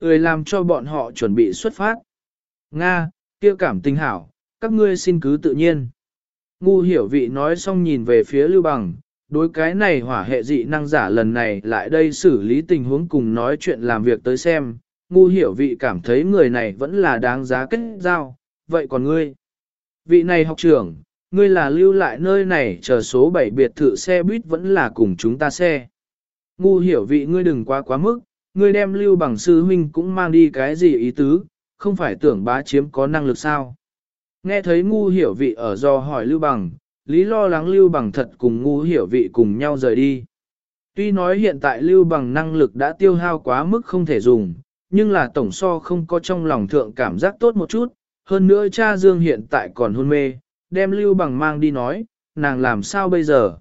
người làm cho bọn họ chuẩn bị xuất phát. Nga, kia cảm tình hảo, các ngươi xin cứ tự nhiên. Ngu hiểu vị nói xong nhìn về phía Lưu Bằng, đối cái này hỏa hệ dị năng giả lần này lại đây xử lý tình huống cùng nói chuyện làm việc tới xem, ngu hiểu vị cảm thấy người này vẫn là đáng giá kết giao, vậy còn ngươi? Vị này học trưởng, ngươi là lưu lại nơi này chờ số 7 biệt thự xe buýt vẫn là cùng chúng ta xe. Ngu hiểu vị ngươi đừng quá quá mức, ngươi đem lưu bằng sư huynh cũng mang đi cái gì ý tứ, không phải tưởng bá chiếm có năng lực sao. Nghe thấy ngu hiểu vị ở do hỏi lưu bằng, lý lo lắng lưu bằng thật cùng ngu hiểu vị cùng nhau rời đi. Tuy nói hiện tại lưu bằng năng lực đã tiêu hao quá mức không thể dùng, nhưng là tổng so không có trong lòng thượng cảm giác tốt một chút, hơn nữa cha Dương hiện tại còn hôn mê, đem lưu bằng mang đi nói, nàng làm sao bây giờ?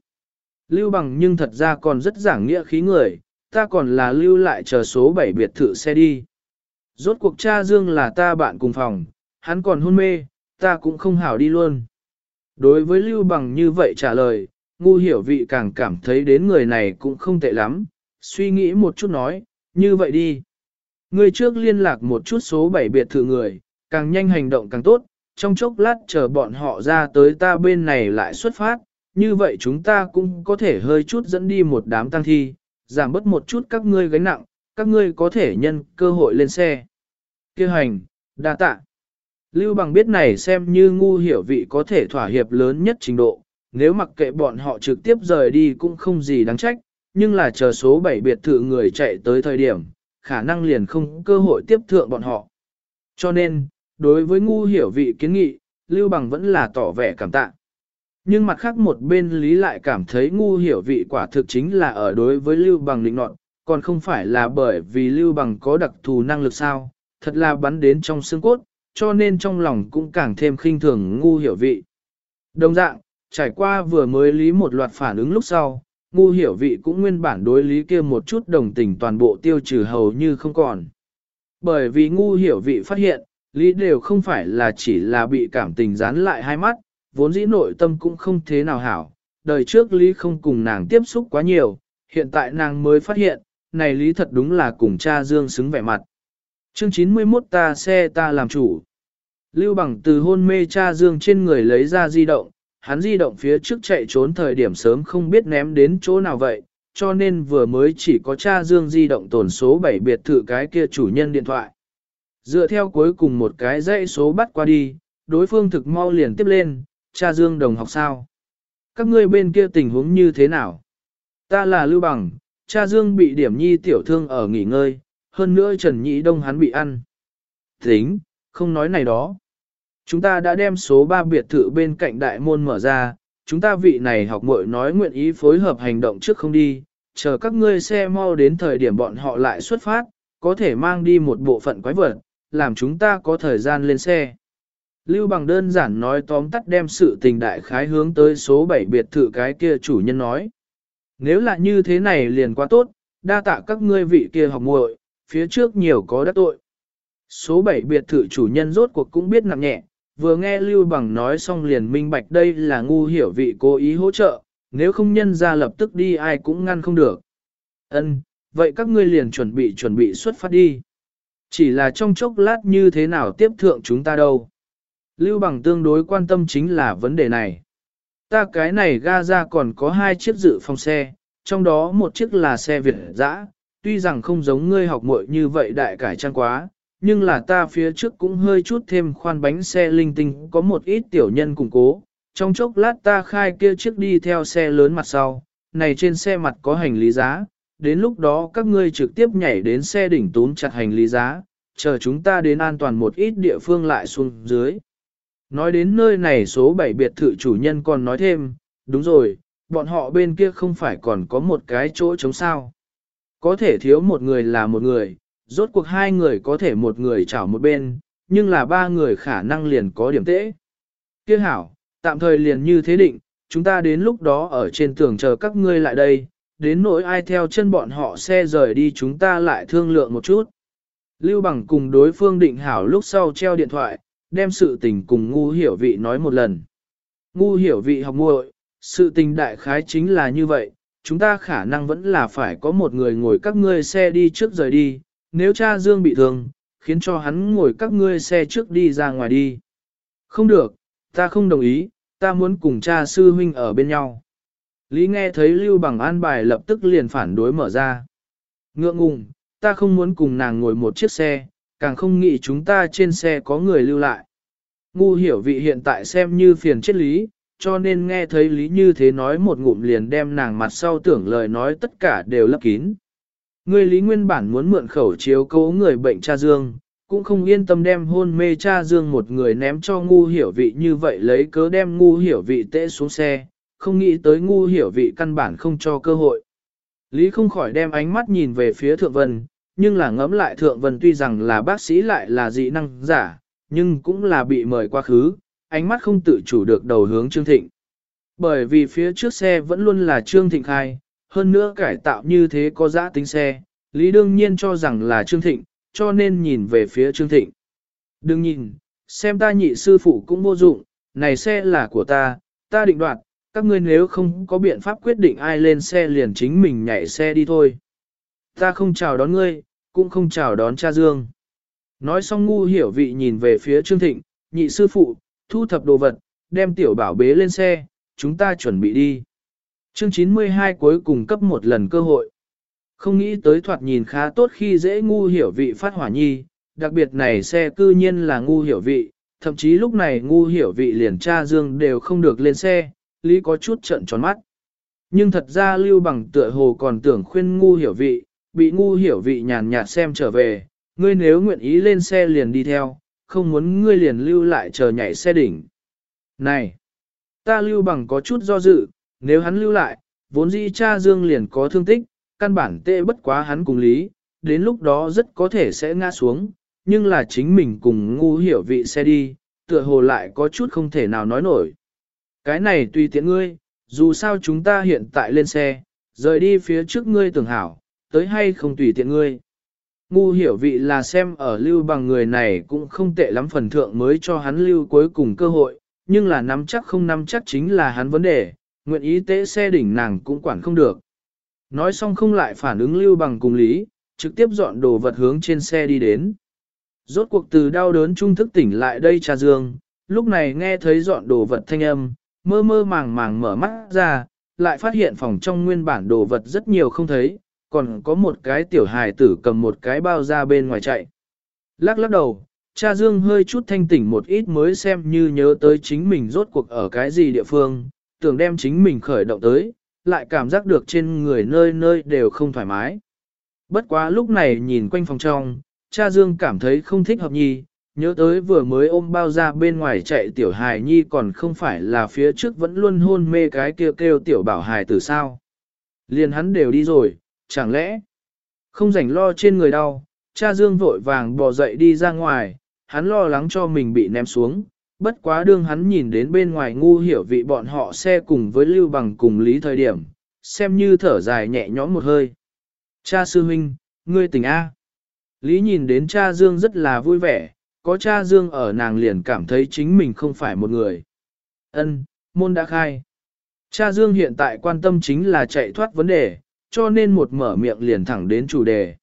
Lưu bằng nhưng thật ra còn rất giảng nghĩa khí người, ta còn là lưu lại chờ số 7 biệt thự xe đi. Rốt cuộc cha Dương là ta bạn cùng phòng, hắn còn hôn mê, ta cũng không hảo đi luôn. Đối với Lưu Bằng như vậy trả lời, ngu hiểu vị càng cảm thấy đến người này cũng không tệ lắm, suy nghĩ một chút nói, như vậy đi. Người trước liên lạc một chút số 7 biệt thự người, càng nhanh hành động càng tốt, trong chốc lát chờ bọn họ ra tới ta bên này lại xuất phát, như vậy chúng ta cũng có thể hơi chút dẫn đi một đám tăng thi, giảm bớt một chút các ngươi gánh nặng, các ngươi có thể nhân cơ hội lên xe. Kêu hành, đa tạ. Lưu bằng biết này xem như ngu hiểu vị có thể thỏa hiệp lớn nhất trình độ, nếu mặc kệ bọn họ trực tiếp rời đi cũng không gì đáng trách, nhưng là chờ số 7 biệt thự người chạy tới thời điểm, khả năng liền không cơ hội tiếp thượng bọn họ. Cho nên, đối với ngu hiểu vị kiến nghị, Lưu Bằng vẫn là tỏ vẻ cảm tạ. Nhưng mặt khác một bên lý lại cảm thấy ngu hiểu vị quả thực chính là ở đối với Lưu Bằng định nọt, còn không phải là bởi vì Lưu Bằng có đặc thù năng lực sao, thật là bắn đến trong xương cốt, cho nên trong lòng cũng càng thêm khinh thường ngu hiểu vị. Đồng dạng, trải qua vừa mới lý một loạt phản ứng lúc sau, ngu hiểu vị cũng nguyên bản đối lý kia một chút đồng tình toàn bộ tiêu trừ hầu như không còn. Bởi vì ngu hiểu vị phát hiện, lý đều không phải là chỉ là bị cảm tình dán lại hai mắt, vốn dĩ nội tâm cũng không thế nào hảo. Đời trước lý không cùng nàng tiếp xúc quá nhiều, hiện tại nàng mới phát hiện, này lý thật đúng là cùng cha Dương xứng vẻ mặt. Chương 91 ta xe ta làm chủ. Lưu bằng từ hôn mê cha Dương trên người lấy ra di động, hắn di động phía trước chạy trốn thời điểm sớm không biết ném đến chỗ nào vậy, cho nên vừa mới chỉ có cha Dương di động tổn số 7 biệt thự cái kia chủ nhân điện thoại. Dựa theo cuối cùng một cái dãy số bắt qua đi, đối phương thực mau liền tiếp lên, cha Dương đồng học sao? Các ngươi bên kia tình huống như thế nào? Ta là Lưu Bằng, cha Dương bị điểm nhi tiểu thương ở nghỉ ngơi, hơn nữa Trần Nhĩ Đông hắn bị ăn. Tính, không nói này đó. Chúng ta đã đem số 3 biệt thự bên cạnh đại môn mở ra, chúng ta vị này học muội nói nguyện ý phối hợp hành động trước không đi, chờ các ngươi xe mau đến thời điểm bọn họ lại xuất phát, có thể mang đi một bộ phận quái vật, làm chúng ta có thời gian lên xe. Lưu bằng đơn giản nói tóm tắt đem sự tình đại khái hướng tới số 7 biệt thự cái kia chủ nhân nói. Nếu là như thế này liền quá tốt, đa tạ các ngươi vị kia học muội, phía trước nhiều có đắc tội. Số 7 biệt thự chủ nhân rốt cuộc cũng biết nặng nhẹ, vừa nghe Lưu Bằng nói xong liền minh bạch đây là ngu hiểu vị cố ý hỗ trợ, nếu không nhân ra lập tức đi ai cũng ngăn không được. Ân, vậy các ngươi liền chuẩn bị chuẩn bị xuất phát đi. Chỉ là trong chốc lát như thế nào tiếp thượng chúng ta đâu. Lưu Bằng tương đối quan tâm chính là vấn đề này. Ta cái này ga ra còn có hai chiếc dự phòng xe, trong đó một chiếc là xe Việt dã, tuy rằng không giống ngươi học muội như vậy đại cải trang quá, nhưng là ta phía trước cũng hơi chút thêm khoan bánh xe linh tinh có một ít tiểu nhân củng cố. Trong chốc lát ta khai kia chiếc đi theo xe lớn mặt sau, này trên xe mặt có hành lý giá, đến lúc đó các ngươi trực tiếp nhảy đến xe đỉnh túm chặt hành lý giá, chờ chúng ta đến an toàn một ít địa phương lại xuống dưới. Nói đến nơi này số 7 biệt thự chủ nhân còn nói thêm, đúng rồi, bọn họ bên kia không phải còn có một cái chỗ chống sao. Có thể thiếu một người là một người, rốt cuộc hai người có thể một người chảo một bên, nhưng là ba người khả năng liền có điểm tễ. Tiếc hảo, tạm thời liền như thế định, chúng ta đến lúc đó ở trên tường chờ các ngươi lại đây, đến nỗi ai theo chân bọn họ xe rời đi chúng ta lại thương lượng một chút. Lưu Bằng cùng đối phương định hảo lúc sau treo điện thoại, đem sự tình cùng ngu hiểu vị nói một lần. Ngu hiểu vị học muội, sự tình đại khái chính là như vậy, chúng ta khả năng vẫn là phải có một người ngồi các ngươi xe đi trước rời đi, nếu cha Dương bị thương, khiến cho hắn ngồi các ngươi xe trước đi ra ngoài đi. Không được, ta không đồng ý, ta muốn cùng cha sư huynh ở bên nhau. Lý nghe thấy Lưu Bằng an bài lập tức liền phản đối mở ra. Ngượng ngùng, ta không muốn cùng nàng ngồi một chiếc xe, càng không nghĩ chúng ta trên xe có người lưu lại. Ngu hiểu vị hiện tại xem như phiền chết lý, cho nên nghe thấy lý như thế nói một ngụm liền đem nàng mặt sau tưởng lời nói tất cả đều lấp kín. Người lý nguyên bản muốn mượn khẩu chiếu cố người bệnh cha dương, cũng không yên tâm đem hôn mê cha dương một người ném cho ngu hiểu vị như vậy lấy cớ đem ngu hiểu vị tễ xuống xe, không nghĩ tới ngu hiểu vị căn bản không cho cơ hội. Lý không khỏi đem ánh mắt nhìn về phía thượng vân, nhưng là ngẫm lại thượng vân tuy rằng là bác sĩ lại là dị năng giả, nhưng cũng là bị mời qua khứ, ánh mắt không tự chủ được đầu hướng Trương Thịnh. Bởi vì phía trước xe vẫn luôn là Trương Thịnh khai, hơn nữa cải tạo như thế có giá tính xe, Lý đương nhiên cho rằng là Trương Thịnh, cho nên nhìn về phía Trương Thịnh. Đừng nhìn, xem ta nhị sư phụ cũng vô dụng, này xe là của ta, ta định đoạt, các ngươi nếu không có biện pháp quyết định ai lên xe liền chính mình nhảy xe đi thôi. Ta không chào đón ngươi, cũng không chào đón cha Dương. Nói xong ngu hiểu vị nhìn về phía Trương Thịnh, nhị sư phụ, thu thập đồ vật, đem tiểu bảo bế lên xe, chúng ta chuẩn bị đi. Chương 92 cuối cùng cấp một lần cơ hội. Không nghĩ tới thoạt nhìn khá tốt khi dễ ngu hiểu vị phát hỏa nhi, đặc biệt này xe cư nhiên là ngu hiểu vị, thậm chí lúc này ngu hiểu vị liền cha dương đều không được lên xe, lý có chút trận tròn mắt. Nhưng thật ra lưu bằng tựa hồ còn tưởng khuyên ngu hiểu vị, bị ngu hiểu vị nhàn nhạt xem trở về, ngươi nếu nguyện ý lên xe liền đi theo, không muốn ngươi liền lưu lại chờ nhảy xe đỉnh. Này, ta lưu bằng có chút do dự, nếu hắn lưu lại, vốn dĩ cha Dương liền có thương tích, căn bản tệ bất quá hắn cùng lý, đến lúc đó rất có thể sẽ ngã xuống, nhưng là chính mình cùng ngu hiểu vị xe đi, tựa hồ lại có chút không thể nào nói nổi. Cái này tùy tiện ngươi, dù sao chúng ta hiện tại lên xe, rời đi phía trước ngươi tưởng hảo, tới hay không tùy tiện ngươi. Ngu hiểu vị là xem ở lưu bằng người này cũng không tệ lắm phần thượng mới cho hắn lưu cuối cùng cơ hội, nhưng là nắm chắc không nắm chắc chính là hắn vấn đề, nguyện ý tế xe đỉnh nàng cũng quản không được. Nói xong không lại phản ứng lưu bằng cùng lý, trực tiếp dọn đồ vật hướng trên xe đi đến. Rốt cuộc từ đau đớn trung thức tỉnh lại đây cha dương, lúc này nghe thấy dọn đồ vật thanh âm, mơ mơ màng màng mở mắt ra, lại phát hiện phòng trong nguyên bản đồ vật rất nhiều không thấy, còn có một cái tiểu hài tử cầm một cái bao ra bên ngoài chạy. Lắc lắc đầu, cha Dương hơi chút thanh tỉnh một ít mới xem như nhớ tới chính mình rốt cuộc ở cái gì địa phương, tưởng đem chính mình khởi động tới, lại cảm giác được trên người nơi nơi đều không thoải mái. Bất quá lúc này nhìn quanh phòng trong, cha Dương cảm thấy không thích hợp nhi, nhớ tới vừa mới ôm bao ra bên ngoài chạy tiểu hài nhi còn không phải là phía trước vẫn luôn hôn mê cái kêu kêu tiểu bảo hài từ sao. Liền hắn đều đi rồi, chẳng lẽ không rảnh lo trên người đau, cha Dương vội vàng bò dậy đi ra ngoài, hắn lo lắng cho mình bị ném xuống, bất quá đương hắn nhìn đến bên ngoài ngu hiểu vị bọn họ xe cùng với lưu bằng cùng lý thời điểm, xem như thở dài nhẹ nhõm một hơi. Cha sư huynh, ngươi tỉnh A. Lý nhìn đến cha Dương rất là vui vẻ, có cha Dương ở nàng liền cảm thấy chính mình không phải một người. Ân, môn đã khai. Cha Dương hiện tại quan tâm chính là chạy thoát vấn đề, cho nên một mở miệng liền thẳng đến chủ đề.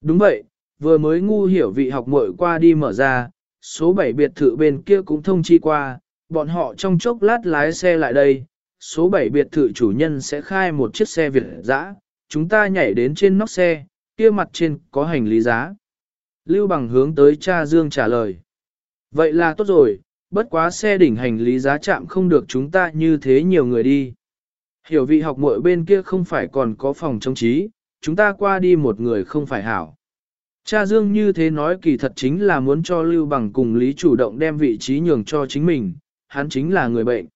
Đúng vậy, vừa mới ngu hiểu vị học muội qua đi mở ra, số 7 biệt thự bên kia cũng thông chi qua, bọn họ trong chốc lát lái xe lại đây, số 7 biệt thự chủ nhân sẽ khai một chiếc xe Việt dã, chúng ta nhảy đến trên nóc xe, kia mặt trên có hành lý giá. Lưu bằng hướng tới cha Dương trả lời. Vậy là tốt rồi, bất quá xe đỉnh hành lý giá chạm không được chúng ta như thế nhiều người đi. Hiểu vị học muội bên kia không phải còn có phòng chống trí, chúng ta qua đi một người không phải hảo. Cha Dương như thế nói kỳ thật chính là muốn cho Lưu Bằng cùng Lý chủ động đem vị trí nhường cho chính mình, hắn chính là người bệnh.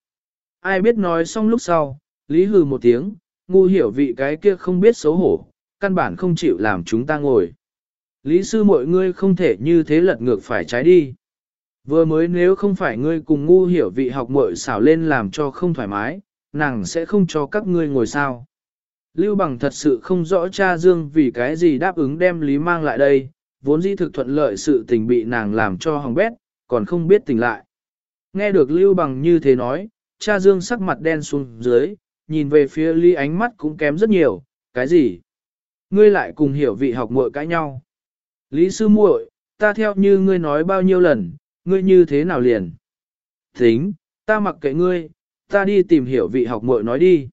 Ai biết nói xong lúc sau, Lý hừ một tiếng, ngu hiểu vị cái kia không biết xấu hổ, căn bản không chịu làm chúng ta ngồi. Lý sư mọi ngươi không thể như thế lật ngược phải trái đi. Vừa mới nếu không phải ngươi cùng ngu hiểu vị học muội xảo lên làm cho không thoải mái, nàng sẽ không cho các ngươi ngồi sao. Lưu bằng thật sự không rõ cha Dương vì cái gì đáp ứng đem Lý mang lại đây, vốn dĩ thực thuận lợi sự tình bị nàng làm cho hỏng bét, còn không biết tỉnh lại. Nghe được Lưu bằng như thế nói, cha Dương sắc mặt đen xuống dưới, nhìn về phía Lý ánh mắt cũng kém rất nhiều, cái gì? Ngươi lại cùng hiểu vị học muội cãi nhau. Lý sư muội, ta theo như ngươi nói bao nhiêu lần, ngươi như thế nào liền? Tính, ta mặc kệ ngươi, ta đi tìm hiểu vị học muội nói đi.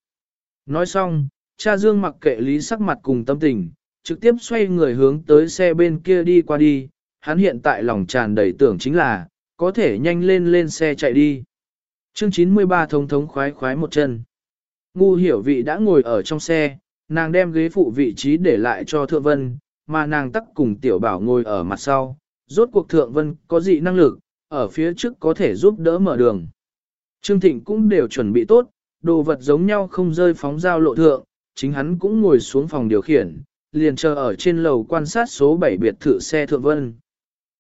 Nói xong, cha Dương mặc kệ lý sắc mặt cùng tâm tình, trực tiếp xoay người hướng tới xe bên kia đi qua đi, hắn hiện tại lòng tràn đầy tưởng chính là, có thể nhanh lên lên xe chạy đi. Chương 93 thống thống khoái khoái một chân. Ngu hiểu vị đã ngồi ở trong xe, nàng đem ghế phụ vị trí để lại cho Thượng Vân, mà nàng tắc cùng tiểu bảo ngồi ở mặt sau. Rốt cuộc Thượng Vân có dị năng lực, ở phía trước có thể giúp đỡ mở đường. Trương Thịnh cũng đều chuẩn bị tốt, đồ vật giống nhau không rơi phóng giao lộ thượng, chính hắn cũng ngồi xuống phòng điều khiển, liền chờ ở trên lầu quan sát số 7 biệt thự xe Thượng Vân.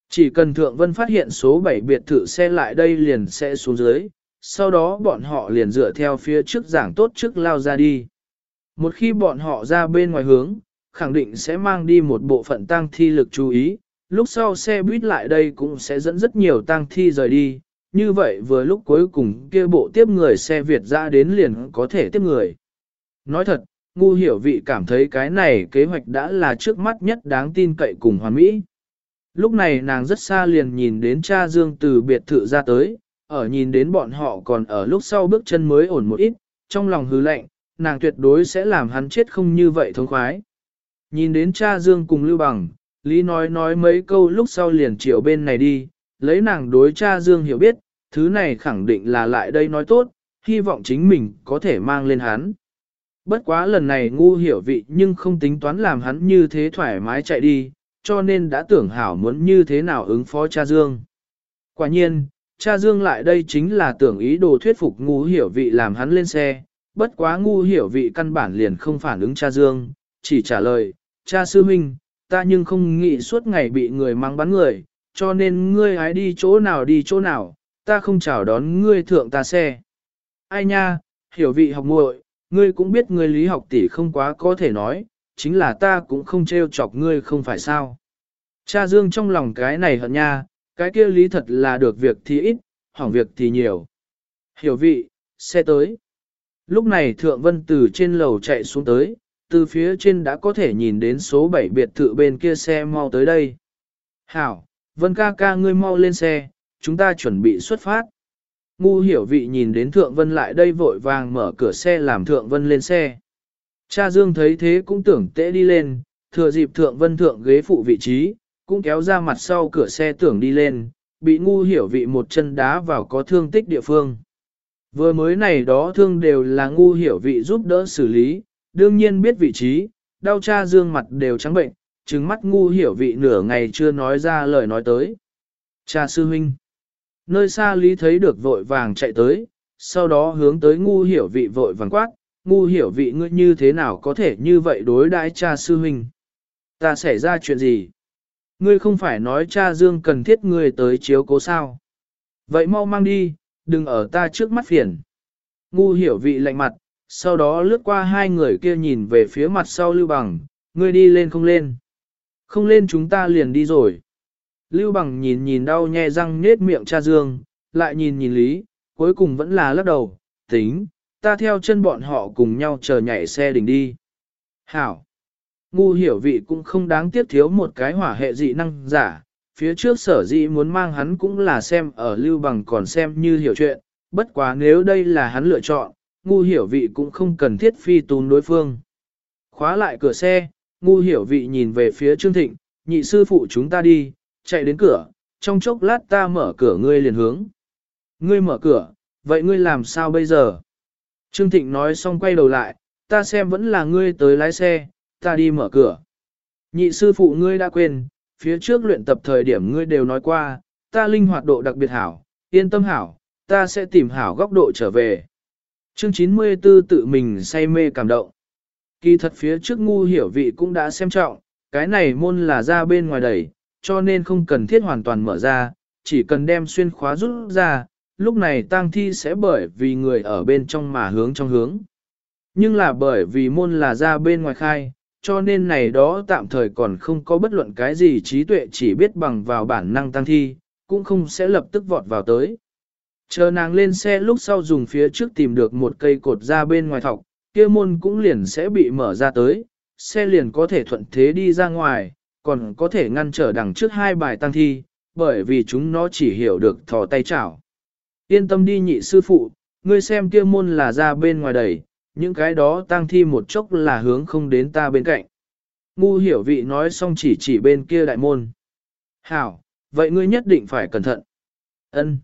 Chỉ cần Thượng Vân phát hiện số 7 biệt thự xe lại đây liền sẽ xuống dưới, sau đó bọn họ liền dựa theo phía trước giảng tốt trước lao ra đi. Một khi bọn họ ra bên ngoài hướng, khẳng định sẽ mang đi một bộ phận tăng thi lực chú ý, lúc sau xe buýt lại đây cũng sẽ dẫn rất nhiều tăng thi rời đi, như vậy vừa lúc cuối cùng kia bộ tiếp người xe Việt ra đến liền có thể tiếp người. Nói thật, ngu hiểu vị cảm thấy cái này kế hoạch đã là trước mắt nhất đáng tin cậy cùng hoàn mỹ. Lúc này nàng rất xa liền nhìn đến cha Dương từ biệt thự ra tới, ở nhìn đến bọn họ còn ở lúc sau bước chân mới ổn một ít, trong lòng hứ lạnh, nàng tuyệt đối sẽ làm hắn chết không như vậy thống khoái. Nhìn đến cha Dương cùng Lưu Bằng, Lý nói nói mấy câu lúc sau liền chiều bên này đi, lấy nàng đối cha Dương hiểu biết, thứ này khẳng định là lại đây nói tốt, hy vọng chính mình có thể mang lên hắn. Bất quá lần này ngu hiểu vị nhưng không tính toán làm hắn như thế thoải mái chạy đi, cho nên đã tưởng hảo muốn như thế nào ứng phó cha Dương. Quả nhiên, cha Dương lại đây chính là tưởng ý đồ thuyết phục ngu hiểu vị làm hắn lên xe, bất quá ngu hiểu vị căn bản liền không phản ứng cha Dương, chỉ trả lời, cha sư huynh, ta nhưng không nghĩ suốt ngày bị người mang bắn người, cho nên ngươi hãy đi chỗ nào đi chỗ nào, ta không chào đón ngươi thượng ta xe. Ai nha, hiểu vị học muội, ngươi cũng biết ngươi lý học tỷ không quá có thể nói, chính là ta cũng không trêu chọc ngươi không phải sao. Cha Dương trong lòng cái này hận nha, cái kia lý thật là được việc thì ít, hỏng việc thì nhiều. Hiểu vị, xe tới. Lúc này Thượng Vân từ trên lầu chạy xuống tới, từ phía trên đã có thể nhìn đến số 7 biệt thự bên kia xe mau tới đây. Hảo, Vân ca ca ngươi mau lên xe, chúng ta chuẩn bị xuất phát. Ngu hiểu vị nhìn đến Thượng Vân lại đây vội vàng mở cửa xe làm Thượng Vân lên xe. Cha Dương thấy thế cũng tưởng tễ đi lên, thừa dịp Thượng Vân thượng ghế phụ vị trí, cũng kéo ra mặt sau cửa xe tưởng đi lên, bị ngu hiểu vị một chân đá vào có thương tích địa phương. Vừa mới này đó thương đều là ngu hiểu vị giúp đỡ xử lý, đương nhiên biết vị trí, đau cha dương mặt đều trắng bệnh, trừng mắt ngu hiểu vị nửa ngày chưa nói ra lời nói tới. Cha sư huynh. Nơi xa lý thấy được vội vàng chạy tới, sau đó hướng tới ngu hiểu vị vội vàng quát, ngu hiểu vị ngươi như thế nào có thể như vậy đối đãi cha sư huynh. Ta xảy ra chuyện gì? Ngươi không phải nói cha Dương cần thiết ngươi tới chiếu cố sao. Vậy mau mang đi, đừng ở ta trước mắt phiền. Ngu hiểu vị lạnh mặt, sau đó lướt qua hai người kia nhìn về phía mặt sau Lưu Bằng, ngươi đi lên không lên. Không lên chúng ta liền đi rồi. Lưu Bằng nhìn nhìn đau nhè răng nết miệng cha Dương, lại nhìn nhìn Lý, cuối cùng vẫn là lắc đầu, tính, ta theo chân bọn họ cùng nhau chờ nhảy xe đỉnh đi. Hảo! Ngu hiểu vị cũng không đáng tiếc thiếu một cái hỏa hệ dị năng giả, phía trước sở dĩ muốn mang hắn cũng là xem ở lưu bằng còn xem như hiểu chuyện, bất quá nếu đây là hắn lựa chọn, ngu hiểu vị cũng không cần thiết phi tún đối phương. Khóa lại cửa xe, ngu hiểu vị nhìn về phía Trương Thịnh, nhị sư phụ chúng ta đi, chạy đến cửa, trong chốc lát ta mở cửa ngươi liền hướng. Ngươi mở cửa, vậy ngươi làm sao bây giờ? Trương Thịnh nói xong quay đầu lại, ta xem vẫn là ngươi tới lái xe, ta đi mở cửa. Nhị sư phụ ngươi đã quên, phía trước luyện tập thời điểm ngươi đều nói qua, ta linh hoạt độ đặc biệt hảo, yên tâm hảo, ta sẽ tìm hảo góc độ trở về. Chương 94 tự mình say mê cảm động. Kỳ thật phía trước ngu hiểu vị cũng đã xem trọng, cái này môn là ra bên ngoài đẩy, cho nên không cần thiết hoàn toàn mở ra, chỉ cần đem xuyên khóa rút ra, lúc này tang thi sẽ bởi vì người ở bên trong mà hướng trong hướng. Nhưng là bởi vì môn là ra bên ngoài khai, cho nên này đó tạm thời còn không có bất luận cái gì trí tuệ chỉ biết bằng vào bản năng tăng thi, cũng không sẽ lập tức vọt vào tới. Chờ nàng lên xe lúc sau dùng phía trước tìm được một cây cột ra bên ngoài thọc, kia môn cũng liền sẽ bị mở ra tới, xe liền có thể thuận thế đi ra ngoài, còn có thể ngăn trở đằng trước hai bài tăng thi, bởi vì chúng nó chỉ hiểu được thò tay chảo. Yên tâm đi nhị sư phụ, ngươi xem kia môn là ra bên ngoài đẩy, những cái đó tăng thi một chốc là hướng không đến ta bên cạnh. Ngu hiểu vị nói xong chỉ chỉ bên kia đại môn. Hảo, vậy ngươi nhất định phải cẩn thận. Ân.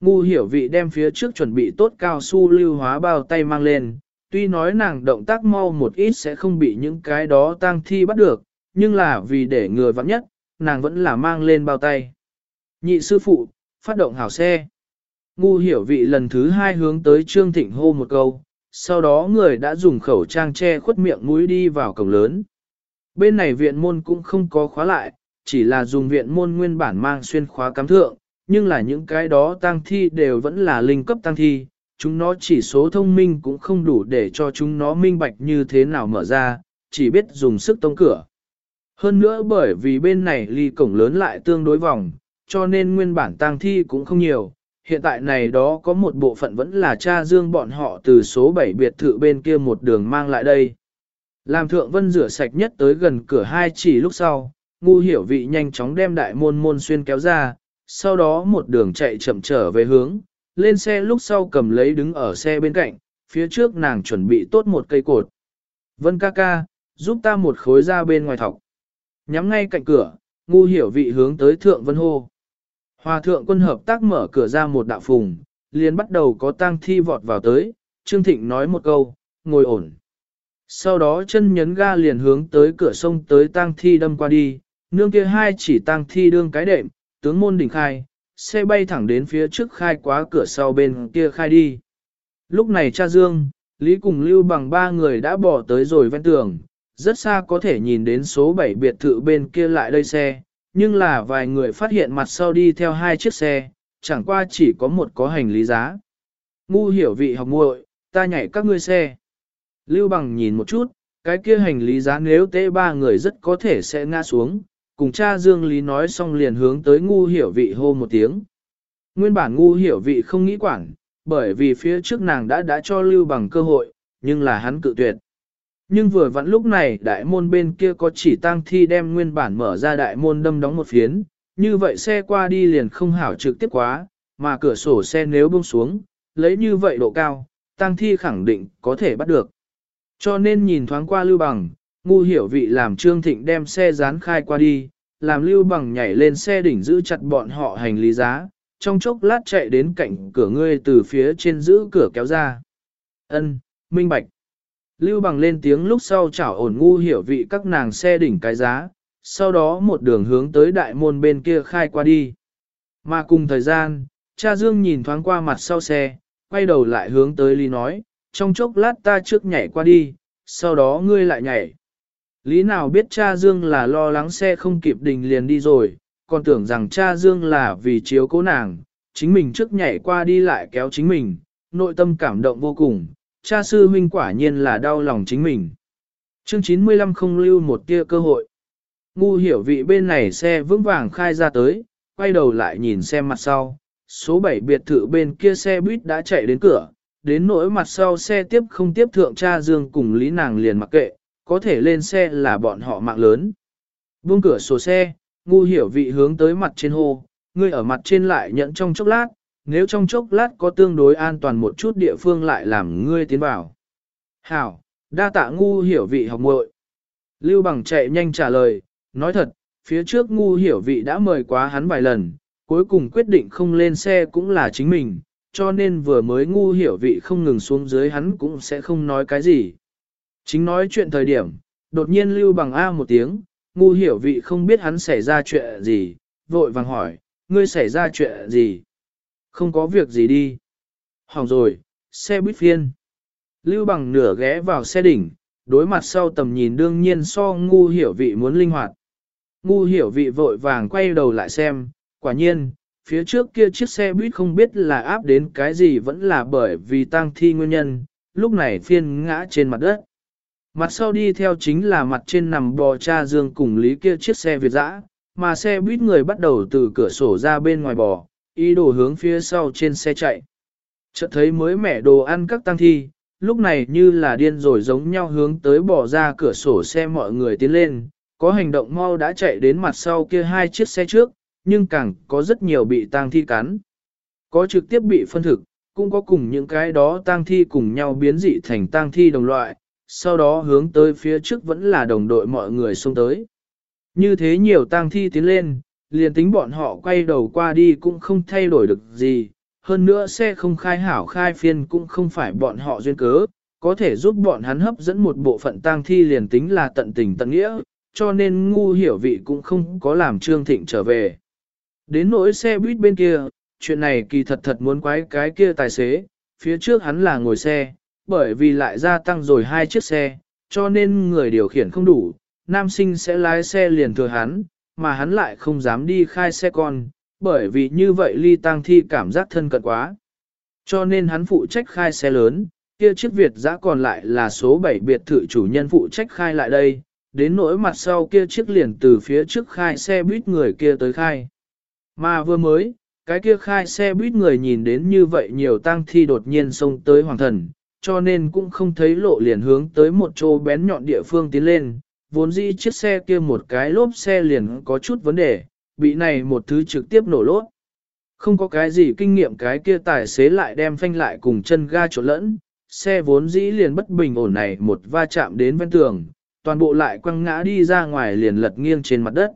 Ngu hiểu vị đem phía trước chuẩn bị tốt cao su lưu hóa bao tay mang lên, tuy nói nàng động tác mau một ít sẽ không bị những cái đó tang thi bắt được, nhưng là vì để người vắng nhất, nàng vẫn là mang lên bao tay. Nhị sư phụ, phát động hảo xe. Ngu hiểu vị lần thứ hai hướng tới Trương Thịnh hô một câu, sau đó người đã dùng khẩu trang che khuất miệng mũi đi vào cổng lớn. Bên này viện môn cũng không có khóa lại, chỉ là dùng viện môn nguyên bản mang xuyên khóa cắm thượng, nhưng là những cái đó tang thi đều vẫn là linh cấp tang thi, chúng nó chỉ số thông minh cũng không đủ để cho chúng nó minh bạch như thế nào mở ra, chỉ biết dùng sức tông cửa. Hơn nữa bởi vì bên này ly cổng lớn lại tương đối vòng, cho nên nguyên bản tang thi cũng không nhiều. Hiện tại này đó có một bộ phận vẫn là cha dương bọn họ từ số 7 biệt thự bên kia một đường mang lại đây. Làm thượng vân rửa sạch nhất tới gần cửa hai chỉ lúc sau, ngu hiểu vị nhanh chóng đem đại môn môn xuyên kéo ra, sau đó một đường chạy chậm trở về hướng, lên xe lúc sau cầm lấy đứng ở xe bên cạnh, phía trước nàng chuẩn bị tốt một cây cột. Vân ca ca, giúp ta một khối ra bên ngoài thọc. Nhắm ngay cạnh cửa, ngu hiểu vị hướng tới thượng vân hô. Hòa thượng quân hợp tác mở cửa ra một đạo phùng, liền bắt đầu có tang thi vọt vào tới, Trương Thịnh nói một câu, ngồi ổn. Sau đó chân nhấn ga liền hướng tới cửa sông tới tang thi đâm qua đi, nương kia hai chỉ tang thi đương cái đệm, tướng môn đỉnh khai, xe bay thẳng đến phía trước khai quá cửa sau bên kia khai đi. Lúc này cha Dương, Lý cùng Lưu bằng ba người đã bỏ tới rồi ven tường, rất xa có thể nhìn đến số 7 biệt thự bên kia lại đây xe, nhưng là vài người phát hiện mặt sau đi theo hai chiếc xe, chẳng qua chỉ có một có hành lý giá. Ngu hiểu vị học muội, ta nhảy các ngươi xe. Lưu bằng nhìn một chút, cái kia hành lý giá nếu tế ba người rất có thể sẽ ngã xuống, cùng cha Dương Lý nói xong liền hướng tới ngu hiểu vị hô một tiếng. Nguyên bản ngu hiểu vị không nghĩ quản, bởi vì phía trước nàng đã đã cho lưu bằng cơ hội, nhưng là hắn cự tuyệt. Nhưng vừa vặn lúc này đại môn bên kia có chỉ tang thi đem nguyên bản mở ra đại môn đâm đóng một phiến, như vậy xe qua đi liền không hảo trực tiếp quá, mà cửa sổ xe nếu buông xuống, lấy như vậy độ cao, tang thi khẳng định có thể bắt được. Cho nên nhìn thoáng qua lưu bằng, ngu hiểu vị làm Trương Thịnh đem xe dán khai qua đi, làm lưu bằng nhảy lên xe đỉnh giữ chặt bọn họ hành lý giá, trong chốc lát chạy đến cạnh cửa ngươi từ phía trên giữ cửa kéo ra. Ân, minh bạch. Lưu bằng lên tiếng lúc sau chảo ổn ngu hiểu vị các nàng xe đỉnh cái giá, sau đó một đường hướng tới đại môn bên kia khai qua đi. Mà cùng thời gian, cha Dương nhìn thoáng qua mặt sau xe, quay đầu lại hướng tới Lý nói, trong chốc lát ta trước nhảy qua đi, sau đó ngươi lại nhảy. Lý nào biết cha Dương là lo lắng xe không kịp đình liền đi rồi, còn tưởng rằng cha Dương là vì chiếu cố nàng, chính mình trước nhảy qua đi lại kéo chính mình, nội tâm cảm động vô cùng, cha sư huynh quả nhiên là đau lòng chính mình. Chương 95 không lưu một tia cơ hội. Ngu hiểu vị bên này xe vững vàng khai ra tới, quay đầu lại nhìn xem mặt sau, số 7 biệt thự bên kia xe buýt đã chạy đến cửa, đến nỗi mặt sau xe tiếp không tiếp thượng cha Dương cùng Lý nàng liền mặc kệ, có thể lên xe là bọn họ mạng lớn. Buông cửa sổ xe, ngu hiểu vị hướng tới mặt trên hồ, ngươi ở mặt trên lại nhận trong chốc lát, nếu trong chốc lát có tương đối an toàn một chút địa phương lại làm ngươi tiến vào. Hảo, đa tạ ngu hiểu vị học muội. Lưu bằng chạy nhanh trả lời, nói thật, phía trước ngu hiểu vị đã mời quá hắn vài lần, cuối cùng quyết định không lên xe cũng là chính mình, cho nên vừa mới ngu hiểu vị không ngừng xuống dưới hắn cũng sẽ không nói cái gì. Chính nói chuyện thời điểm, đột nhiên lưu bằng A một tiếng, ngu hiểu vị không biết hắn xảy ra chuyện gì, vội vàng hỏi, ngươi xảy ra chuyện gì? Không có việc gì đi. Hỏng rồi, xe buýt phiên. Lưu bằng nửa ghé vào xe đỉnh, đối mặt sau tầm nhìn đương nhiên so ngu hiểu vị muốn linh hoạt. Ngu hiểu vị vội vàng quay đầu lại xem, quả nhiên, phía trước kia chiếc xe buýt không biết là áp đến cái gì vẫn là bởi vì tang thi nguyên nhân, lúc này phiên ngã trên mặt đất. Mặt sau đi theo chính là mặt trên nằm bò cha dương cùng lý kia chiếc xe Việt dã, mà xe buýt người bắt đầu từ cửa sổ ra bên ngoài bò, ý đồ hướng phía sau trên xe chạy. Chợt thấy mới mẻ đồ ăn các tăng thi, lúc này như là điên rồi giống nhau hướng tới bỏ ra cửa sổ xe mọi người tiến lên, Có hành động mau đã chạy đến mặt sau kia hai chiếc xe trước, nhưng càng có rất nhiều bị tang thi cắn. Có trực tiếp bị phân thực, cũng có cùng những cái đó tang thi cùng nhau biến dị thành tang thi đồng loại, sau đó hướng tới phía trước vẫn là đồng đội mọi người xông tới. Như thế nhiều tang thi tiến lên, liền tính bọn họ quay đầu qua đi cũng không thay đổi được gì, hơn nữa xe không khai hảo khai phiên cũng không phải bọn họ duyên cớ, có thể giúp bọn hắn hấp dẫn một bộ phận tang thi liền tính là tận tình tận nghĩa, cho nên ngu hiểu vị cũng không có làm Trương Thịnh trở về. Đến nỗi xe buýt bên kia, chuyện này kỳ thật thật muốn quái cái kia tài xế, phía trước hắn là ngồi xe, bởi vì lại gia tăng rồi hai chiếc xe, cho nên người điều khiển không đủ, nam sinh sẽ lái xe liền thừa hắn, mà hắn lại không dám đi khai xe con, bởi vì như vậy ly tăng thi cảm giác thân cận quá. Cho nên hắn phụ trách khai xe lớn, kia chiếc Việt giã còn lại là số 7 biệt thự chủ nhân phụ trách khai lại đây, đến nỗi mặt sau kia chiếc liền từ phía trước khai xe buýt người kia tới khai. Mà vừa mới, cái kia khai xe buýt người nhìn đến như vậy nhiều tang thi đột nhiên xông tới hoàng thần, cho nên cũng không thấy lộ liền hướng tới một chỗ bén nhọn địa phương tiến lên, vốn dĩ chiếc xe kia một cái lốp xe liền có chút vấn đề, bị này một thứ trực tiếp nổ lốt. Không có cái gì kinh nghiệm cái kia tài xế lại đem phanh lại cùng chân ga trộn lẫn, xe vốn dĩ liền bất bình ổn này một va chạm đến ven tường, toàn bộ lại quăng ngã đi ra ngoài liền lật nghiêng trên mặt đất.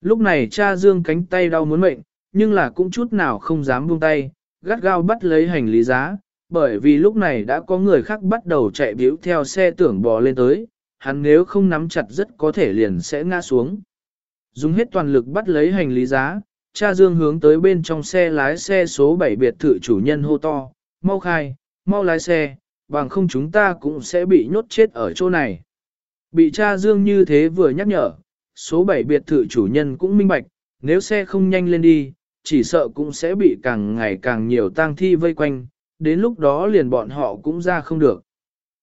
Lúc này cha Dương cánh tay đau muốn mệnh, nhưng là cũng chút nào không dám buông tay, gắt gao bắt lấy hành lý giá, bởi vì lúc này đã có người khác bắt đầu chạy biếu theo xe tưởng bò lên tới, hắn nếu không nắm chặt rất có thể liền sẽ ngã xuống. Dùng hết toàn lực bắt lấy hành lý giá, cha Dương hướng tới bên trong xe lái xe số 7 biệt thự chủ nhân hô to, mau khai, mau lái xe, bằng không chúng ta cũng sẽ bị nhốt chết ở chỗ này. Bị cha Dương như thế vừa nhắc nhở, số 7 biệt thự chủ nhân cũng minh bạch, nếu xe không nhanh lên đi, chỉ sợ cũng sẽ bị càng ngày càng nhiều tang thi vây quanh, đến lúc đó liền bọn họ cũng ra không được.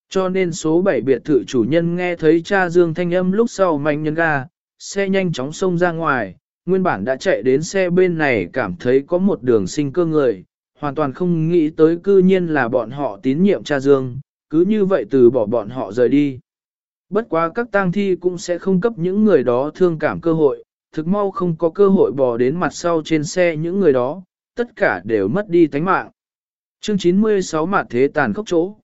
Cho nên số 7 biệt thự chủ nhân nghe thấy cha Dương thanh âm lúc sau mạnh nhân ga, xe nhanh chóng xông ra ngoài, nguyên bản đã chạy đến xe bên này cảm thấy có một đường sinh cơ người, hoàn toàn không nghĩ tới cư nhiên là bọn họ tín nhiệm cha Dương, cứ như vậy từ bỏ bọn họ rời đi. Bất quá các tang thi cũng sẽ không cấp những người đó thương cảm cơ hội, thực mau không có cơ hội bò đến mặt sau trên xe những người đó, tất cả đều mất đi tánh mạng. Chương 96 mặt thế tàn khốc chỗ.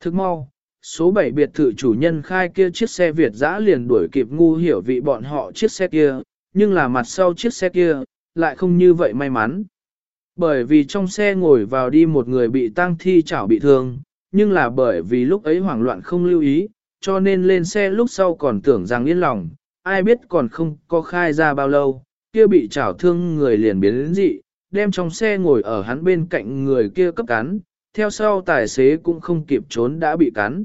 Thức mau, số 7 biệt thự chủ nhân khai kia chiếc xe Việt dã liền đuổi kịp ngu hiểu vị bọn họ chiếc xe kia, nhưng là mặt sau chiếc xe kia, lại không như vậy may mắn. Bởi vì trong xe ngồi vào đi một người bị tang thi chảo bị thương, nhưng là bởi vì lúc ấy hoảng loạn không lưu ý, cho nên lên xe lúc sau còn tưởng rằng yên lòng, ai biết còn không có khai ra bao lâu, kia bị chảo thương người liền biến đến dị, đem trong xe ngồi ở hắn bên cạnh người kia cấp cắn, theo sau tài xế cũng không kịp trốn đã bị cắn.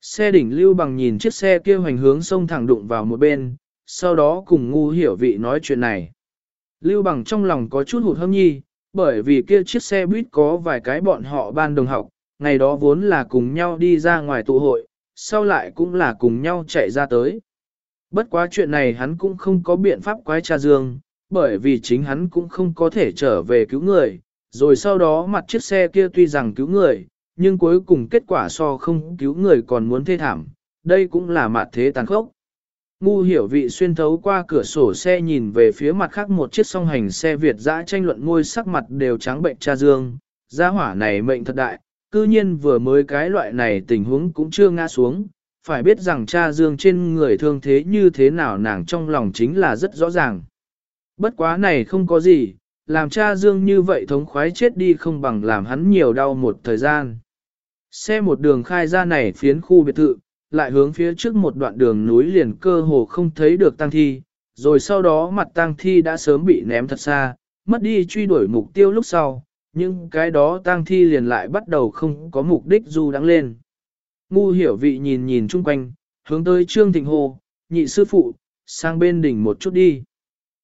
Xe đỉnh lưu bằng nhìn chiếc xe kia hoành hướng sông thẳng đụng vào một bên, sau đó cùng ngu hiểu vị nói chuyện này. Lưu bằng trong lòng có chút hụt hâm nhi, bởi vì kia chiếc xe buýt có vài cái bọn họ ban đồng học, ngày đó vốn là cùng nhau đi ra ngoài tụ hội, sau lại cũng là cùng nhau chạy ra tới. Bất quá chuyện này hắn cũng không có biện pháp quái cha Dương, bởi vì chính hắn cũng không có thể trở về cứu người, rồi sau đó mặt chiếc xe kia tuy rằng cứu người, nhưng cuối cùng kết quả so không cứu người còn muốn thê thảm, đây cũng là mặt thế tàn khốc. Ngu hiểu vị xuyên thấu qua cửa sổ xe nhìn về phía mặt khác một chiếc song hành xe Việt dã tranh luận ngôi sắc mặt đều trắng bệnh cha dương, gia hỏa này mệnh thật đại, cư nhiên vừa mới cái loại này tình huống cũng chưa ngã xuống, phải biết rằng cha dương trên người thương thế như thế nào nàng trong lòng chính là rất rõ ràng. Bất quá này không có gì, làm cha dương như vậy thống khoái chết đi không bằng làm hắn nhiều đau một thời gian. Xe một đường khai ra này phiến khu biệt thự, lại hướng phía trước một đoạn đường núi liền cơ hồ không thấy được tăng thi, rồi sau đó mặt tăng thi đã sớm bị ném thật xa, mất đi truy đuổi mục tiêu lúc sau, nhưng cái đó tăng thi liền lại bắt đầu không có mục đích du đáng lên. Ngu hiểu vị nhìn nhìn chung quanh, hướng tới Trương Thịnh Hồ, nhị sư phụ, sang bên đỉnh một chút đi.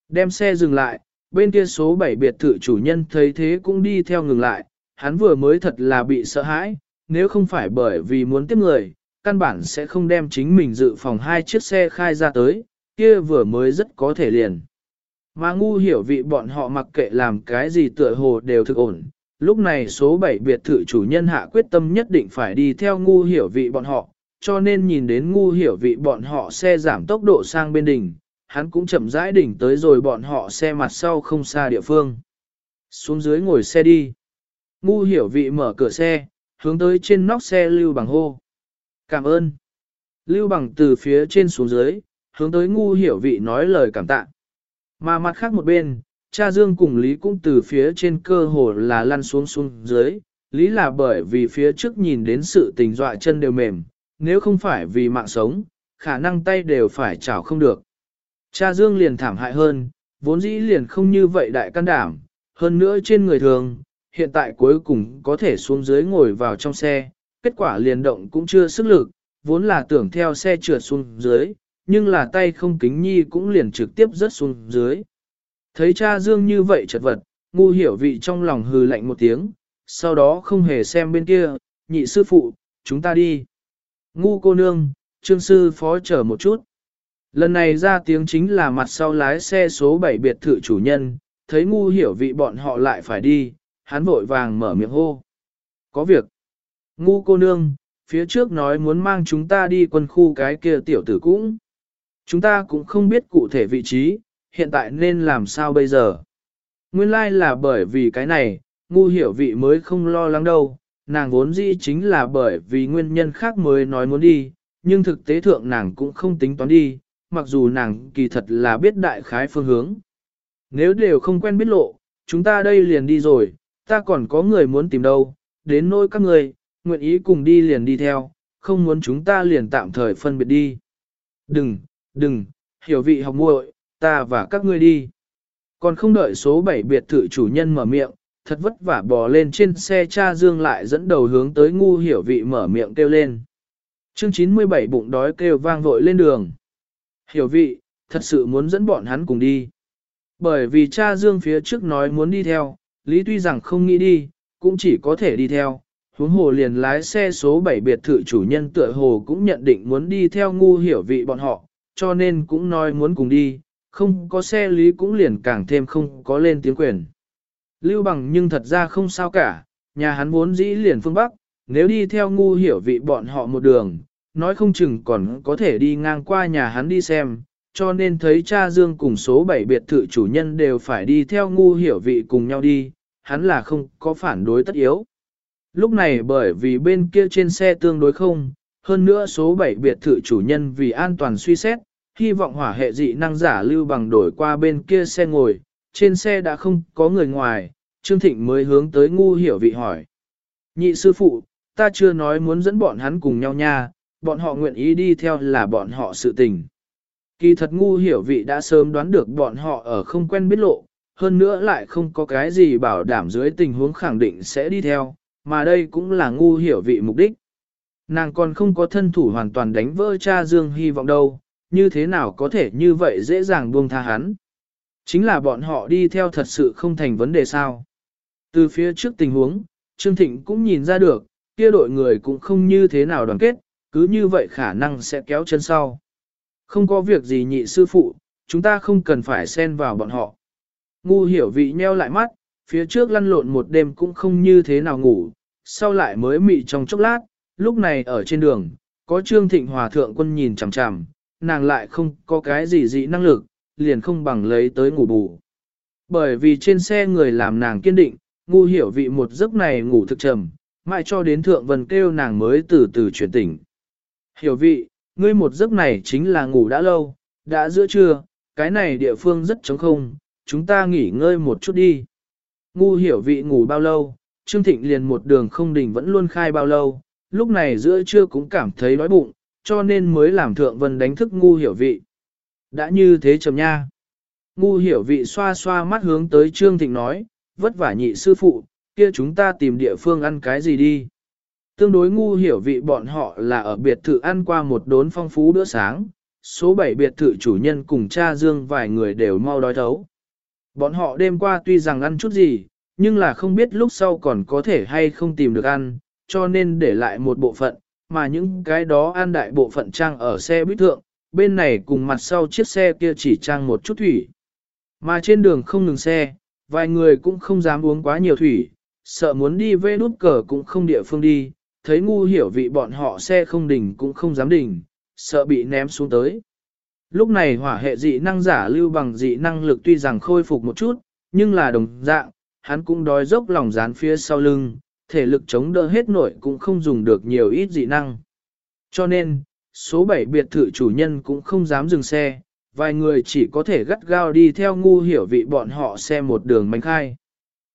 Đem xe dừng lại, bên kia số 7 biệt thự chủ nhân thấy thế cũng đi theo ngừng lại, hắn vừa mới thật là bị sợ hãi, nếu không phải bởi vì muốn tiếp người, căn bản sẽ không đem chính mình dự phòng hai chiếc xe khai ra tới, kia vừa mới rất có thể liền. Mà ngu hiểu vị bọn họ mặc kệ làm cái gì tựa hồ đều thực ổn, lúc này số 7 biệt thự chủ nhân hạ quyết tâm nhất định phải đi theo ngu hiểu vị bọn họ, cho nên nhìn đến ngu hiểu vị bọn họ xe giảm tốc độ sang bên đỉnh, hắn cũng chậm rãi đỉnh tới rồi bọn họ xe mặt sau không xa địa phương. Xuống dưới ngồi xe đi. Ngu hiểu vị mở cửa xe, hướng tới trên nóc xe Lưu Bằng hô. Cảm ơn. Lưu Bằng từ phía trên xuống dưới, hướng tới ngu hiểu vị nói lời cảm tạ. Mà mặt khác một bên, cha Dương cùng Lý cũng từ phía trên cơ hồ là lăn xuống xuống dưới, Lý là bởi vì phía trước nhìn đến sự tình dọa chân đều mềm, nếu không phải vì mạng sống, khả năng tay đều phải chảo không được. Cha Dương liền thảm hại hơn, vốn dĩ liền không như vậy đại can đảm, hơn nữa trên người thường, hiện tại cuối cùng có thể xuống dưới ngồi vào trong xe, kết quả liền động cũng chưa sức lực, vốn là tưởng theo xe trượt xuống dưới, nhưng là tay không kính nhi cũng liền trực tiếp rớt xuống dưới. Thấy cha Dương như vậy chật vật, ngu hiểu vị trong lòng hừ lạnh một tiếng, sau đó không hề xem bên kia, nhị sư phụ, chúng ta đi. Ngu cô nương, trương sư phó chờ một chút. Lần này ra tiếng chính là mặt sau lái xe số 7 biệt thự chủ nhân, thấy ngu hiểu vị bọn họ lại phải đi, hắn vội vàng mở miệng hô. Có việc. Ngu cô nương, phía trước nói muốn mang chúng ta đi quân khu cái kia tiểu tử cũng. Chúng ta cũng không biết cụ thể vị trí, hiện tại nên làm sao bây giờ. Nguyên lai like là bởi vì cái này, ngu hiểu vị mới không lo lắng đâu, nàng vốn dĩ chính là bởi vì nguyên nhân khác mới nói muốn đi, nhưng thực tế thượng nàng cũng không tính toán đi, mặc dù nàng kỳ thật là biết đại khái phương hướng. Nếu đều không quen biết lộ, chúng ta đây liền đi rồi, ta còn có người muốn tìm đâu, đến nỗi các người, nguyện ý cùng đi liền đi theo, không muốn chúng ta liền tạm thời phân biệt đi. Đừng, đừng, hiểu vị học muội, ta và các ngươi đi. Còn không đợi số 7 biệt thự chủ nhân mở miệng, thật vất vả bò lên trên xe cha Dương lại dẫn đầu hướng tới ngu hiểu vị mở miệng kêu lên. Chương 97 bụng đói kêu vang vội lên đường. Hiểu vị, thật sự muốn dẫn bọn hắn cùng đi. Bởi vì cha Dương phía trước nói muốn đi theo, Lý tuy rằng không nghĩ đi, cũng chỉ có thể đi theo. Huống hồ liền lái xe số 7 biệt thự chủ nhân tựa hồ cũng nhận định muốn đi theo ngu hiểu vị bọn họ, cho nên cũng nói muốn cùng đi, không có xe Lý cũng liền càng thêm không có lên tiếng quyền. Lưu bằng nhưng thật ra không sao cả, nhà hắn vốn dĩ liền phương Bắc, nếu đi theo ngu hiểu vị bọn họ một đường, nói không chừng còn có thể đi ngang qua nhà hắn đi xem, cho nên thấy cha Dương cùng số 7 biệt thự chủ nhân đều phải đi theo ngu hiểu vị cùng nhau đi, hắn là không có phản đối tất yếu. Lúc này bởi vì bên kia trên xe tương đối không, hơn nữa số 7 biệt thự chủ nhân vì an toàn suy xét, hy vọng hỏa hệ dị năng giả lưu bằng đổi qua bên kia xe ngồi, trên xe đã không có người ngoài, Trương Thịnh mới hướng tới ngu hiểu vị hỏi. Nhị sư phụ, ta chưa nói muốn dẫn bọn hắn cùng nhau nha, bọn họ nguyện ý đi theo là bọn họ sự tình. Kỳ thật ngu hiểu vị đã sớm đoán được bọn họ ở không quen biết lộ, hơn nữa lại không có cái gì bảo đảm dưới tình huống khẳng định sẽ đi theo, mà đây cũng là ngu hiểu vị mục đích. Nàng còn không có thân thủ hoàn toàn đánh vỡ cha Dương hy vọng đâu, như thế nào có thể như vậy dễ dàng buông tha hắn. Chính là bọn họ đi theo thật sự không thành vấn đề sao. Từ phía trước tình huống, Trương Thịnh cũng nhìn ra được, kia đội người cũng không như thế nào đoàn kết, cứ như vậy khả năng sẽ kéo chân sau. Không có việc gì nhị sư phụ, chúng ta không cần phải xen vào bọn họ. Ngu hiểu vị nheo lại mắt, phía trước lăn lộn một đêm cũng không như thế nào ngủ, sau lại mới mị trong chốc lát, lúc này ở trên đường, có Trương Thịnh Hòa Thượng quân nhìn chằm chằm, nàng lại không có cái gì dị năng lực, liền không bằng lấy tới ngủ bù. Bởi vì trên xe người làm nàng kiên định, ngu hiểu vị một giấc này ngủ thực trầm, mãi cho đến thượng vân kêu nàng mới từ từ chuyển tỉnh. Hiểu vị, ngươi một giấc này chính là ngủ đã lâu, đã giữa trưa, cái này địa phương rất trống không, chúng ta nghỉ ngơi một chút đi. Ngu hiểu vị ngủ bao lâu, Trương Thịnh liền một đường không đỉnh vẫn luôn khai bao lâu, lúc này giữa trưa cũng cảm thấy đói bụng, cho nên mới làm thượng vân đánh thức ngu hiểu vị. Đã như thế trầm nha. Ngu hiểu vị xoa xoa mắt hướng tới Trương Thịnh nói, vất vả nhị sư phụ, kia chúng ta tìm địa phương ăn cái gì đi. Tương đối ngu hiểu vị bọn họ là ở biệt thự ăn qua một đốn phong phú bữa sáng, số 7 biệt thự chủ nhân cùng cha Dương vài người đều mau đói thấu. Bọn họ đêm qua tuy rằng ăn chút gì, nhưng là không biết lúc sau còn có thể hay không tìm được ăn, cho nên để lại một bộ phận, mà những cái đó ăn đại bộ phận trang ở xe buýt thượng, bên này cùng mặt sau chiếc xe kia chỉ trang một chút thủy. Mà trên đường không ngừng xe, vài người cũng không dám uống quá nhiều thủy, sợ muốn đi về đút cờ cũng không địa phương đi, thấy ngu hiểu vị bọn họ xe không đỉnh cũng không dám đỉnh, sợ bị ném xuống tới. Lúc này hỏa hệ dị năng giả lưu bằng dị năng lực tuy rằng khôi phục một chút, nhưng là đồng dạng, hắn cũng đói dốc lòng dán phía sau lưng, thể lực chống đỡ hết nội cũng không dùng được nhiều ít dị năng. Cho nên, số 7 biệt thự chủ nhân cũng không dám dừng xe, vài người chỉ có thể gắt gao đi theo ngu hiểu vị bọn họ xe một đường bánh khai.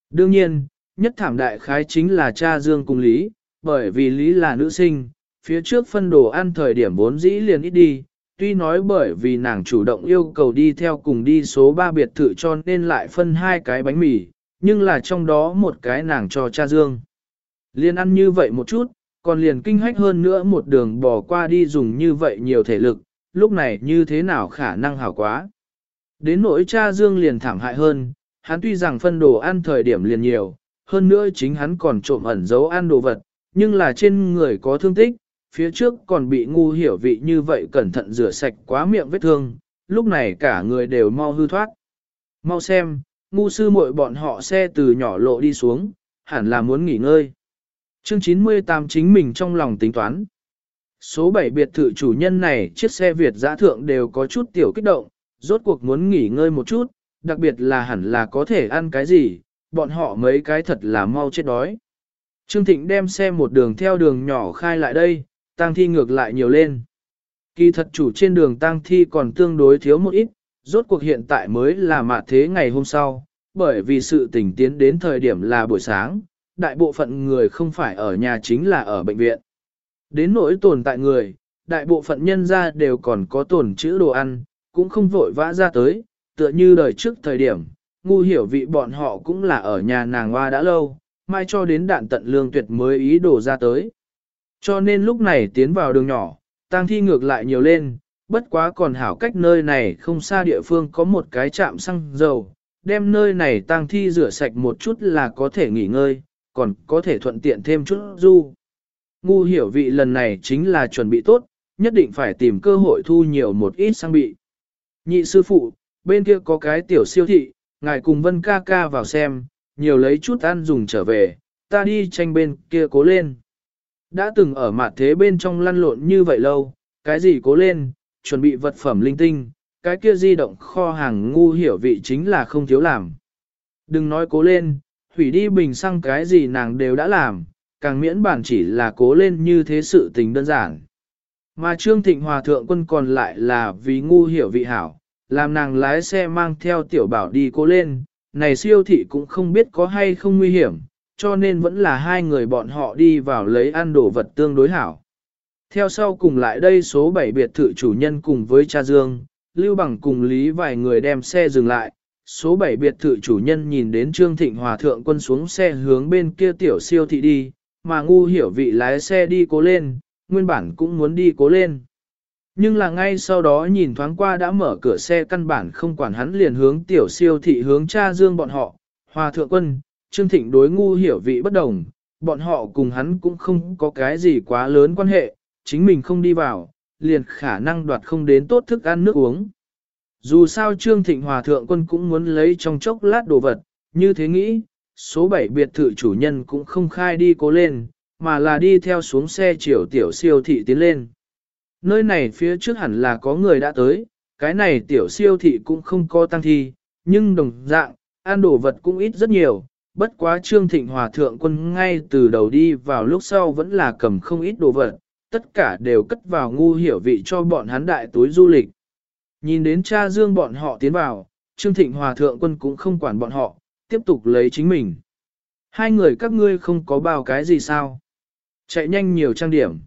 Đương nhiên, nhất thảm đại khái chính là cha Dương cùng Lý, bởi vì Lý là nữ sinh, phía trước phân đồ ăn thời điểm vốn dĩ liền ít đi, tuy nói bởi vì nàng chủ động yêu cầu đi theo cùng đi số 3 biệt thự cho nên lại phân hai cái bánh mì, nhưng là trong đó một cái nàng cho cha Dương. Liên ăn như vậy một chút, còn liền kinh hách hơn nữa một đường bò qua đi dùng như vậy nhiều thể lực, lúc này như thế nào khả năng hảo quá. Đến nỗi cha Dương liền thảm hại hơn, hắn tuy rằng phân đồ ăn thời điểm liền nhiều, hơn nữa chính hắn còn trộm ẩn giấu ăn đồ vật, nhưng là trên người có thương tích, phía trước còn bị ngu hiểu vị như vậy cẩn thận rửa sạch quá miệng vết thương, lúc này cả người đều mau hư thoát. Mau xem, ngu sư muội bọn họ xe từ nhỏ lộ đi xuống, hẳn là muốn nghỉ ngơi. Chương 98 chính mình trong lòng tính toán. Số 7 biệt thự chủ nhân này chiếc xe Việt giã thượng đều có chút tiểu kích động, rốt cuộc muốn nghỉ ngơi một chút, đặc biệt là hẳn là có thể ăn cái gì, bọn họ mấy cái thật là mau chết đói. Trương Thịnh đem xe một đường theo đường nhỏ khai lại đây, tang thi ngược lại nhiều lên. Kỳ thật chủ trên đường tang thi còn tương đối thiếu một ít, rốt cuộc hiện tại mới là mạ thế ngày hôm sau, bởi vì sự tình tiến đến thời điểm là buổi sáng, đại bộ phận người không phải ở nhà chính là ở bệnh viện. Đến nỗi tồn tại người, đại bộ phận nhân ra đều còn có tồn chữ đồ ăn, cũng không vội vã ra tới, tựa như đời trước thời điểm, ngu hiểu vị bọn họ cũng là ở nhà nàng hoa đã lâu, mai cho đến đạn tận lương tuyệt mới ý đồ ra tới. Cho nên lúc này tiến vào đường nhỏ, tang thi ngược lại nhiều lên, bất quá còn hảo cách nơi này không xa địa phương có một cái trạm xăng dầu, đem nơi này tang thi rửa sạch một chút là có thể nghỉ ngơi, còn có thể thuận tiện thêm chút du. Ngu hiểu vị lần này chính là chuẩn bị tốt, nhất định phải tìm cơ hội thu nhiều một ít sang bị. Nhị sư phụ, bên kia có cái tiểu siêu thị, ngài cùng vân ca ca vào xem, nhiều lấy chút ăn dùng trở về, ta đi tranh bên kia cố lên. Đã từng ở mặt thế bên trong lăn lộn như vậy lâu, cái gì cố lên, chuẩn bị vật phẩm linh tinh, cái kia di động kho hàng ngu hiểu vị chính là không thiếu làm. Đừng nói cố lên, hủy đi bình xăng cái gì nàng đều đã làm, càng miễn bản chỉ là cố lên như thế sự tình đơn giản. Mà Trương Thịnh Hòa Thượng quân còn lại là vì ngu hiểu vị hảo, làm nàng lái xe mang theo tiểu bảo đi cố lên, này siêu thị cũng không biết có hay không nguy hiểm, cho nên vẫn là hai người bọn họ đi vào lấy ăn đồ vật tương đối hảo. Theo sau cùng lại đây số 7 biệt thự chủ nhân cùng với cha Dương, Lưu Bằng cùng Lý vài người đem xe dừng lại, số 7 biệt thự chủ nhân nhìn đến Trương Thịnh Hòa Thượng quân xuống xe hướng bên kia tiểu siêu thị đi, mà ngu hiểu vị lái xe đi cố lên, nguyên bản cũng muốn đi cố lên. Nhưng là ngay sau đó nhìn thoáng qua đã mở cửa xe căn bản không quản hắn liền hướng tiểu siêu thị hướng cha dương bọn họ, hòa thượng quân, Trương Thịnh đối ngu hiểu vị bất đồng, bọn họ cùng hắn cũng không có cái gì quá lớn quan hệ, chính mình không đi vào, liền khả năng đoạt không đến tốt thức ăn nước uống. Dù sao Trương Thịnh Hòa Thượng Quân cũng muốn lấy trong chốc lát đồ vật, như thế nghĩ, số 7 biệt thự chủ nhân cũng không khai đi cố lên, mà là đi theo xuống xe chiều tiểu siêu thị tiến lên. Nơi này phía trước hẳn là có người đã tới, cái này tiểu siêu thị cũng không có tăng thi, nhưng đồng dạng, ăn đồ vật cũng ít rất nhiều, bất quá Trương Thịnh Hòa Thượng Quân ngay từ đầu đi vào lúc sau vẫn là cầm không ít đồ vật, tất cả đều cất vào ngu hiểu vị cho bọn hắn đại túi du lịch. Nhìn đến cha dương bọn họ tiến vào, Trương Thịnh Hòa Thượng Quân cũng không quản bọn họ, tiếp tục lấy chính mình. Hai người các ngươi không có bao cái gì sao? Chạy nhanh nhiều trang điểm.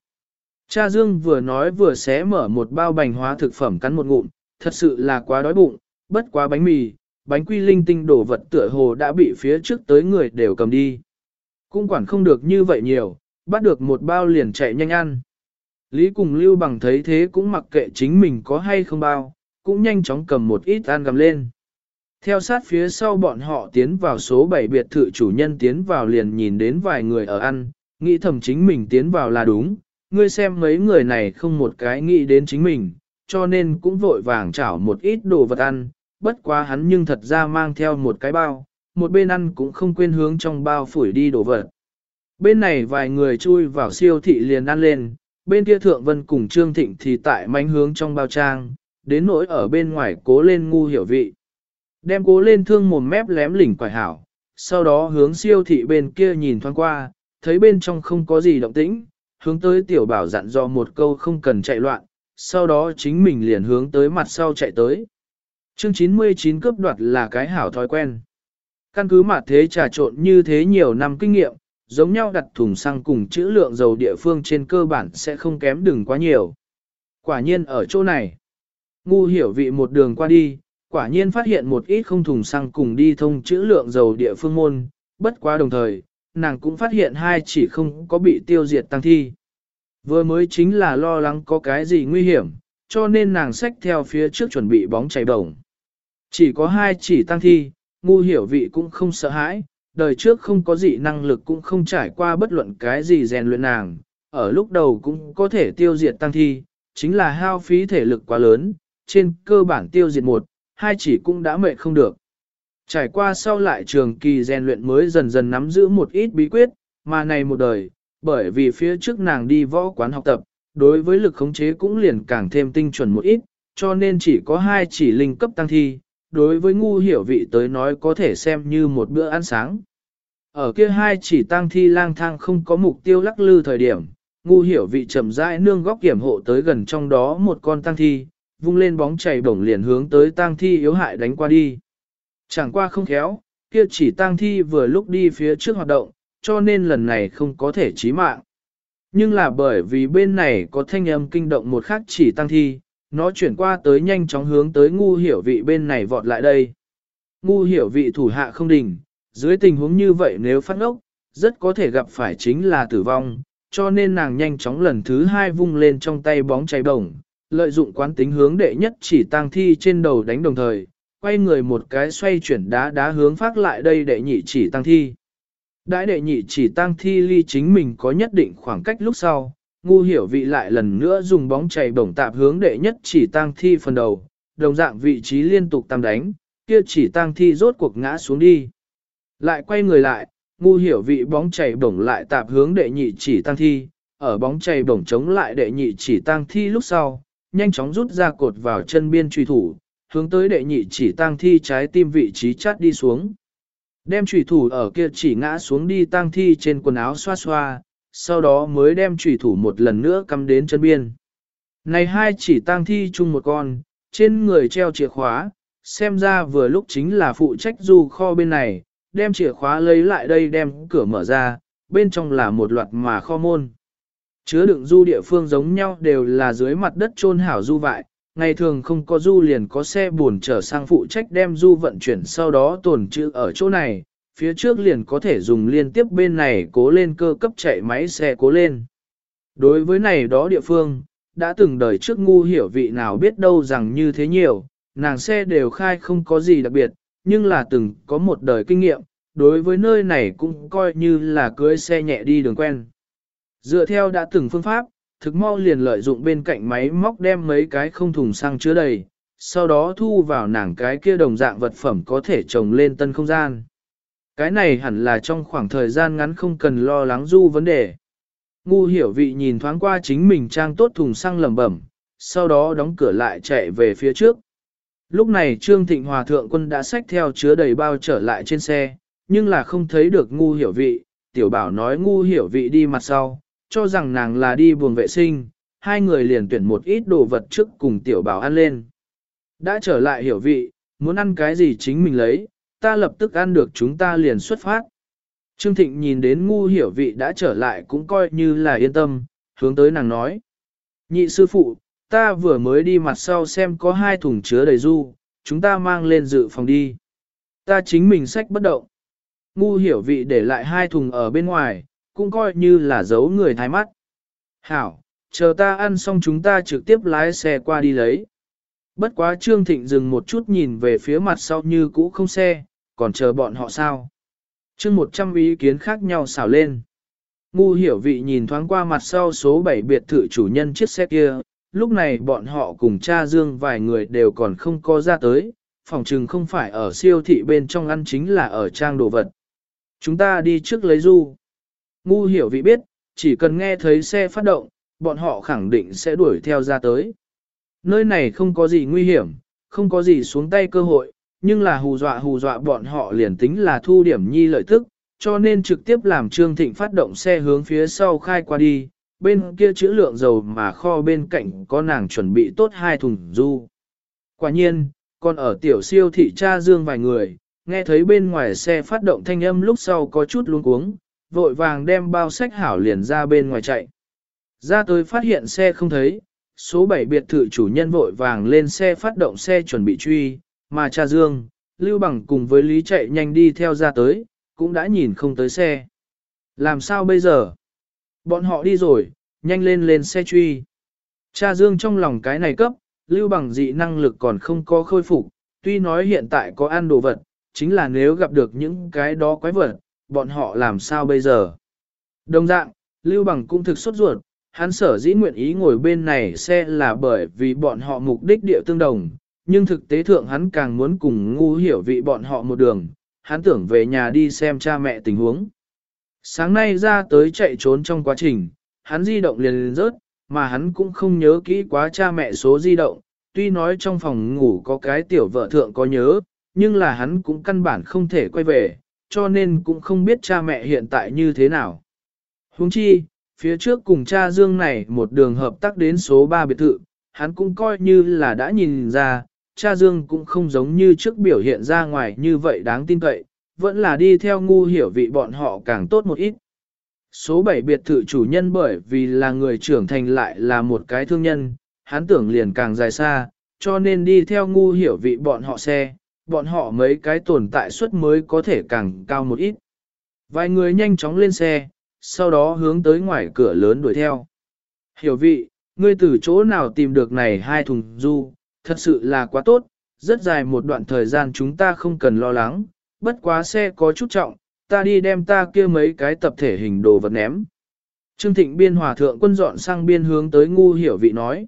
Cha Dương vừa nói vừa xé mở một bao bánh hóa thực phẩm cắn một ngụm, thật sự là quá đói bụng, bất quá bánh mì, bánh quy linh tinh đổ vật tựa hồ đã bị phía trước tới người đều cầm đi. Cũng quản không được như vậy nhiều, bắt được một bao liền chạy nhanh ăn. Lý cùng Lưu bằng thấy thế cũng mặc kệ chính mình có hay không bao, cũng nhanh chóng cầm một ít ăn gầm lên. Theo sát phía sau bọn họ tiến vào số 7 biệt thự chủ nhân tiến vào liền nhìn đến vài người ở ăn, nghĩ thầm chính mình tiến vào là đúng, ngươi xem mấy người này không một cái nghĩ đến chính mình, cho nên cũng vội vàng chảo một ít đồ vật ăn, bất quá hắn nhưng thật ra mang theo một cái bao, một bên ăn cũng không quên hướng trong bao phủi đi đồ vật. bên này vài người chui vào siêu thị liền ăn lên, bên kia Thượng Vân cùng Trương Thịnh thì tại manh hướng trong bao trang, đến nỗi ở bên ngoài cố lên ngu hiểu vị. Đem cố lên thương mồm mép lém lỉnh quải hảo, sau đó hướng siêu thị bên kia nhìn thoáng qua, thấy bên trong không có gì động tĩnh, hướng tới tiểu bảo dặn dò một câu không cần chạy loạn, sau đó chính mình liền hướng tới mặt sau chạy tới. Chương 99 cướp đoạt là cái hảo thói quen. Căn cứ mặt thế trà trộn như thế nhiều năm kinh nghiệm, giống nhau đặt thùng xăng cùng chữ lượng dầu địa phương trên cơ bản sẽ không kém đừng quá nhiều. Quả nhiên ở chỗ này, ngu hiểu vị một đường qua đi, quả nhiên phát hiện một ít không thùng xăng cùng đi thông chữ lượng dầu địa phương môn, bất quá đồng thời, nàng cũng phát hiện hai chỉ không có bị tiêu diệt tăng thi. Vừa mới chính là lo lắng có cái gì nguy hiểm, cho nên nàng xách theo phía trước chuẩn bị bóng chảy bổng. Chỉ có hai chỉ tăng thi, ngu hiểu vị cũng không sợ hãi, đời trước không có gì năng lực cũng không trải qua bất luận cái gì rèn luyện nàng, ở lúc đầu cũng có thể tiêu diệt tăng thi, chính là hao phí thể lực quá lớn, trên cơ bản tiêu diệt một, hai chỉ cũng đã mệt không được. Trải qua sau lại trường kỳ rèn luyện mới dần dần nắm giữ một ít bí quyết, mà này một đời, bởi vì phía trước nàng đi võ quán học tập, đối với lực khống chế cũng liền càng thêm tinh chuẩn một ít, cho nên chỉ có hai chỉ linh cấp tăng thi, đối với ngu hiểu vị tới nói có thể xem như một bữa ăn sáng. Ở kia hai chỉ tăng thi lang thang không có mục tiêu lắc lư thời điểm, ngu hiểu vị chậm rãi nương góc kiểm hộ tới gần trong đó một con tăng thi, vung lên bóng chảy bổng liền hướng tới tăng thi yếu hại đánh qua đi. Chẳng qua không khéo, kia chỉ tăng thi vừa lúc đi phía trước hoạt động, cho nên lần này không có thể chí mạng. Nhưng là bởi vì bên này có thanh âm kinh động một khắc chỉ tăng thi, nó chuyển qua tới nhanh chóng hướng tới ngu hiểu vị bên này vọt lại đây. Ngu hiểu vị thủ hạ không đình, dưới tình huống như vậy nếu phát ốc, rất có thể gặp phải chính là tử vong, cho nên nàng nhanh chóng lần thứ hai vung lên trong tay bóng cháy bổng, lợi dụng quán tính hướng đệ nhất chỉ tăng thi trên đầu đánh đồng thời, quay người một cái xoay chuyển đá đá hướng phát lại đây đệ nhị chỉ tăng thi. Đãi đệ nhị chỉ tăng thi ly chính mình có nhất định khoảng cách lúc sau, ngu hiểu vị lại lần nữa dùng bóng chảy bổng tạp hướng đệ nhất chỉ tăng thi phần đầu, đồng dạng vị trí liên tục tam đánh, kia chỉ tăng thi rốt cuộc ngã xuống đi. Lại quay người lại, ngu hiểu vị bóng chảy bổng lại tạp hướng đệ nhị chỉ tăng thi, ở bóng chảy bổng chống lại đệ nhị chỉ tăng thi lúc sau, nhanh chóng rút ra cột vào chân biên truy thủ, hướng tới đệ nhị chỉ tang thi trái tim vị trí chát đi xuống. Đem trùy thủ ở kia chỉ ngã xuống đi tang thi trên quần áo xoa xoa, sau đó mới đem trùy thủ một lần nữa cắm đến chân biên. Này hai chỉ tang thi chung một con, trên người treo chìa khóa, xem ra vừa lúc chính là phụ trách du kho bên này, đem chìa khóa lấy lại đây đem cửa mở ra, bên trong là một loạt mà kho môn. Chứa đựng du địa phương giống nhau đều là dưới mặt đất trôn hảo du vại, ngày thường không có du liền có xe buồn trở sang phụ trách đem du vận chuyển sau đó tồn trữ ở chỗ này, phía trước liền có thể dùng liên tiếp bên này cố lên cơ cấp chạy máy xe cố lên. Đối với này đó địa phương, đã từng đời trước ngu hiểu vị nào biết đâu rằng như thế nhiều, nàng xe đều khai không có gì đặc biệt, nhưng là từng có một đời kinh nghiệm, đối với nơi này cũng coi như là cưới xe nhẹ đi đường quen. Dựa theo đã từng phương pháp, thực mau liền lợi dụng bên cạnh máy móc đem mấy cái không thùng xăng chứa đầy, sau đó thu vào nàng cái kia đồng dạng vật phẩm có thể trồng lên tân không gian. Cái này hẳn là trong khoảng thời gian ngắn không cần lo lắng du vấn đề. Ngu hiểu vị nhìn thoáng qua chính mình trang tốt thùng xăng lẩm bẩm, sau đó đóng cửa lại chạy về phía trước. Lúc này Trương Thịnh Hòa Thượng Quân đã xách theo chứa đầy bao trở lại trên xe, nhưng là không thấy được ngu hiểu vị, tiểu bảo nói ngu hiểu vị đi mặt sau, cho rằng nàng là đi buồng vệ sinh, hai người liền tuyển một ít đồ vật trước cùng tiểu bảo ăn lên. Đã trở lại hiểu vị, muốn ăn cái gì chính mình lấy, ta lập tức ăn được chúng ta liền xuất phát. Trương Thịnh nhìn đến ngu hiểu vị đã trở lại cũng coi như là yên tâm, hướng tới nàng nói. Nhị sư phụ, ta vừa mới đi mặt sau xem có hai thùng chứa đầy du, chúng ta mang lên dự phòng đi. Ta chính mình sách bất động. Ngu hiểu vị để lại hai thùng ở bên ngoài, cũng coi như là giấu người thái mắt. Hảo, chờ ta ăn xong chúng ta trực tiếp lái xe qua đi lấy. Bất quá Trương Thịnh dừng một chút nhìn về phía mặt sau như cũ không xe, còn chờ bọn họ sao. Trương một trăm ý kiến khác nhau xảo lên. Ngu hiểu vị nhìn thoáng qua mặt sau số 7 biệt thự chủ nhân chiếc xe kia, lúc này bọn họ cùng cha Dương vài người đều còn không có ra tới, phòng trừng không phải ở siêu thị bên trong ăn chính là ở trang đồ vật. Chúng ta đi trước lấy du. Ngu hiểu vị biết, chỉ cần nghe thấy xe phát động, bọn họ khẳng định sẽ đuổi theo ra tới. Nơi này không có gì nguy hiểm, không có gì xuống tay cơ hội, nhưng là hù dọa hù dọa bọn họ liền tính là thu điểm nhi lợi tức, cho nên trực tiếp làm Trương Thịnh phát động xe hướng phía sau khai qua đi, bên kia chữ lượng dầu mà kho bên cạnh có nàng chuẩn bị tốt hai thùng du. Quả nhiên, còn ở tiểu siêu thị cha dương vài người, nghe thấy bên ngoài xe phát động thanh âm lúc sau có chút luống cuống, vội vàng đem bao sách hảo liền ra bên ngoài chạy. Ra tới phát hiện xe không thấy, số 7 biệt thự chủ nhân vội vàng lên xe phát động xe chuẩn bị truy, mà cha Dương, Lưu Bằng cùng với Lý chạy nhanh đi theo ra tới, cũng đã nhìn không tới xe. Làm sao bây giờ? Bọn họ đi rồi, nhanh lên lên xe truy. Cha Dương trong lòng cái này cấp, Lưu Bằng dị năng lực còn không có khôi phục, tuy nói hiện tại có ăn đồ vật, chính là nếu gặp được những cái đó quái vật, bọn họ làm sao bây giờ? Đồng dạng, Lưu Bằng cũng thực sốt ruột, hắn sở dĩ nguyện ý ngồi bên này xe là bởi vì bọn họ mục đích địa tương đồng, nhưng thực tế thượng hắn càng muốn cùng ngu hiểu vị bọn họ một đường, hắn tưởng về nhà đi xem cha mẹ tình huống. Sáng nay ra tới chạy trốn trong quá trình, hắn di động liền liền rớt, mà hắn cũng không nhớ kỹ quá cha mẹ số di động, tuy nói trong phòng ngủ có cái tiểu vợ thượng có nhớ, nhưng là hắn cũng căn bản không thể quay về, cho nên cũng không biết cha mẹ hiện tại như thế nào. Huống chi, phía trước cùng cha Dương này một đường hợp tác đến số 3 biệt thự, hắn cũng coi như là đã nhìn ra, cha Dương cũng không giống như trước biểu hiện ra ngoài như vậy đáng tin cậy, vẫn là đi theo ngu hiểu vị bọn họ càng tốt một ít. Số 7 biệt thự chủ nhân bởi vì là người trưởng thành lại là một cái thương nhân, hắn tưởng liền càng dài xa, cho nên đi theo ngu hiểu vị bọn họ xe, bọn họ mấy cái tồn tại suất mới có thể càng cao một ít. Vài người nhanh chóng lên xe, sau đó hướng tới ngoài cửa lớn đuổi theo. Hiểu vị, ngươi từ chỗ nào tìm được này hai thùng du, thật sự là quá tốt, rất dài một đoạn thời gian chúng ta không cần lo lắng, bất quá xe có chút trọng, ta đi đem ta kia mấy cái tập thể hình đồ vật ném. Trương Thịnh Biên hòa thượng quân dọn sang biên hướng tới ngu hiểu vị nói.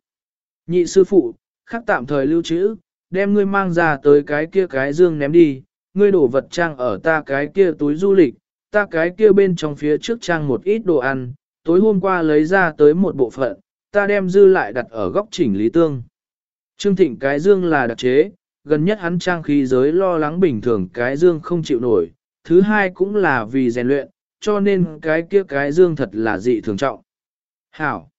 Nhị sư phụ, khắc tạm thời lưu trữ, đem ngươi mang ra tới cái kia cái dương ném đi, ngươi đổ vật trang ở ta cái kia túi du lịch, ta cái kia bên trong phía trước trang một ít đồ ăn, tối hôm qua lấy ra tới một bộ phận, ta đem dư lại đặt ở góc chỉnh lý tương. Trương Thịnh cái dương là đặc chế, gần nhất hắn trang khí giới lo lắng bình thường cái dương không chịu nổi, thứ hai cũng là vì rèn luyện, cho nên cái kia cái dương thật là dị thường trọng. Hảo!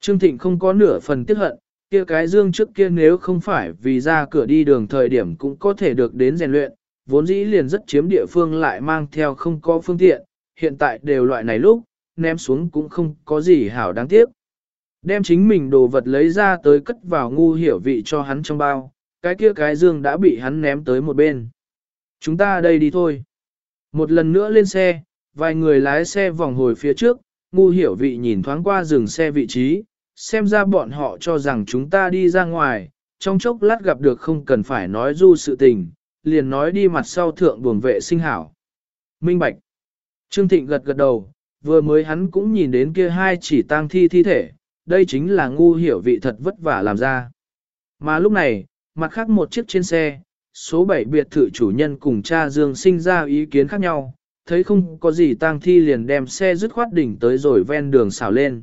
Trương Thịnh không có nửa phần tiếc hận, kia cái dương trước kia nếu không phải vì ra cửa đi đường thời điểm cũng có thể được đến rèn luyện, vốn dĩ liền rất chiếm địa phương lại mang theo không có phương tiện, hiện tại đều loại này lúc, ném xuống cũng không có gì hảo đáng tiếc. Đem chính mình đồ vật lấy ra tới cất vào ngu hiểu vị cho hắn trong bao, cái kia cái dương đã bị hắn ném tới một bên. Chúng ta đây đi thôi. Một lần nữa lên xe, vài người lái xe vòng hồi phía trước, ngu hiểu vị nhìn thoáng qua dừng xe vị trí, xem ra bọn họ cho rằng chúng ta đi ra ngoài, trong chốc lát gặp được không cần phải nói du sự tình, liền nói đi mặt sau thượng buồng vệ sinh hảo. Minh Bạch. Trương Thịnh gật gật đầu, vừa mới hắn cũng nhìn đến kia hai chỉ tang thi thi thể, đây chính là ngu hiểu vị thật vất vả làm ra. Mà lúc này, mặt khác một chiếc trên xe, số 7 biệt thự chủ nhân cùng cha Dương sinh ra ý kiến khác nhau, thấy không có gì tang thi liền đem xe dứt khoát đỉnh tới rồi ven đường xảo lên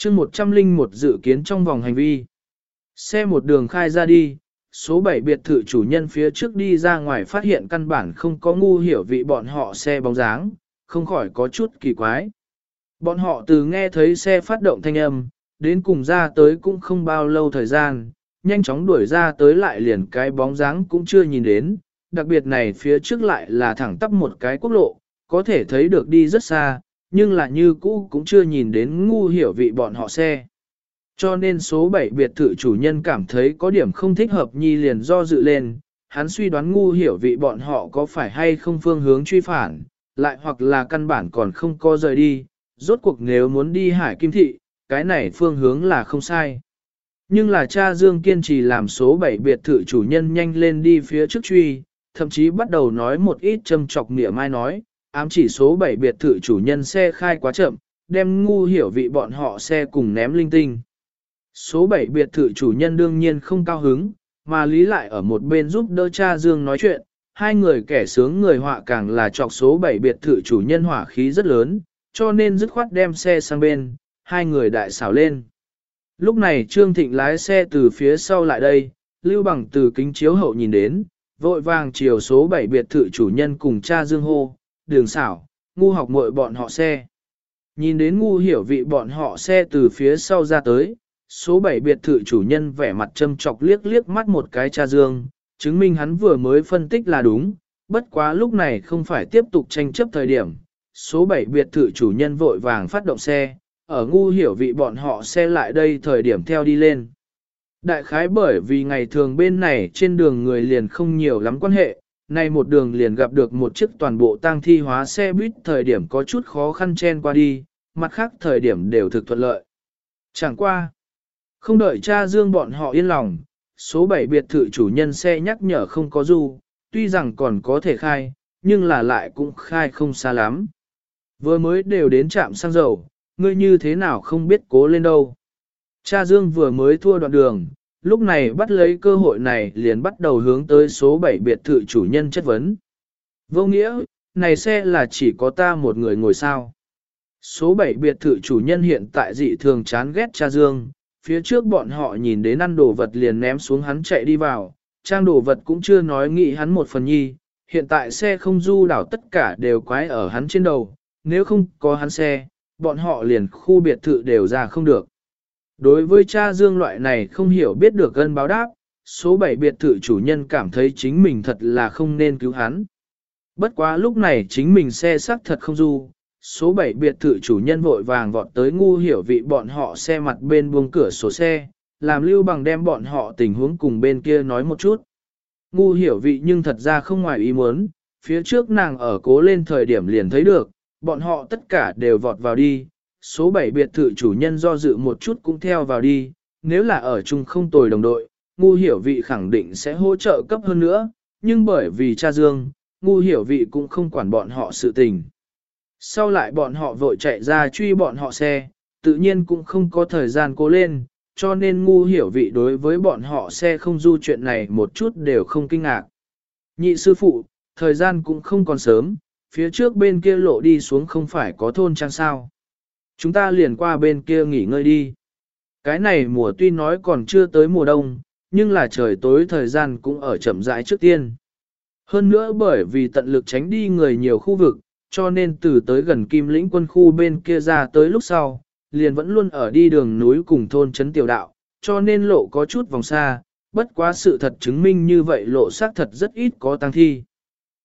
chương 101 dự kiến trong vòng hành vi. Xe một đường khai ra đi, số 7 biệt thự chủ nhân phía trước đi ra ngoài phát hiện căn bản không có ngu hiểu vị bọn họ xe bóng dáng, không khỏi có chút kỳ quái. Bọn họ từ nghe thấy xe phát động thanh âm, đến cùng ra tới cũng không bao lâu thời gian, nhanh chóng đuổi ra tới lại liền cái bóng dáng cũng chưa nhìn đến, đặc biệt này phía trước lại là thẳng tắp một cái quốc lộ, có thể thấy được đi rất xa, nhưng là như cũ cũng chưa nhìn đến ngu hiểu vị bọn họ xe. Cho nên số 7 biệt thự chủ nhân cảm thấy có điểm không thích hợp nhi liền do dự lên, hắn suy đoán ngu hiểu vị bọn họ có phải hay không phương hướng truy phản, lại hoặc là căn bản còn không có rời đi, rốt cuộc nếu muốn đi hải kim thị, cái này phương hướng là không sai. Nhưng là cha Dương kiên trì làm số 7 biệt thự chủ nhân nhanh lên đi phía trước truy, thậm chí bắt đầu nói một ít châm chọc nịa mai nói, ám chỉ số 7 biệt thự chủ nhân xe khai quá chậm, đem ngu hiểu vị bọn họ xe cùng ném linh tinh. Số 7 biệt thự chủ nhân đương nhiên không cao hứng, mà lý lại ở một bên giúp đỡ cha Dương nói chuyện, hai người kẻ sướng người họa càng là chọc số 7 biệt thự chủ nhân hỏa khí rất lớn, cho nên dứt khoát đem xe sang bên, hai người đại xảo lên. Lúc này Trương Thịnh lái xe từ phía sau lại đây, Lưu Bằng từ kính chiếu hậu nhìn đến, vội vàng chiều số 7 biệt thự chủ nhân cùng cha Dương hô, đường xảo, ngu học mội bọn họ xe. Nhìn đến ngu hiểu vị bọn họ xe từ phía sau ra tới, số 7 biệt thự chủ nhân vẻ mặt châm chọc liếc liếc mắt một cái cha Dương, chứng minh hắn vừa mới phân tích là đúng, bất quá lúc này không phải tiếp tục tranh chấp thời điểm. Số 7 biệt thự chủ nhân vội vàng phát động xe, ở ngu hiểu vị bọn họ xe lại đây thời điểm theo đi lên. Đại khái bởi vì ngày thường bên này trên đường người liền không nhiều lắm quan hệ, nay một đường liền gặp được một chiếc toàn bộ tang thi hóa xe buýt thời điểm có chút khó khăn chen qua đi, mặt khác thời điểm đều thực thuận lợi. Chẳng qua, không đợi cha dương bọn họ yên lòng, số 7 biệt thự chủ nhân xe nhắc nhở không có du, tuy rằng còn có thể khai, nhưng là lại cũng khai không xa lắm. Vừa mới đều đến trạm xăng dầu, ngươi như thế nào không biết cố lên đâu. Cha Dương vừa mới thua đoạn đường, lúc này bắt lấy cơ hội này liền bắt đầu hướng tới số 7 biệt thự chủ nhân chất vấn. Vô nghĩa, này xe là chỉ có ta một người ngồi sao. Số 7 biệt thự chủ nhân hiện tại dị thường chán ghét cha Dương, phía trước bọn họ nhìn đến ăn đồ vật liền ném xuống hắn chạy đi vào, trang đồ vật cũng chưa nói nghĩ hắn một phần nhi, hiện tại xe không du đảo tất cả đều quái ở hắn trên đầu, nếu không có hắn xe, bọn họ liền khu biệt thự đều ra không được. Đối với cha Dương loại này không hiểu biết được gân báo đáp, số 7 biệt thự chủ nhân cảm thấy chính mình thật là không nên cứu hắn. Bất quá lúc này chính mình xe xác thật không du, số 7 biệt thự chủ nhân vội vàng vọt tới ngu hiểu vị bọn họ xe mặt bên buông cửa sổ xe, làm lưu bằng đem bọn họ tình huống cùng bên kia nói một chút. Ngu hiểu vị nhưng thật ra không ngoài ý muốn, phía trước nàng ở cố lên thời điểm liền thấy được, bọn họ tất cả đều vọt vào đi, số 7 biệt thự chủ nhân do dự một chút cũng theo vào đi, nếu là ở chung không tồi đồng đội, ngu hiểu vị khẳng định sẽ hỗ trợ cấp hơn nữa, nhưng bởi vì cha dương, ngu hiểu vị cũng không quản bọn họ sự tình. Sau lại bọn họ vội chạy ra truy bọn họ xe, tự nhiên cũng không có thời gian cố lên, cho nên ngu hiểu vị đối với bọn họ xe không du chuyện này một chút đều không kinh ngạc. Nhị sư phụ, thời gian cũng không còn sớm, phía trước bên kia lộ đi xuống không phải có thôn trang sao. Chúng ta liền qua bên kia nghỉ ngơi đi. Cái này mùa tuy nói còn chưa tới mùa đông, nhưng là trời tối thời gian cũng ở chậm rãi trước tiên. Hơn nữa bởi vì tận lực tránh đi người nhiều khu vực, cho nên từ tới gần kim lĩnh quân khu bên kia ra tới lúc sau, liền vẫn luôn ở đi đường núi cùng thôn trấn tiểu đạo, cho nên lộ có chút vòng xa, bất quá sự thật chứng minh như vậy lộ xác thật rất ít có tăng thi.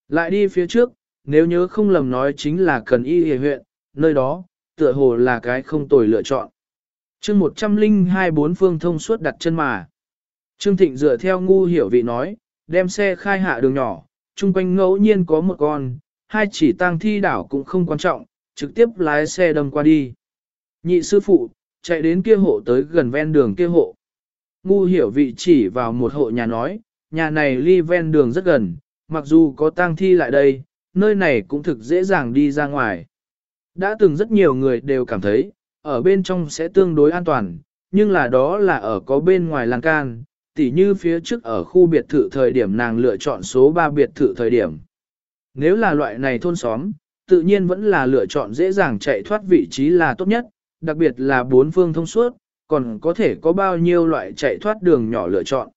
Lại đi phía trước, nếu nhớ không lầm nói chính là cần y hề huyện, nơi đó, tựa hồ là cái không tồi lựa chọn. chương 102 bốn phương thông suốt đặt chân mà. Trương Thịnh dựa theo ngu hiểu vị nói, đem xe khai hạ đường nhỏ, chung quanh ngẫu nhiên có một con, hai chỉ tang thi đảo cũng không quan trọng, trực tiếp lái xe đâm qua đi. Nhị sư phụ, chạy đến kia hộ tới gần ven đường kia hộ. Ngu hiểu vị chỉ vào một hộ nhà nói, nhà này ly ven đường rất gần, mặc dù có tang thi lại đây, nơi này cũng thực dễ dàng đi ra ngoài. Đã từng rất nhiều người đều cảm thấy, ở bên trong sẽ tương đối an toàn, nhưng là đó là ở có bên ngoài lan can, tỉ như phía trước ở khu biệt thự thời điểm nàng lựa chọn số 3 biệt thự thời điểm. Nếu là loại này thôn xóm, tự nhiên vẫn là lựa chọn dễ dàng chạy thoát vị trí là tốt nhất, đặc biệt là bốn phương thông suốt, còn có thể có bao nhiêu loại chạy thoát đường nhỏ lựa chọn.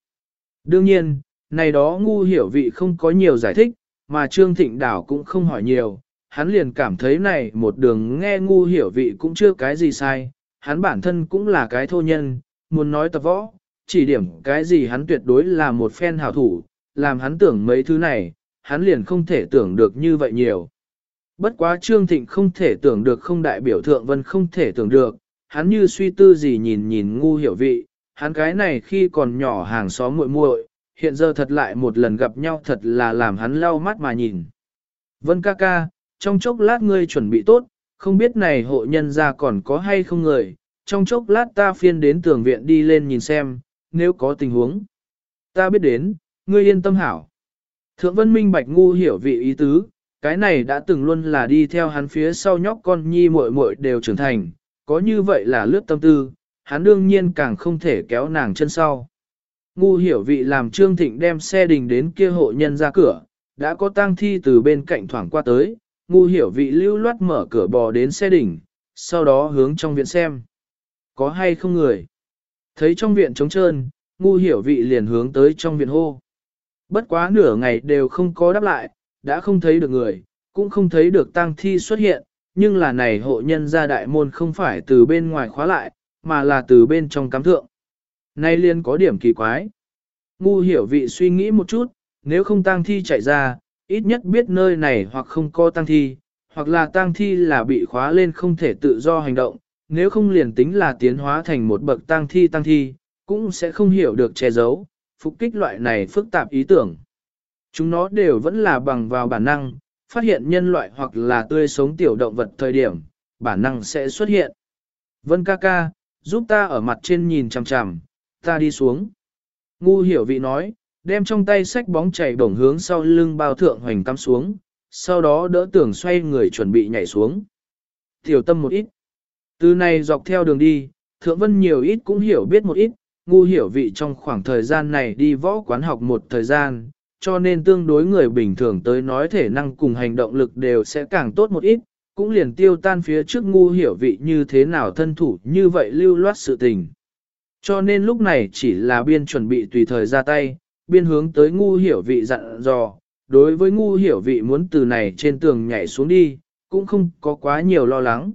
Đương nhiên, này đó ngu hiểu vị không có nhiều giải thích, mà Trương Thịnh Đảo cũng không hỏi nhiều, hắn liền cảm thấy này một đường nghe ngu hiểu vị cũng chưa cái gì sai, hắn bản thân cũng là cái thô nhân, muốn nói tập võ, chỉ điểm cái gì hắn tuyệt đối là một phen hảo thủ, làm hắn tưởng mấy thứ này, hắn liền không thể tưởng được như vậy nhiều. Bất quá Trương Thịnh không thể tưởng được không đại biểu thượng vân không thể tưởng được, hắn như suy tư gì nhìn nhìn ngu hiểu vị, hắn cái này khi còn nhỏ hàng xóm muội muội, hiện giờ thật lại một lần gặp nhau thật là làm hắn lau mắt mà nhìn. Vân ca ca, trong chốc lát ngươi chuẩn bị tốt, không biết này hộ nhân ra còn có hay không người, trong chốc lát ta phiên đến tường viện đi lên nhìn xem, nếu có tình huống. Ta biết đến, ngươi yên tâm hảo. Thượng Vân Minh Bạch ngu hiểu vị ý tứ, cái này đã từng luôn là đi theo hắn phía sau nhóc con nhi muội muội đều trưởng thành, có như vậy là lướt tâm tư, hắn đương nhiên càng không thể kéo nàng chân sau. Ngu hiểu vị làm Trương Thịnh đem xe đình đến kia hộ nhân ra cửa, đã có tang thi từ bên cạnh thoảng qua tới, ngu hiểu vị lưu loát mở cửa bò đến xe đỉnh, sau đó hướng trong viện xem. Có hay không người? Thấy trong viện trống trơn, ngu hiểu vị liền hướng tới trong viện hô. Bất quá nửa ngày đều không có đáp lại, đã không thấy được người, cũng không thấy được tang thi xuất hiện, nhưng là này hộ nhân gia đại môn không phải từ bên ngoài khóa lại, mà là từ bên trong cắm thượng. Nay liền có điểm kỳ quái. Ngu hiểu vị suy nghĩ một chút, nếu không tang thi chạy ra, ít nhất biết nơi này hoặc không có tang thi, hoặc là tang thi là bị khóa lên không thể tự do hành động, nếu không liền tính là tiến hóa thành một bậc tang thi tang thi, cũng sẽ không hiểu được che giấu, phục kích loại này phức tạp ý tưởng. Chúng nó đều vẫn là bằng vào bản năng, phát hiện nhân loại hoặc là tươi sống tiểu động vật thời điểm, bản năng sẽ xuất hiện. Vân ca ca, giúp ta ở mặt trên nhìn chằm chằm, ta đi xuống. Ngu hiểu vị nói, đem trong tay sách bóng chảy bổng hướng sau lưng bao thượng hoành cắm xuống, sau đó đỡ tưởng xoay người chuẩn bị nhảy xuống. Tiểu tâm một ít. Từ này dọc theo đường đi, thượng vân nhiều ít cũng hiểu biết một ít, ngu hiểu vị trong khoảng thời gian này đi võ quán học một thời gian, cho nên tương đối người bình thường tới nói thể năng cùng hành động lực đều sẽ càng tốt một ít, cũng liền tiêu tan phía trước ngu hiểu vị như thế nào thân thủ như vậy lưu loát sự tình. Cho nên lúc này chỉ là biên chuẩn bị tùy thời ra tay, biên hướng tới ngu hiểu vị dặn dò, đối với ngu hiểu vị muốn từ này trên tường nhảy xuống đi, cũng không có quá nhiều lo lắng.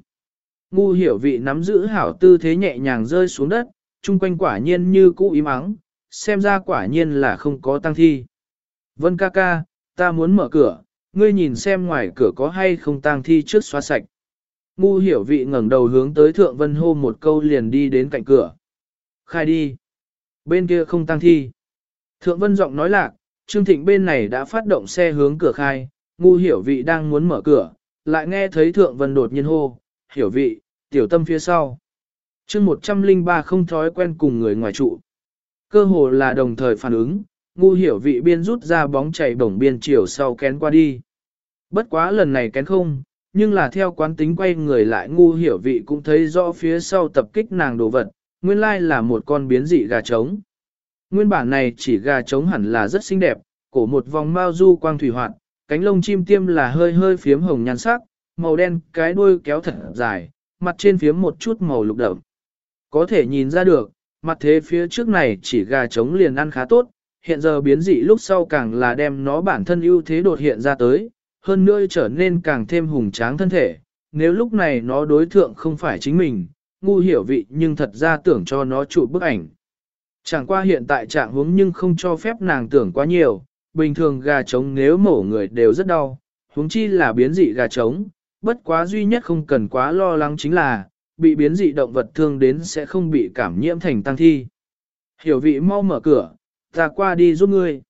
Ngu hiểu vị nắm giữ hảo tư thế nhẹ nhàng rơi xuống đất, chung quanh quả nhiên như cũ im ắng, xem ra quả nhiên là không có tăng thi. Vân ca ca, ta muốn mở cửa, ngươi nhìn xem ngoài cửa có hay không tang thi trước xóa sạch. Ngu hiểu vị ngẩng đầu hướng tới thượng vân hô một câu liền đi đến cạnh cửa. Khai đi. Bên kia không tang thi. Thượng vân giọng nói lạc, Trương Thịnh bên này đã phát động xe hướng cửa khai, ngu hiểu vị đang muốn mở cửa, lại nghe thấy thượng vân đột nhiên hô, hiểu vị, tiểu tâm phía sau. chương 103 không thói quen cùng người ngoài trụ. Cơ hồ là đồng thời phản ứng, ngu hiểu vị biên rút ra bóng chảy bổng biên chiều sau kén qua đi. Bất quá lần này kén không, nhưng là theo quán tính quay người lại ngu hiểu vị cũng thấy rõ phía sau tập kích nàng đồ vật, nguyên lai là một con biến dị gà trống. Nguyên bản này chỉ gà trống hẳn là rất xinh đẹp, cổ một vòng mao du quang thủy hoạt, cánh lông chim tiêm là hơi hơi phiếm hồng nhan sắc, màu đen cái đuôi kéo thật dài, mặt trên phiếm một chút màu lục đậm. Có thể nhìn ra được, mặt thế phía trước này chỉ gà trống liền ăn khá tốt, hiện giờ biến dị lúc sau càng là đem nó bản thân ưu thế đột hiện ra tới, hơn nữa trở nên càng thêm hùng tráng thân thể. Nếu lúc này nó đối thượng không phải chính mình, ngu hiểu vị nhưng thật ra tưởng cho nó chụp bức ảnh. Chẳng qua hiện tại trạng huống nhưng không cho phép nàng tưởng quá nhiều, bình thường gà trống nếu mổ người đều rất đau, huống chi là biến dị gà trống, bất quá duy nhất không cần quá lo lắng chính là, bị biến dị động vật thương đến sẽ không bị cảm nhiễm thành tăng thi. Hiểu vị mau mở cửa, ta qua đi giúp ngươi.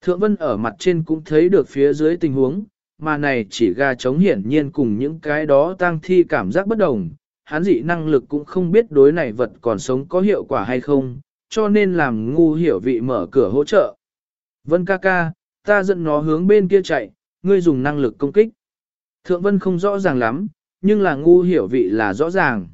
Thượng Vân ở mặt trên cũng thấy được phía dưới tình huống, mà này chỉ gà trống hiển nhiên cùng những cái đó tăng thi cảm giác bất đồng, hắn dị năng lực cũng không biết đối này vật còn sống có hiệu quả hay không, cho nên làm ngu hiểu vị mở cửa hỗ trợ. Vân ca ca, ta dẫn nó hướng bên kia chạy, ngươi dùng năng lực công kích. Thượng Vân không rõ ràng lắm, nhưng là ngu hiểu vị là rõ ràng.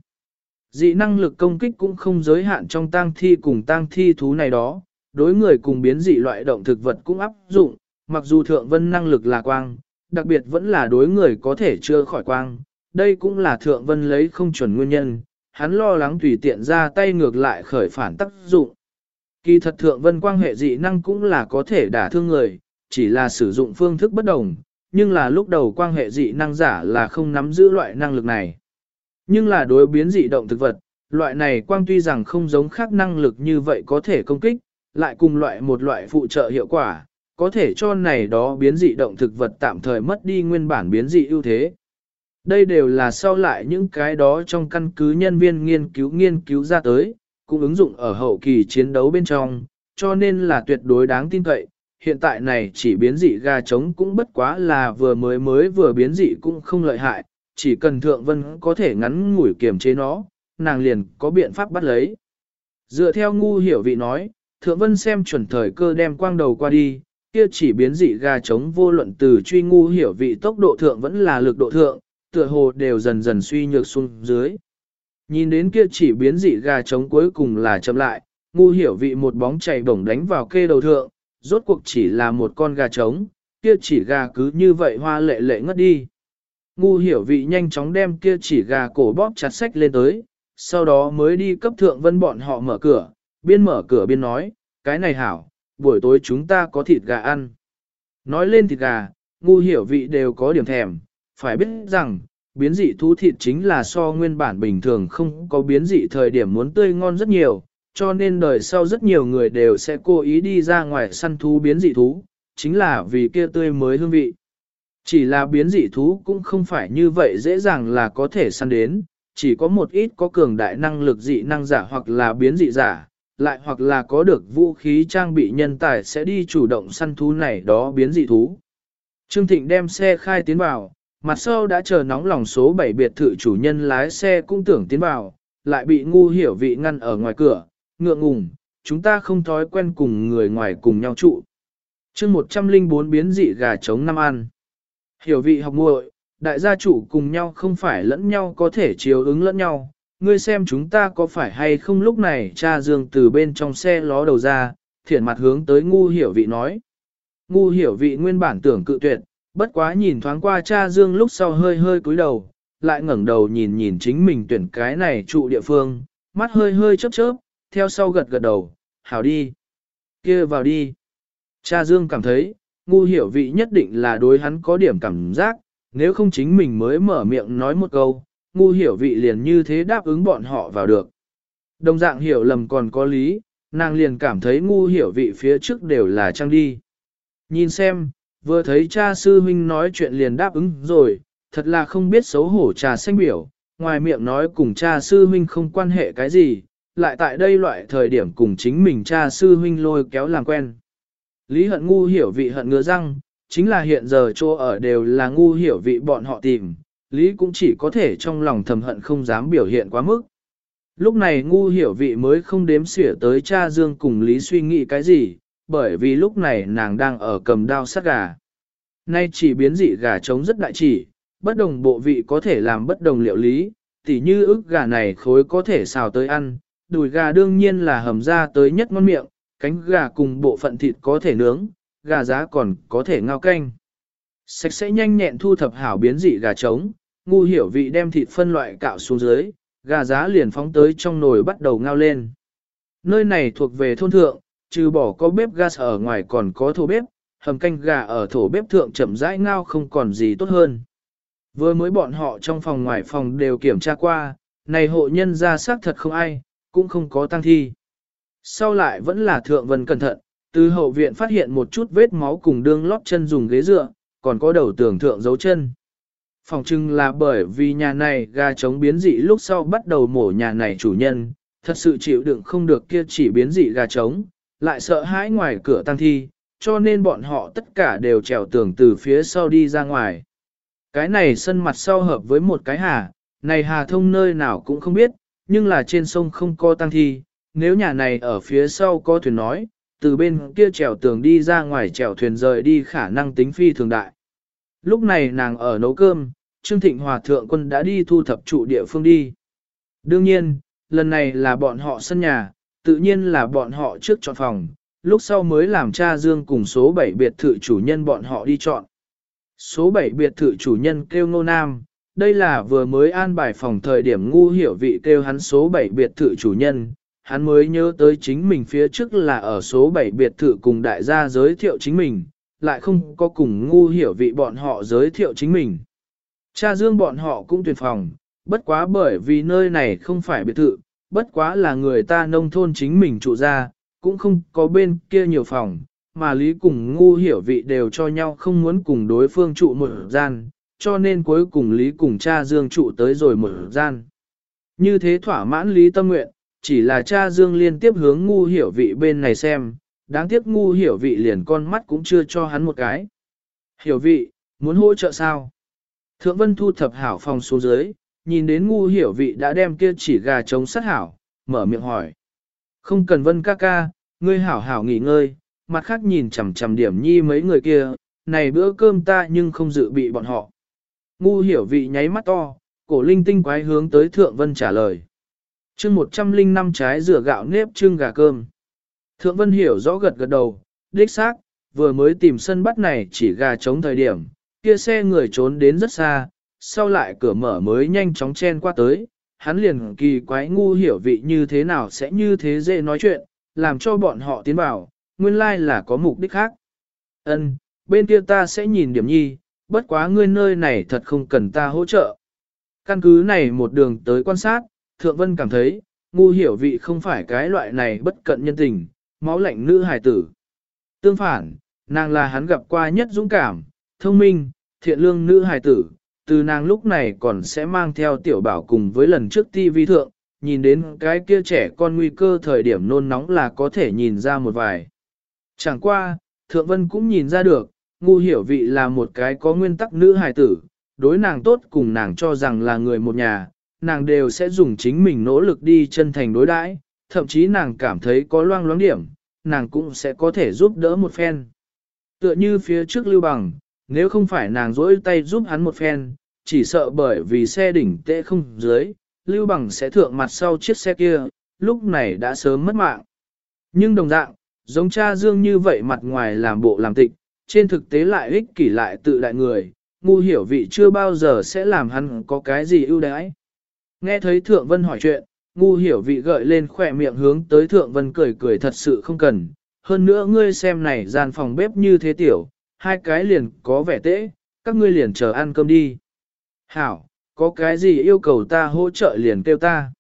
Dị năng lực công kích cũng không giới hạn trong tang thi cùng tang thi thú này đó, đối người cùng biến dị loại động thực vật cũng áp dụng, mặc dù thượng vân năng lực là quang, đặc biệt vẫn là đối người có thể chưa khỏi quang, đây cũng là thượng vân lấy không chuẩn nguyên nhân, hắn lo lắng tùy tiện ra tay ngược lại khởi phản tác dụng. Kỳ thật thượng vân quang hệ dị năng cũng là có thể đả thương người, chỉ là sử dụng phương thức bất đồng, nhưng là lúc đầu quang hệ dị năng giả là không nắm giữ loại năng lực này. Nhưng là đối biến dị động thực vật, loại này quang tuy rằng không giống khác năng lực như vậy có thể công kích, lại cùng loại một loại phụ trợ hiệu quả, có thể cho này đó biến dị động thực vật tạm thời mất đi nguyên bản biến dị ưu thế. Đây đều là sau lại những cái đó trong căn cứ nhân viên nghiên cứu nghiên cứu ra tới, cũng ứng dụng ở hậu kỳ chiến đấu bên trong, cho nên là tuyệt đối đáng tin cậy. Hiện tại này chỉ biến dị gà trống cũng bất quá là vừa mới mới vừa biến dị cũng không lợi hại, chỉ cần thượng vân có thể ngắn ngủi kiềm chế nó, nàng liền có biện pháp bắt lấy. Dựa theo ngu hiểu vị nói, thượng vân xem chuẩn thời cơ đem quang đầu qua đi, kia chỉ biến dị gà trống vô luận từ truy ngu hiểu vị tốc độ thượng vẫn là lực độ thượng, tựa hồ đều dần dần suy nhược xuống dưới. Nhìn đến kia chỉ biến dị gà trống cuối cùng là chậm lại, ngu hiểu vị một bóng chạy bổng đánh vào kê đầu thượng, rốt cuộc chỉ là một con gà trống, kia chỉ gà cứ như vậy hoa lệ lệ ngất đi. Ngu hiểu vị nhanh chóng đem kia chỉ gà cổ bóp chặt sách lên tới, sau đó mới đi cấp thượng vân bọn họ mở cửa, biên mở cửa biên nói, cái này hảo, buổi tối chúng ta có thịt gà ăn. Nói lên thịt gà, ngu hiểu vị đều có điểm thèm, phải biết rằng, biến dị thú thịt chính là so nguyên bản bình thường không có biến dị thời điểm muốn tươi ngon rất nhiều, cho nên đời sau rất nhiều người đều sẽ cố ý đi ra ngoài săn thú biến dị thú, chính là vì kia tươi mới hương vị. Chỉ là biến dị thú cũng không phải như vậy dễ dàng là có thể săn đến, chỉ có một ít có cường đại năng lực dị năng giả hoặc là biến dị giả, lại hoặc là có được vũ khí trang bị nhân tài sẽ đi chủ động săn thú này đó biến dị thú. Trương Thịnh đem xe khai tiến vào, mặt sau đã chờ nóng lòng số 7 biệt thự chủ nhân lái xe cũng tưởng tiến vào, lại bị ngu hiểu vị ngăn ở ngoài cửa, ngượng ngùng, chúng ta không thói quen cùng người ngoài cùng nhau trụ. chương 104 biến dị gà trống năm ăn. Hiểu vị học muội, đại gia chủ cùng nhau không phải lẫn nhau có thể chiếu ứng lẫn nhau. Ngươi xem chúng ta có phải hay không lúc này cha dương từ bên trong xe ló đầu ra, thiển mặt hướng tới ngu hiểu vị nói. Ngu hiểu vị nguyên bản tưởng cự tuyệt, bất quá nhìn thoáng qua cha dương lúc sau hơi hơi cúi đầu, lại ngẩng đầu nhìn nhìn chính mình tuyển cái này trụ địa phương, mắt hơi hơi chớp chớp, theo sau gật gật đầu, hảo đi. kia vào đi. Cha Dương cảm thấy, ngu hiểu vị nhất định là đối hắn có điểm cảm giác, nếu không chính mình mới mở miệng nói một câu, ngu hiểu vị liền như thế đáp ứng bọn họ vào được. Đồng dạng hiểu lầm còn có lý, nàng liền cảm thấy ngu hiểu vị phía trước đều là trang đi. Nhìn xem, vừa thấy cha sư huynh nói chuyện liền đáp ứng rồi, thật là không biết xấu hổ trà xanh biểu, ngoài miệng nói cùng cha sư huynh không quan hệ cái gì, lại tại đây loại thời điểm cùng chính mình cha sư huynh lôi kéo làm quen. Lý hận ngu hiểu vị hận ngứa răng, chính là hiện giờ chỗ ở đều là ngu hiểu vị bọn họ tìm, Lý cũng chỉ có thể trong lòng thầm hận không dám biểu hiện quá mức. Lúc này ngu hiểu vị mới không đếm xỉa tới cha Dương cùng Lý suy nghĩ cái gì, bởi vì lúc này nàng đang ở cầm đao sát gà. Nay chỉ biến dị gà trống rất đại chỉ, bất đồng bộ vị có thể làm bất đồng liệu lý, tỉ như ức gà này khối có thể xào tới ăn, đùi gà đương nhiên là hầm ra tới nhất ngon miệng, cánh gà cùng bộ phận thịt có thể nướng, gà giá còn có thể ngao canh. Sạch sẽ nhanh nhẹn thu thập hảo biến dị gà trống, ngu hiểu vị đem thịt phân loại cạo xuống dưới, gà giá liền phóng tới trong nồi bắt đầu ngao lên. Nơi này thuộc về thôn thượng, trừ bỏ có bếp gas ở ngoài còn có thổ bếp, hầm canh gà ở thổ bếp thượng chậm rãi ngao không còn gì tốt hơn. Vừa mới bọn họ trong phòng ngoài phòng đều kiểm tra qua, này hộ nhân ra xác thật không ai, cũng không có tăng thi. Sau lại vẫn là thượng vân cẩn thận, từ hậu viện phát hiện một chút vết máu cùng đương lót chân dùng ghế dựa, còn có đầu tường thượng dấu chân. Phòng trưng là bởi vì nhà này gà trống biến dị lúc sau bắt đầu mổ nhà này chủ nhân, thật sự chịu đựng không được kia chỉ biến dị gà trống, lại sợ hãi ngoài cửa tăng thi, cho nên bọn họ tất cả đều trèo tường từ phía sau đi ra ngoài. Cái này sân mặt sau hợp với một cái hà, này hà thông nơi nào cũng không biết, nhưng là trên sông không có tăng thi, nếu nhà này ở phía sau có thuyền nói, từ bên kia trèo tường đi ra ngoài trèo thuyền rời đi khả năng tính phi thường đại. Lúc này nàng ở nấu cơm, Trương Thịnh Hòa Thượng Quân đã đi thu thập trụ địa phương đi. Đương nhiên, lần này là bọn họ sân nhà, tự nhiên là bọn họ trước chọn phòng, lúc sau mới làm cha Dương cùng số 7 biệt thự chủ nhân bọn họ đi chọn. Số 7 biệt thự chủ nhân kêu Ngô Nam, đây là vừa mới an bài phòng thời điểm ngu hiểu vị kêu hắn số 7 biệt thự chủ nhân, hắn mới nhớ tới chính mình phía trước là ở số 7 biệt thự cùng đại gia giới thiệu chính mình, lại không có cùng ngu hiểu vị bọn họ giới thiệu chính mình. Cha dương bọn họ cũng tuyển phòng, bất quá bởi vì nơi này không phải biệt thự, bất quá là người ta nông thôn chính mình trụ ra, cũng không có bên kia nhiều phòng, mà Lý cùng ngu hiểu vị đều cho nhau không muốn cùng đối phương trụ một gian, cho nên cuối cùng Lý cùng cha Dương trụ tới rồi một gian. Như thế thỏa mãn Lý tâm nguyện, chỉ là cha Dương liên tiếp hướng ngu hiểu vị bên này xem, đáng tiếc ngu hiểu vị liền con mắt cũng chưa cho hắn một cái. Hiểu vị, muốn hỗ trợ sao? Thượng Vân thu thập hảo phòng xuống dưới, nhìn đến ngu hiểu vị đã đem kia chỉ gà trống sát hảo, mở miệng hỏi. Không cần Vân ca ca, ngươi hảo hảo nghỉ ngơi, mặt khác nhìn chằm chằm điểm nhi mấy người kia, này bữa cơm ta nhưng không dự bị bọn họ. Ngu hiểu vị nháy mắt to, cổ linh tinh quái hướng tới Thượng Vân trả lời. chương 105 trái rửa gạo nếp trưng gà cơm. Thượng Vân hiểu rõ gật gật đầu, đích xác, vừa mới tìm sân bắt này chỉ gà trống thời điểm, kia xe người trốn đến rất xa, sau lại cửa mở mới nhanh chóng chen qua tới, hắn liền kỳ quái ngu hiểu vị như thế nào sẽ như thế dễ nói chuyện, làm cho bọn họ tiến vào, nguyên lai là có mục đích khác. Ân, bên kia ta sẽ nhìn điểm nhi, bất quá ngươi nơi này thật không cần ta hỗ trợ. Căn cứ này một đường tới quan sát, Thượng Vân cảm thấy, ngu hiểu vị không phải cái loại này bất cận nhân tình, máu lạnh nữ hài tử. Tương phản, nàng là hắn gặp qua nhất dũng cảm, thông minh, thiện lương nữ hài tử, từ nàng lúc này còn sẽ mang theo tiểu bảo cùng với lần trước ti vi thượng, nhìn đến cái kia trẻ con nguy cơ thời điểm nôn nóng là có thể nhìn ra một vài. Chẳng qua, Thượng Vân cũng nhìn ra được, ngu hiểu vị là một cái có nguyên tắc nữ hài tử, đối nàng tốt cùng nàng cho rằng là người một nhà, nàng đều sẽ dùng chính mình nỗ lực đi chân thành đối đãi, thậm chí nàng cảm thấy có loang loáng điểm, nàng cũng sẽ có thể giúp đỡ một phen. Tựa như phía trước lưu bằng, nếu không phải nàng rỗi tay giúp hắn một phen, chỉ sợ bởi vì xe đỉnh tệ không dưới, lưu bằng sẽ thượng mặt sau chiếc xe kia, lúc này đã sớm mất mạng. Nhưng đồng dạng, giống cha Dương như vậy mặt ngoài làm bộ làm tịch, trên thực tế lại ích kỷ lại tự đại người, ngu hiểu vị chưa bao giờ sẽ làm hắn có cái gì ưu đãi. Nghe thấy Thượng Vân hỏi chuyện, ngu hiểu vị gợi lên khỏe miệng hướng tới Thượng Vân cười cười thật sự không cần. Hơn nữa ngươi xem này gian phòng bếp như thế tiểu, hai cái liền có vẻ tễ, các ngươi liền chờ ăn cơm đi. Hảo, có cái gì yêu cầu ta hỗ trợ liền kêu ta.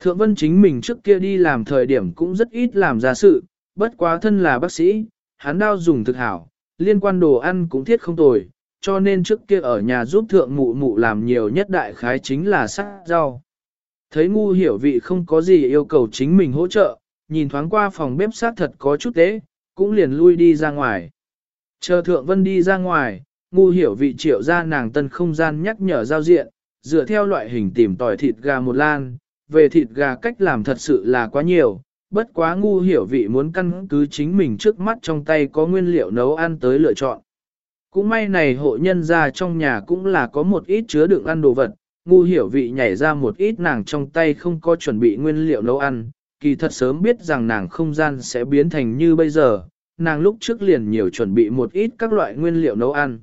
Thượng Vân chính mình trước kia đi làm thời điểm cũng rất ít làm ra sự, bất quá thân là bác sĩ, hắn đao dùng thực hảo, liên quan đồ ăn cũng thiết không tồi, cho nên trước kia ở nhà giúp thượng mụ mụ làm nhiều nhất đại khái chính là sắc rau. Thấy ngu hiểu vị không có gì yêu cầu chính mình hỗ trợ, nhìn thoáng qua phòng bếp sát thật có chút tế, cũng liền lui đi ra ngoài. Chờ thượng vân đi ra ngoài, ngu hiểu vị triệu ra nàng tân không gian nhắc nhở giao diện, dựa theo loại hình tìm tỏi thịt gà một lan, về thịt gà cách làm thật sự là quá nhiều, bất quá ngu hiểu vị muốn căn cứ chính mình trước mắt trong tay có nguyên liệu nấu ăn tới lựa chọn. Cũng may này hộ nhân ra trong nhà cũng là có một ít chứa đựng ăn đồ vật, ngu hiểu vị nhảy ra một ít nàng trong tay không có chuẩn bị nguyên liệu nấu ăn, kỳ thật sớm biết rằng nàng không gian sẽ biến thành như bây giờ, nàng lúc trước liền nhiều chuẩn bị một ít các loại nguyên liệu nấu ăn.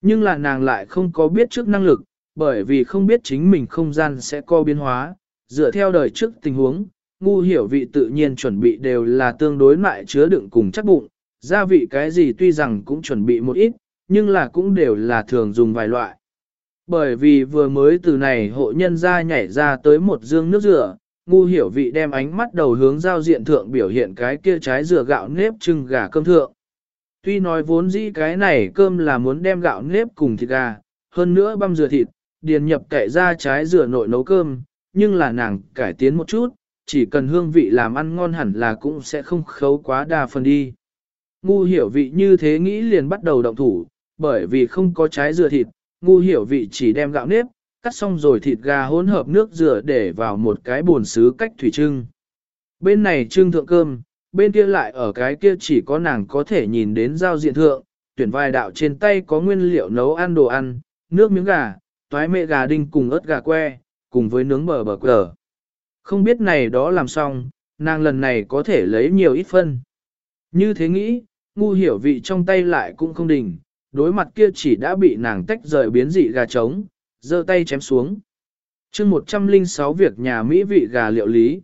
Nhưng là nàng lại không có biết trước năng lực, bởi vì không biết chính mình không gian sẽ co biến hóa, dựa theo đời trước tình huống, ngu hiểu vị tự nhiên chuẩn bị đều là tương đối lại chứa đựng cùng chắc bụng, gia vị cái gì tuy rằng cũng chuẩn bị một ít, nhưng là cũng đều là thường dùng vài loại. Bởi vì vừa mới từ này hộ nhân ra nhảy ra tới một dương nước rửa, ngu hiểu vị đem ánh mắt đầu hướng giao diện thượng biểu hiện cái kia trái dừa gạo nếp trưng gà cơm thượng. Tuy nói vốn dĩ cái này cơm là muốn đem gạo nếp cùng thịt gà, hơn nữa băm dừa thịt, điền nhập kẻ ra trái dừa nội nấu cơm, nhưng là nàng cải tiến một chút, chỉ cần hương vị làm ăn ngon hẳn là cũng sẽ không khấu quá đa phần đi. Ngu hiểu vị như thế nghĩ liền bắt đầu động thủ, bởi vì không có trái dừa thịt, ngu hiểu vị chỉ đem gạo nếp, cắt xong rồi thịt gà hỗn hợp nước dừa để vào một cái bồn xứ cách thủy trưng. Bên này trưng thượng cơm, bên kia lại ở cái kia chỉ có nàng có thể nhìn đến giao diện thượng, tuyển vài đạo trên tay có nguyên liệu nấu ăn đồ ăn, nước miếng gà, toái mẹ gà đinh cùng ớt gà que, cùng với nướng bờ bờ cờ. Không biết này đó làm xong, nàng lần này có thể lấy nhiều ít phân. Như thế nghĩ, ngu hiểu vị trong tay lại cũng không đình. đối mặt kia chỉ đã bị nàng tách rời biến dị gà trống, giơ tay chém xuống. chương 106 việc nhà Mỹ vị gà liệu lý.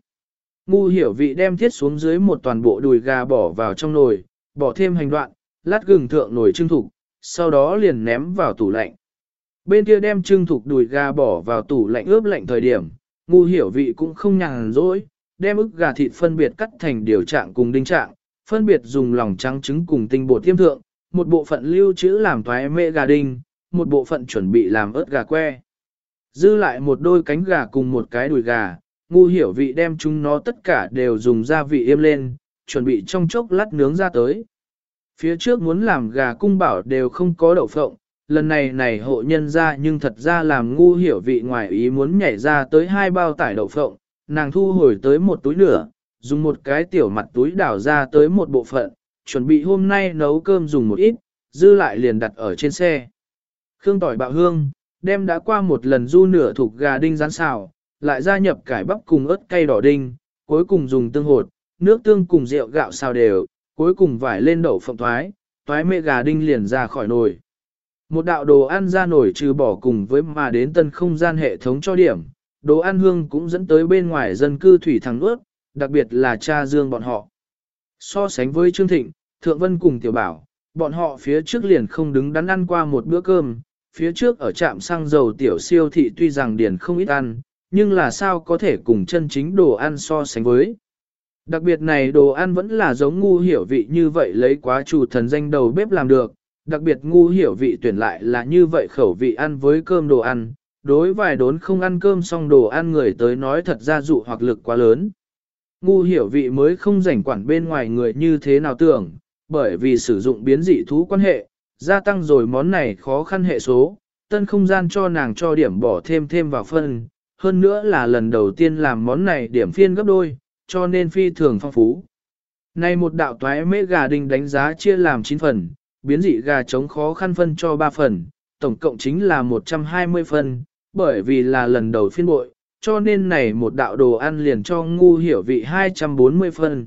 Ngu hiểu vị đem thiết xuống dưới một toàn bộ đùi gà bỏ vào trong nồi, bỏ thêm hành đoạn, lát gừng thượng nồi trưng thục, sau đó liền ném vào tủ lạnh. Bên kia đem trưng thục đùi gà bỏ vào tủ lạnh ướp lạnh thời điểm, ngu hiểu vị cũng không nhàn rỗi, đem ức gà thịt phân biệt cắt thành điều trạng cùng đinh trạng, phân biệt dùng lòng trắng trứng cùng tinh bột tiêm thượng, một bộ phận lưu trữ làm toái mê gà đinh, một bộ phận chuẩn bị làm ớt gà que. Dư lại một đôi cánh gà cùng một cái đùi gà, ngu hiểu vị đem chúng nó tất cả đều dùng gia vị êm lên, chuẩn bị trong chốc lát nướng ra tới. Phía trước muốn làm gà cung bảo đều không có đậu phộng, lần này này hộ nhân ra nhưng thật ra làm ngu hiểu vị ngoài ý muốn nhảy ra tới hai bao tải đậu phộng, nàng thu hồi tới một túi nửa, dùng một cái tiểu mặt túi đảo ra tới một bộ phận, chuẩn bị hôm nay nấu cơm dùng một ít, dư lại liền đặt ở trên xe. Khương tỏi bạo hương, đem đã qua một lần du nửa thuộc gà đinh rán xào, lại gia nhập cải bắp cùng ớt cay đỏ đinh, cuối cùng dùng tương hột, nước tương cùng rượu gạo xào đều, cuối cùng vải lên đậu phộng thoái, thoái mê gà đinh liền ra khỏi nồi. Một đạo đồ ăn ra nổi trừ bỏ cùng với mà đến tân không gian hệ thống cho điểm, đồ ăn hương cũng dẫn tới bên ngoài dân cư thủy thẳng ướt, đặc biệt là cha dương bọn họ. So sánh với Trương Thịnh, Thượng Vân cùng Tiểu Bảo, bọn họ phía trước liền không đứng đắn ăn qua một bữa cơm, phía trước ở trạm xăng dầu tiểu siêu thị tuy rằng điền không ít ăn, nhưng là sao có thể cùng chân chính đồ ăn so sánh với. Đặc biệt này đồ ăn vẫn là giống ngu hiểu vị như vậy lấy quá chủ thần danh đầu bếp làm được, đặc biệt ngu hiểu vị tuyển lại là như vậy khẩu vị ăn với cơm đồ ăn, đối vài đốn không ăn cơm xong đồ ăn người tới nói thật ra dụ hoặc lực quá lớn. Ngu hiểu vị mới không rảnh quản bên ngoài người như thế nào tưởng, bởi vì sử dụng biến dị thú quan hệ, gia tăng rồi món này khó khăn hệ số, tân không gian cho nàng cho điểm bỏ thêm thêm vào phân, hơn nữa là lần đầu tiên làm món này điểm phiên gấp đôi, cho nên phi thường phong phú. nay một đạo toái mễ gà đình đánh giá chia làm 9 phần, biến dị gà chống khó khăn phân cho 3 phần, tổng cộng chính là 120 phần, bởi vì là lần đầu phiên bội, cho nên này một đạo đồ ăn liền cho ngu hiểu vị 240 phần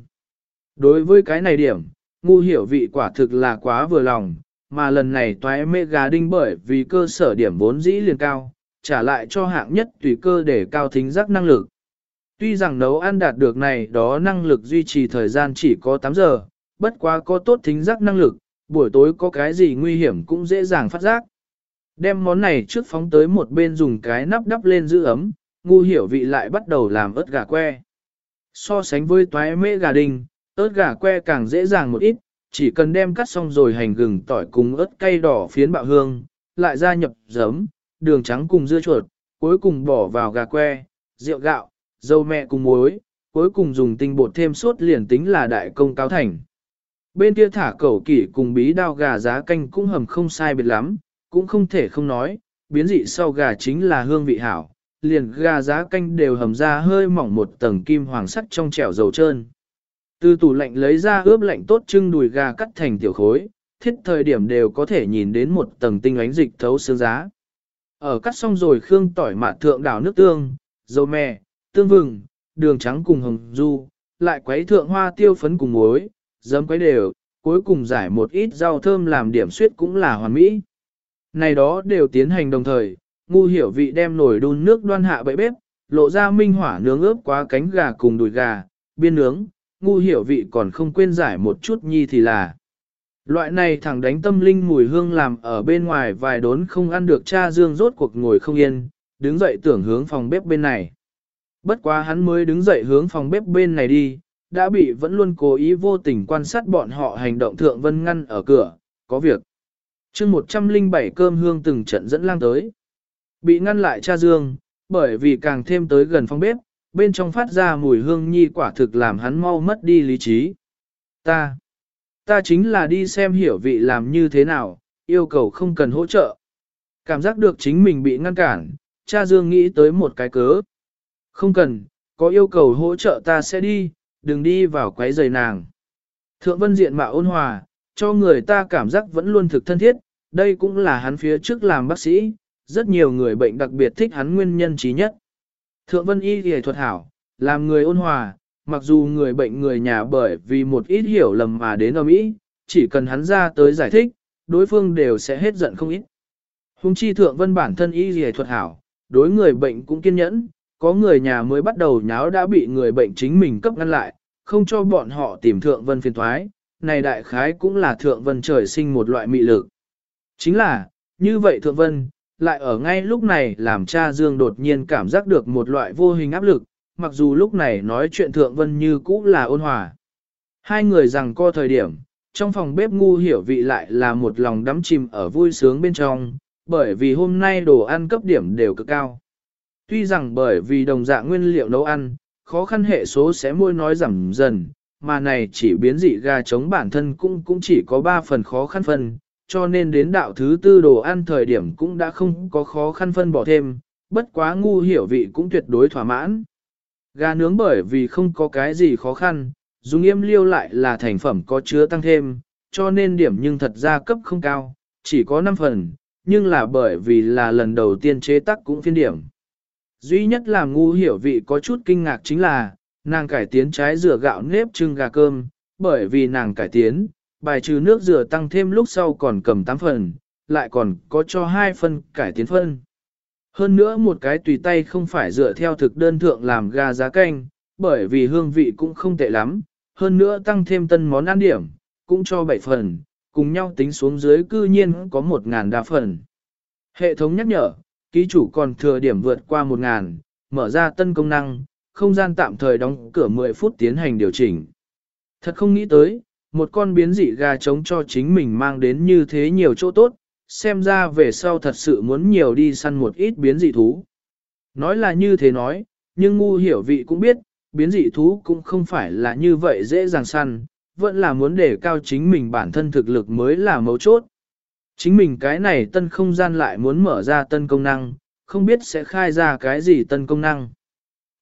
Đối với cái này điểm, ngu hiểu vị quả thực là quá vừa lòng, mà lần này toái mê gà đinh bởi vì cơ sở điểm vốn dĩ liền cao, trả lại cho hạng nhất tùy cơ để cao thính giác năng lực. Tuy rằng nấu ăn đạt được này đó năng lực duy trì thời gian chỉ có 8 giờ, bất quá có tốt thính giác năng lực, buổi tối có cái gì nguy hiểm cũng dễ dàng phát giác. Đem món này trước phóng tới một bên dùng cái nắp đắp lên giữ ấm, ngu hiểu vị lại bắt đầu làm ớt gà que. So sánh với toái mễ gà đình, ớt gà que càng dễ dàng một ít, chỉ cần đem cắt xong rồi hành gừng tỏi cùng ớt cay đỏ phiến bạo hương, lại gia nhập giấm, đường trắng cùng dưa chuột, cuối cùng bỏ vào gà que, rượu gạo, dâu mẹ cùng muối, cuối cùng dùng tinh bột thêm sốt liền tính là đại công cáo thành. Bên kia thả cẩu kỷ cùng bí đao gà giá canh cũng hầm không sai biệt lắm, cũng không thể không nói, biến dị sau gà chính là hương vị hảo, liền gà giá canh đều hầm ra hơi mỏng một tầng kim hoàng sắc trong chẻo dầu trơn. Từ tủ lạnh lấy ra ướp lạnh tốt trưng đùi gà cắt thành tiểu khối, thiết thời điểm đều có thể nhìn đến một tầng tinh ánh dịch thấu xương giá. Ở cắt xong rồi khương tỏi mạ thượng đảo nước tương, dầu mè, tương vừng, đường trắng cùng hồng du, lại quấy thượng hoa tiêu phấn cùng muối, dấm quấy đều, cuối cùng giải một ít rau thơm làm điểm suyết cũng là hoàn mỹ. Này đó đều tiến hành đồng thời, ngu hiểu vị đem nồi đun nước đoan hạ bậy bếp, lộ ra minh hỏa nướng ướp quá cánh gà cùng đùi gà, biên nướng, ngu hiểu vị còn không quên giải một chút nhi thì là. Loại này thẳng đánh tâm linh mùi hương làm ở bên ngoài vài đốn không ăn được cha dương rốt cuộc ngồi không yên, đứng dậy tưởng hướng phòng bếp bên này. Bất quá hắn mới đứng dậy hướng phòng bếp bên này đi, đã bị vẫn luôn cố ý vô tình quan sát bọn họ hành động thượng vân ngăn ở cửa, có việc. chương 107 cơm hương từng trận dẫn lang tới. Bị ngăn lại cha dương, bởi vì càng thêm tới gần phòng bếp, bên trong phát ra mùi hương nhi quả thực làm hắn mau mất đi lý trí. Ta, ta chính là đi xem hiểu vị làm như thế nào, yêu cầu không cần hỗ trợ. Cảm giác được chính mình bị ngăn cản, cha Dương nghĩ tới một cái cớ. Không cần, có yêu cầu hỗ trợ ta sẽ đi, đừng đi vào quấy giày nàng. Thượng vân diện mạo ôn hòa, cho người ta cảm giác vẫn luôn thực thân thiết, đây cũng là hắn phía trước làm bác sĩ, rất nhiều người bệnh đặc biệt thích hắn nguyên nhân trí nhất. Thượng vân y thì thuật hảo, làm người ôn hòa, mặc dù người bệnh người nhà bởi vì một ít hiểu lầm mà đến ở Mỹ, chỉ cần hắn ra tới giải thích, đối phương đều sẽ hết giận không ít. Hùng chi thượng vân bản thân y thì thuật hảo, đối người bệnh cũng kiên nhẫn, có người nhà mới bắt đầu nháo đã bị người bệnh chính mình cấp ngăn lại, không cho bọn họ tìm thượng vân phiền thoái, này đại khái cũng là thượng vân trời sinh một loại mị lực. Chính là, như vậy thượng vân, lại ở ngay lúc này làm cha Dương đột nhiên cảm giác được một loại vô hình áp lực, mặc dù lúc này nói chuyện thượng vân như cũ là ôn hòa. Hai người rằng co thời điểm, trong phòng bếp ngu hiểu vị lại là một lòng đắm chìm ở vui sướng bên trong, bởi vì hôm nay đồ ăn cấp điểm đều cực cao. Tuy rằng bởi vì đồng dạng nguyên liệu nấu ăn, khó khăn hệ số sẽ môi nói giảm dần, mà này chỉ biến dị gà chống bản thân cũng cũng chỉ có 3 phần khó khăn phần cho nên đến đạo thứ tư đồ ăn thời điểm cũng đã không có khó khăn phân bỏ thêm, bất quá ngu hiểu vị cũng tuyệt đối thỏa mãn. Gà nướng bởi vì không có cái gì khó khăn, dùng yêm liêu lại là thành phẩm có chứa tăng thêm, cho nên điểm nhưng thật ra cấp không cao, chỉ có 5 phần, nhưng là bởi vì là lần đầu tiên chế tác cũng phiên điểm. Duy nhất là ngu hiểu vị có chút kinh ngạc chính là, nàng cải tiến trái rửa gạo nếp trưng gà cơm, bởi vì nàng cải tiến, bài trừ nước rửa tăng thêm lúc sau còn cầm 8 phần, lại còn có cho hai phân cải tiến phân. Hơn nữa một cái tùy tay không phải dựa theo thực đơn thượng làm gà giá canh, bởi vì hương vị cũng không tệ lắm, hơn nữa tăng thêm tân món ăn điểm, cũng cho 7 phần, cùng nhau tính xuống dưới cư nhiên có 1.000 đa phần. Hệ thống nhắc nhở, ký chủ còn thừa điểm vượt qua 1.000, mở ra tân công năng, không gian tạm thời đóng cửa 10 phút tiến hành điều chỉnh. Thật không nghĩ tới, một con biến dị gà trống cho chính mình mang đến như thế nhiều chỗ tốt, xem ra về sau thật sự muốn nhiều đi săn một ít biến dị thú. Nói là như thế nói, nhưng ngu hiểu vị cũng biết, biến dị thú cũng không phải là như vậy dễ dàng săn, vẫn là muốn để cao chính mình bản thân thực lực mới là mấu chốt. Chính mình cái này tân không gian lại muốn mở ra tân công năng, không biết sẽ khai ra cái gì tân công năng.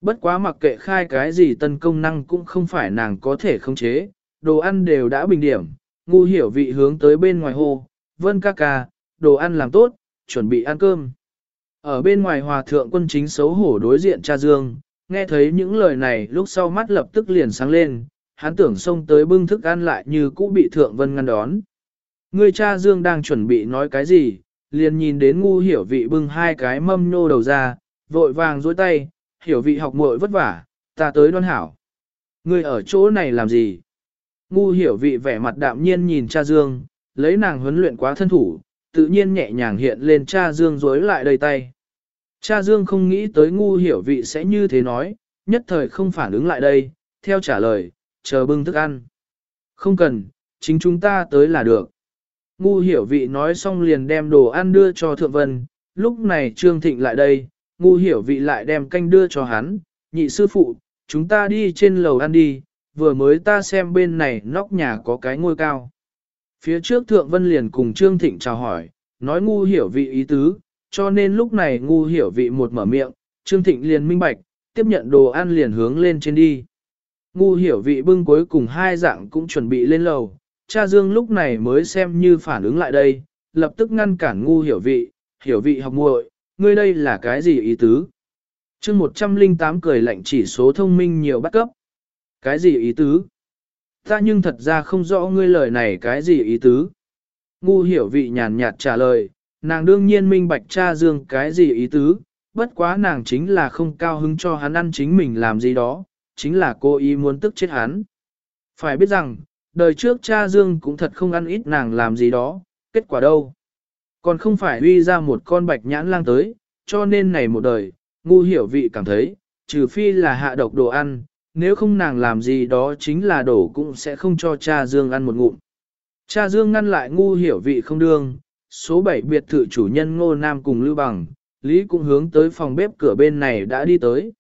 Bất quá mặc kệ khai cái gì tân công năng cũng không phải nàng có thể khống chế, đồ ăn đều đã bình điểm, ngu hiểu vị hướng tới bên ngoài hồ, vân ca ca, đồ ăn làm tốt, chuẩn bị ăn cơm. Ở bên ngoài hòa thượng quân chính xấu hổ đối diện cha Dương, nghe thấy những lời này lúc sau mắt lập tức liền sáng lên, hắn tưởng xông tới bưng thức ăn lại như cũ bị thượng vân ngăn đón. Người cha Dương đang chuẩn bị nói cái gì, liền nhìn đến ngu hiểu vị bưng hai cái mâm nô đầu ra, vội vàng dối tay, hiểu vị học muội vất vả, ta tới đoan hảo. Người ở chỗ này làm gì? Ngu hiểu vị vẻ mặt đạm nhiên nhìn cha Dương, lấy nàng huấn luyện quá thân thủ, tự nhiên nhẹ nhàng hiện lên cha Dương dối lại đầy tay. Cha Dương không nghĩ tới ngu hiểu vị sẽ như thế nói, nhất thời không phản ứng lại đây, theo trả lời, chờ bưng thức ăn. Không cần, chính chúng ta tới là được. Ngu hiểu vị nói xong liền đem đồ ăn đưa cho Thượng Vân, lúc này Trương Thịnh lại đây, ngu hiểu vị lại đem canh đưa cho hắn, nhị sư phụ, chúng ta đi trên lầu ăn đi, vừa mới ta xem bên này nóc nhà có cái ngôi cao. Phía trước Thượng Vân liền cùng Trương Thịnh chào hỏi, nói ngu hiểu vị ý tứ, cho nên lúc này ngu hiểu vị một mở miệng, Trương Thịnh liền minh bạch, tiếp nhận đồ ăn liền hướng lên trên đi. Ngu hiểu vị bưng cuối cùng hai dạng cũng chuẩn bị lên lầu, cha Dương lúc này mới xem như phản ứng lại đây, lập tức ngăn cản ngu hiểu vị, hiểu vị học muội, ngươi đây là cái gì ý tứ? chương 108 cười lạnh chỉ số thông minh nhiều bắt cấp. Cái gì ý tứ? Ta nhưng thật ra không rõ ngươi lời này cái gì ý tứ. Ngu hiểu vị nhàn nhạt trả lời, nàng đương nhiên minh bạch cha dương cái gì ý tứ, bất quá nàng chính là không cao hứng cho hắn ăn chính mình làm gì đó, chính là cô ý muốn tức chết hắn. Phải biết rằng, đời trước cha dương cũng thật không ăn ít nàng làm gì đó, kết quả đâu. Còn không phải uy ra một con bạch nhãn lang tới, cho nên này một đời, ngu hiểu vị cảm thấy, trừ phi là hạ độc đồ ăn, nếu không nàng làm gì đó chính là đổ cũng sẽ không cho cha Dương ăn một ngụm. Cha Dương ngăn lại ngu hiểu vị không đương, số 7 biệt thự chủ nhân ngô nam cùng lưu bằng, Lý cũng hướng tới phòng bếp cửa bên này đã đi tới.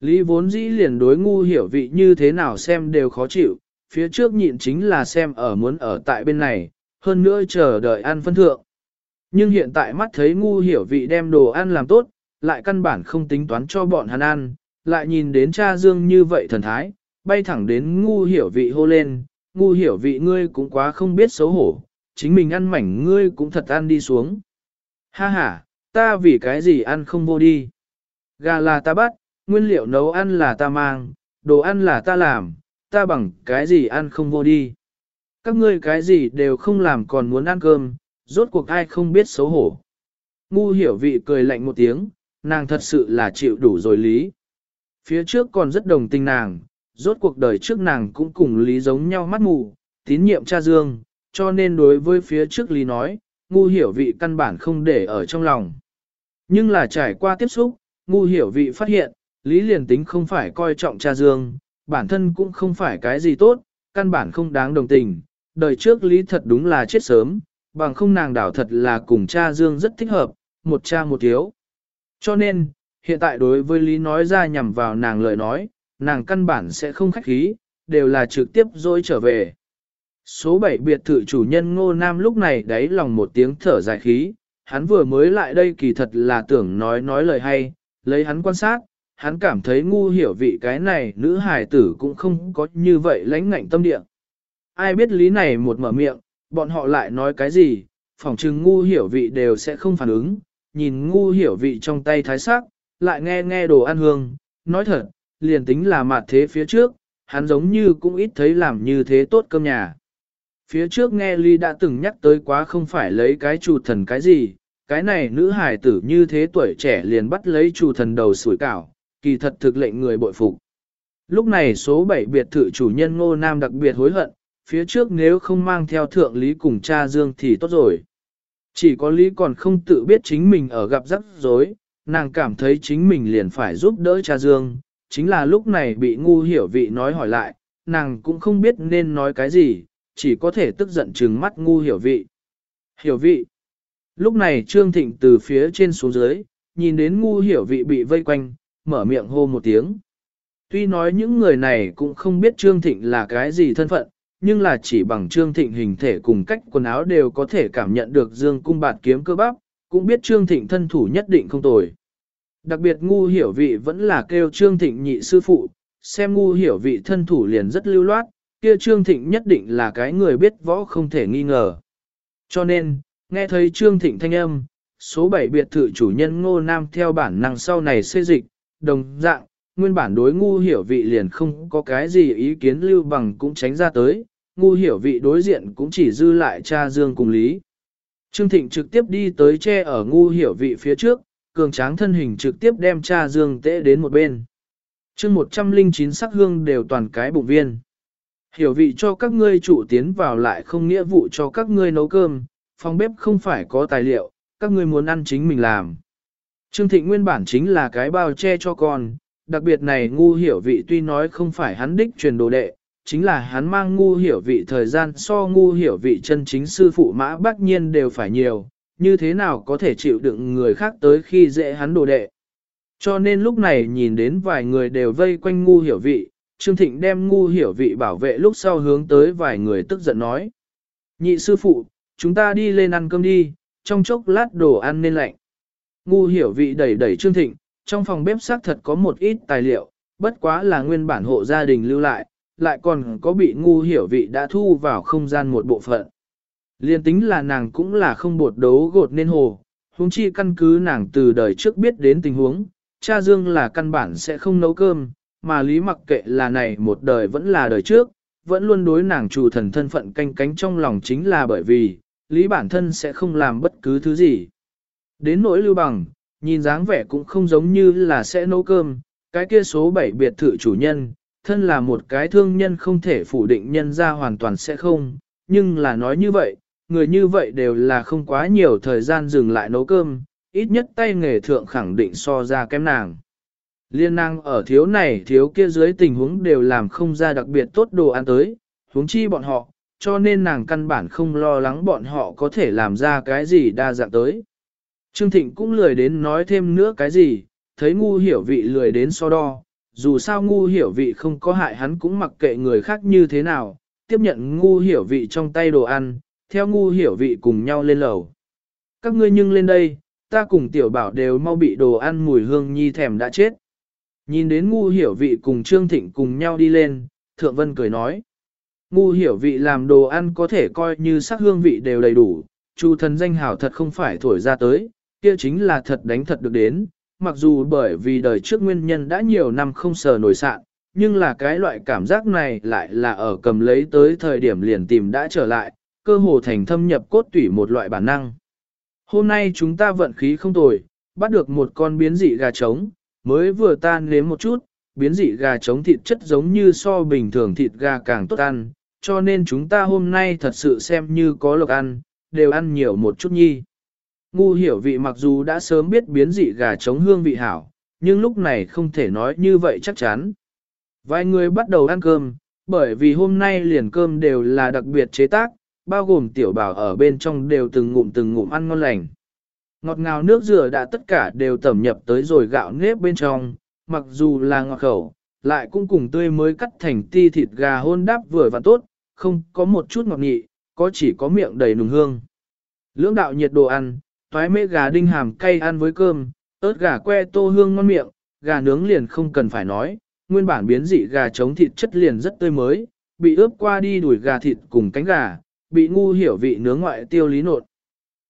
Lý vốn dĩ liền đối ngu hiểu vị như thế nào xem đều khó chịu, phía trước nhịn chính là xem ở muốn ở tại bên này, hơn nữa chờ đợi ăn phân thượng. Nhưng hiện tại mắt thấy ngu hiểu vị đem đồ ăn làm tốt, lại căn bản không tính toán cho bọn hắn ăn, lại nhìn đến cha Dương như vậy thần thái, bay thẳng đến ngu hiểu vị hô lên, ngu hiểu vị ngươi cũng quá không biết xấu hổ, chính mình ăn mảnh ngươi cũng thật ăn đi xuống. Ha ha, ta vì cái gì ăn không vô đi. Gà là ta bắt, nguyên liệu nấu ăn là ta mang, đồ ăn là ta làm, ta bằng cái gì ăn không vô đi. Các ngươi cái gì đều không làm còn muốn ăn cơm, rốt cuộc ai không biết xấu hổ. Ngu hiểu vị cười lạnh một tiếng, nàng thật sự là chịu đủ rồi lý. Phía trước còn rất đồng tình nàng, rốt cuộc đời trước nàng cũng cùng lý giống nhau mắt mù, tín nhiệm cha dương, cho nên đối với phía trước lý nói, ngu hiểu vị căn bản không để ở trong lòng. Nhưng là trải qua tiếp xúc, ngu hiểu vị phát hiện, lý liền tính không phải coi trọng cha dương, bản thân cũng không phải cái gì tốt, căn bản không đáng đồng tình, đời trước lý thật đúng là chết sớm, bằng không nàng đảo thật là cùng cha dương rất thích hợp, một cha một thiếu. Cho nên, hiện tại đối với lý nói ra nhằm vào nàng lời nói, nàng căn bản sẽ không khách khí, đều là trực tiếp dối trở về. Số 7 biệt thự chủ nhân ngô nam lúc này đáy lòng một tiếng thở dài khí, hắn vừa mới lại đây kỳ thật là tưởng nói nói lời hay, lấy hắn quan sát, hắn cảm thấy ngu hiểu vị cái này nữ hài tử cũng không có như vậy lãnh ngạnh tâm địa. Ai biết lý này một mở miệng, bọn họ lại nói cái gì, phỏng chừng ngu hiểu vị đều sẽ không phản ứng, nhìn ngu hiểu vị trong tay thái sắc, lại nghe nghe đồ ăn hương, nói thật, liền tính là mặt thế phía trước, hắn giống như cũng ít thấy làm như thế tốt cơm nhà. Phía trước nghe Ly đã từng nhắc tới quá không phải lấy cái chủ thần cái gì, cái này nữ hài tử như thế tuổi trẻ liền bắt lấy chủ thần đầu sủi cảo, kỳ thật thực lệnh người bội phục. Lúc này số 7 biệt thự chủ nhân Ngô Nam đặc biệt hối hận, phía trước nếu không mang theo thượng lý cùng cha Dương thì tốt rồi. Chỉ có lý còn không tự biết chính mình ở gặp rắc rối, nàng cảm thấy chính mình liền phải giúp đỡ cha Dương, chính là lúc này bị ngu hiểu vị nói hỏi lại, nàng cũng không biết nên nói cái gì, chỉ có thể tức giận trừng mắt ngu hiểu vị. Hiểu vị. Lúc này Trương Thịnh từ phía trên xuống dưới, nhìn đến ngu hiểu vị bị vây quanh, mở miệng hô một tiếng. Tuy nói những người này cũng không biết Trương Thịnh là cái gì thân phận, nhưng là chỉ bằng Trương Thịnh hình thể cùng cách quần áo đều có thể cảm nhận được dương cung bạt kiếm cơ bắp, cũng biết Trương Thịnh thân thủ nhất định không tồi. Đặc biệt ngu hiểu vị vẫn là kêu Trương Thịnh nhị sư phụ, xem ngu hiểu vị thân thủ liền rất lưu loát, kia Trương Thịnh nhất định là cái người biết võ không thể nghi ngờ. Cho nên, nghe thấy Trương Thịnh thanh âm, số 7 biệt thự chủ nhân ngô nam theo bản năng sau này xây dịch, đồng dạng, nguyên bản đối ngu hiểu vị liền không có cái gì ý kiến lưu bằng cũng tránh ra tới, ngu hiểu vị đối diện cũng chỉ dư lại cha dương cùng lý. Trương Thịnh trực tiếp đi tới che ở ngu hiểu vị phía trước, cường tráng thân hình trực tiếp đem cha dương Tế đến một bên. chương 109 sắc hương đều toàn cái bụng viên. Hiểu vị cho các ngươi chủ tiến vào lại không nghĩa vụ cho các ngươi nấu cơm, phòng bếp không phải có tài liệu, các ngươi muốn ăn chính mình làm. Trương Thịnh nguyên bản chính là cái bao che cho con, đặc biệt này ngu hiểu vị tuy nói không phải hắn đích truyền đồ đệ, chính là hắn mang ngu hiểu vị thời gian so ngu hiểu vị chân chính sư phụ mã bác nhiên đều phải nhiều, như thế nào có thể chịu đựng người khác tới khi dễ hắn đồ đệ. Cho nên lúc này nhìn đến vài người đều vây quanh ngu hiểu vị, Trương Thịnh đem ngu hiểu vị bảo vệ lúc sau hướng tới vài người tức giận nói. Nhị sư phụ, chúng ta đi lên ăn cơm đi, trong chốc lát đồ ăn nên lạnh. Ngu hiểu vị đẩy đẩy Trương Thịnh, trong phòng bếp xác thật có một ít tài liệu, bất quá là nguyên bản hộ gia đình lưu lại, lại còn có bị ngu hiểu vị đã thu vào không gian một bộ phận. Liên tính là nàng cũng là không bột đấu gột nên hồ, huống chi căn cứ nàng từ đời trước biết đến tình huống, cha Dương là căn bản sẽ không nấu cơm, mà lý mặc kệ là này một đời vẫn là đời trước, vẫn luôn đối nàng chủ thần thân phận canh cánh trong lòng chính là bởi vì, lý bản thân sẽ không làm bất cứ thứ gì. Đến nỗi lưu bằng, nhìn dáng vẻ cũng không giống như là sẽ nấu cơm, cái kia số 7 biệt thự chủ nhân, thân là một cái thương nhân không thể phủ định nhân ra hoàn toàn sẽ không, nhưng là nói như vậy, người như vậy đều là không quá nhiều thời gian dừng lại nấu cơm, ít nhất tay nghề thượng khẳng định so ra kém nàng. Liên năng ở thiếu này thiếu kia dưới tình huống đều làm không ra đặc biệt tốt đồ ăn tới, huống chi bọn họ, cho nên nàng căn bản không lo lắng bọn họ có thể làm ra cái gì đa dạng tới. Trương Thịnh cũng lười đến nói thêm nữa cái gì, thấy ngu hiểu vị lười đến so đo, dù sao ngu hiểu vị không có hại hắn cũng mặc kệ người khác như thế nào, tiếp nhận ngu hiểu vị trong tay đồ ăn, theo ngu hiểu vị cùng nhau lên lầu. Các ngươi nhưng lên đây, ta cùng tiểu bảo đều mau bị đồ ăn mùi hương nhi thèm đã chết. Nhìn đến ngu hiểu vị cùng Trương Thịnh cùng nhau đi lên, Thượng Vân cười nói. Ngu hiểu vị làm đồ ăn có thể coi như sắc hương vị đều đầy đủ, chu thần danh hảo thật không phải thổi ra tới, kia chính là thật đánh thật được đến, mặc dù bởi vì đời trước nguyên nhân đã nhiều năm không sờ nổi sạn, nhưng là cái loại cảm giác này lại là ở cầm lấy tới thời điểm liền tìm đã trở lại, cơ hồ thành thâm nhập cốt tủy một loại bản năng. Hôm nay chúng ta vận khí không tồi, bắt được một con biến dị gà trống, mới vừa tan nếm một chút, biến dị gà trống thịt chất giống như so bình thường thịt gà càng tốt ăn, cho nên chúng ta hôm nay thật sự xem như có lộc ăn, đều ăn nhiều một chút nhi. Ngu hiểu vị mặc dù đã sớm biết biến dị gà trống hương vị hảo, nhưng lúc này không thể nói như vậy chắc chắn. Vài người bắt đầu ăn cơm, bởi vì hôm nay liền cơm đều là đặc biệt chế tác, bao gồm tiểu bảo ở bên trong đều từng ngụm từng ngụm ăn ngon lành. Ngọt ngào nước dừa đã tất cả đều tẩm nhập tới rồi gạo nếp bên trong, mặc dù là ngọt khẩu, lại cũng cùng tươi mới cắt thành ti thịt gà hôn đáp vừa và tốt, không có một chút ngọt nghị có chỉ có miệng đầy nùng hương. Lưỡng đạo nhiệt đồ ăn, toái mê gà đinh hàm cay ăn với cơm, ớt gà que tô hương ngon miệng, gà nướng liền không cần phải nói, nguyên bản biến dị gà chống thịt chất liền rất tươi mới, bị ướp qua đi đuổi gà thịt cùng cánh gà, bị ngu hiểu vị nướng ngoại tiêu lý nột.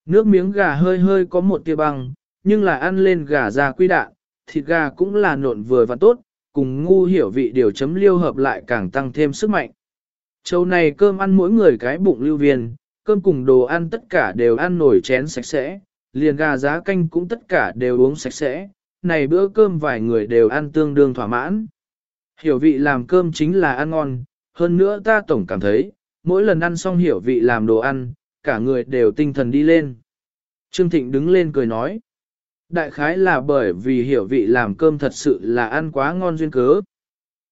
Nước miếng gà hơi hơi có một tia băng, nhưng là ăn lên gà ra quy đạn, thịt gà cũng là nộn vừa và tốt, cùng ngu hiểu vị điều chấm liêu hợp lại càng tăng thêm sức mạnh. Châu này cơm ăn mỗi người cái bụng lưu viên, cơm cùng đồ ăn tất cả đều ăn nổi chén sạch sẽ, liền gà giá canh cũng tất cả đều uống sạch sẽ, này bữa cơm vài người đều ăn tương đương thỏa mãn. Hiểu vị làm cơm chính là ăn ngon, hơn nữa ta tổng cảm thấy, mỗi lần ăn xong hiểu vị làm đồ ăn, cả người đều tinh thần đi lên. Trương Thịnh đứng lên cười nói, đại khái là bởi vì hiểu vị làm cơm thật sự là ăn quá ngon duyên cớ.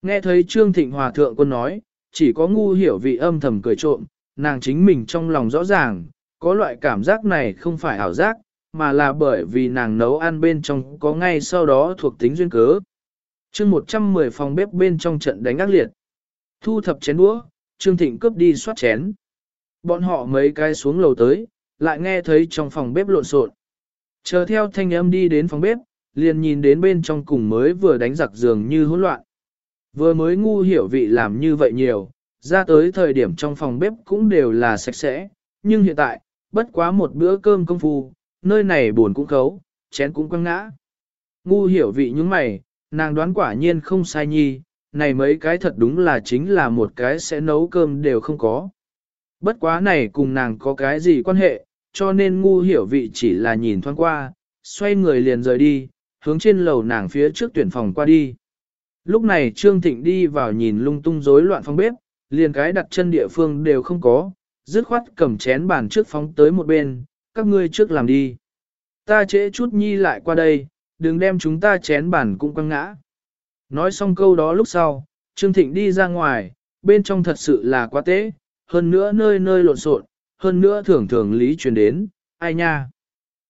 Nghe thấy Trương Thịnh Hòa Thượng quân nói, chỉ có ngu hiểu vị âm thầm cười trộm, nàng chính mình trong lòng rõ ràng, có loại cảm giác này không phải ảo giác, mà là bởi vì nàng nấu ăn bên trong có ngay sau đó thuộc tính duyên cớ. chương 110 phòng bếp bên trong trận đánh ác liệt. Thu thập chén đũa, Trương Thịnh cướp đi soát chén. Bọn họ mấy cái xuống lầu tới, lại nghe thấy trong phòng bếp lộn xộn. Chờ theo thanh âm đi đến phòng bếp, liền nhìn đến bên trong cùng mới vừa đánh giặc giường như hỗn loạn. Vừa mới ngu hiểu vị làm như vậy nhiều, ra tới thời điểm trong phòng bếp cũng đều là sạch sẽ, nhưng hiện tại, bất quá một bữa cơm công phu, nơi này buồn cũng khấu, chén cũng quăng ngã. Ngu hiểu vị những mày, nàng đoán quả nhiên không sai nhi, này mấy cái thật đúng là chính là một cái sẽ nấu cơm đều không có. Bất quá này cùng nàng có cái gì quan hệ, cho nên ngu hiểu vị chỉ là nhìn thoáng qua, xoay người liền rời đi, hướng trên lầu nàng phía trước tuyển phòng qua đi. Lúc này Trương Thịnh đi vào nhìn lung tung rối loạn phòng bếp, liền cái đặt chân địa phương đều không có, dứt khoát cầm chén bàn trước phóng tới một bên, các ngươi trước làm đi. Ta trễ chút nhi lại qua đây, đừng đem chúng ta chén bàn cũng quăng ngã. Nói xong câu đó lúc sau, Trương Thịnh đi ra ngoài, bên trong thật sự là quá tế, hơn nữa nơi nơi lộn xộn, hơn nữa thường thường lý truyền đến, ai nha.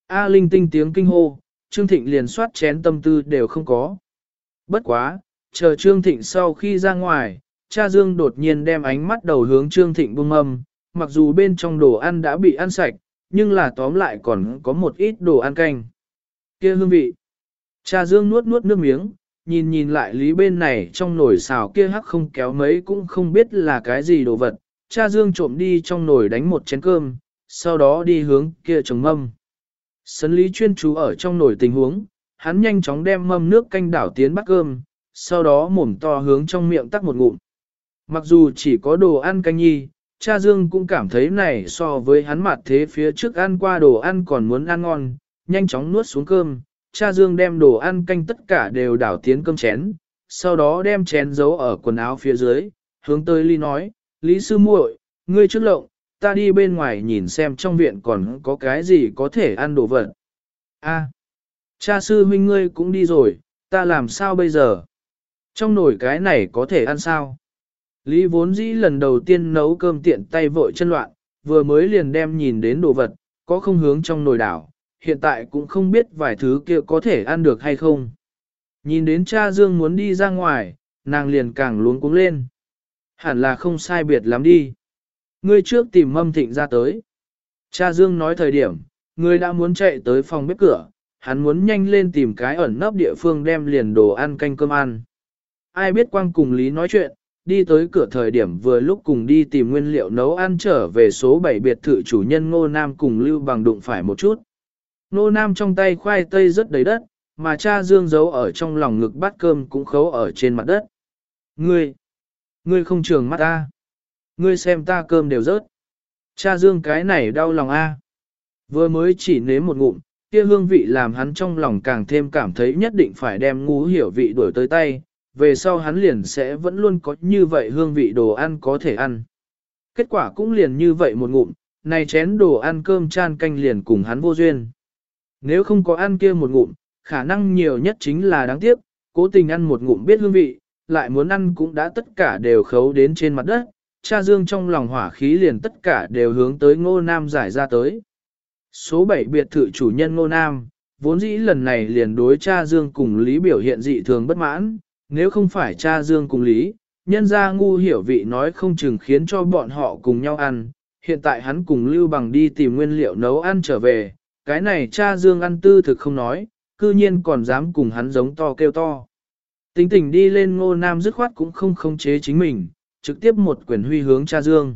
A linh tinh tiếng kinh hô, Trương Thịnh liền soát chén tâm tư đều không có. Bất quá, chờ Trương Thịnh sau khi ra ngoài, cha Dương đột nhiên đem ánh mắt đầu hướng Trương Thịnh bung âm, mặc dù bên trong đồ ăn đã bị ăn sạch, nhưng là tóm lại còn có một ít đồ ăn canh. kia hương vị. Cha Dương nuốt nuốt nước miếng, nhìn nhìn lại lý bên này trong nồi xào kia hắc không kéo mấy cũng không biết là cái gì đồ vật. Cha Dương trộm đi trong nồi đánh một chén cơm, sau đó đi hướng kia trồng mâm. Sấn lý chuyên chú ở trong nồi tình huống, hắn nhanh chóng đem mâm nước canh đảo tiến bắt cơm, sau đó mồm to hướng trong miệng tắc một ngụm. Mặc dù chỉ có đồ ăn canh nhi, cha Dương cũng cảm thấy này so với hắn mặt thế phía trước ăn qua đồ ăn còn muốn ăn ngon, nhanh chóng nuốt xuống cơm, cha Dương đem đồ ăn canh tất cả đều đảo tiến cơm chén, sau đó đem chén giấu ở quần áo phía dưới, hướng tới Lý nói, Lý Sư muội, ngươi trước lộng, ta đi bên ngoài nhìn xem trong viện còn có cái gì có thể ăn đồ vật. A, cha sư huynh ngươi cũng đi rồi, ta làm sao bây giờ? Trong nồi cái này có thể ăn sao? Lý vốn dĩ lần đầu tiên nấu cơm tiện tay vội chân loạn, vừa mới liền đem nhìn đến đồ vật, có không hướng trong nồi đảo, hiện tại cũng không biết vài thứ kia có thể ăn được hay không. Nhìn đến cha Dương muốn đi ra ngoài, nàng liền càng luống cuống lên. Hẳn là không sai biệt lắm đi. Ngươi trước tìm mâm thịnh ra tới. Cha Dương nói thời điểm, ngươi đã muốn chạy tới phòng bếp cửa, hắn muốn nhanh lên tìm cái ẩn nấp địa phương đem liền đồ ăn canh cơm ăn. Ai biết quang cùng Lý nói chuyện, đi tới cửa thời điểm vừa lúc cùng đi tìm nguyên liệu nấu ăn trở về số 7 biệt thự chủ nhân Ngô Nam cùng Lưu Bằng đụng phải một chút. Nô Nam trong tay khoai tây rất đầy đất, mà cha Dương giấu ở trong lòng ngực bát cơm cũng khấu ở trên mặt đất. Ngươi, ngươi không trường mắt ta. Ngươi xem ta cơm đều rớt. Cha Dương cái này đau lòng a. Vừa mới chỉ nếm một ngụm, kia hương vị làm hắn trong lòng càng thêm cảm thấy nhất định phải đem ngũ hiểu vị đuổi tới tay, về sau hắn liền sẽ vẫn luôn có như vậy hương vị đồ ăn có thể ăn. Kết quả cũng liền như vậy một ngụm, này chén đồ ăn cơm chan canh liền cùng hắn vô duyên. Nếu không có ăn kia một ngụm, khả năng nhiều nhất chính là đáng tiếc, cố tình ăn một ngụm biết hương vị, lại muốn ăn cũng đã tất cả đều khấu đến trên mặt đất, cha dương trong lòng hỏa khí liền tất cả đều hướng tới ngô nam giải ra tới. Số 7 biệt thự chủ nhân ngô nam, vốn dĩ lần này liền đối cha dương cùng lý biểu hiện dị thường bất mãn, nếu không phải cha Dương cùng lý, nhân ra ngu hiểu vị nói không chừng khiến cho bọn họ cùng nhau ăn, hiện tại hắn cùng Lưu Bằng đi tìm nguyên liệu nấu ăn trở về, cái này cha Dương ăn tư thực không nói, cư nhiên còn dám cùng hắn giống to kêu to. Tính tình đi lên ngô nam dứt khoát cũng không khống chế chính mình, trực tiếp một quyền huy hướng cha Dương.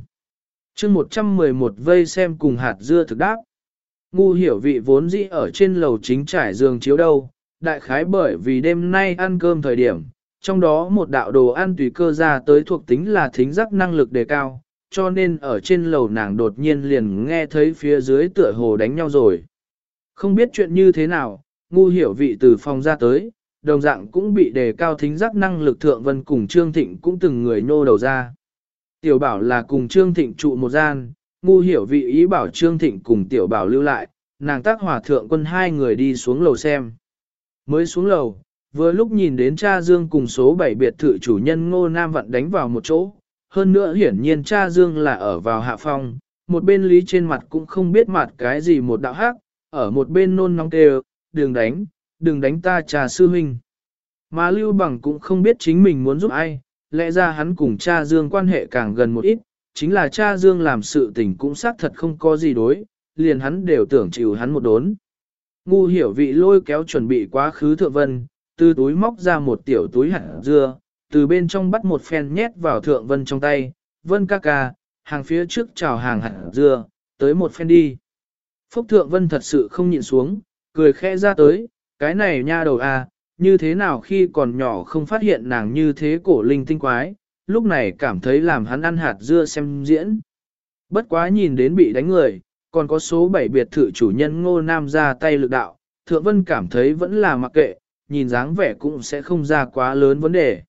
chương 111 vây xem cùng hạt dưa thực đáp. Ngu hiểu vị vốn dĩ ở trên lầu chính trải giường chiếu đâu, đại khái bởi vì đêm nay ăn cơm thời điểm, Trong đó một đạo đồ ăn tùy cơ ra tới thuộc tính là thính giác năng lực đề cao, cho nên ở trên lầu nàng đột nhiên liền nghe thấy phía dưới tựa hồ đánh nhau rồi. Không biết chuyện như thế nào, ngu hiểu vị từ phòng ra tới, đồng dạng cũng bị đề cao thính giác năng lực thượng vân cùng Trương Thịnh cũng từng người nô đầu ra. Tiểu bảo là cùng Trương Thịnh trụ một gian, ngu hiểu vị ý bảo Trương Thịnh cùng tiểu bảo lưu lại, nàng tác hòa thượng quân hai người đi xuống lầu xem. Mới xuống lầu, vừa lúc nhìn đến cha Dương cùng số 7 biệt thự chủ nhân ngô nam vận đánh vào một chỗ, hơn nữa hiển nhiên cha Dương là ở vào hạ phong, một bên lý trên mặt cũng không biết mặt cái gì một đạo hắc, ở một bên nôn nóng kêu, đừng đánh, đừng đánh ta trà sư huynh. Mà Lưu Bằng cũng không biết chính mình muốn giúp ai, lẽ ra hắn cùng cha Dương quan hệ càng gần một ít, chính là cha Dương làm sự tình cũng xác thật không có gì đối, liền hắn đều tưởng chịu hắn một đốn. Ngu hiểu vị lôi kéo chuẩn bị quá khứ thượng vân, từ túi móc ra một tiểu túi hạt dưa, từ bên trong bắt một phen nhét vào thượng vân trong tay, vân ca ca, hàng phía trước chào hàng hạt dưa, tới một phen đi. Phúc thượng vân thật sự không nhịn xuống, cười khẽ ra tới, cái này nha đầu à, như thế nào khi còn nhỏ không phát hiện nàng như thế cổ linh tinh quái, lúc này cảm thấy làm hắn ăn hạt dưa xem diễn. Bất quá nhìn đến bị đánh người, còn có số 7 biệt thự chủ nhân ngô nam ra tay lực đạo, thượng vân cảm thấy vẫn là mặc kệ, nhìn dáng vẻ cũng sẽ không ra quá lớn vấn đề.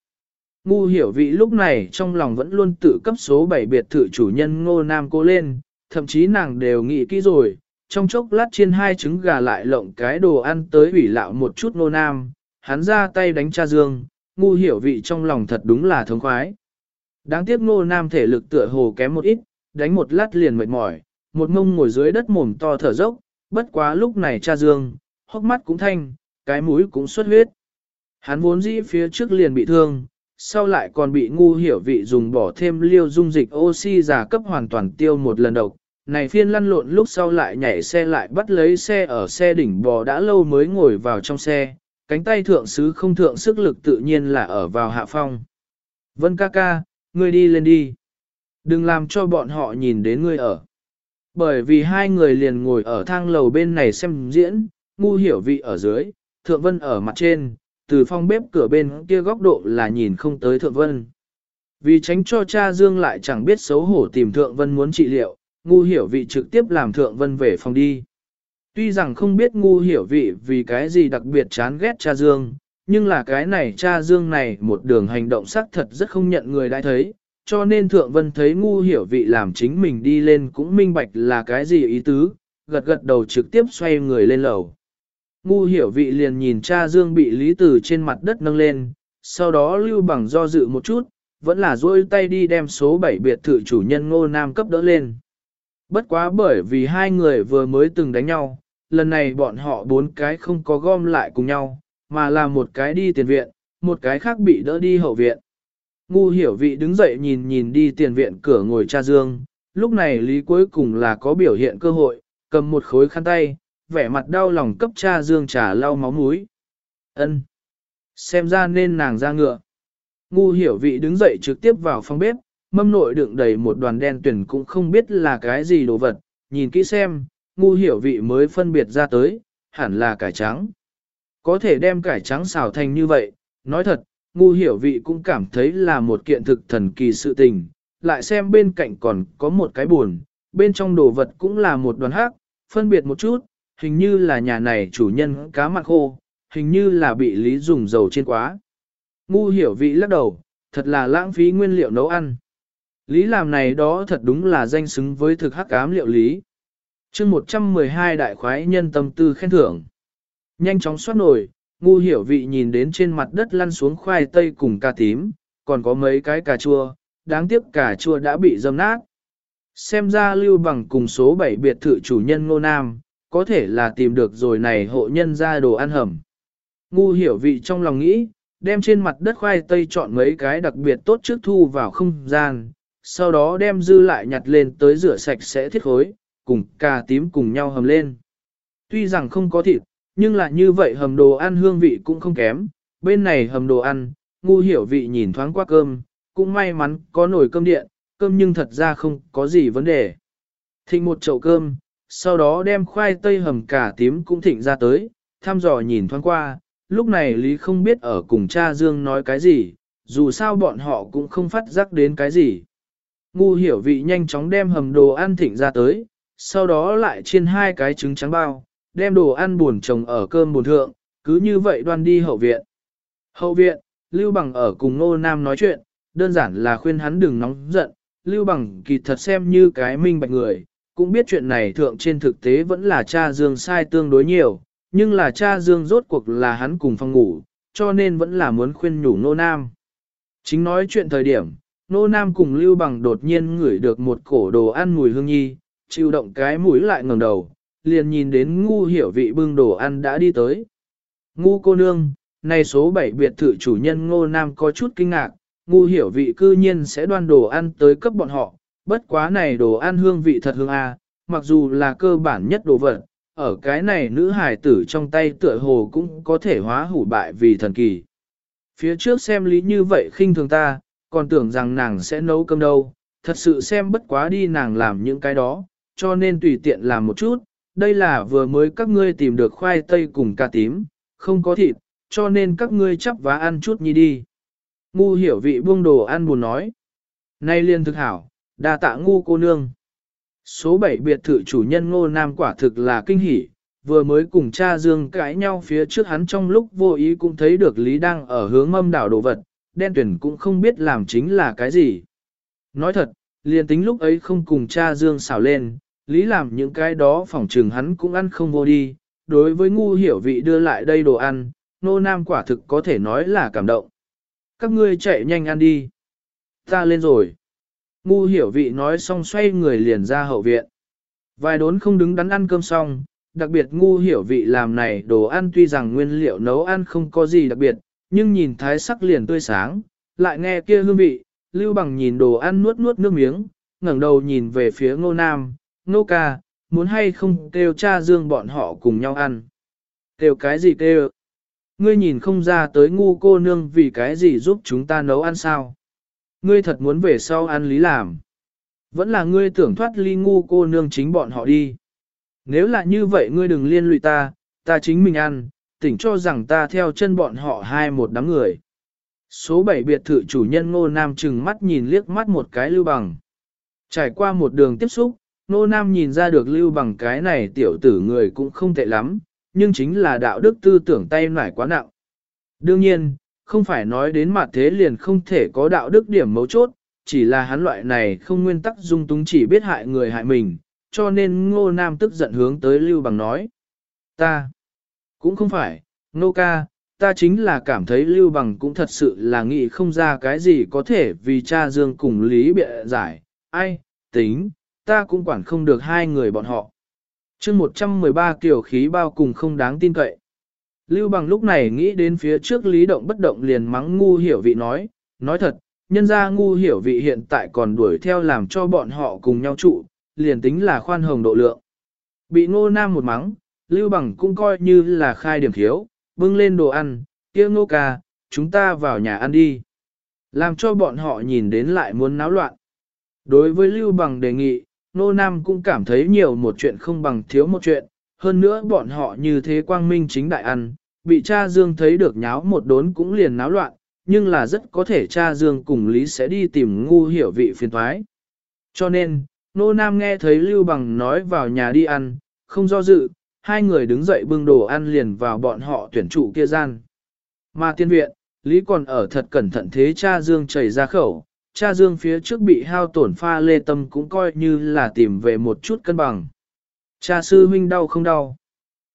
Ngu hiểu vị lúc này trong lòng vẫn luôn tự cấp số 7 biệt thự chủ nhân ngô nam cô lên, thậm chí nàng đều nghĩ kỹ rồi, trong chốc lát chiên hai trứng gà lại lộng cái đồ ăn tới ủy lạo một chút nô nam, hắn ra tay đánh cha dương, ngu hiểu vị trong lòng thật đúng là thống khoái. Đáng tiếc nô nam thể lực tựa hồ kém một ít, đánh một lát liền mệt mỏi, một mông ngồi dưới đất mồm to thở dốc, bất quá lúc này cha dương, hốc mắt cũng thanh, cái mũi cũng xuất huyết. Hắn vốn dĩ phía trước liền bị thương, sau lại còn bị ngu hiểu vị dùng bỏ thêm liêu dung dịch oxy giả cấp hoàn toàn tiêu một lần đầu. Này phiên lăn lộn lúc sau lại nhảy xe lại bắt lấy xe ở xe đỉnh bò đã lâu mới ngồi vào trong xe, cánh tay thượng sứ không thượng sức lực tự nhiên là ở vào hạ phong. Vân ca ca, ngươi đi lên đi. Đừng làm cho bọn họ nhìn đến ngươi ở. Bởi vì hai người liền ngồi ở thang lầu bên này xem diễn, ngu hiểu vị ở dưới, thượng vân ở mặt trên, từ phòng bếp cửa bên kia góc độ là nhìn không tới thượng vân. Vì tránh cho cha Dương lại chẳng biết xấu hổ tìm thượng vân muốn trị liệu, ngu hiểu vị trực tiếp làm thượng vân về phòng đi. Tuy rằng không biết ngu hiểu vị vì cái gì đặc biệt chán ghét cha Dương, nhưng là cái này cha Dương này một đường hành động xác thật rất không nhận người đã thấy, cho nên thượng vân thấy ngu hiểu vị làm chính mình đi lên cũng minh bạch là cái gì ý tứ, gật gật đầu trực tiếp xoay người lên lầu. Ngu hiểu vị liền nhìn cha Dương bị Lý Tử trên mặt đất nâng lên, sau đó lưu bằng do dự một chút, vẫn là duỗi tay đi đem số 7 biệt thự chủ nhân ngô nam cấp đỡ lên. Bất quá bởi vì hai người vừa mới từng đánh nhau, lần này bọn họ bốn cái không có gom lại cùng nhau, mà là một cái đi tiền viện, một cái khác bị đỡ đi hậu viện. Ngu hiểu vị đứng dậy nhìn nhìn đi tiền viện cửa ngồi cha Dương, lúc này Lý cuối cùng là có biểu hiện cơ hội, cầm một khối khăn tay, vẻ mặt đau lòng cấp cha Dương trà lau máu mũi. Ân, Xem ra nên nàng ra ngựa. Ngu hiểu vị đứng dậy trực tiếp vào phòng bếp, mâm nội đựng đầy một đoàn đen tuyển cũng không biết là cái gì đồ vật, nhìn kỹ xem, ngu hiểu vị mới phân biệt ra tới, hẳn là cải trắng. Có thể đem cải trắng xào thành như vậy, nói thật, ngu hiểu vị cũng cảm thấy là một kiện thực thần kỳ sự tình, lại xem bên cạnh còn có một cái buồn, bên trong đồ vật cũng là một đoàn hắc, phân biệt một chút, hình như là nhà này chủ nhân cá mặn khô, hình như là bị lý dùng dầu trên quá. Ngu hiểu vị lắc đầu, thật là lãng phí nguyên liệu nấu ăn. Lý làm này đó thật đúng là danh xứng với thực hắc ám liệu lý. chương 112 đại khoái nhân tâm tư khen thưởng. Nhanh chóng xoát nổi, ngu hiểu vị nhìn đến trên mặt đất lăn xuống khoai tây cùng cà tím, còn có mấy cái cà chua, đáng tiếc cà chua đã bị dâm nát. Xem ra lưu bằng cùng số 7 biệt thự chủ nhân ngô nam, có thể là tìm được rồi này hộ nhân ra đồ ăn hầm. Ngu hiểu vị trong lòng nghĩ, đem trên mặt đất khoai tây chọn mấy cái đặc biệt tốt trước thu vào không gian, sau đó đem dư lại nhặt lên tới rửa sạch sẽ thiết khối, cùng cà tím cùng nhau hầm lên. Tuy rằng không có thịt, nhưng là như vậy hầm đồ ăn hương vị cũng không kém, bên này hầm đồ ăn, ngu hiểu vị nhìn thoáng qua cơm, cũng may mắn có nồi cơm điện, cơm nhưng thật ra không có gì vấn đề. Thịnh một chậu cơm, sau đó đem khoai tây hầm cà tím cũng thịnh ra tới, thăm dò nhìn thoáng qua, lúc này Lý không biết ở cùng cha Dương nói cái gì, dù sao bọn họ cũng không phát giác đến cái gì. Ngu hiểu vị nhanh chóng đem hầm đồ ăn thịnh ra tới, sau đó lại chiên hai cái trứng trắng bao, đem đồ ăn buồn trồng ở cơm buồn thượng, cứ như vậy đoan đi hậu viện. Hậu viện, Lưu Bằng ở cùng Nô Nam nói chuyện, đơn giản là khuyên hắn đừng nóng giận, Lưu Bằng kỳ thật xem như cái minh bạch người, cũng biết chuyện này thượng trên thực tế vẫn là cha Dương sai tương đối nhiều, nhưng là cha Dương rốt cuộc là hắn cùng phòng ngủ, cho nên vẫn là muốn khuyên nhủ Nô Nam. Chính nói chuyện thời điểm, Nô Nam cùng Lưu Bằng đột nhiên ngửi được một cổ đồ ăn mùi hương nhi, chịu động cái mũi lại ngẩng đầu, liền nhìn đến ngu hiểu vị bưng đồ ăn đã đi tới. Ngu cô nương, này số 7 biệt thự chủ nhân Ngô Nam có chút kinh ngạc, ngu hiểu vị cư nhiên sẽ đoan đồ ăn tới cấp bọn họ, bất quá này đồ ăn hương vị thật hương a, mặc dù là cơ bản nhất đồ vật, ở cái này nữ hài tử trong tay tựa hồ cũng có thể hóa hủ bại vì thần kỳ. Phía trước xem lý như vậy khinh thường ta, còn tưởng rằng nàng sẽ nấu cơm đâu, thật sự xem bất quá đi nàng làm những cái đó, cho nên tùy tiện làm một chút, đây là vừa mới các ngươi tìm được khoai tây cùng cà tím, không có thịt, cho nên các ngươi chấp và ăn chút nhi đi. Ngu hiểu vị buông đồ ăn buồn nói. Nay liên thực hảo, đa tạ ngu cô nương. Số 7 biệt thự chủ nhân ngô nam quả thực là kinh hỉ, vừa mới cùng cha Dương cãi nhau phía trước hắn trong lúc vô ý cũng thấy được Lý đang ở hướng mâm đảo đồ vật, đen tuyển cũng không biết làm chính là cái gì. Nói thật, liền tính lúc ấy không cùng cha Dương xảo lên, Lý làm những cái đó phỏng trừng hắn cũng ăn không vô đi, đối với ngu hiểu vị đưa lại đây đồ ăn, nô nam quả thực có thể nói là cảm động. Các ngươi chạy nhanh ăn đi. Ta lên rồi. Ngu hiểu vị nói xong xoay người liền ra hậu viện. Vài đốn không đứng đắn ăn cơm xong, đặc biệt ngu hiểu vị làm này đồ ăn tuy rằng nguyên liệu nấu ăn không có gì đặc biệt, nhưng nhìn thái sắc liền tươi sáng, lại nghe kia hương vị, lưu bằng nhìn đồ ăn nuốt nuốt nước miếng, ngẩng đầu nhìn về phía ngô nam, ngô ca, muốn hay không kêu cha dương bọn họ cùng nhau ăn. Kêu cái gì kêu? Ngươi nhìn không ra tới ngu cô nương vì cái gì giúp chúng ta nấu ăn sao? Ngươi thật muốn về sau ăn lý làm. Vẫn là ngươi tưởng thoát ly ngu cô nương chính bọn họ đi. Nếu là như vậy ngươi đừng liên lụy ta, ta chính mình ăn, tỉnh cho rằng ta theo chân bọn họ hai một đám người. Số 7 biệt thự chủ nhân Ngô Nam chừng mắt nhìn liếc mắt một cái lưu bằng. Trải qua một đường tiếp xúc, Ngô Nam nhìn ra được lưu bằng cái này tiểu tử người cũng không tệ lắm, nhưng chính là đạo đức tư tưởng tay nải quá nặng. Đương nhiên, không phải nói đến mặt thế liền không thể có đạo đức điểm mấu chốt, chỉ là hắn loại này không nguyên tắc dung túng chỉ biết hại người hại mình, cho nên ngô nam tức giận hướng tới lưu bằng nói. Ta, cũng không phải, nô ca, ta chính là cảm thấy lưu bằng cũng thật sự là nghĩ không ra cái gì có thể vì cha dương cùng lý bịa giải, ai, tính, ta cũng quản không được hai người bọn họ. chương 113 kiểu khí bao cùng không đáng tin cậy. Lưu bằng lúc này nghĩ đến phía trước lý động bất động liền mắng ngu hiểu vị nói, nói thật, nhân ra ngu hiểu vị hiện tại còn đuổi theo làm cho bọn họ cùng nhau trụ, liền tính là khoan hồng độ lượng. Bị ngô nam một mắng, Lưu Bằng cũng coi như là khai điểm thiếu, bưng lên đồ ăn, kia ngô ca, chúng ta vào nhà ăn đi. Làm cho bọn họ nhìn đến lại muốn náo loạn. Đối với Lưu Bằng đề nghị, nô Nam cũng cảm thấy nhiều một chuyện không bằng thiếu một chuyện, hơn nữa bọn họ như thế quang minh chính đại ăn, bị cha Dương thấy được nháo một đốn cũng liền náo loạn, nhưng là rất có thể cha Dương cùng Lý sẽ đi tìm ngu hiểu vị phiền thoái. Cho nên, Nô Nam nghe thấy Lưu Bằng nói vào nhà đi ăn, không do dự, hai người đứng dậy bưng đồ ăn liền vào bọn họ tuyển trụ kia gian. Mà tiên viện, Lý còn ở thật cẩn thận thế cha Dương chảy ra khẩu, cha Dương phía trước bị hao tổn pha lê tâm cũng coi như là tìm về một chút cân bằng. Cha sư huynh đau không đau.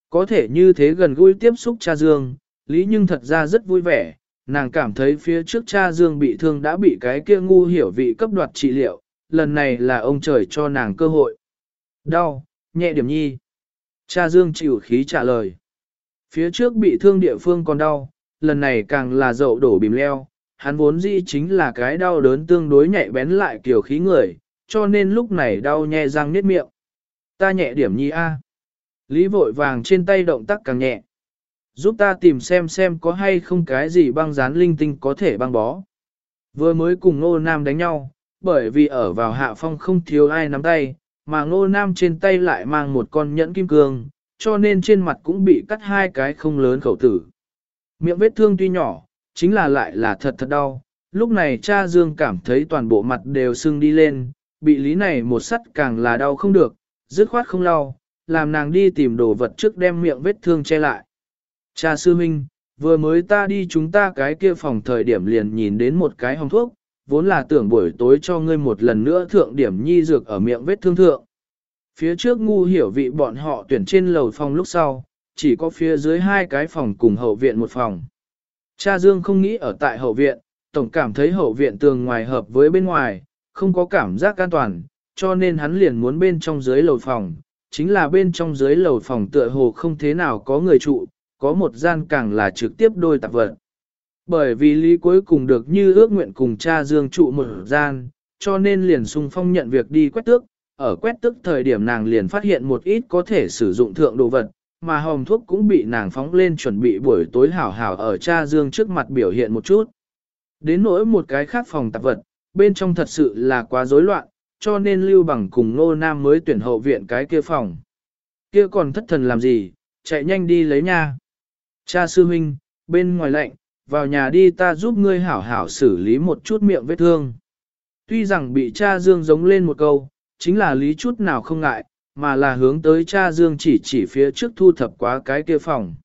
Có thể như thế gần gũi tiếp xúc cha Dương, Lý nhưng thật ra rất vui vẻ, nàng cảm thấy phía trước cha Dương bị thương đã bị cái kia ngu hiểu vị cấp đoạt trị liệu, lần này là ông trời cho nàng cơ hội. Đau, nhẹ điểm nhi. Cha Dương chịu khí trả lời. Phía trước bị thương địa phương còn đau, lần này càng là dậu đổ bìm leo, hắn vốn dĩ chính là cái đau đớn tương đối nhạy bén lại kiểu khí người, cho nên lúc này đau nhẹ răng niết miệng. Ta nhẹ điểm nhi a. Lý vội vàng trên tay động tác càng nhẹ. Giúp ta tìm xem xem có hay không cái gì băng dán linh tinh có thể băng bó. Vừa mới cùng Ngô Nam đánh nhau, bởi vì ở vào hạ phong không thiếu ai nắm tay, mà ngô nam trên tay lại mang một con nhẫn kim cương, cho nên trên mặt cũng bị cắt hai cái không lớn khẩu tử. Miệng vết thương tuy nhỏ, chính là lại là thật thật đau. Lúc này cha Dương cảm thấy toàn bộ mặt đều sưng đi lên, bị lý này một sắt càng là đau không được, dứt khoát không lau, làm nàng đi tìm đồ vật trước đem miệng vết thương che lại. Cha sư huynh, vừa mới ta đi chúng ta cái kia phòng thời điểm liền nhìn đến một cái hồng thuốc, vốn là tưởng buổi tối cho ngươi một lần nữa thượng điểm nhi dược ở miệng vết thương thượng. Phía trước ngu hiểu vị bọn họ tuyển trên lầu phòng lúc sau, chỉ có phía dưới hai cái phòng cùng hậu viện một phòng. Cha Dương không nghĩ ở tại hậu viện, tổng cảm thấy hậu viện tường ngoài hợp với bên ngoài, không có cảm giác an toàn, cho nên hắn liền muốn bên trong dưới lầu phòng, chính là bên trong dưới lầu phòng tựa hồ không thế nào có người trụ, có một gian càng là trực tiếp đôi tạp vật. Bởi vì lý cuối cùng được như ước nguyện cùng cha Dương trụ một gian, cho nên liền sung phong nhận việc đi quét tước, ở quét tước thời điểm nàng liền phát hiện một ít có thể sử dụng thượng đồ vật, mà hòm thuốc cũng bị nàng phóng lên chuẩn bị buổi tối hảo hảo ở cha Dương trước mặt biểu hiện một chút. Đến nỗi một cái khác phòng tạp vật, bên trong thật sự là quá rối loạn, cho nên Lưu Bằng cùng Nô Nam mới tuyển hậu viện cái kia phòng. Kia còn thất thần làm gì, chạy nhanh đi lấy nha. Cha sư huynh, bên ngoài lạnh, vào nhà đi ta giúp ngươi hảo hảo xử lý một chút miệng vết thương. Tuy rằng bị cha Dương giống lên một câu, chính là lý chút nào không ngại, mà là hướng tới cha Dương chỉ chỉ phía trước thu thập quá cái kia phòng.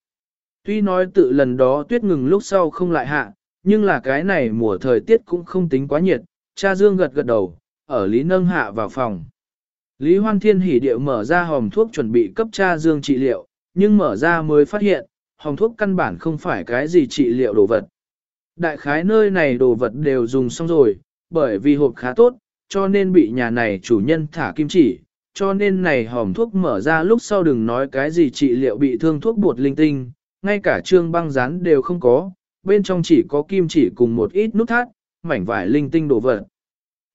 Tuy nói tự lần đó tuyết ngừng lúc sau không lại hạ, nhưng là cái này mùa thời tiết cũng không tính quá nhiệt, cha Dương gật gật đầu, ở Lý Nâng hạ vào phòng. Lý Hoan Thiên hỉ điệu mở ra hòm thuốc chuẩn bị cấp cha Dương trị liệu, nhưng mở ra mới phát hiện, hòm thuốc căn bản không phải cái gì trị liệu đồ vật. Đại khái nơi này đồ vật đều dùng xong rồi, bởi vì hộp khá tốt, cho nên bị nhà này chủ nhân thả kim chỉ, cho nên này hòm thuốc mở ra lúc sau đừng nói cái gì trị liệu bị thương thuốc bột linh tinh, ngay cả trương băng rán đều không có, bên trong chỉ có kim chỉ cùng một ít nút thắt, mảnh vải linh tinh đồ vật.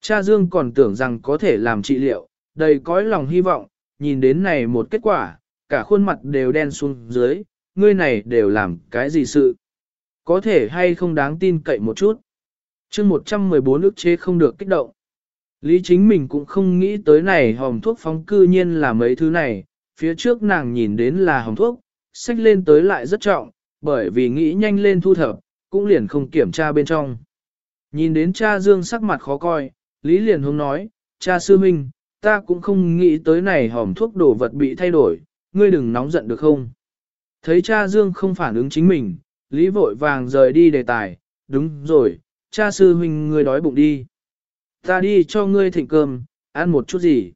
Cha Dương còn tưởng rằng có thể làm trị liệu, đầy cõi lòng hy vọng, nhìn đến này một kết quả, cả khuôn mặt đều đen xuống dưới, ngươi này đều làm cái gì sự. Có thể hay không đáng tin cậy một chút. chương 114 ức chế không được kích động. Lý chính mình cũng không nghĩ tới này hồng thuốc phóng cư nhiên là mấy thứ này, phía trước nàng nhìn đến là hồng thuốc, sách lên tới lại rất trọng, bởi vì nghĩ nhanh lên thu thập, cũng liền không kiểm tra bên trong. Nhìn đến cha Dương sắc mặt khó coi, Lý liền hướng nói, cha sư minh, ta cũng không nghĩ tới này hòm thuốc đồ vật bị thay đổi, ngươi đừng nóng giận được không? Thấy cha Dương không phản ứng chính mình, Lý vội vàng rời đi đề tài, đúng rồi, cha sư huynh ngươi đói bụng đi. Ta đi cho ngươi thịnh cơm, ăn một chút gì.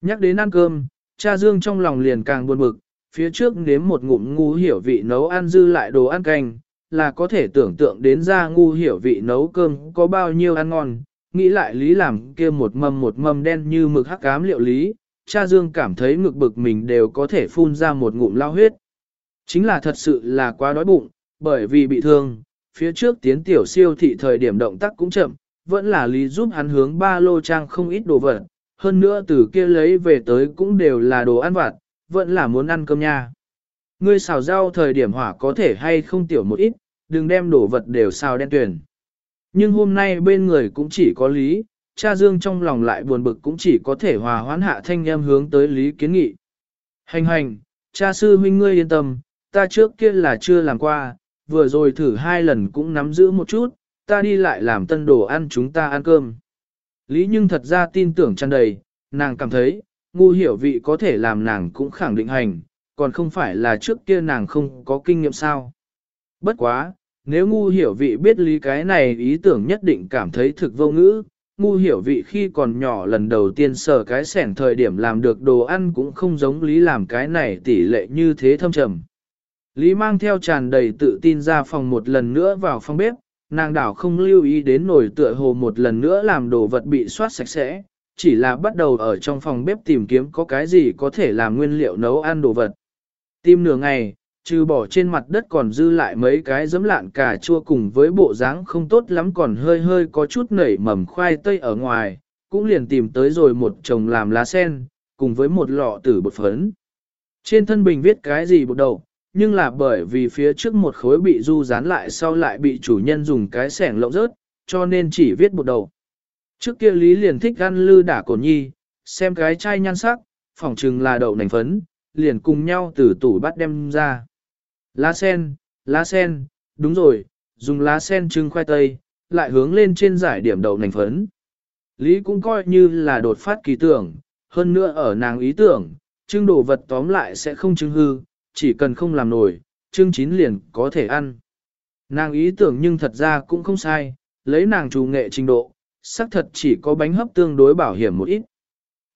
Nhắc đến ăn cơm, cha Dương trong lòng liền càng buồn bực, phía trước nếm một ngụm ngu hiểu vị nấu ăn dư lại đồ ăn canh, là có thể tưởng tượng đến ra ngu hiểu vị nấu cơm có bao nhiêu ăn ngon, nghĩ lại lý làm kia một mâm một mâm đen như mực hắc cám liệu lý, cha Dương cảm thấy ngực bực mình đều có thể phun ra một ngụm lao huyết. Chính là thật sự là quá đói bụng, bởi vì bị thương, phía trước tiến tiểu siêu thị thời điểm động tác cũng chậm, vẫn là lý giúp hắn hướng ba lô trang không ít đồ vật, hơn nữa từ kia lấy về tới cũng đều là đồ ăn vặt, vẫn là muốn ăn cơm nha. Ngươi xào rau thời điểm hỏa có thể hay không tiểu một ít, đừng đem đồ vật đều xào đen tuyển. Nhưng hôm nay bên người cũng chỉ có lý, cha Dương trong lòng lại buồn bực cũng chỉ có thể hòa hoãn hạ thanh em hướng tới lý kiến nghị. Hành hành, cha sư huynh ngươi yên tâm, ta trước kia là chưa làm qua, vừa rồi thử hai lần cũng nắm giữ một chút, ta đi lại làm tân đồ ăn chúng ta ăn cơm. Lý nhưng thật ra tin tưởng tràn đầy, nàng cảm thấy, ngu hiểu vị có thể làm nàng cũng khẳng định hành, còn không phải là trước kia nàng không có kinh nghiệm sao. Bất quá, nếu ngu hiểu vị biết lý cái này ý tưởng nhất định cảm thấy thực vô ngữ, ngu hiểu vị khi còn nhỏ lần đầu tiên sở cái sẻn thời điểm làm được đồ ăn cũng không giống lý làm cái này tỷ lệ như thế thâm trầm. Lý mang theo tràn đầy tự tin ra phòng một lần nữa vào phòng bếp, nàng đảo không lưu ý đến nồi tựa hồ một lần nữa làm đồ vật bị soát sạch sẽ, chỉ là bắt đầu ở trong phòng bếp tìm kiếm có cái gì có thể làm nguyên liệu nấu ăn đồ vật. Tìm nửa ngày, trừ bỏ trên mặt đất còn dư lại mấy cái giấm lạn cà chua cùng với bộ dáng không tốt lắm còn hơi hơi có chút nảy mầm khoai tây ở ngoài, cũng liền tìm tới rồi một chồng làm lá sen, cùng với một lọ tử bột phấn. Trên thân bình viết cái gì bột đầu, nhưng là bởi vì phía trước một khối bị du dán lại sau lại bị chủ nhân dùng cái sẻng lộng rớt, cho nên chỉ viết một đầu. Trước kia Lý liền thích ăn lư đả cổ nhi, xem cái chai nhan sắc, phỏng chừng là đậu nành phấn, liền cùng nhau từ tủ bắt đem ra. Lá sen, lá sen, đúng rồi, dùng lá sen trưng khoai tây, lại hướng lên trên giải điểm đậu nành phấn. Lý cũng coi như là đột phát kỳ tưởng, hơn nữa ở nàng ý tưởng, trưng đồ vật tóm lại sẽ không trưng hư, chỉ cần không làm nổi, trưng chín liền có thể ăn. Nàng ý tưởng nhưng thật ra cũng không sai, lấy nàng trù nghệ trình độ, xác thật chỉ có bánh hấp tương đối bảo hiểm một ít.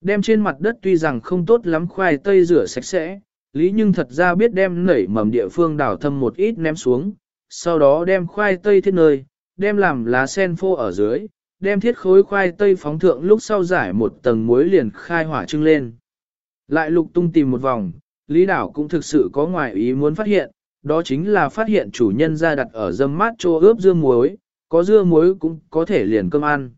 Đem trên mặt đất tuy rằng không tốt lắm khoai tây rửa sạch sẽ, lý nhưng thật ra biết đem nảy mầm địa phương đào thâm một ít ném xuống, sau đó đem khoai tây thiết nơi, đem làm lá sen phô ở dưới, đem thiết khối khoai tây phóng thượng lúc sau giải một tầng muối liền khai hỏa trưng lên. Lại lục tung tìm một vòng, Lý Đảo cũng thực sự có ngoài ý muốn phát hiện, đó chính là phát hiện chủ nhân ra đặt ở dâm mát chỗ ướp dưa muối, có dưa muối cũng có thể liền cơm ăn.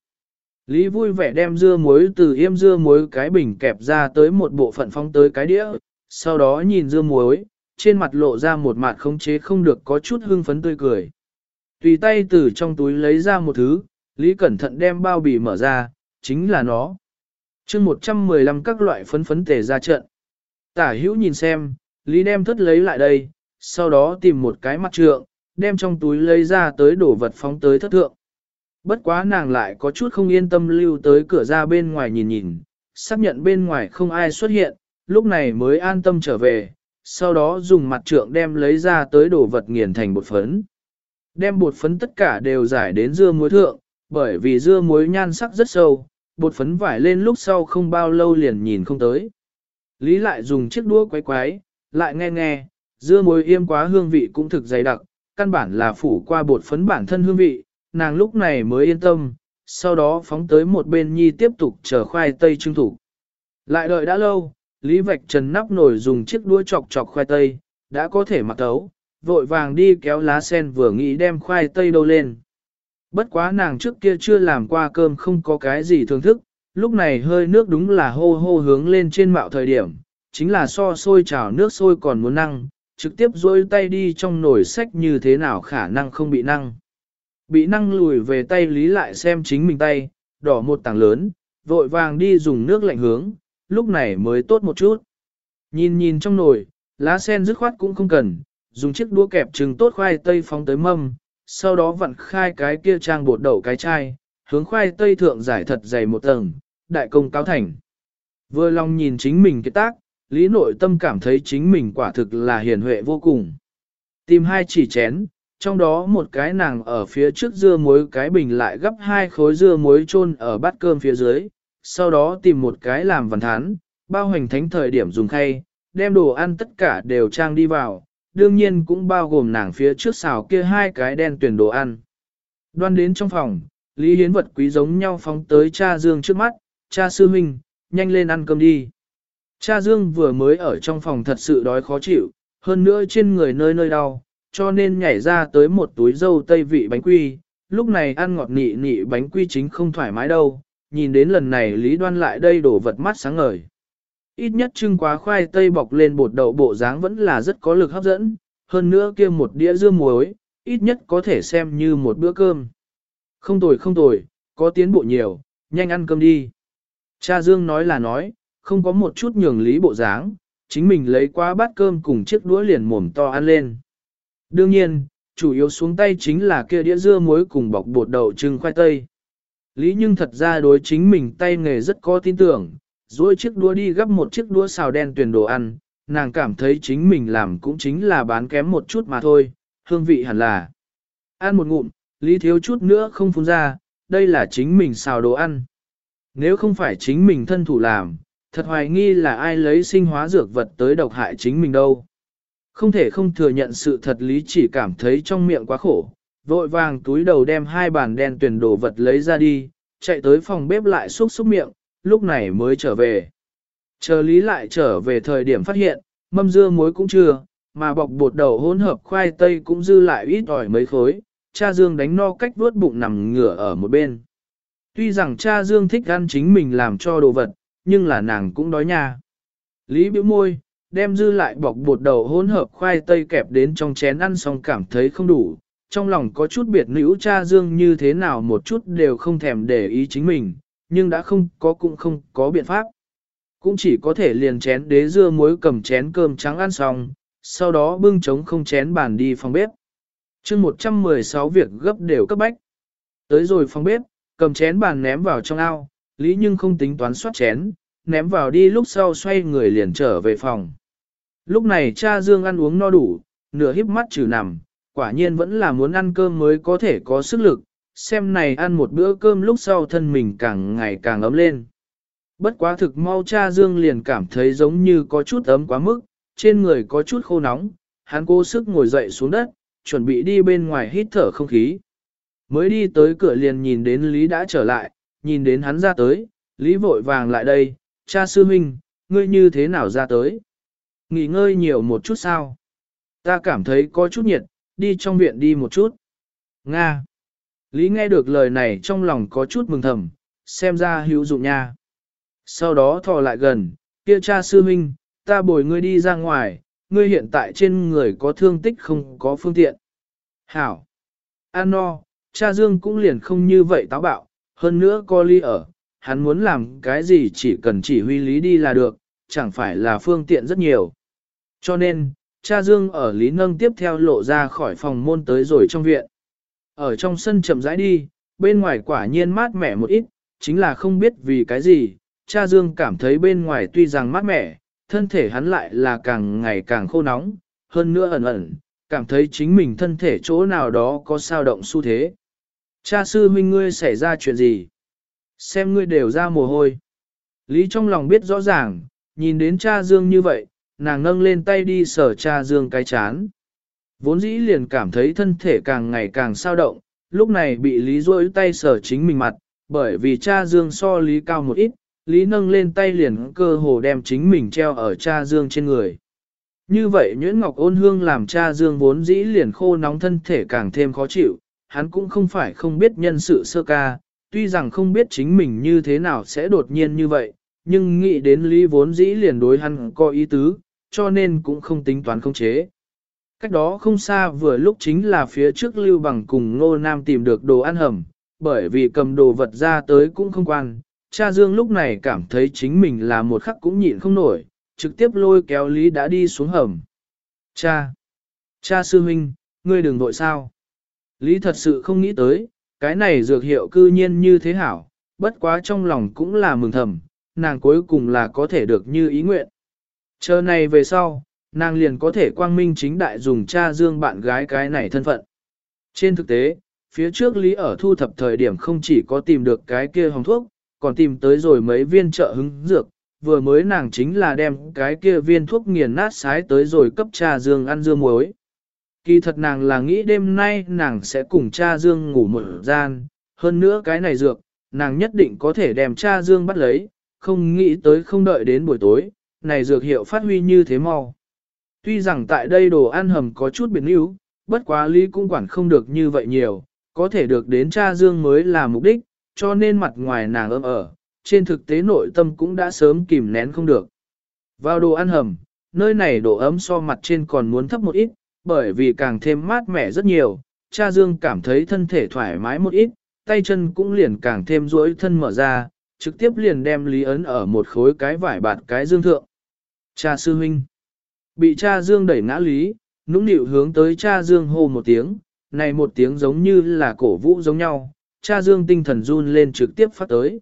Lý vui vẻ đem dưa muối từ yêm dưa muối cái bình kẹp ra tới một bộ phận phong tới cái đĩa, sau đó nhìn dưa muối, trên mặt lộ ra một mặt không chế không được có chút hưng phấn tươi cười. Tùy tay từ trong túi lấy ra một thứ, Lý cẩn thận đem bao bì mở ra, chính là nó. chương 115 các loại phấn phấn tề ra trận. Tả hữu nhìn xem, Lý đem thất lấy lại đây, sau đó tìm một cái mặt trượng, đem trong túi lấy ra tới đổ vật phóng tới thất thượng. Bất quá nàng lại có chút không yên tâm lưu tới cửa ra bên ngoài nhìn nhìn, xác nhận bên ngoài không ai xuất hiện, lúc này mới an tâm trở về, sau đó dùng mặt trượng đem lấy ra tới đổ vật nghiền thành bột phấn. Đem bột phấn tất cả đều giải đến dưa muối thượng, bởi vì dưa muối nhan sắc rất sâu, bột phấn vải lên lúc sau không bao lâu liền nhìn không tới. Lý lại dùng chiếc đũa quấy quái, lại nghe nghe, dưa muối yêm quá hương vị cũng thực dày đặc, căn bản là phủ qua bột phấn bản thân hương vị, nàng lúc này mới yên tâm, sau đó phóng tới một bên nhi tiếp tục chờ khoai tây trưng thủ. Lại đợi đã lâu, Lý Vạch Trần nắp nổi dùng chiếc đũa chọc chọc khoai tây, đã có thể mặc tấu, vội vàng đi kéo lá sen vừa nghĩ đem khoai tây đâu lên. Bất quá nàng trước kia chưa làm qua cơm không có cái gì thưởng thức, lúc này hơi nước đúng là hô hô hướng lên trên mạo thời điểm, chính là so sôi trào nước sôi còn muốn năng, trực tiếp dôi tay đi trong nồi sách như thế nào khả năng không bị năng. Bị năng lùi về tay lý lại xem chính mình tay, đỏ một tảng lớn, vội vàng đi dùng nước lạnh hướng, lúc này mới tốt một chút. Nhìn nhìn trong nồi, lá sen dứt khoát cũng không cần, dùng chiếc đũa kẹp trứng tốt khoai tây phóng tới mâm, sau đó vặn khai cái kia trang bột đậu cái chai, hướng khoai tây thượng giải thật dày một tầng, đại công cáo thành. Vừa lòng nhìn chính mình cái tác, lý nội tâm cảm thấy chính mình quả thực là hiền huệ vô cùng. Tìm hai chỉ chén, trong đó một cái nàng ở phía trước dưa muối cái bình lại gấp hai khối dưa muối chôn ở bát cơm phía dưới, sau đó tìm một cái làm văn thán, bao hành thánh thời điểm dùng khay, đem đồ ăn tất cả đều trang đi vào, đương nhiên cũng bao gồm nàng phía trước xào kia hai cái đen tuyển đồ ăn. Đoan đến trong phòng, Lý Hiến vật quý giống nhau phóng tới cha Dương trước mắt, cha sư huynh, nhanh lên ăn cơm đi. Cha Dương vừa mới ở trong phòng thật sự đói khó chịu, hơn nữa trên người nơi nơi đau, cho nên nhảy ra tới một túi dâu tây vị bánh quy, lúc này ăn ngọt nị nị bánh quy chính không thoải mái đâu, nhìn đến lần này Lý Đoan lại đây đổ vật mắt sáng ngời. Ít nhất trưng quá khoai tây bọc lên bột đậu bộ dáng vẫn là rất có lực hấp dẫn, hơn nữa kia một đĩa dưa muối, ít nhất có thể xem như một bữa cơm. Không tồi không tồi, có tiến bộ nhiều, nhanh ăn cơm đi. Cha Dương nói là nói, không có một chút nhường lý bộ dáng, chính mình lấy qua bát cơm cùng chiếc đũa liền mồm to ăn lên. Đương nhiên, chủ yếu xuống tay chính là kia đĩa dưa muối cùng bọc bột đậu trưng khoai tây. Lý nhưng thật ra đối chính mình tay nghề rất có tin tưởng, dối chiếc đũa đi gấp một chiếc đũa xào đen tuyển đồ ăn, nàng cảm thấy chính mình làm cũng chính là bán kém một chút mà thôi, hương vị hẳn là. Ăn một ngụm, Lý thiếu chút nữa không phun ra, đây là chính mình xào đồ ăn. Nếu không phải chính mình thân thủ làm, thật hoài nghi là ai lấy sinh hóa dược vật tới độc hại chính mình đâu. Không thể không thừa nhận sự thật Lý chỉ cảm thấy trong miệng quá khổ, vội vàng túi đầu đem hai bàn đen tuyển đồ vật lấy ra đi, chạy tới phòng bếp lại xúc xúc miệng, lúc này mới trở về. Chờ lý lại trở về thời điểm phát hiện, mâm dưa muối cũng chưa, mà bọc bột đầu hỗn hợp khoai tây cũng dư lại ít ỏi mấy khối, cha Dương đánh no cách vuốt bụng nằm ngửa ở một bên. Tuy rằng cha Dương thích ăn chính mình làm cho đồ vật, nhưng là nàng cũng đói nha. Lý biểu môi, đem dư lại bọc bột đầu hỗn hợp khoai tây kẹp đến trong chén ăn xong cảm thấy không đủ, trong lòng có chút biệt nữ cha Dương như thế nào một chút đều không thèm để ý chính mình, nhưng đã không có cũng không có biện pháp. Cũng chỉ có thể liền chén đế dưa muối cầm chén cơm trắng ăn xong, sau đó bưng trống không chén bàn đi phòng bếp chương 116 việc gấp đều cấp bách. Tới rồi phòng bếp, cầm chén bàn ném vào trong ao, Lý nhưng không tính toán soát chén, ném vào đi lúc sau xoay người liền trở về phòng. Lúc này cha Dương ăn uống no đủ, nửa híp mắt trừ nằm, quả nhiên vẫn là muốn ăn cơm mới có thể có sức lực, xem này ăn một bữa cơm lúc sau thân mình càng ngày càng ấm lên. Bất quá thực mau cha Dương liền cảm thấy giống như có chút ấm quá mức, trên người có chút khô nóng, hắn cố sức ngồi dậy xuống đất, chuẩn bị đi bên ngoài hít thở không khí. Mới đi tới cửa liền nhìn đến Lý đã trở lại, nhìn đến hắn ra tới, Lý vội vàng lại đây, cha sư huynh, ngươi như thế nào ra tới? Nghỉ ngơi nhiều một chút sao? Ta cảm thấy có chút nhiệt, đi trong viện đi một chút. Nga. Lý nghe được lời này trong lòng có chút mừng thầm, xem ra hữu dụng nha. Sau đó thò lại gần, kia cha sư huynh, ta bồi ngươi đi ra ngoài, ngươi hiện tại trên người có thương tích không có phương tiện. Hảo. An no, cha Dương cũng liền không như vậy táo bạo, hơn nữa có ly ở, hắn muốn làm cái gì chỉ cần chỉ huy lý đi là được, chẳng phải là phương tiện rất nhiều. Cho nên, cha Dương ở Lý Nâng tiếp theo lộ ra khỏi phòng môn tới rồi trong viện. Ở trong sân chậm rãi đi, bên ngoài quả nhiên mát mẻ một ít, chính là không biết vì cái gì, cha Dương cảm thấy bên ngoài tuy rằng mát mẻ, thân thể hắn lại là càng ngày càng khô nóng, hơn nữa ẩn ẩn, cảm thấy chính mình thân thể chỗ nào đó có sao động xu thế. Cha sư huynh ngươi xảy ra chuyện gì? Xem ngươi đều ra mồ hôi. Lý trong lòng biết rõ ràng, nhìn đến cha Dương như vậy, nàng nâng lên tay đi sờ cha Dương cái chán. Vốn dĩ liền cảm thấy thân thể càng ngày càng sao động, lúc này bị Lý rôi tay sờ chính mình mặt, bởi vì cha Dương so Lý cao một ít, Lý nâng lên tay liền cơ hồ đem chính mình treo ở cha Dương trên người. Như vậy Nguyễn Ngọc ôn hương làm cha Dương vốn dĩ liền khô nóng thân thể càng thêm khó chịu, hắn cũng không phải không biết nhân sự sơ ca, tuy rằng không biết chính mình như thế nào sẽ đột nhiên như vậy, nhưng nghĩ đến Lý vốn dĩ liền đối hắn có ý tứ, cho nên cũng không tính toán không chế. Cách đó không xa vừa lúc chính là phía trước Lưu Bằng cùng Ngô Nam tìm được đồ ăn hầm, bởi vì cầm đồ vật ra tới cũng không quan, cha Dương lúc này cảm thấy chính mình là một khắc cũng nhịn không nổi, trực tiếp lôi kéo Lý đã đi xuống hầm. Cha! Cha sư huynh, ngươi đừng vội sao? Lý thật sự không nghĩ tới, cái này dược hiệu cư nhiên như thế hảo, bất quá trong lòng cũng là mừng thầm, nàng cuối cùng là có thể được như ý nguyện. Chờ này về sau, nàng liền có thể quang minh chính đại dùng cha Dương bạn gái cái này thân phận. Trên thực tế, phía trước Lý ở thu thập thời điểm không chỉ có tìm được cái kia hồng thuốc, còn tìm tới rồi mấy viên trợ hứng dược, vừa mới nàng chính là đem cái kia viên thuốc nghiền nát sái tới rồi cấp cha Dương ăn dưa muối. Kỳ thật nàng là nghĩ đêm nay nàng sẽ cùng cha Dương ngủ một gian, hơn nữa cái này dược, nàng nhất định có thể đem cha Dương bắt lấy, không nghĩ tới không đợi đến buổi tối, này dược hiệu phát huy như thế mau. Tuy rằng tại đây đồ ăn hầm có chút biến yếu, bất quá lý cũng quản không được như vậy nhiều, có thể được đến cha Dương mới là mục đích, cho nên mặt ngoài nàng ấm ở, trên thực tế nội tâm cũng đã sớm kìm nén không được. Vào đồ ăn hầm, nơi này độ ấm so mặt trên còn muốn thấp một ít, bởi vì càng thêm mát mẻ rất nhiều, cha Dương cảm thấy thân thể thoải mái một ít, tay chân cũng liền càng thêm duỗi thân mở ra, trực tiếp liền đem Lý Ấn ở một khối cái vải bạt cái dương thượng. Cha sư huynh, bị cha Dương đẩy ngã Lý, nũng nịu hướng tới cha Dương hô một tiếng, này một tiếng giống như là cổ vũ giống nhau, cha Dương tinh thần run lên trực tiếp phát tới.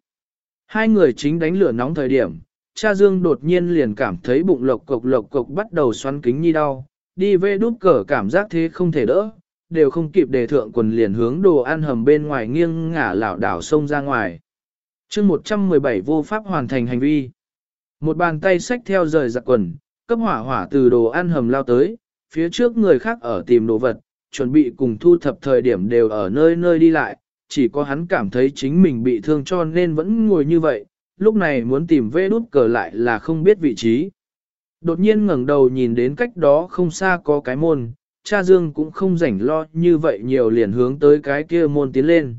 Hai người chính đánh lửa nóng thời điểm, cha Dương đột nhiên liền cảm thấy bụng lộc cộc lộc cộc bắt đầu xoắn kính nhi đau, đi về đút cờ cảm giác thế không thể đỡ, đều không kịp đề thượng quần liền hướng đồ ăn hầm bên ngoài nghiêng ngả lảo đảo sông ra ngoài. chương 117 vô pháp hoàn thành hành vi. Một bàn tay xách theo rời giặc quần, cấp hỏa hỏa từ đồ ăn hầm lao tới, phía trước người khác ở tìm đồ vật, chuẩn bị cùng thu thập thời điểm đều ở nơi nơi đi lại, chỉ có hắn cảm thấy chính mình bị thương cho nên vẫn ngồi như vậy, lúc này muốn tìm vê đút cờ lại là không biết vị trí. Đột nhiên ngẩng đầu nhìn đến cách đó không xa có cái môn, cha Dương cũng không rảnh lo như vậy nhiều liền hướng tới cái kia môn tiến lên.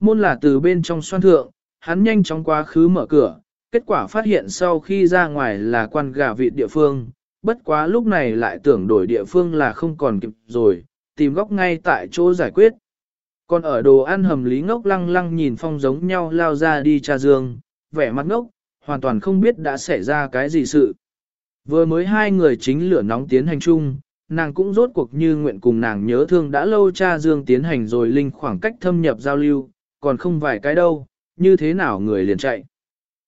Môn là từ bên trong xoan thượng, hắn nhanh chóng quá khứ mở cửa, kết quả phát hiện sau khi ra ngoài là quan gà vị địa phương, bất quá lúc này lại tưởng đổi địa phương là không còn kịp rồi, tìm góc ngay tại chỗ giải quyết. Còn ở đồ ăn hầm lý ngốc lăng lăng nhìn phong giống nhau lao ra đi cha dương, vẻ mặt ngốc, hoàn toàn không biết đã xảy ra cái gì sự. Vừa mới hai người chính lửa nóng tiến hành chung, nàng cũng rốt cuộc như nguyện cùng nàng nhớ thương đã lâu cha Dương tiến hành rồi linh khoảng cách thâm nhập giao lưu, còn không vài cái đâu, như thế nào người liền chạy.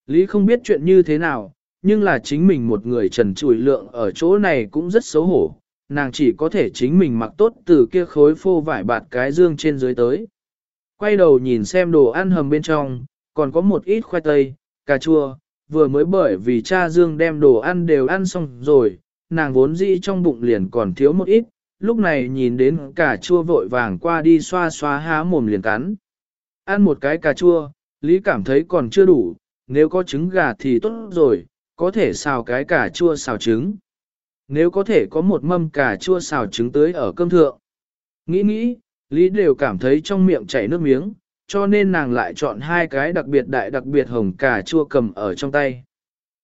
Lý không biết chuyện như thế nào, nhưng là chính mình một người trần trùi lượng ở chỗ này cũng rất xấu hổ, nàng chỉ có thể chính mình mặc tốt từ kia khối phô vải bạt cái dương trên dưới tới. Quay đầu nhìn xem đồ ăn hầm bên trong, còn có một ít khoai tây, cà chua, vừa mới bởi vì cha Dương đem đồ ăn đều ăn xong rồi, nàng vốn dĩ trong bụng liền còn thiếu một ít, lúc này nhìn đến cà chua vội vàng qua đi xoa xoa há mồm liền cắn. Ăn một cái cà chua, Lý cảm thấy còn chưa đủ, nếu có trứng gà thì tốt rồi, có thể xào cái cà chua xào trứng. Nếu có thể có một mâm cà chua xào trứng tưới ở cơm thượng. Nghĩ nghĩ, Lý đều cảm thấy trong miệng chảy nước miếng, cho nên nàng lại chọn hai cái đặc biệt đại đặc biệt hồng cà chua cầm ở trong tay.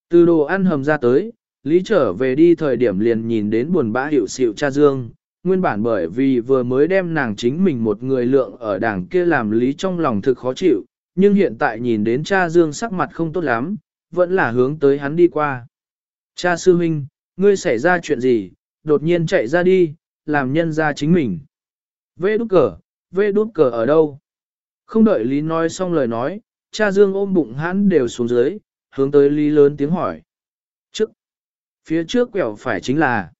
Từ đồ ăn hầm ra tới, Lý trở về đi thời điểm liền nhìn đến buồn bã hiệu xịu cha Dương, nguyên bản bởi vì vừa mới đem nàng chính mình một người lượng ở đảng kia làm Lý trong lòng thực khó chịu, nhưng hiện tại nhìn đến cha Dương sắc mặt không tốt lắm, vẫn là hướng tới hắn đi qua. Cha sư huynh, ngươi xảy ra chuyện gì, đột nhiên chạy ra đi, làm nhân ra chính mình. Vê đút cờ, vê đút cờ ở đâu? Không đợi Lý nói xong lời nói, cha Dương ôm bụng hắn đều xuống dưới, hướng tới Lý lớn tiếng hỏi. Trước, phía trước quẹo phải chính là,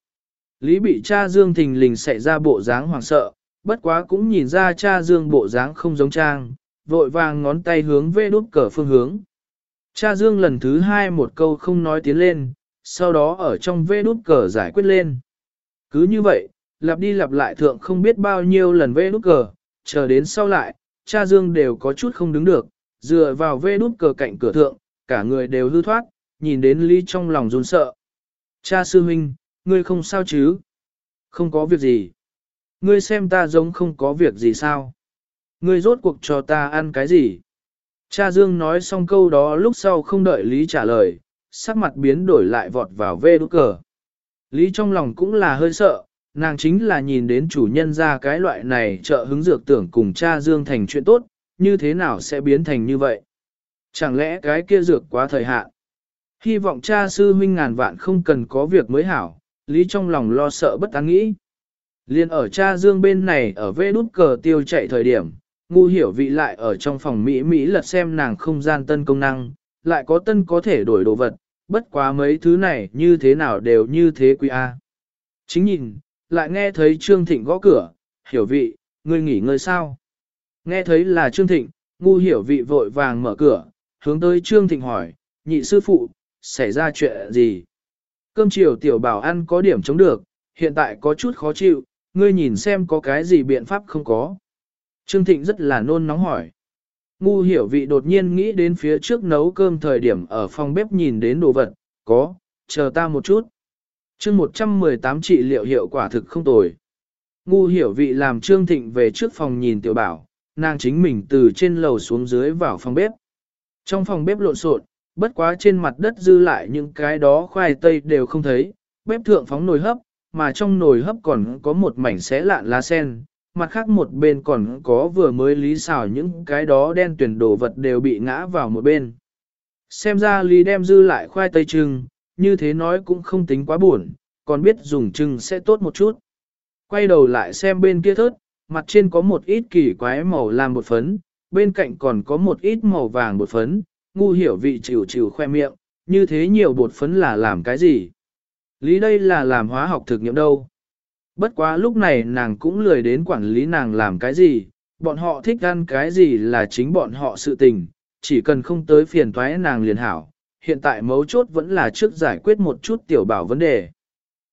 Lý bị cha Dương thình lình xảy ra bộ dáng hoảng sợ, bất quá cũng nhìn ra cha Dương bộ dáng không giống trang, vội vàng ngón tay hướng về đút cờ phương hướng. Cha Dương lần thứ hai một câu không nói tiến lên, sau đó ở trong vê đút cờ giải quyết lên. Cứ như vậy, lặp đi lặp lại thượng không biết bao nhiêu lần vê đút cờ, chờ đến sau lại, cha Dương đều có chút không đứng được, dựa vào vê đút cờ cạnh cửa thượng, cả người đều hư thoát, nhìn đến Lý trong lòng run sợ. Cha sư huynh, ngươi không sao chứ? Không có việc gì. Ngươi xem ta giống không có việc gì sao? Ngươi rốt cuộc cho ta ăn cái gì? Cha Dương nói xong câu đó lúc sau không đợi Lý trả lời, sắc mặt biến đổi lại vọt vào vê đút cờ. Lý trong lòng cũng là hơi sợ, nàng chính là nhìn đến chủ nhân ra cái loại này trợ hứng dược tưởng cùng cha Dương thành chuyện tốt, như thế nào sẽ biến thành như vậy? Chẳng lẽ cái kia dược quá thời hạn? Hy vọng cha sư huynh ngàn vạn không cần có việc mới hảo, Lý trong lòng lo sợ bất an nghĩ. Liên ở cha Dương bên này ở vê đút cờ tiêu chạy thời điểm, ngu hiểu vị lại ở trong phòng Mỹ Mỹ lật xem nàng không gian tân công năng, lại có tân có thể đổi đồ vật, bất quá mấy thứ này như thế nào đều như thế quý A. Chính nhìn, lại nghe thấy Trương Thịnh gõ cửa, hiểu vị, ngươi nghỉ ngơi sao? Nghe thấy là Trương Thịnh, ngu hiểu vị vội vàng mở cửa, hướng tới Trương Thịnh hỏi, nhị sư phụ, xảy ra chuyện gì? Cơm chiều tiểu bảo ăn có điểm chống được, hiện tại có chút khó chịu, ngươi nhìn xem có cái gì biện pháp không có. Trương Thịnh rất là nôn nóng hỏi. Ngu hiểu vị đột nhiên nghĩ đến phía trước nấu cơm thời điểm ở phòng bếp nhìn đến đồ vật, có, chờ ta một chút chương 118 trị liệu hiệu quả thực không tồi. Ngu hiểu vị làm Trương Thịnh về trước phòng nhìn tiểu bảo, nàng chính mình từ trên lầu xuống dưới vào phòng bếp. Trong phòng bếp lộn xộn, bất quá trên mặt đất dư lại những cái đó khoai tây đều không thấy, bếp thượng phóng nồi hấp, mà trong nồi hấp còn có một mảnh xé lạn lá sen, mặt khác một bên còn có vừa mới lý xào những cái đó đen tuyển đồ vật đều bị ngã vào một bên. Xem ra lý đem dư lại khoai tây trưng, như thế nói cũng không tính quá buồn, còn biết dùng trưng sẽ tốt một chút. Quay đầu lại xem bên kia thớt, mặt trên có một ít kỳ quái màu làm bột phấn, bên cạnh còn có một ít màu vàng bột phấn, ngu hiểu vị chịu chịu khoe miệng, như thế nhiều bột phấn là làm cái gì? Lý đây là làm hóa học thực nghiệm đâu? Bất quá lúc này nàng cũng lười đến quản lý nàng làm cái gì, bọn họ thích ăn cái gì là chính bọn họ sự tình, chỉ cần không tới phiền toái nàng liền hảo, hiện tại mấu chốt vẫn là trước giải quyết một chút tiểu bảo vấn đề.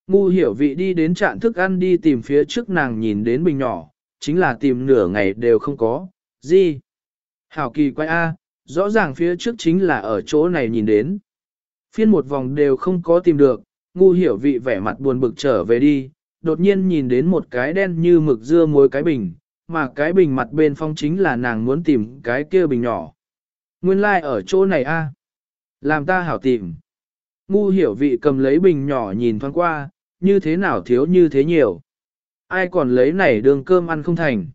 Ngu hiểu vị đi đến trạm thức ăn đi tìm phía trước nàng nhìn đến bình nhỏ, chính là tìm nửa ngày đều không có, gì? Hảo kỳ quay A, rõ ràng phía trước chính là ở chỗ này nhìn đến. Phiên một vòng đều không có tìm được, ngu hiểu vị vẻ mặt buồn bực trở về đi, đột nhiên nhìn đến một cái đen như mực dưa muối cái bình, mà cái bình mặt bên phong chính là nàng muốn tìm cái kia bình nhỏ. Nguyên lai like ở chỗ này A. Làm ta hảo tìm. Ngu hiểu vị cầm lấy bình nhỏ nhìn thoáng qua, như thế nào thiếu như thế nhiều. Ai còn lấy này đường cơm ăn không thành.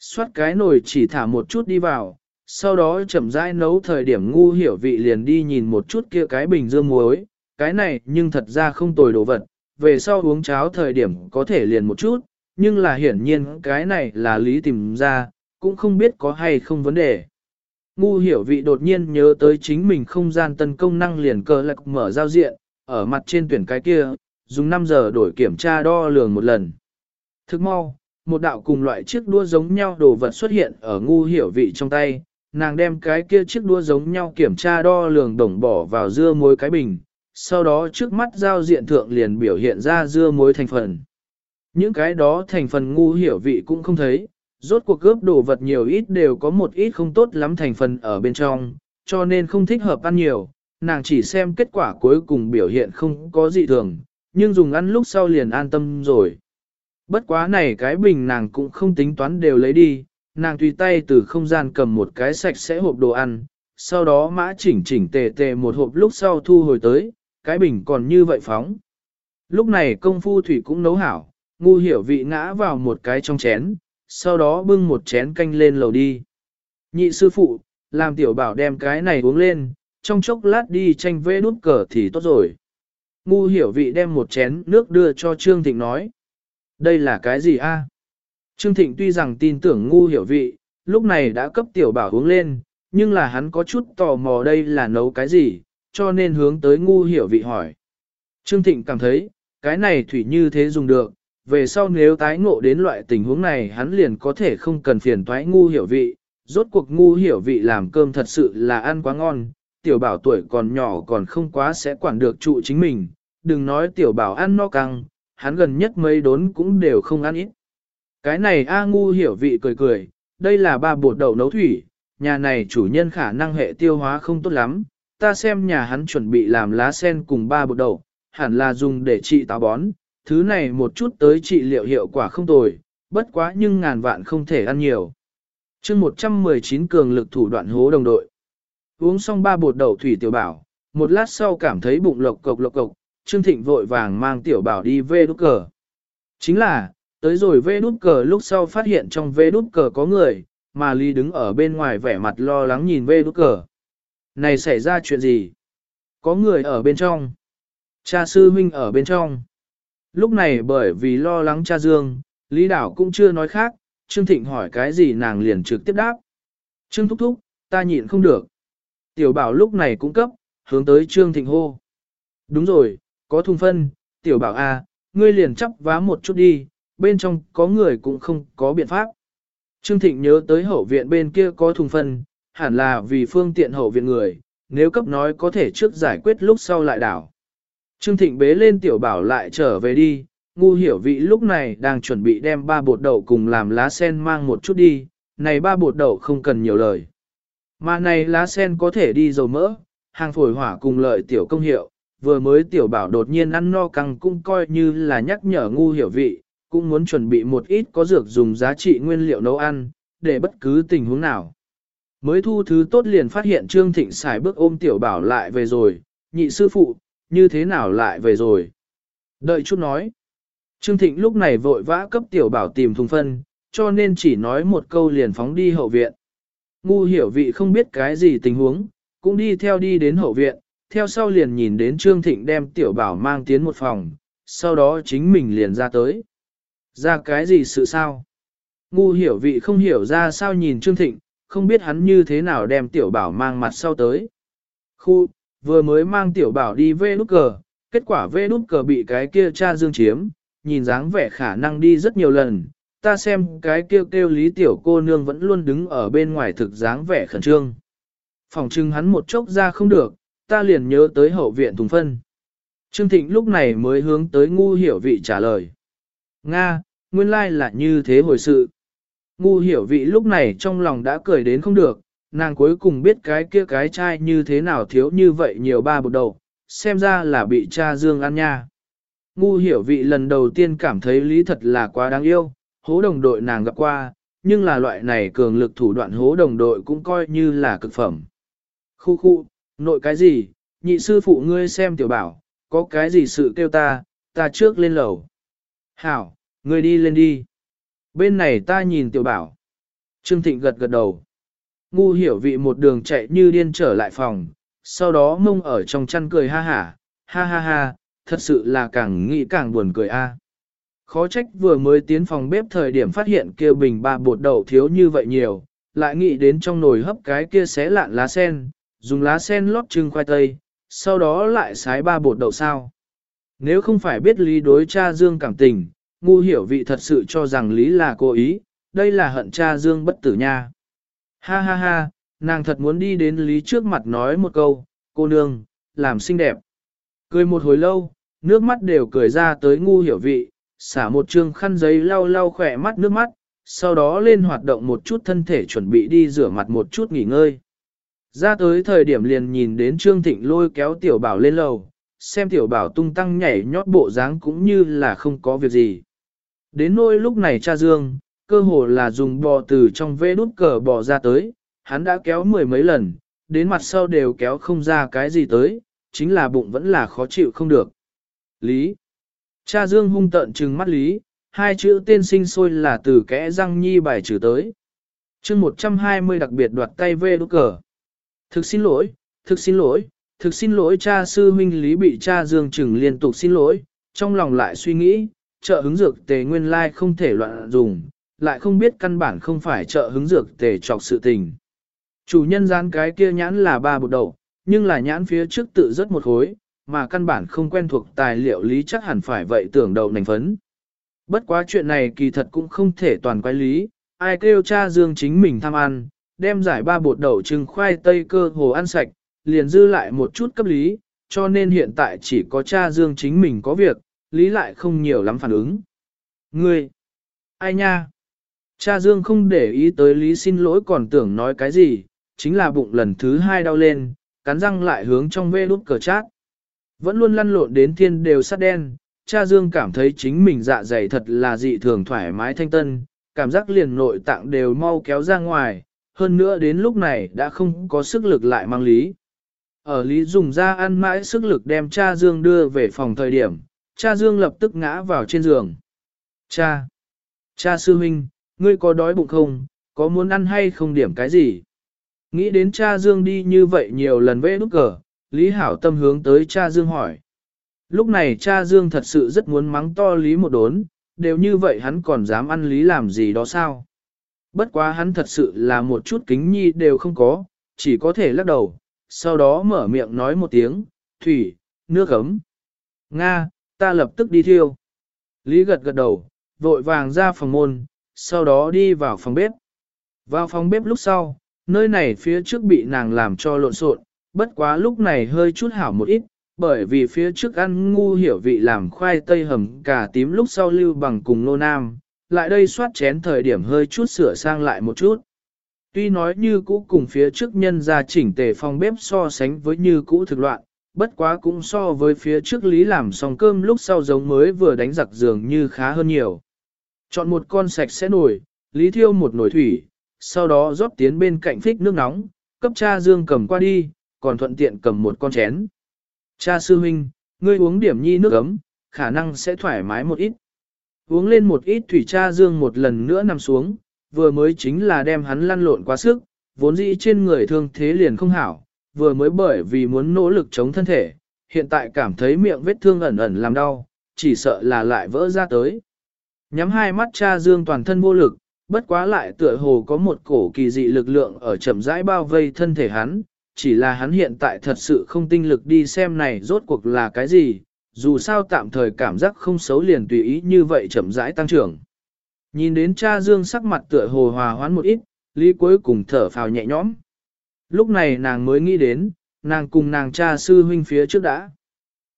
Xoát cái nồi chỉ thả một chút đi vào, sau đó chậm rãi nấu thời điểm ngu hiểu vị liền đi nhìn một chút kia cái bình dưa muối, cái này nhưng thật ra không tồi đồ vật, về sau uống cháo thời điểm có thể liền một chút, nhưng là hiển nhiên cái này là lý tìm ra, cũng không biết có hay không vấn đề. Ngu hiểu vị đột nhiên nhớ tới chính mình không gian tân công năng liền cơ lạc mở giao diện, ở mặt trên tuyển cái kia, dùng 5 giờ đổi kiểm tra đo lường một lần. Thức mau, một đạo cùng loại chiếc đua giống nhau đồ vật xuất hiện ở ngu hiểu vị trong tay, nàng đem cái kia chiếc đua giống nhau kiểm tra đo lường đồng bỏ vào dưa muối cái bình, sau đó trước mắt giao diện thượng liền biểu hiện ra dưa muối thành phần. Những cái đó thành phần ngu hiểu vị cũng không thấy, rốt cuộc cướp đồ vật nhiều ít đều có một ít không tốt lắm thành phần ở bên trong, cho nên không thích hợp ăn nhiều, nàng chỉ xem kết quả cuối cùng biểu hiện không có gì thường, nhưng dùng ăn lúc sau liền an tâm rồi. Bất quá này cái bình nàng cũng không tính toán đều lấy đi, nàng tùy tay từ không gian cầm một cái sạch sẽ hộp đồ ăn, sau đó mã chỉnh chỉnh tề tề một hộp lúc sau thu hồi tới, cái bình còn như vậy phóng. Lúc này công phu thủy cũng nấu hảo, ngu hiểu vị ngã vào một cái trong chén, sau đó bưng một chén canh lên lầu đi. Nhị sư phụ, làm tiểu bảo đem cái này uống lên, trong chốc lát đi tranh vê đút cờ thì tốt rồi. Ngu hiểu vị đem một chén nước đưa cho Trương Thịnh nói. Đây là cái gì a? Trương Thịnh tuy rằng tin tưởng ngu hiểu vị, lúc này đã cấp tiểu bảo uống lên, nhưng là hắn có chút tò mò đây là nấu cái gì, cho nên hướng tới ngu hiểu vị hỏi. Trương Thịnh cảm thấy, cái này thủy như thế dùng được, về sau nếu tái ngộ đến loại tình huống này hắn liền có thể không cần phiền toái ngu hiểu vị, rốt cuộc ngu hiểu vị làm cơm thật sự là ăn quá ngon, tiểu bảo tuổi còn nhỏ còn không quá sẽ quản được trụ chính mình, đừng nói tiểu bảo ăn no căng, hắn gần nhất mấy đốn cũng đều không ăn ít. Cái này A ngu hiểu vị cười cười, đây là ba bột đậu nấu thủy, nhà này chủ nhân khả năng hệ tiêu hóa không tốt lắm, ta xem nhà hắn chuẩn bị làm lá sen cùng ba bột đậu, hẳn là dùng để trị táo bón, thứ này một chút tới trị liệu hiệu quả không tồi, bất quá nhưng ngàn vạn không thể ăn nhiều. chương 119 cường lực thủ đoạn hố đồng đội. Uống xong ba bột đậu thủy tiểu bảo, một lát sau cảm thấy bụng lộc cộc lộc cộc, Trương Thịnh vội vàng mang tiểu bảo đi về đút cờ. Chính là, tới rồi về đút cờ lúc sau phát hiện trong về đút cờ có người, mà Lý đứng ở bên ngoài vẻ mặt lo lắng nhìn về đút cờ. Này xảy ra chuyện gì? Có người ở bên trong. Cha sư huynh ở bên trong. Lúc này bởi vì lo lắng cha Dương, Lý Đảo cũng chưa nói khác, Trương Thịnh hỏi cái gì nàng liền trực tiếp đáp. Trương Thúc Thúc, ta nhịn không được. Tiểu bảo lúc này cũng cấp, hướng tới Trương Thịnh hô. Đúng rồi, có thùng phân, tiểu bảo a, à, ngươi liền chắp vá một chút đi, bên trong có người cũng không có biện pháp. Trương Thịnh nhớ tới hậu viện bên kia có thùng phân, hẳn là vì phương tiện hậu viện người, nếu cấp nói có thể trước giải quyết lúc sau lại đảo. Trương Thịnh bế lên tiểu bảo lại trở về đi, ngu hiểu vị lúc này đang chuẩn bị đem ba bột đậu cùng làm lá sen mang một chút đi, này ba bột đậu không cần nhiều lời. Mà này lá sen có thể đi dầu mỡ, hàng phổi hỏa cùng lợi tiểu công hiệu, vừa mới tiểu bảo đột nhiên ăn no căng cũng coi như là nhắc nhở ngu hiểu vị, cũng muốn chuẩn bị một ít có dược dùng giá trị nguyên liệu nấu ăn, để bất cứ tình huống nào. Mới thu thứ tốt liền phát hiện Trương Thịnh xài bước ôm tiểu bảo lại về rồi, nhị sư phụ, như thế nào lại về rồi. Đợi chút nói. Trương Thịnh lúc này vội vã cấp tiểu bảo tìm thùng phân, cho nên chỉ nói một câu liền phóng đi hậu viện. Ngu hiểu vị không biết cái gì tình huống, cũng đi theo đi đến hậu viện, theo sau liền nhìn đến Trương Thịnh đem tiểu bảo mang tiến một phòng, sau đó chính mình liền ra tới. Ra cái gì sự sao? Ngu hiểu vị không hiểu ra sao nhìn Trương Thịnh, không biết hắn như thế nào đem tiểu bảo mang mặt sau tới. Khu, vừa mới mang tiểu bảo đi vê nút cờ, kết quả vê nút cờ bị cái kia cha dương chiếm, nhìn dáng vẻ khả năng đi rất nhiều lần, ta xem cái kêu kêu lý tiểu cô nương vẫn luôn đứng ở bên ngoài thực dáng vẻ khẩn trương. Phòng trưng hắn một chốc ra không được, ta liền nhớ tới hậu viện thùng phân. Trương Thịnh lúc này mới hướng tới ngu hiểu vị trả lời. Nga, nguyên lai là như thế hồi sự. Ngu hiểu vị lúc này trong lòng đã cười đến không được, nàng cuối cùng biết cái kia cái trai như thế nào thiếu như vậy nhiều ba bột đầu, xem ra là bị cha Dương ăn nha. Ngu hiểu vị lần đầu tiên cảm thấy lý thật là quá đáng yêu, hố đồng đội nàng gặp qua, nhưng là loại này cường lực thủ đoạn hố đồng đội cũng coi như là cực phẩm. Khu khu, nội cái gì, nhị sư phụ ngươi xem tiểu bảo, có cái gì sự kêu ta, ta trước lên lầu. Hảo, ngươi đi lên đi. Bên này ta nhìn tiểu bảo. Trương Thịnh gật gật đầu. Ngu hiểu vị một đường chạy như điên trở lại phòng, sau đó mông ở trong chăn cười ha hả, ha ha ha, thật sự là càng nghĩ càng buồn cười a. Khó trách vừa mới tiến phòng bếp thời điểm phát hiện kia bình ba bột đậu thiếu như vậy nhiều, lại nghĩ đến trong nồi hấp cái kia xé lạn lá sen, dùng lá sen lót trưng khoai tây, sau đó lại xái ba bột đậu sao. Nếu không phải biết lý đối cha Dương cảm tình, ngu hiểu vị thật sự cho rằng lý là cố ý, đây là hận cha Dương bất tử nha. Ha ha ha, nàng thật muốn đi đến lý trước mặt nói một câu, cô nương, làm xinh đẹp. Cười một hồi lâu, nước mắt đều cười ra tới ngu hiểu vị, xả một trương khăn giấy lau lau khỏe mắt nước mắt, sau đó lên hoạt động một chút thân thể chuẩn bị đi rửa mặt một chút nghỉ ngơi. Ra tới thời điểm liền nhìn đến Trương Thịnh lôi kéo tiểu bảo lên lầu, xem tiểu bảo tung tăng nhảy nhót bộ dáng cũng như là không có việc gì. Đến nôi lúc này cha Dương, cơ hồ là dùng bò từ trong vê đút cờ bò ra tới, hắn đã kéo mười mấy lần, đến mặt sau đều kéo không ra cái gì tới, chính là bụng vẫn là khó chịu không được. Lý. Cha Dương hung tợn trừng mắt Lý, hai chữ tên sinh sôi là từ kẽ răng nhi bài trừ tới. chương 120 đặc biệt đoạt tay vê đút cờ. Thực xin lỗi, thực xin lỗi, thực xin lỗi cha sư huynh Lý bị cha Dương trừng liên tục xin lỗi, trong lòng lại suy nghĩ, trợ hứng dược tề nguyên lai không thể loạn dùng, lại không biết căn bản không phải trợ hứng dược tề trọc sự tình. Chủ nhân dán cái kia nhãn là ba bột đầu, nhưng là nhãn phía trước tự rất một khối, mà căn bản không quen thuộc tài liệu lý chắc hẳn phải vậy tưởng đầu nành phấn. Bất quá chuyện này kỳ thật cũng không thể toàn quái lý, ai kêu cha Dương chính mình tham ăn, đem giải ba bột đậu trưng khoai tây cơ hồ ăn sạch, liền dư lại một chút cấp lý, cho nên hiện tại chỉ có cha Dương chính mình có việc, lý lại không nhiều lắm phản ứng. Ngươi! Ai nha? Cha Dương không để ý tới lý xin lỗi còn tưởng nói cái gì, chính là bụng lần thứ hai đau lên, cắn răng lại hướng trong vê đút cờ chát. Vẫn luôn lăn lộn đến thiên đều sắt đen, cha Dương cảm thấy chính mình dạ dày thật là dị thường thoải mái thanh tân, cảm giác liền nội tạng đều mau kéo ra ngoài, hơn nữa đến lúc này đã không có sức lực lại mang lý. Ở lý dùng ra ăn mãi sức lực đem cha Dương đưa về phòng thời điểm, cha Dương lập tức ngã vào trên giường. Cha! Cha sư huynh, ngươi có đói bụng không, có muốn ăn hay không điểm cái gì? Nghĩ đến cha Dương đi như vậy nhiều lần vẽ nút cờ, Lý Hảo tâm hướng tới cha Dương hỏi. Lúc này cha Dương thật sự rất muốn mắng to Lý một đốn, đều như vậy hắn còn dám ăn Lý làm gì đó sao? Bất quá hắn thật sự là một chút kính nhi đều không có, chỉ có thể lắc đầu, sau đó mở miệng nói một tiếng, thủy, nước ấm. Nga, ta lập tức đi thiêu. Lý gật gật đầu, vội vàng ra phòng môn, sau đó đi vào phòng bếp. Vào phòng bếp lúc sau, nơi này phía trước bị nàng làm cho lộn xộn, bất quá lúc này hơi chút hảo một ít, bởi vì phía trước ăn ngu hiểu vị làm khoai tây hầm cà tím lúc sau lưu bằng cùng nô nam, lại đây soát chén thời điểm hơi chút sửa sang lại một chút. Tuy nói như cũ cùng phía trước nhân ra chỉnh tề phòng bếp so sánh với như cũ thực loạn, bất quá cũng so với phía trước lý làm xong cơm lúc sau giống mới vừa đánh giặc giường như khá hơn nhiều. Chọn một con sạch sẽ nổi lý thiêu một nồi thủy, sau đó rót tiến bên cạnh phích nước nóng, cấp cha dương cầm qua đi, còn thuận tiện cầm một con chén. Cha sư huynh, ngươi uống điểm nhi nước ấm, khả năng sẽ thoải mái một ít. Uống lên một ít thủy cha dương một lần nữa nằm xuống, vừa mới chính là đem hắn lăn lộn quá sức, vốn dĩ trên người thương thế liền không hảo, vừa mới bởi vì muốn nỗ lực chống thân thể, hiện tại cảm thấy miệng vết thương ẩn ẩn làm đau, chỉ sợ là lại vỡ ra tới. Nhắm hai mắt cha dương toàn thân vô lực, bất quá lại tựa hồ có một cổ kỳ dị lực lượng ở chậm rãi bao vây thân thể hắn, chỉ là hắn hiện tại thật sự không tinh lực đi xem này rốt cuộc là cái gì, dù sao tạm thời cảm giác không xấu liền tùy ý như vậy chậm rãi tăng trưởng. Nhìn đến cha Dương sắc mặt tựa hồ hòa hoãn một ít, Lý cuối cùng thở phào nhẹ nhõm. Lúc này nàng mới nghĩ đến, nàng cùng nàng cha sư huynh phía trước đã.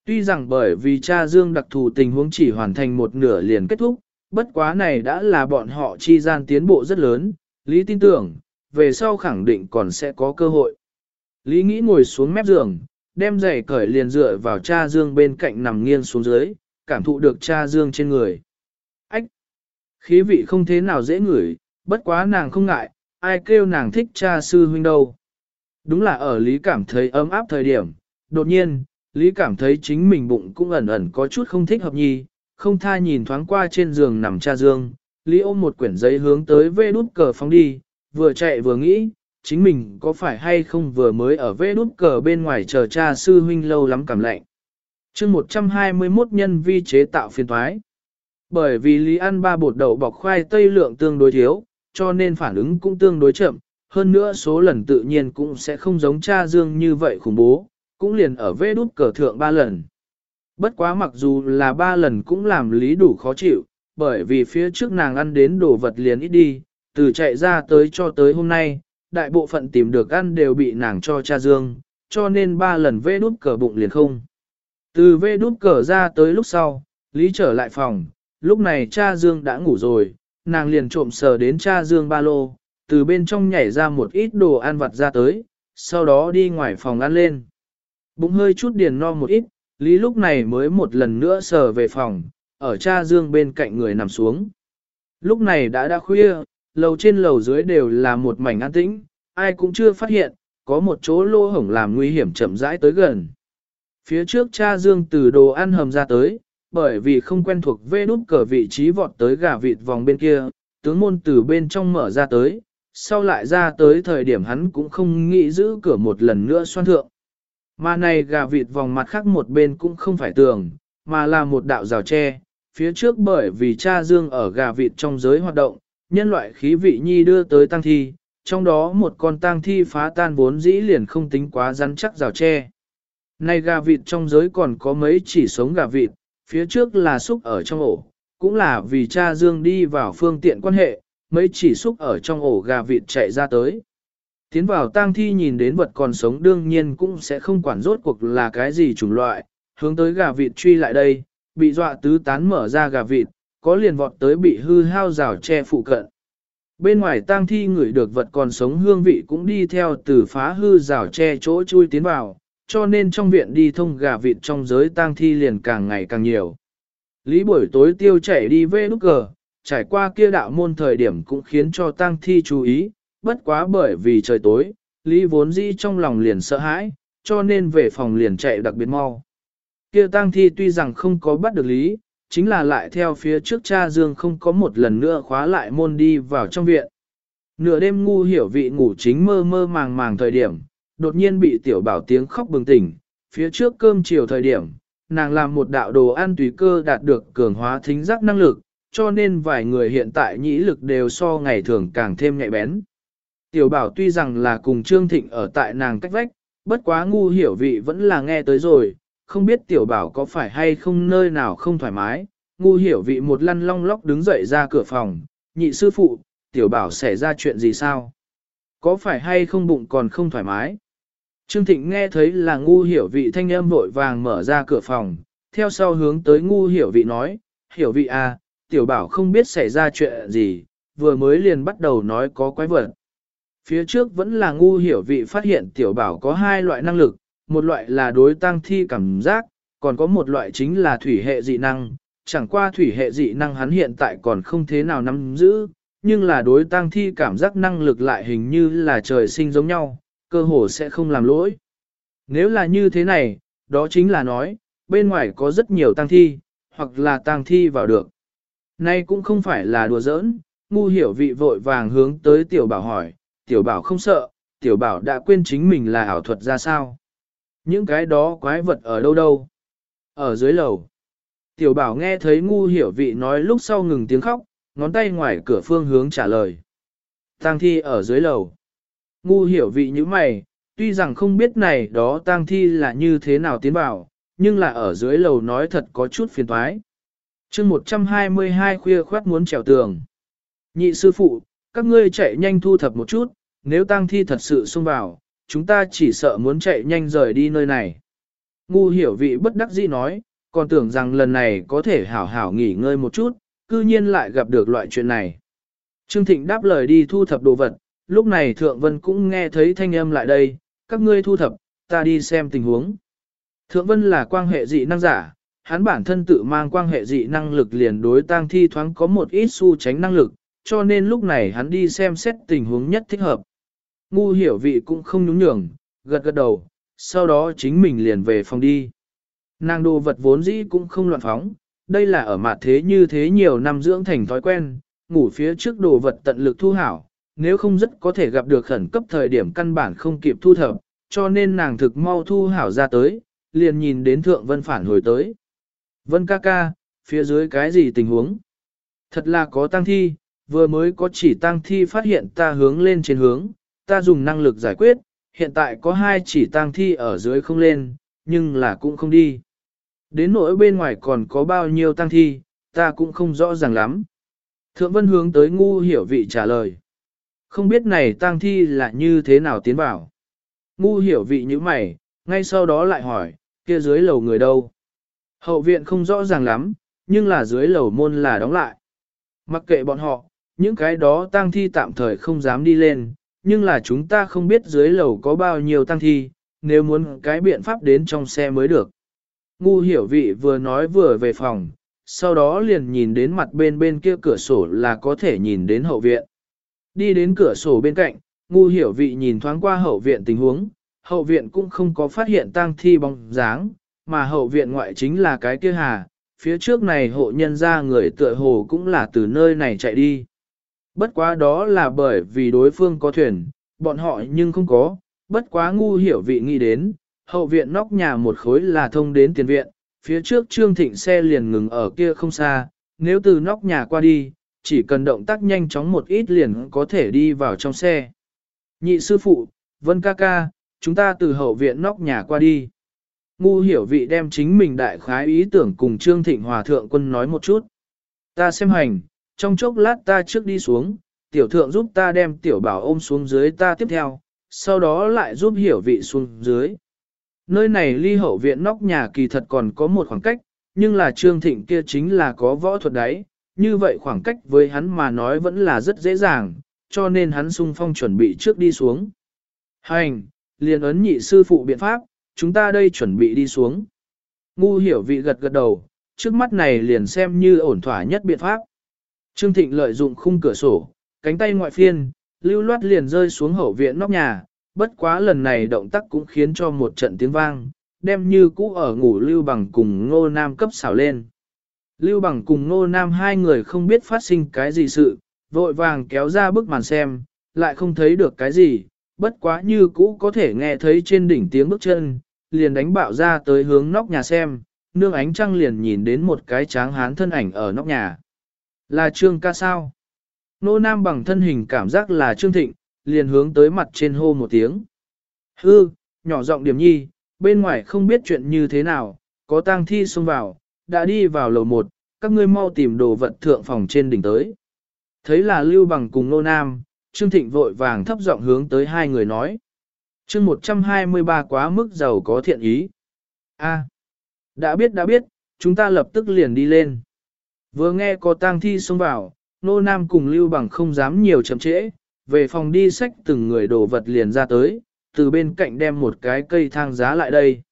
Tuy rằng bởi vì cha Dương đặc thù tình huống chỉ hoàn thành một nửa liền kết thúc, bất quá này đã là bọn họ chi gian tiến bộ rất lớn, Lý tin tưởng, về sau khẳng định còn sẽ có cơ hội. Lý nghĩ ngồi xuống mép giường, đem giày cởi liền dựa vào cha Dương bên cạnh nằm nghiêng xuống dưới, cảm thụ được cha Dương trên người. Ách! Khí vị không thế nào dễ ngửi, bất quá nàng không ngại, ai kêu nàng thích cha sư huynh đâu. Đúng là ở Lý cảm thấy ấm áp thời điểm, đột nhiên, Lý cảm thấy chính mình bụng cũng ẩn ẩn có chút không thích hợp nhi, không tha nhìn thoáng qua trên giường nằm cha Dương, Lý ôm một quyển giấy hướng tới vê đút cờ phóng đi, vừa chạy vừa nghĩ, chính mình có phải hay không vừa mới ở vê đút cờ bên ngoài chờ cha sư huynh lâu lắm cảm lạnh. chương 121 nhân vi chế tạo phiên thoái. Bởi vì Lý ăn ba bột đậu bọc khoai tây lượng tương đối thiếu, cho nên phản ứng cũng tương đối chậm, hơn nữa số lần tự nhiên cũng sẽ không giống cha Dương như vậy khủng bố, cũng liền ở vê đút cờ thượng ba lần. Bất quá mặc dù là ba lần cũng làm Lý đủ khó chịu, bởi vì phía trước nàng ăn đến đồ vật liền ít đi, từ chạy ra tới cho tới hôm nay, đại bộ phận tìm được ăn đều bị nàng cho cha Dương, cho nên ba lần vê đút cờ bụng liền không. Từ vê đút cờ ra tới lúc sau, Lý trở lại phòng, lúc này cha Dương đã ngủ rồi, nàng liền trộm sờ đến cha Dương ba lô, từ bên trong nhảy ra một ít đồ ăn vặt ra tới, sau đó đi ngoài phòng ăn lên. Bụng hơi chút điền no một ít, Lý lúc này mới một lần nữa sờ về phòng, ở cha Dương bên cạnh người nằm xuống. Lúc này đã đã khuya, lầu trên lầu dưới đều là một mảnh an tĩnh, ai cũng chưa phát hiện, có một chỗ lô hổng làm nguy hiểm chậm rãi tới gần. Phía trước cha Dương từ đồ ăn hầm ra tới, bởi vì không quen thuộc vê đút cờ vị trí vọt tới gà vịt vòng bên kia, tướng môn từ bên trong mở ra tới, sau lại ra tới thời điểm hắn cũng không nghĩ giữ cửa một lần nữa xoan thượng. Mà này gà vịt vòng mặt khác một bên cũng không phải tường, mà là một đạo rào tre, phía trước bởi vì cha Dương ở gà vịt trong giới hoạt động, nhân loại khí vị nhi đưa tới tăng thi, trong đó một con tang thi phá tan vốn dĩ liền không tính quá rắn chắc rào tre. Này gà vịt trong giới còn có mấy chỉ sống gà vịt, phía trước là xúc ở trong ổ, cũng là vì cha Dương đi vào phương tiện quan hệ, mấy chỉ xúc ở trong ổ gà vịt chạy ra tới. Tiến vào tang thi nhìn đến vật còn sống đương nhiên cũng sẽ không quản rốt cuộc là cái gì chủng loại, hướng tới gà vịt truy lại đây, bị dọa tứ tán mở ra gà vịt, có liền vọt tới bị hư hao rào che phụ cận. Bên ngoài tang thi ngửi được vật còn sống hương vị cũng đi theo từ phá hư rào che chỗ chui tiến vào, cho nên trong viện đi thông gà vịt trong giới tang thi liền càng ngày càng nhiều. Lý buổi tối tiêu chạy đi về nút cờ, trải qua kia đạo môn thời điểm cũng khiến cho tang thi chú ý, bất quá bởi vì trời tối, Lý vốn dĩ trong lòng liền sợ hãi, cho nên về phòng liền chạy đặc biệt mau. Kia tang thi tuy rằng không có bắt được Lý, chính là lại theo phía trước cha Dương không có một lần nữa khóa lại môn đi vào trong viện. Nửa đêm ngu hiểu vị ngủ chính mơ mơ màng màng thời điểm, đột nhiên bị tiểu bảo tiếng khóc bừng tỉnh, phía trước cơm chiều thời điểm, nàng làm một đạo đồ ăn tùy cơ đạt được cường hóa thính giác năng lực, cho nên vài người hiện tại nhĩ lực đều so ngày thường càng thêm nhạy bén. Tiểu bảo tuy rằng là cùng Trương Thịnh ở tại nàng cách vách, bất quá ngu hiểu vị vẫn là nghe tới rồi, không biết tiểu bảo có phải hay không nơi nào không thoải mái, ngu hiểu vị một lăn long lóc đứng dậy ra cửa phòng, nhị sư phụ, tiểu bảo xảy ra chuyện gì sao? Có phải hay không bụng còn không thoải mái? Trương Thịnh nghe thấy là ngu hiểu vị thanh âm vội vàng mở ra cửa phòng, theo sau hướng tới ngu hiểu vị nói, hiểu vị à, tiểu bảo không biết xảy ra chuyện gì, vừa mới liền bắt đầu nói có quái vật. Phía trước vẫn là ngu hiểu vị phát hiện tiểu bảo có hai loại năng lực, một loại là đối tăng thi cảm giác, còn có một loại chính là thủy hệ dị năng, chẳng qua thủy hệ dị năng hắn hiện tại còn không thế nào nắm giữ, nhưng là đối tăng thi cảm giác năng lực lại hình như là trời sinh giống nhau, cơ hồ sẽ không làm lỗi. Nếu là như thế này, đó chính là nói, bên ngoài có rất nhiều tăng thi, hoặc là tăng thi vào được. Nay cũng không phải là đùa giỡn, ngu hiểu vị vội vàng hướng tới tiểu bảo hỏi, tiểu bảo không sợ, tiểu bảo đã quên chính mình là ảo thuật ra sao. Những cái đó quái vật ở đâu đâu? Ở dưới lầu. Tiểu bảo nghe thấy ngu hiểu vị nói lúc sau ngừng tiếng khóc, ngón tay ngoài cửa phương hướng trả lời. Tang thi ở dưới lầu. Ngu hiểu vị như mày, tuy rằng không biết này đó tang thi là như thế nào tiến vào, nhưng là ở dưới lầu nói thật có chút phiền toái chương 122 khuya khoát muốn trèo tường. Nhị sư phụ, các ngươi chạy nhanh thu thập một chút, nếu tang thi thật sự xông vào, chúng ta chỉ sợ muốn chạy nhanh rời đi nơi này. Ngu hiểu vị bất đắc dĩ nói, còn tưởng rằng lần này có thể hảo hảo nghỉ ngơi một chút, cư nhiên lại gặp được loại chuyện này. Trương Thịnh đáp lời đi thu thập đồ vật, lúc này Thượng Vân cũng nghe thấy thanh âm lại đây, các ngươi thu thập, ta đi xem tình huống. Thượng Vân là quan hệ dị năng giả, hắn bản thân tự mang quan hệ dị năng lực liền đối tang thi thoáng có một ít su tránh năng lực, cho nên lúc này hắn đi xem xét tình huống nhất thích hợp. Ngu hiểu vị cũng không nhún nhường, gật gật đầu, sau đó chính mình liền về phòng đi. Nàng đồ vật vốn dĩ cũng không loạn phóng, đây là ở mặt thế như thế nhiều năm dưỡng thành thói quen, ngủ phía trước đồ vật tận lực thu hảo, nếu không rất có thể gặp được khẩn cấp thời điểm căn bản không kịp thu thập, cho nên nàng thực mau thu hảo ra tới, liền nhìn đến thượng vân phản hồi tới. Vân ca ca, phía dưới cái gì tình huống? Thật là có tăng thi, vừa mới có chỉ tăng thi phát hiện ta hướng lên trên hướng, ta dùng năng lực giải quyết, hiện tại có hai chỉ tăng thi ở dưới không lên, nhưng là cũng không đi. Đến nỗi bên ngoài còn có bao nhiêu tăng thi, ta cũng không rõ ràng lắm. Thượng vân hướng tới ngu hiểu vị trả lời. Không biết này tăng thi là như thế nào tiến vào. Ngu hiểu vị như mày, ngay sau đó lại hỏi, kia dưới lầu người đâu? Hậu viện không rõ ràng lắm, nhưng là dưới lầu môn là đóng lại. Mặc kệ bọn họ, những cái đó tang thi tạm thời không dám đi lên, nhưng là chúng ta không biết dưới lầu có bao nhiêu tang thi, nếu muốn cái biện pháp đến trong xe mới được. Ngu hiểu vị vừa nói vừa về phòng, sau đó liền nhìn đến mặt bên bên kia cửa sổ là có thể nhìn đến hậu viện. Đi đến cửa sổ bên cạnh, ngu hiểu vị nhìn thoáng qua hậu viện tình huống, hậu viện cũng không có phát hiện tang thi bóng dáng, mà hậu viện ngoại chính là cái kia hà, phía trước này hộ nhân ra người tựa hồ cũng là từ nơi này chạy đi. Bất quá đó là bởi vì đối phương có thuyền, bọn họ nhưng không có, bất quá ngu hiểu vị nghĩ đến, hậu viện nóc nhà một khối là thông đến tiền viện, phía trước Trương Thịnh xe liền ngừng ở kia không xa, nếu từ nóc nhà qua đi, chỉ cần động tác nhanh chóng một ít liền có thể đi vào trong xe. Nhị sư phụ, Vân ca ca, chúng ta từ hậu viện nóc nhà qua đi. Ngu hiểu vị đem chính mình đại khái ý tưởng cùng Trương Thịnh Hòa Thượng quân nói một chút. Ta xem hành, trong chốc lát ta trước đi xuống, tiểu thượng giúp ta đem tiểu bảo ôm xuống dưới ta tiếp theo, sau đó lại giúp hiểu vị xuống dưới. Nơi này ly hậu viện nóc nhà kỳ thật còn có một khoảng cách, nhưng là Trương Thịnh kia chính là có võ thuật đấy, như vậy khoảng cách với hắn mà nói vẫn là rất dễ dàng, cho nên hắn sung phong chuẩn bị trước đi xuống. Hành, liền ấn nhị sư phụ biện pháp, chúng ta đây chuẩn bị đi xuống. Ngu hiểu vị gật gật đầu, trước mắt này liền xem như ổn thỏa nhất biện pháp. Trương Thịnh lợi dụng khung cửa sổ, cánh tay ngoại phiên, lưu loát liền rơi xuống hậu viện nóc nhà, bất quá lần này động tác cũng khiến cho một trận tiếng vang, đem như cũ ở ngủ Lưu Bằng cùng Ngô Nam cấp xảo lên. Lưu Bằng cùng Ngô Nam hai người không biết phát sinh cái gì sự, vội vàng kéo ra bức màn xem, lại không thấy được cái gì, bất quá như cũ có thể nghe thấy trên đỉnh tiếng bước chân, liền đánh bạo ra tới hướng nóc nhà xem, nương ánh trăng liền nhìn đến một cái tráng hán thân ảnh ở nóc nhà. Là Trương ca sao? Nô Nam bằng thân hình cảm giác là Trương Thịnh, liền hướng tới mặt trên hô một tiếng. Hư, nhỏ giọng điểm nhi, bên ngoài không biết chuyện như thế nào, có tang thi xông vào, đã đi vào lầu một, các ngươi mau tìm đồ vật thượng phòng trên đỉnh tới. Thấy là Lưu Bằng cùng Nô Nam, Trương Thịnh vội vàng thấp giọng hướng tới hai người nói chương 123 quá mức giàu có thiện ý. A, đã biết đã biết, chúng ta lập tức liền đi lên. Vừa nghe có tang thi xông vào, Nô Nam cùng Lưu Bằng không dám nhiều chậm trễ, về phòng đi sách từng người đồ vật liền ra tới, từ bên cạnh đem một cái cây thang giá lại đây.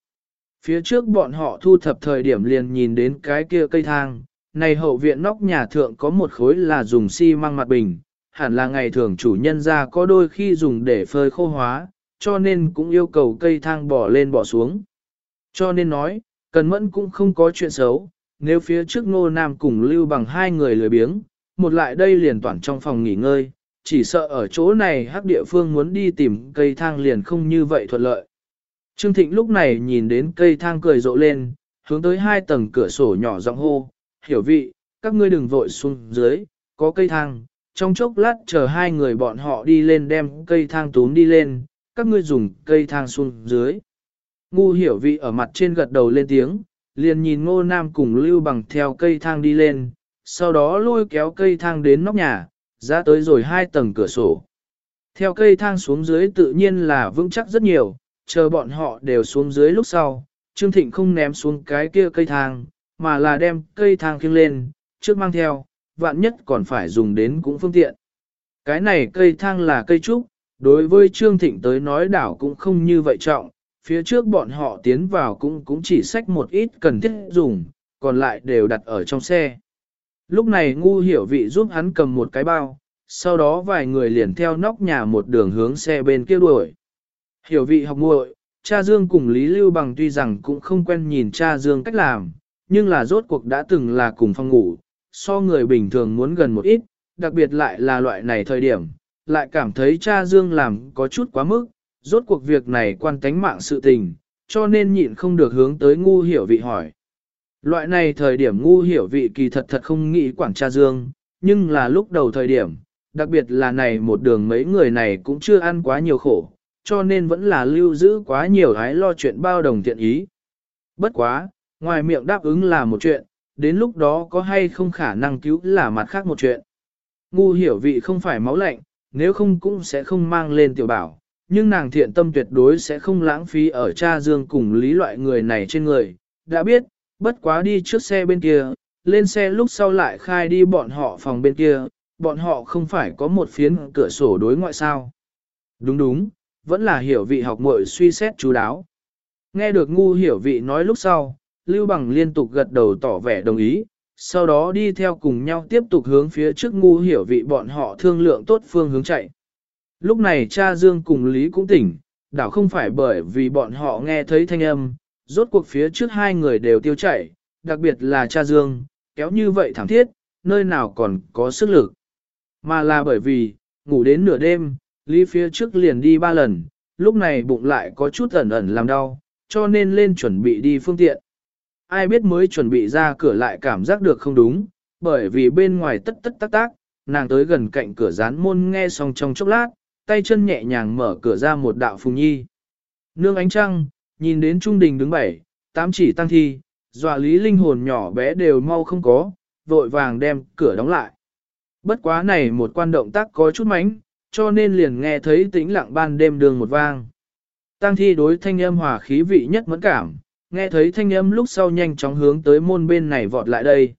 Phía trước bọn họ thu thập thời điểm liền nhìn đến cái kia cây thang, này hậu viện nóc nhà thượng có một khối là dùng xi măng mặt bình, hẳn là ngày thường chủ nhân ra có đôi khi dùng để phơi khô hóa, cho nên cũng yêu cầu cây thang bỏ lên bỏ xuống. Cho nên nói, cần mẫn cũng không có chuyện xấu, nếu phía trước ngô nam cùng lưu bằng hai người lười biếng, một lại đây liền toàn trong phòng nghỉ ngơi, chỉ sợ ở chỗ này hắc địa phương muốn đi tìm cây thang liền không như vậy thuận lợi. Trương Thịnh lúc này nhìn đến cây thang cười rộ lên, hướng tới hai tầng cửa sổ nhỏ giọng hô, hiểu vị, các ngươi đừng vội xuống dưới, có cây thang, trong chốc lát chờ hai người bọn họ đi lên đem cây thang túm đi lên, các ngươi dùng cây thang xuống dưới. Ngu hiểu vị ở mặt trên gật đầu lên tiếng, liền nhìn ngô nam cùng lưu bằng theo cây thang đi lên, sau đó lôi kéo cây thang đến nóc nhà, ra tới rồi hai tầng cửa sổ. Theo cây thang xuống dưới tự nhiên là vững chắc rất nhiều, chờ bọn họ đều xuống dưới lúc sau, Trương Thịnh không ném xuống cái kia cây thang, mà là đem cây thang khiêng lên, trước mang theo, vạn nhất còn phải dùng đến cũng phương tiện. Cái này cây thang là cây trúc, đối với Trương Thịnh tới nói đảo cũng không như vậy trọng, phía trước bọn họ tiến vào cũng cũng chỉ xách một ít cần thiết dùng, còn lại đều đặt ở trong xe. Lúc này ngu hiểu vị giúp hắn cầm một cái bao, sau đó vài người liền theo nóc nhà một đường hướng xe bên kia đuổi. Hiểu vị học muội, cha Dương cùng Lý Lưu Bằng tuy rằng cũng không quen nhìn cha Dương cách làm, nhưng là rốt cuộc đã từng là cùng phòng ngủ, so người bình thường muốn gần một ít, đặc biệt lại là loại này thời điểm, lại cảm thấy cha Dương làm có chút quá mức, rốt cuộc việc này quan tánh mạng sự tình, cho nên nhịn không được hướng tới ngu hiểu vị hỏi. Loại này thời điểm ngu hiểu vị kỳ thật thật không nghĩ quản cha Dương, nhưng là lúc đầu thời điểm, đặc biệt là này một đường mấy người này cũng chưa ăn quá nhiều khổ, cho nên vẫn là lưu giữ quá nhiều hái lo chuyện bao đồng thiện ý. Bất quá, ngoài miệng đáp ứng là một chuyện, đến lúc đó có hay không khả năng cứu là mặt khác một chuyện. Ngu hiểu vị không phải máu lạnh, nếu không cũng sẽ không mang lên tiểu bảo, nhưng nàng thiện tâm tuyệt đối sẽ không lãng phí ở cha dương cùng lý loại người này trên người. Đã biết, bất quá đi trước xe bên kia, lên xe lúc sau lại khai đi bọn họ phòng bên kia, bọn họ không phải có một phiến cửa sổ đối ngoại sao. Đúng đúng, vẫn là hiểu vị học muội suy xét chú đáo. Nghe được ngu hiểu vị nói lúc sau, Lưu Bằng liên tục gật đầu tỏ vẻ đồng ý, sau đó đi theo cùng nhau tiếp tục hướng phía trước ngu hiểu vị bọn họ thương lượng tốt phương hướng chạy. Lúc này cha Dương cùng Lý cũng tỉnh, đảo không phải bởi vì bọn họ nghe thấy thanh âm, rốt cuộc phía trước hai người đều tiêu chạy, đặc biệt là cha Dương, kéo như vậy thẳng thiết, nơi nào còn có sức lực. Mà là bởi vì, ngủ đến nửa đêm, Lý phía trước liền đi ba lần, lúc này bụng lại có chút ẩn ẩn làm đau, cho nên lên chuẩn bị đi phương tiện. Ai biết mới chuẩn bị ra cửa lại cảm giác được không đúng, bởi vì bên ngoài tất tất tác tác, nàng tới gần cạnh cửa rán môn nghe xong trong chốc lát, tay chân nhẹ nhàng mở cửa ra một đạo phùng nhi. Nương ánh trăng, nhìn đến trung đình đứng bảy, tám chỉ tăng thi, dọa lý linh hồn nhỏ bé đều mau không có, vội vàng đem cửa đóng lại. Bất quá này một quan động tác có chút mánh, cho nên liền nghe thấy tĩnh lặng ban đêm đường một vang. Tăng thi đối thanh âm hòa khí vị nhất mẫn cảm, nghe thấy thanh âm lúc sau nhanh chóng hướng tới môn bên này vọt lại đây.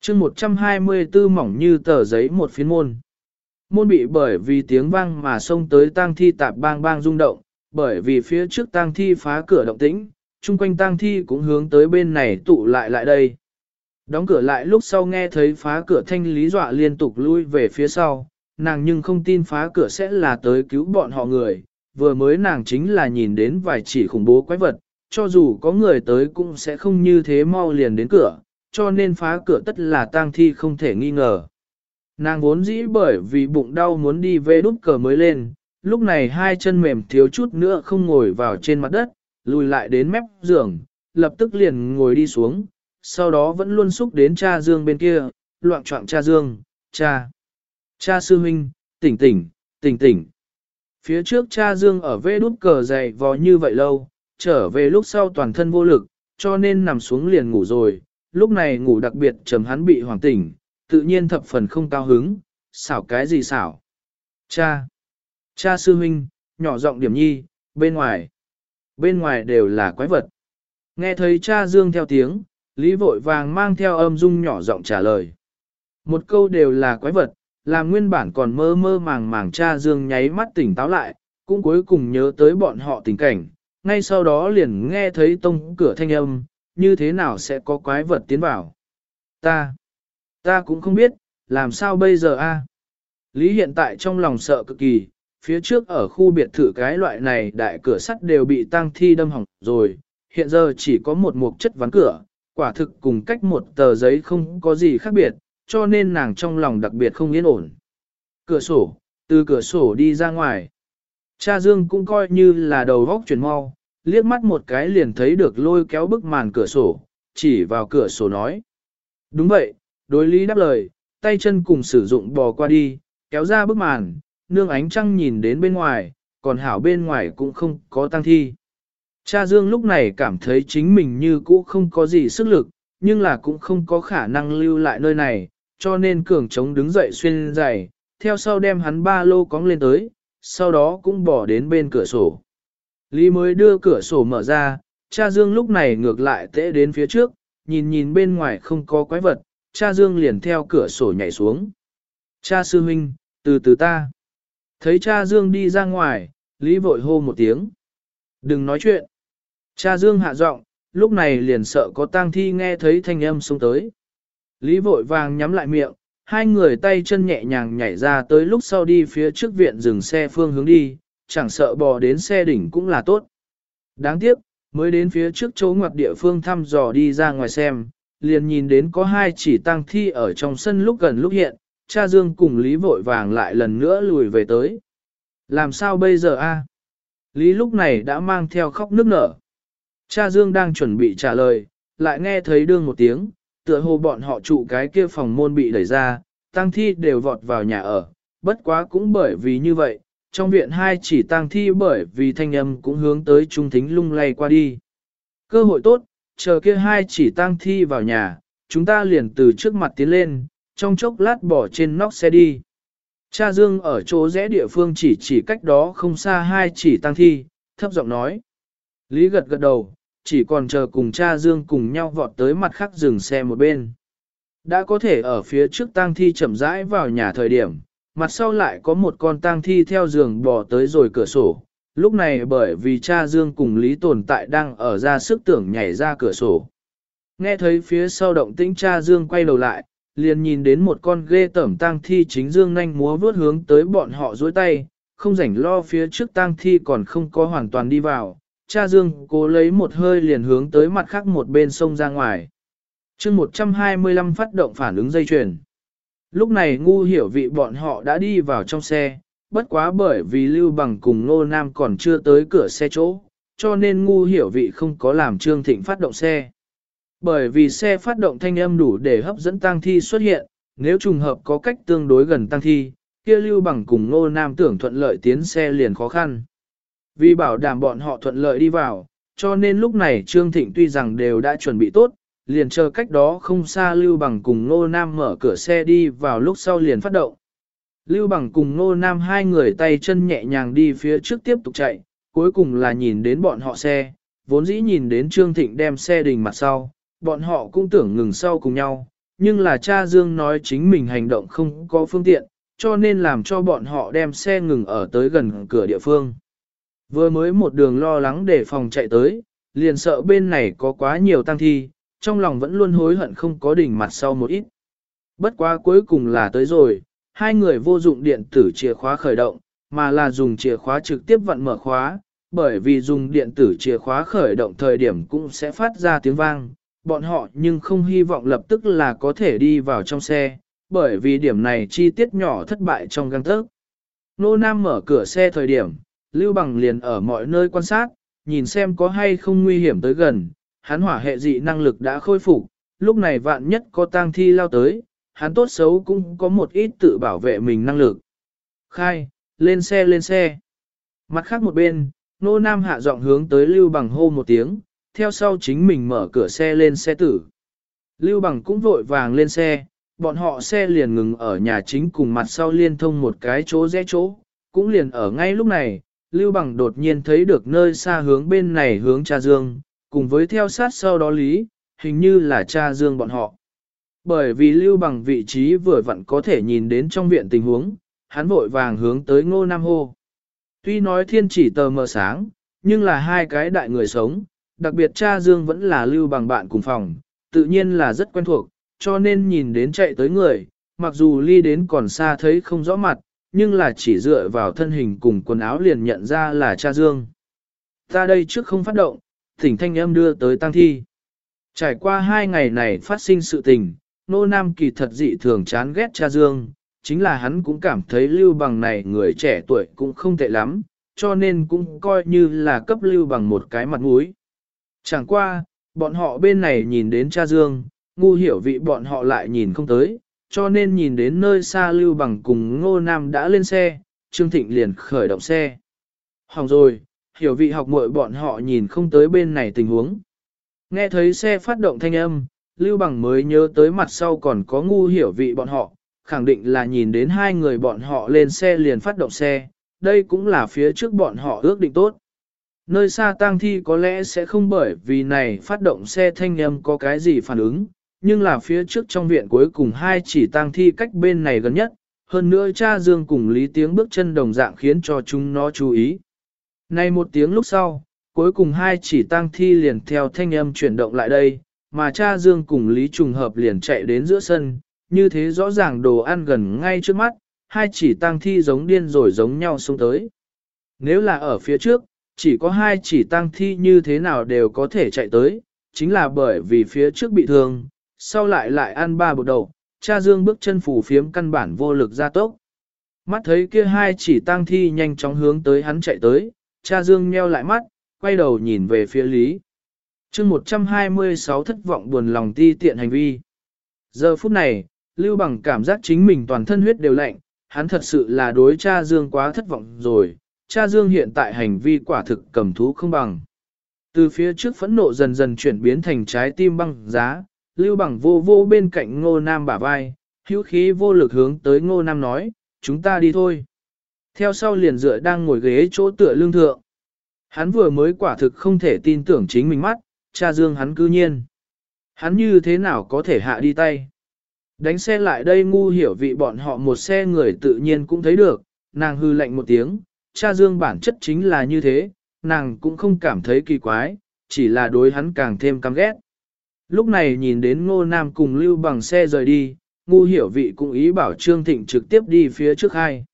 chương 124 mỏng như tờ giấy một phiến môn. Môn bị bởi vì tiếng vang mà xông tới tang thi tạp bang bang rung động, bởi vì phía trước tang thi phá cửa động tĩnh, chung quanh tang thi cũng hướng tới bên này tụ lại lại đây. Đóng cửa lại lúc sau nghe thấy phá cửa thanh lý dọa liên tục lui về phía sau, nàng nhưng không tin phá cửa sẽ là tới cứu bọn họ người, vừa mới nàng chính là nhìn đến vài chỉ khủng bố quái vật, cho dù có người tới cũng sẽ không như thế mau liền đến cửa, cho nên phá cửa tất là tang thi không thể nghi ngờ. Nàng vốn dĩ bởi vì bụng đau muốn đi về đút cờ mới lên, lúc này hai chân mềm thiếu chút nữa không ngồi vào trên mặt đất, lùi lại đến mép giường, lập tức liền ngồi đi xuống, sau đó vẫn luôn xúc đến cha Dương bên kia, loạn trọng cha Dương, cha, cha sư huynh, tỉnh tỉnh, tỉnh tỉnh. Phía trước cha Dương ở vê đút cờ dày vò như vậy lâu, trở về lúc sau toàn thân vô lực, cho nên nằm xuống liền ngủ rồi, lúc này ngủ đặc biệt trầm hắn bị hoàng tỉnh, tự nhiên thập phần không cao hứng, xảo cái gì xảo. Cha, cha sư huynh, nhỏ giọng điểm nhi, bên ngoài, bên ngoài đều là quái vật. Nghe thấy cha dương theo tiếng, Lý vội vàng mang theo âm dung nhỏ giọng trả lời. Một câu đều là quái vật, làm nguyên bản còn mơ mơ màng màng cha dương nháy mắt tỉnh táo lại, cũng cuối cùng nhớ tới bọn họ tình cảnh, ngay sau đó liền nghe thấy tông cửa thanh âm, như thế nào sẽ có quái vật tiến vào. Ta, Ta cũng không biết, làm sao bây giờ a? Lý hiện tại trong lòng sợ cực kỳ, phía trước ở khu biệt thự cái loại này đại cửa sắt đều bị tang thi đâm hỏng rồi, hiện giờ chỉ có một mục chất ván cửa, quả thực cùng cách một tờ giấy không có gì khác biệt, cho nên nàng trong lòng đặc biệt không yên ổn. Cửa sổ, từ cửa sổ đi ra ngoài. Cha Dương cũng coi như là đầu góc chuyển mau, liếc mắt một cái liền thấy được lôi kéo bức màn cửa sổ, chỉ vào cửa sổ nói. Đúng vậy, Đối lý đáp lời, tay chân cùng sử dụng bò qua đi, kéo ra bức màn, nương ánh trăng nhìn đến bên ngoài, còn hảo bên ngoài cũng không có tăng thi. Cha Dương lúc này cảm thấy chính mình như cũ không có gì sức lực, nhưng là cũng không có khả năng lưu lại nơi này, cho nên cường trống đứng dậy xuyên dày, theo sau đem hắn ba lô cóng lên tới, sau đó cũng bỏ đến bên cửa sổ. Lý mới đưa cửa sổ mở ra, cha Dương lúc này ngược lại tễ đến phía trước, nhìn nhìn bên ngoài không có quái vật, cha Dương liền theo cửa sổ nhảy xuống. Cha sư huynh, từ từ ta. Thấy cha Dương đi ra ngoài, Lý vội hô một tiếng. Đừng nói chuyện. Cha Dương hạ giọng, lúc này liền sợ có tang thi nghe thấy thanh âm xuống tới. Lý vội vàng nhắm lại miệng, hai người tay chân nhẹ nhàng nhảy ra tới lúc sau đi phía trước viện dừng xe phương hướng đi, chẳng sợ bò đến xe đỉnh cũng là tốt. Đáng tiếc, mới đến phía trước chỗ ngoặt địa phương thăm dò đi ra ngoài xem, liền nhìn đến có hai chỉ tăng thi ở trong sân lúc gần lúc hiện, cha Dương cùng Lý vội vàng lại lần nữa lùi về tới. Làm sao bây giờ a? Lý lúc này đã mang theo khóc nước nở. Cha Dương đang chuẩn bị trả lời, lại nghe thấy đương một tiếng, tựa hồ bọn họ trụ cái kia phòng môn bị đẩy ra, tang thi đều vọt vào nhà ở, bất quá cũng bởi vì như vậy, trong viện hai chỉ tang thi bởi vì thanh âm cũng hướng tới trung thính lung lay qua đi. Cơ hội tốt, chờ kia hai chỉ tang thi vào nhà, chúng ta liền từ trước mặt tiến lên, trong chốc lát bỏ trên nóc xe đi. Cha Dương ở chỗ rẽ địa phương chỉ chỉ cách đó không xa hai chỉ tăng thi, thấp giọng nói. Lý gật gật đầu, chỉ còn chờ cùng cha Dương cùng nhau vọt tới mặt khác dừng xe một bên. Đã có thể ở phía trước tang thi chậm rãi vào nhà thời điểm, mặt sau lại có một con tang thi theo giường bò tới rồi cửa sổ. Lúc này bởi vì cha Dương cùng Lý tồn tại đang ở ra sức tưởng nhảy ra cửa sổ. Nghe thấy phía sau động tĩnh cha Dương quay đầu lại, liền nhìn đến một con ghê tẩm tang thi chính Dương nhanh múa vướt hướng tới bọn họ dối tay, không rảnh lo phía trước tang thi còn không có hoàn toàn đi vào, cha Dương cố lấy một hơi liền hướng tới mặt khác một bên sông ra ngoài. chương 125 phát động phản ứng dây chuyền. Lúc này ngu hiểu vị bọn họ đã đi vào trong xe, bất quá bởi vì Lưu Bằng cùng Nô Nam còn chưa tới cửa xe chỗ, cho nên ngu hiểu vị không có làm Trương Thịnh phát động xe. Bởi vì xe phát động thanh âm đủ để hấp dẫn tang thi xuất hiện, nếu trùng hợp có cách tương đối gần tang thi, kia Lưu Bằng cùng Nô Nam tưởng thuận lợi tiến xe liền khó khăn. Vì bảo đảm bọn họ thuận lợi đi vào, cho nên lúc này Trương Thịnh tuy rằng đều đã chuẩn bị tốt, liền chờ cách đó không xa Lưu Bằng cùng Nô Nam mở cửa xe đi vào lúc sau liền phát động. Lưu Bằng cùng Nô Nam hai người tay chân nhẹ nhàng đi phía trước tiếp tục chạy, cuối cùng là nhìn đến bọn họ xe, vốn dĩ nhìn đến Trương Thịnh đem xe đình mặt sau, bọn họ cũng tưởng ngừng sau cùng nhau, nhưng là cha Dương nói chính mình hành động không có phương tiện, cho nên làm cho bọn họ đem xe ngừng ở tới gần cửa địa phương. Vừa mới một đường lo lắng để phòng chạy tới, liền sợ bên này có quá nhiều tăng thi, trong lòng vẫn luôn hối hận không có đỉnh mặt sau một ít. Bất quá cuối cùng là tới rồi, hai người vô dụng điện tử chìa khóa khởi động, mà là dùng chìa khóa trực tiếp vặn mở khóa, bởi vì dùng điện tử chìa khóa khởi động thời điểm cũng sẽ phát ra tiếng vang, bọn họ nhưng không hy vọng lập tức là có thể đi vào trong xe, bởi vì điểm này chi tiết nhỏ thất bại trong găng tớc. Nô Nam mở cửa xe thời điểm, Lưu Bằng liền ở mọi nơi quan sát, nhìn xem có hay không nguy hiểm tới gần, hắn hỏa hệ dị năng lực đã khôi phục, lúc này vạn nhất có tang thi lao tới, hắn tốt xấu cũng có một ít tự bảo vệ mình năng lực. Khai, lên xe lên xe. Mặt khác một bên, nô nam hạ giọng hướng tới Lưu Bằng hô một tiếng, theo sau chính mình mở cửa xe lên xe tử. Lưu Bằng cũng vội vàng lên xe, bọn họ xe liền ngừng ở nhà chính cùng mặt sau liên thông một cái chỗ rẽ chỗ, cũng liền ở ngay lúc này, Lưu Bằng đột nhiên thấy được nơi xa hướng bên này hướng cha Dương, cùng với theo sát sau đó lý, hình như là cha Dương bọn họ. Bởi vì Lưu Bằng vị trí vừa vặn có thể nhìn đến trong viện tình huống, hắn vội vàng hướng tới Ngô Nam Hô. Tuy nói thiên chỉ tờ mờ sáng, nhưng là hai cái đại người sống, đặc biệt cha Dương vẫn là Lưu Bằng bạn cùng phòng, tự nhiên là rất quen thuộc, cho nên nhìn đến chạy tới người, mặc dù ly đến còn xa thấy không rõ mặt, nhưng là chỉ dựa vào thân hình cùng quần áo liền nhận ra là cha Dương. Ta đây trước không phát động, thỉnh thanh âm đưa tới tăng thi. Trải qua hai ngày này phát sinh sự tình, nô nam kỳ thật dị thường chán ghét cha Dương, chính là hắn cũng cảm thấy lưu bằng này người trẻ tuổi cũng không tệ lắm, cho nên cũng coi như là cấp lưu bằng một cái mặt mũi. Chẳng qua, bọn họ bên này nhìn đến cha Dương, ngu hiểu vị bọn họ lại nhìn không tới, cho nên nhìn đến nơi xa Lưu Bằng cùng Ngô Nam đã lên xe, Trương Thịnh liền khởi động xe. Hỏng rồi, hiểu vị học muội bọn họ nhìn không tới bên này tình huống. Nghe thấy xe phát động thanh âm, Lưu Bằng mới nhớ tới mặt sau còn có ngu hiểu vị bọn họ, khẳng định là nhìn đến hai người bọn họ lên xe liền phát động xe, đây cũng là phía trước bọn họ ước định tốt. Nơi xa tang thi có lẽ sẽ không bởi vì này phát động xe thanh âm có cái gì phản ứng, nhưng là phía trước trong viện cuối cùng hai chỉ tang thi cách bên này gần nhất, hơn nữa cha Dương cùng Lý Tiếng bước chân đồng dạng khiến cho chúng nó chú ý. Này một tiếng lúc sau, cuối cùng hai chỉ tang thi liền theo thanh âm chuyển động lại đây, mà cha Dương cùng Lý trùng hợp liền chạy đến giữa sân, như thế rõ ràng đồ ăn gần ngay trước mắt, hai chỉ tang thi giống điên rồi giống nhau xuống tới. Nếu là ở phía trước, chỉ có hai chỉ tang thi như thế nào đều có thể chạy tới, chính là bởi vì phía trước bị thương, sau lại lại ăn ba bột đầu, cha dương bước chân phủ phiếm căn bản vô lực ra tốc. Mắt thấy kia hai chỉ tang thi nhanh chóng hướng tới hắn chạy tới, cha dương nheo lại mắt, quay đầu nhìn về phía lý. chương 126 thất vọng buồn lòng ti tiện hành vi. Giờ phút này, Lưu Bằng cảm giác chính mình toàn thân huyết đều lạnh, hắn thật sự là đối cha Dương quá thất vọng rồi, cha Dương hiện tại hành vi quả thực cầm thú không bằng. Từ phía trước phẫn nộ dần dần chuyển biến thành trái tim băng giá, Lưu Bằng vô vô bên cạnh Ngô Nam bả vai, hữu khí vô lực hướng tới Ngô Nam nói, chúng ta đi thôi. Theo sau liền dựa đang ngồi ghế chỗ tựa lương thượng. Hắn vừa mới quả thực không thể tin tưởng chính mình mắt, cha Dương hắn cư nhiên. Hắn như thế nào có thể hạ đi tay. Đánh xe lại đây ngu hiểu vị bọn họ một xe người tự nhiên cũng thấy được, nàng hư lạnh một tiếng, cha Dương bản chất chính là như thế, nàng cũng không cảm thấy kỳ quái, chỉ là đối hắn càng thêm căm ghét. Lúc này nhìn đến ngô nam cùng lưu bằng xe rời đi, ngu hiểu vị cũng ý bảo Trương Thịnh trực tiếp đi phía trước hai.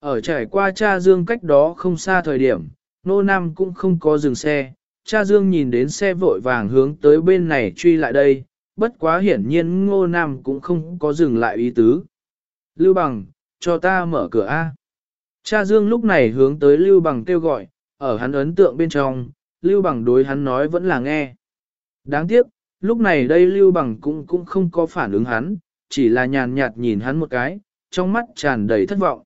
Ở trải qua cha Dương cách đó không xa thời điểm, ngô nam cũng không có dừng xe, cha Dương nhìn đến xe vội vàng hướng tới bên này truy lại đây, bất quá hiển nhiên ngô nam cũng không có dừng lại ý tứ. Lưu bằng, cho ta mở cửa A. Cha Dương lúc này hướng tới Lưu bằng kêu gọi, ở hắn ấn tượng bên trong, Lưu bằng đối hắn nói vẫn là nghe. Đáng tiếc, lúc này đây Lưu bằng cũng cũng không có phản ứng hắn, chỉ là nhàn nhạt nhìn hắn một cái, trong mắt tràn đầy thất vọng.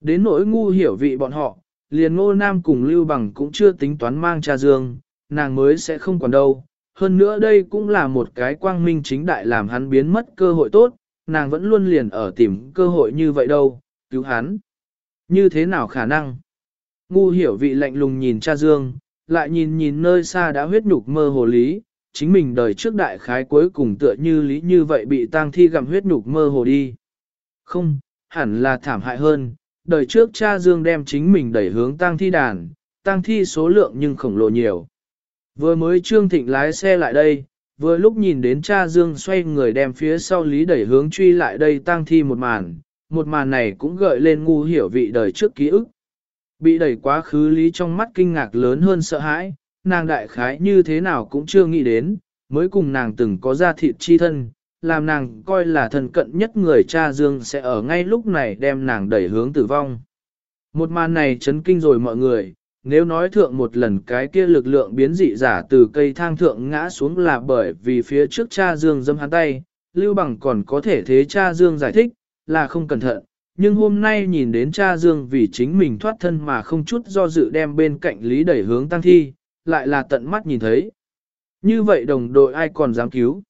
Đến nỗi ngu hiểu vị bọn họ, liền ngô nam cùng Lưu bằng cũng chưa tính toán mang cha Dương, nàng mới sẽ không còn đâu. Hơn nữa đây cũng là một cái quang minh chính đại làm hắn biến mất cơ hội tốt, nàng vẫn luôn liền ở tìm cơ hội như vậy đâu, cứu hắn. Như thế nào khả năng? Ngu hiểu vị lạnh lùng nhìn cha Dương, lại nhìn nhìn nơi xa đã huyết nhục mơ hồ lý, chính mình đời trước đại khái cuối cùng tựa như lý như vậy bị tang thi gặm huyết nhục mơ hồ đi. Không, hẳn là thảm hại hơn, đời trước cha Dương đem chính mình đẩy hướng tang thi đàn, tang thi số lượng nhưng khổng lồ nhiều. Vừa mới Trương Thịnh lái xe lại đây, vừa lúc nhìn đến cha Dương xoay người đem phía sau lý đẩy hướng truy lại đây tang thi một màn, một màn này cũng gợi lên ngu hiểu vị đời trước ký ức. Bị đẩy quá khứ lý trong mắt kinh ngạc lớn hơn sợ hãi, nàng đại khái như thế nào cũng chưa nghĩ đến, mới cùng nàng từng có ra thịt chi thân, làm nàng coi là thân cận nhất người cha Dương sẽ ở ngay lúc này đem nàng đẩy hướng tử vong. Một màn này chấn kinh rồi mọi người, nếu nói thượng một lần cái kia lực lượng biến dị giả từ cây thang thượng ngã xuống là bởi vì phía trước cha Dương dâm hắn tay, Lưu Bằng còn có thể thế cha Dương giải thích, là không cẩn thận, nhưng hôm nay nhìn đến cha Dương vì chính mình thoát thân mà không chút do dự đem bên cạnh Lý đẩy hướng tăng thi, lại là tận mắt nhìn thấy. Như vậy đồng đội ai còn dám cứu?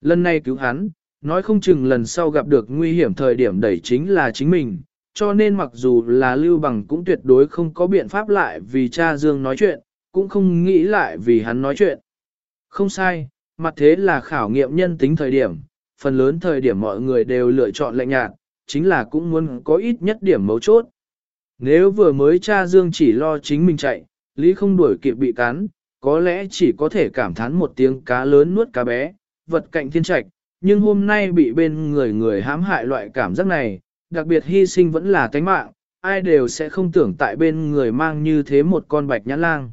Lần này cứu hắn, nói không chừng lần sau gặp được nguy hiểm thời điểm đẩy chính là chính mình, cho nên mặc dù là Lưu Bằng cũng tuyệt đối không có biện pháp lại vì cha Dương nói chuyện, cũng không nghĩ lại vì hắn nói chuyện. Không sai, mặt thế là khảo nghiệm nhân tính thời điểm, phần lớn thời điểm mọi người đều lựa chọn lạnh nhạt, chính là cũng muốn có ít nhất điểm mấu chốt. Nếu vừa mới cha Dương chỉ lo chính mình chạy, Lý không đuổi kịp bị cắn, có lẽ chỉ có thể cảm thán một tiếng cá lớn nuốt cá bé, vật cạnh thiên trạch, nhưng hôm nay bị bên người người hãm hại loại cảm giác này, đặc biệt hy sinh vẫn là tánh mạng, ai đều sẽ không tưởng tại bên người mang như thế một con bạch nhãn lang.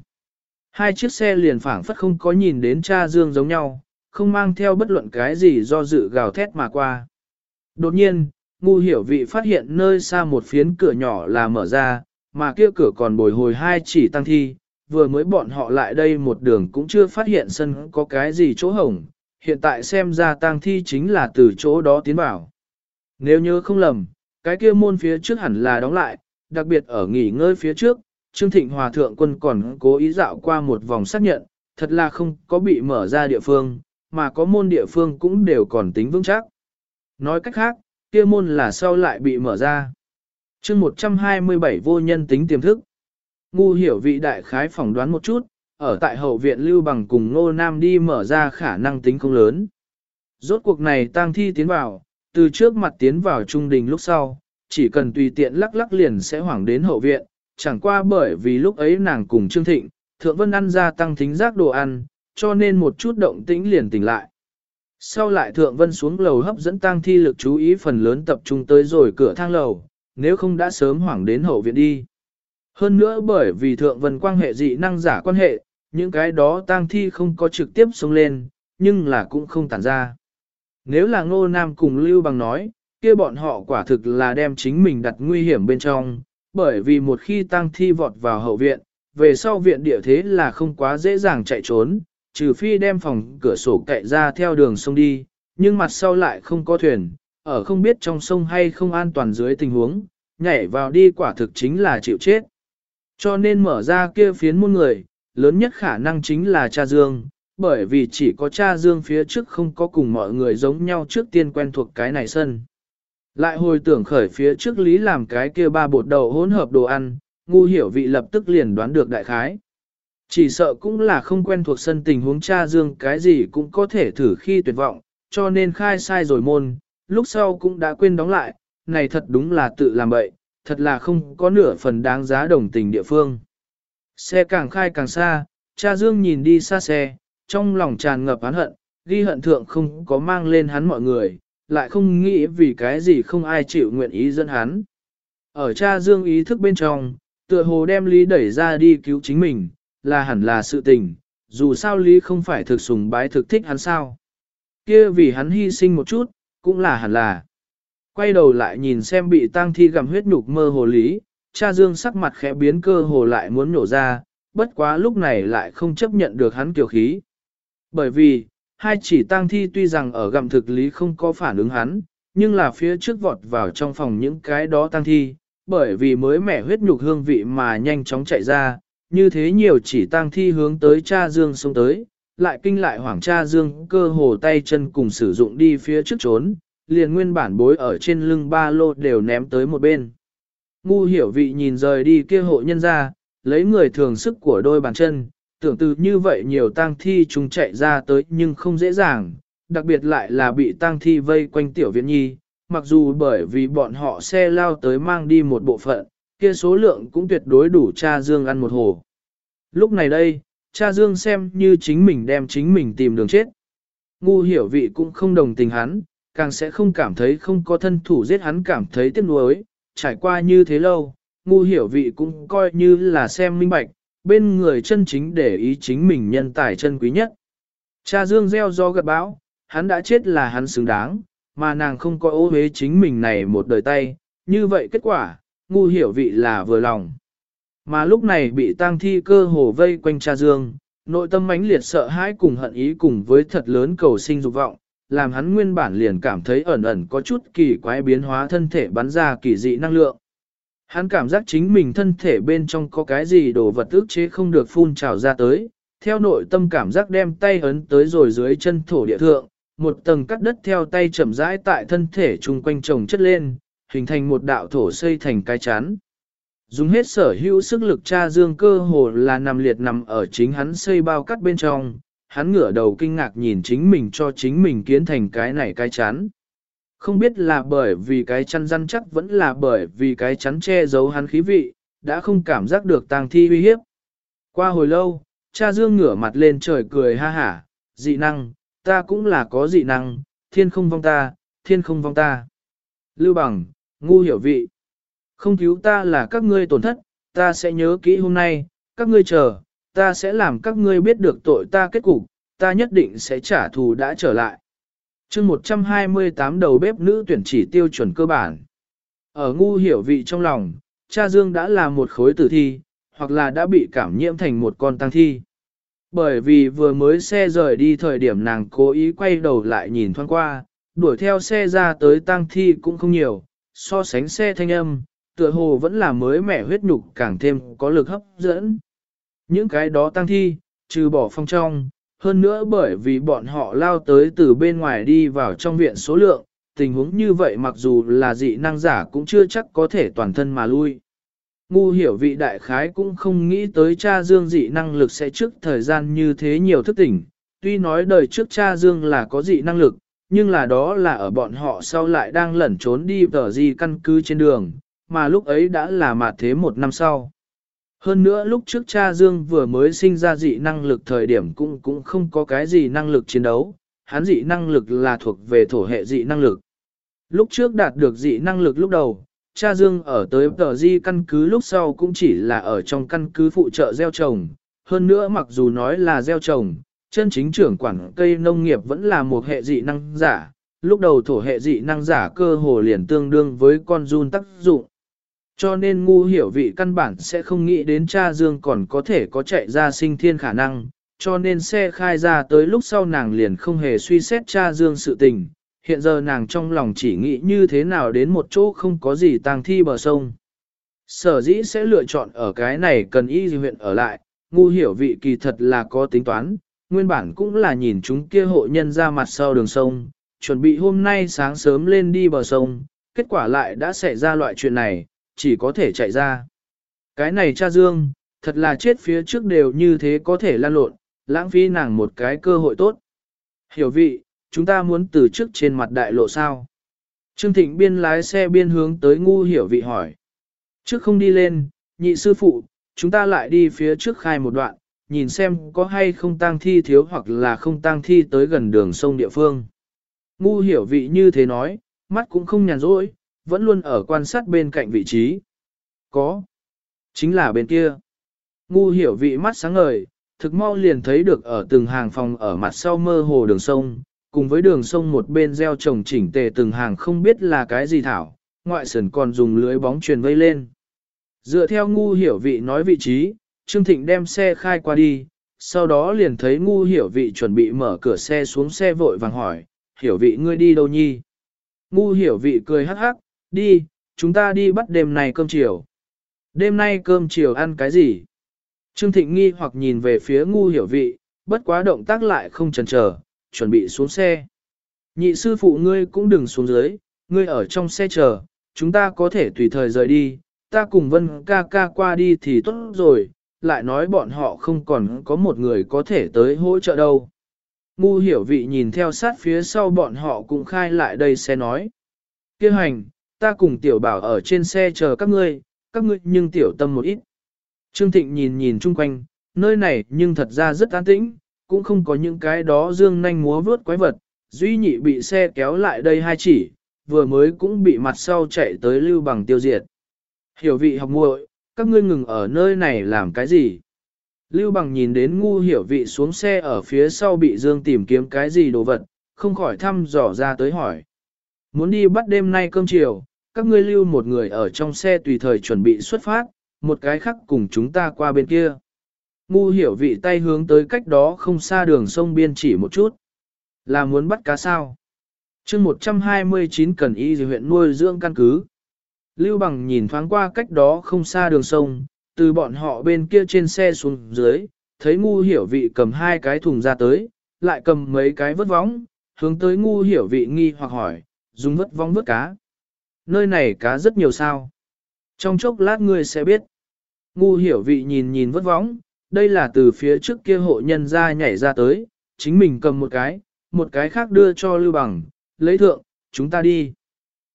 Hai chiếc xe liền phảng phất không có nhìn đến cha Dương giống nhau, không mang theo bất luận cái gì do dự gào thét mà qua. Đột nhiên, ngu hiểu vị phát hiện nơi xa một phiến cửa nhỏ là mở ra, mà kia cửa còn bồi hồi hai chỉ tăng thi, vừa mới bọn họ lại đây một đường cũng chưa phát hiện sân có cái gì chỗ hổng, hiện tại xem ra tăng thi chính là từ chỗ đó tiến vào. Nếu nhớ không lầm, cái kia môn phía trước hẳn là đóng lại, đặc biệt ở nghỉ ngơi phía trước, Trương Thịnh Hòa Thượng quân còn cố ý dạo qua một vòng xác nhận, thật là không có bị mở ra địa phương, mà có môn địa phương cũng đều còn tính vững chắc. Nói cách khác, kia môn là sau lại bị mở ra chương 127 vô nhân tính tiềm thức. Ngu hiểu vị đại khái phỏng đoán một chút, ở tại hậu viện lưu bằng cùng ngô nam đi mở ra khả năng tính không lớn. Rốt cuộc này tang thi tiến vào, từ trước mặt tiến vào trung đình lúc sau, chỉ cần tùy tiện lắc lắc liền sẽ hoảng đến hậu viện, chẳng qua bởi vì lúc ấy nàng cùng Trương Thịnh, Thượng Vân ăn ra tăng thính giác đồ ăn, cho nên một chút động tĩnh liền tỉnh lại. Sau lại Thượng Vân xuống lầu hấp dẫn tăng thi lực chú ý phần lớn tập trung tới rồi cửa thang lầu, nếu không đã sớm hoảng đến hậu viện đi. Hơn nữa bởi vì Thượng Vân quan hệ dị năng giả quan hệ, những cái đó tang thi không có trực tiếp xuống lên, nhưng là cũng không tản ra. Nếu là ngô nam cùng Lưu Bằng nói, kia bọn họ quả thực là đem chính mình đặt nguy hiểm bên trong, bởi vì một khi tang thi vọt vào hậu viện, về sau viện địa thế là không quá dễ dàng chạy trốn, trừ phi đem phòng cửa sổ cậy ra theo đường sông đi, nhưng mặt sau lại không có thuyền, ở không biết trong sông hay không an toàn dưới tình huống, nhảy vào đi quả thực chính là chịu chết. Cho nên mở ra kia phiến môn người, lớn nhất khả năng chính là cha Dương, bởi vì chỉ có cha Dương phía trước không có cùng mọi người giống nhau trước tiên quen thuộc cái này sân. Lại hồi tưởng khởi phía trước lý làm cái kia ba bột đầu hỗn hợp đồ ăn, ngu hiểu vị lập tức liền đoán được đại khái. Chỉ sợ cũng là không quen thuộc sân tình huống cha Dương cái gì cũng có thể thử khi tuyệt vọng, cho nên khai sai rồi môn, lúc sau cũng đã quên đóng lại, này thật đúng là tự làm bậy, thật là không có nửa phần đáng giá đồng tình địa phương. Xe càng khai càng xa, cha Dương nhìn đi xa xe, trong lòng tràn ngập oán hận, ghi hận thượng không có mang lên hắn mọi người, lại không nghĩ vì cái gì không ai chịu nguyện ý dẫn hắn. Ở cha Dương ý thức bên trong, tựa hồ đem Lý đẩy ra đi cứu chính mình, là hẳn là sự tình, dù sao Lý không phải thực sùng bái thực thích hắn sao. kia vì hắn hy sinh một chút, cũng là hẳn là. Quay đầu lại nhìn xem bị tang thi gặm huyết nhục mơ hồ Lý, cha Dương sắc mặt khẽ biến cơ hồ lại muốn nổ ra, bất quá lúc này lại không chấp nhận được hắn kiều khí. Bởi vì, hai chỉ tang thi tuy rằng ở gặm thực lý không có phản ứng hắn, nhưng là phía trước vọt vào trong phòng những cái đó tang thi, bởi vì mới mẻ huyết nhục hương vị mà nhanh chóng chạy ra, như thế nhiều chỉ tang thi hướng tới cha Dương xông tới, lại kinh lại hoảng cha Dương cơ hồ tay chân cùng sử dụng đi phía trước trốn, liền nguyên bản bối ở trên lưng ba lô đều ném tới một bên. Ngu hiểu vị nhìn rời đi kia hộ nhân ra, lấy người thường sức của đôi bàn chân, tưởng từ như vậy nhiều tang thi chúng chạy ra tới nhưng không dễ dàng, đặc biệt lại là bị tang thi vây quanh tiểu viện nhi, mặc dù bởi vì bọn họ xe lao tới mang đi một bộ phận, kia số lượng cũng tuyệt đối đủ cha Dương ăn một hồ. Lúc này đây, cha Dương xem như chính mình đem chính mình tìm đường chết. Ngu hiểu vị cũng không đồng tình hắn, càng sẽ không cảm thấy không có thân thủ giết hắn cảm thấy tiếc nuối, trải qua như thế lâu, ngu hiểu vị cũng coi như là xem minh bạch, bên người chân chính để ý chính mình nhân tài chân quý nhất. Cha Dương gieo do gật bão, hắn đã chết là hắn xứng đáng, mà nàng không có ô hế chính mình này một đời tay, như vậy kết quả, ngu hiểu vị là vừa lòng. Mà lúc này bị tang thi cơ hồ vây quanh cha Dương, nội tâm mãnh liệt sợ hãi cùng hận ý cùng với thật lớn cầu sinh dục vọng, làm hắn nguyên bản liền cảm thấy ẩn ẩn có chút kỳ quái biến hóa thân thể bắn ra kỳ dị năng lượng. Hắn cảm giác chính mình thân thể bên trong có cái gì đồ vật ức chế không được phun trào ra tới, theo nội tâm cảm giác đem tay ấn tới rồi dưới chân thổ địa thượng, một tầng cắt đất theo tay chậm rãi tại thân thể chung quanh chồng chất lên, hình thành một đạo thổ xây thành cái chán. Dùng hết sở hữu sức lực cha dương cơ hồ là nằm liệt nằm ở chính hắn xây bao cắt bên trong, hắn ngửa đầu kinh ngạc nhìn chính mình cho chính mình kiến thành cái này cái chán. Không biết là bởi vì cái chăn răn chắc vẫn là bởi vì cái chắn che giấu hắn khí vị, đã không cảm giác được tang thi uy hiếp. Qua hồi lâu, cha dương ngửa mặt lên trời cười ha hả, dị năng, ta cũng là có dị năng, thiên không vong ta, thiên không vong ta. Lưu bằng, ngu hiểu vị. Không cứu ta là các ngươi tổn thất, ta sẽ nhớ kỹ hôm nay, các ngươi chờ, ta sẽ làm các ngươi biết được tội ta kết cục, ta nhất định sẽ trả thù đã trở lại. chương 128 đầu bếp nữ tuyển chỉ tiêu chuẩn cơ bản. Ở ngu hiểu vị trong lòng, cha Dương đã là một khối tử thi, hoặc là đã bị cảm nhiễm thành một con tăng thi. Bởi vì vừa mới xe rời đi thời điểm nàng cố ý quay đầu lại nhìn thoáng qua, đuổi theo xe ra tới tăng thi cũng không nhiều, so sánh xe thanh âm, tựa hồ vẫn là mới mẻ huyết nhục càng thêm có lực hấp dẫn. Những cái đó tăng thi, trừ bỏ phong trong, hơn nữa bởi vì bọn họ lao tới từ bên ngoài đi vào trong viện số lượng, tình huống như vậy mặc dù là dị năng giả cũng chưa chắc có thể toàn thân mà lui. Ngu hiểu vị đại khái cũng không nghĩ tới cha Dương dị năng lực sẽ trước thời gian như thế nhiều thức tỉnh, tuy nói đời trước cha Dương là có dị năng lực, nhưng là đó là ở bọn họ sau lại đang lẩn trốn đi tờ di căn cứ trên đường, mà lúc ấy đã là mạt thế một năm sau. Hơn nữa lúc trước cha Dương vừa mới sinh ra dị năng lực thời điểm cũng cũng không có cái gì năng lực chiến đấu, hắn dị năng lực là thuộc về thổ hệ dị năng lực. Lúc trước đạt được dị năng lực lúc đầu, cha Dương ở tới tờ di căn cứ lúc sau cũng chỉ là ở trong căn cứ phụ trợ gieo trồng. Hơn nữa mặc dù nói là gieo trồng, chân chính trưởng quản cây nông nghiệp vẫn là một hệ dị năng giả. Lúc đầu thổ hệ dị năng giả cơ hồ liền tương đương với con run tác dụng. Cho nên ngu hiểu vị căn bản sẽ không nghĩ đến cha Dương còn có thể có chạy ra sinh thiên khả năng, cho nên xe khai ra tới lúc sau nàng liền không hề suy xét cha dương sự tình, hiện giờ nàng trong lòng chỉ nghĩ như thế nào đến một chỗ không có gì tang thi bờ sông. Sở dĩ sẽ lựa chọn ở cái này cần y gì huyện ở lại, ngu hiểu vị kỳ thật là có tính toán, nguyên bản cũng là nhìn chúng kia hộ nhân ra mặt sau đường sông, chuẩn bị hôm nay sáng sớm lên đi bờ sông, kết quả lại đã xảy ra loại chuyện này, chỉ có thể chạy ra. Cái này cha Dương, thật là chết phía trước đều như thế có thể lan lộn, lãng phí nàng một cái cơ hội tốt. Hiểu vị, chúng ta muốn từ trước trên mặt đại lộ sao? Trương Thịnh biên lái xe biên hướng tới ngu hiểu vị hỏi. Trước không đi lên, nhị sư phụ, chúng ta lại đi phía trước khai một đoạn, nhìn xem có hay không tang thi thiếu hoặc là không tang thi tới gần đường sông địa phương. Ngu hiểu vị như thế nói, mắt cũng không nhàn rỗi, vẫn luôn ở quan sát bên cạnh vị trí. Có. Chính là bên kia. Ngu hiểu vị mắt sáng ngời, thực mau liền thấy được ở từng hàng phòng ở mặt sau mơ hồ đường sông, cùng với đường sông một bên gieo trồng chỉnh tề từng hàng không biết là cái gì thảo, ngoại sườn còn dùng lưới bóng truyền vây lên. Dựa theo ngu hiểu vị nói vị trí, Trương Thịnh đem xe khai qua đi, sau đó liền thấy ngu hiểu vị chuẩn bị mở cửa xe xuống xe vội vàng hỏi, hiểu vị ngươi đi đâu nhi? Ngu hiểu vị cười hắc hắc, đi, chúng ta đi bắt đêm nay cơm chiều. Đêm nay cơm chiều ăn cái gì? Trương Thịnh nghi hoặc nhìn về phía ngu hiểu vị, bất quá động tác lại không chần chờ, chuẩn bị xuống xe. Nhị sư phụ ngươi cũng đừng xuống dưới, ngươi ở trong xe chờ, chúng ta có thể tùy thời rời đi, ta cùng vân ca ca qua đi thì tốt rồi, lại nói bọn họ không còn có một người có thể tới hỗ trợ đâu. Ngu hiểu vị nhìn theo sát phía sau bọn họ cũng khai lại đây xe nói. Kêu hành, ta cùng tiểu bảo ở trên xe chờ các ngươi, các ngươi nhưng tiểu tâm một ít. Trương Thịnh nhìn nhìn chung quanh, nơi này nhưng thật ra rất an tĩnh, cũng không có những cái đó dương nanh múa vướt quái vật, duy nhị bị xe kéo lại đây hai chỉ, vừa mới cũng bị mặt sau chạy tới lưu bằng tiêu diệt. Hiểu vị học muội, các ngươi ngừng ở nơi này làm cái gì? Lưu bằng nhìn đến ngu hiểu vị xuống xe ở phía sau bị dương tìm kiếm cái gì đồ vật, không khỏi thăm dò ra tới hỏi. Muốn đi bắt đêm nay cơm chiều, các ngươi lưu một người ở trong xe tùy thời chuẩn bị xuất phát, một cái khác cùng chúng ta qua bên kia. Ngu hiểu vị tay hướng tới cách đó không xa đường sông biên chỉ một chút. Là muốn bắt cá sao? chương 129 cần y huyện nuôi dưỡng căn cứ. Lưu bằng nhìn thoáng qua cách đó không xa đường sông, từ bọn họ bên kia trên xe xuống dưới, thấy ngu hiểu vị cầm hai cái thùng ra tới, lại cầm mấy cái vớt vóng, hướng tới ngu hiểu vị nghi hoặc hỏi, dùng vớt vóng vớt cá. Nơi này cá rất nhiều sao. Trong chốc lát ngươi sẽ biết. Ngu hiểu vị nhìn nhìn vất vóng, đây là từ phía trước kia hộ nhân ra nhảy ra tới, chính mình cầm một cái, một cái khác đưa cho lưu bằng, lấy thượng, chúng ta đi.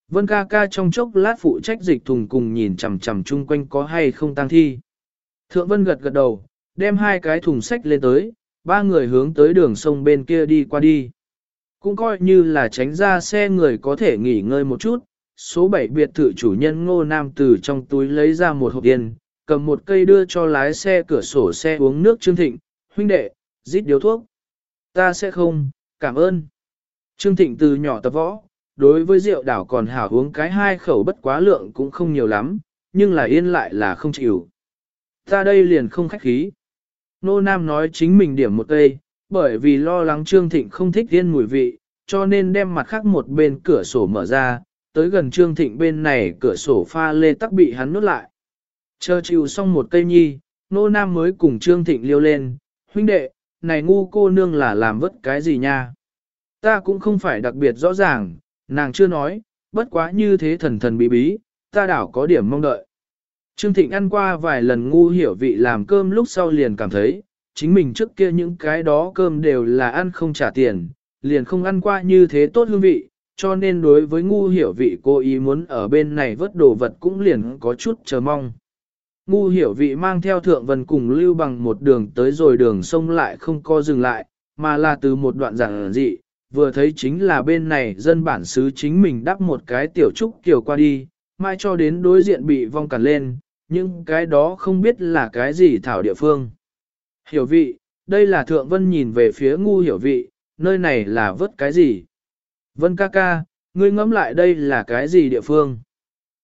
Vân ca ca trong chốc lát phụ trách dịch thùng cùng nhìn chằm chằm chung quanh có hay không tăng thi. Thượng Vân gật gật đầu, đem hai cái thùng sách lên tới, ba người hướng tới đường sông bên kia đi qua đi. Cũng coi như là tránh ra xe người có thể nghỉ ngơi một chút. Số 7 biệt thự chủ nhân ngô nam từ trong túi lấy ra một hộp tiền, cầm một cây đưa cho lái xe cửa sổ xe uống nước Trương Thịnh, huynh đệ, rít điếu thuốc. Ta sẽ không, cảm ơn. Trương Thịnh từ nhỏ tập võ, đối với rượu đảo còn hảo uống cái hai khẩu bất quá lượng cũng không nhiều lắm, nhưng là yên lại là không chịu. Ta đây liền không khách khí. Nô Nam nói chính mình điểm một cây, bởi vì lo lắng Trương Thịnh không thích tiên mùi vị, cho nên đem mặt khác một bên cửa sổ mở ra, tới gần Trương Thịnh bên này cửa sổ pha lê tắc bị hắn nuốt lại. Chờ chịu xong một cây nhi, Nô Nam mới cùng Trương Thịnh liêu lên, huynh đệ, này ngu cô nương là làm vất cái gì nha? Ta cũng không phải đặc biệt rõ ràng, nàng chưa nói, bất quá như thế thần thần bí bí, ta đảo có điểm mong đợi. Trương Thịnh ăn qua vài lần ngu hiểu vị làm cơm lúc sau liền cảm thấy, chính mình trước kia những cái đó cơm đều là ăn không trả tiền, liền không ăn qua như thế tốt hương vị, cho nên đối với ngu hiểu vị cô ý muốn ở bên này vớt đồ vật cũng liền có chút chờ mong. Ngu hiểu vị mang theo thượng vân cùng lưu bằng một đường tới rồi đường sông lại không co dừng lại, mà là từ một đoạn giảng dị, vừa thấy chính là bên này dân bản xứ chính mình đắp một cái tiểu trúc kiểu qua đi, mai cho đến đối diện bị vong cản lên, nhưng cái đó không biết là cái gì thảo địa phương. Hiểu vị, đây là thượng vân nhìn về phía ngu hiểu vị, nơi này là vớt cái gì? Vân ca ca, ngươi ngẫm lại đây là cái gì địa phương?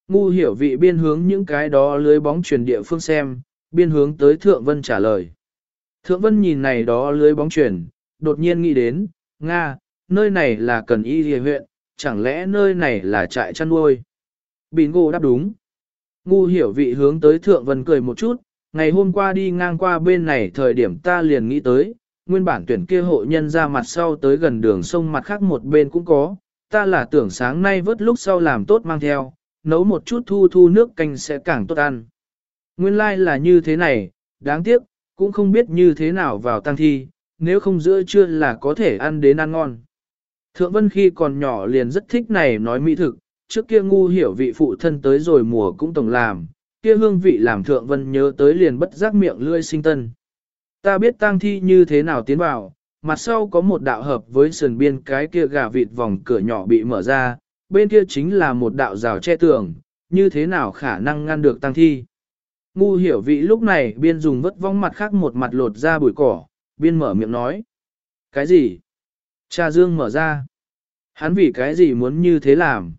Ngu hiểu vị biên hướng những cái đó lưới bóng truyền địa phương xem, biên hướng tới thượng vân trả lời. Thượng Vân nhìn này đó lưới bóng chuyển, đột nhiên nghĩ đến, Nga, nơi này là cần y địa huyện, chẳng lẽ nơi này là trại chăn nuôi? Bingo đáp đúng. Ngu hiểu vị hướng tới Thượng Vân cười một chút, ngày hôm qua đi ngang qua bên này thời điểm ta liền nghĩ tới, nguyên bản tuyển kia hộ nhân ra mặt sau tới gần đường sông mặt khác một bên cũng có, ta là tưởng sáng nay vớt lúc sau làm tốt mang theo, nấu một chút thu thu nước canh sẽ càng tốt ăn. Nguyên lai like là như thế này, đáng tiếc, cũng không biết như thế nào vào tăng thi, nếu không giữa trưa là có thể ăn đến ăn ngon. Thượng Vân khi còn nhỏ liền rất thích này nói mỹ thực, trước kia ngu hiểu vị phụ thân tới rồi mùa cũng tổng làm, kia hương vị làm Thượng Vân nhớ tới liền bất giác miệng lươi sinh tân. Ta biết tang thi như thế nào tiến vào, mặt sau có một đạo hợp với sườn biên cái kia gà vịt vòng cửa nhỏ bị mở ra, bên kia chính là một đạo rào che tường, như thế nào khả năng ngăn được tang thi. Ngu hiểu vị lúc này biên dùng vất vong mặt khác một mặt lột ra bụi cỏ, biên mở miệng nói. Cái gì? Cha Dương mở ra. Hắn vì cái gì muốn như thế làm?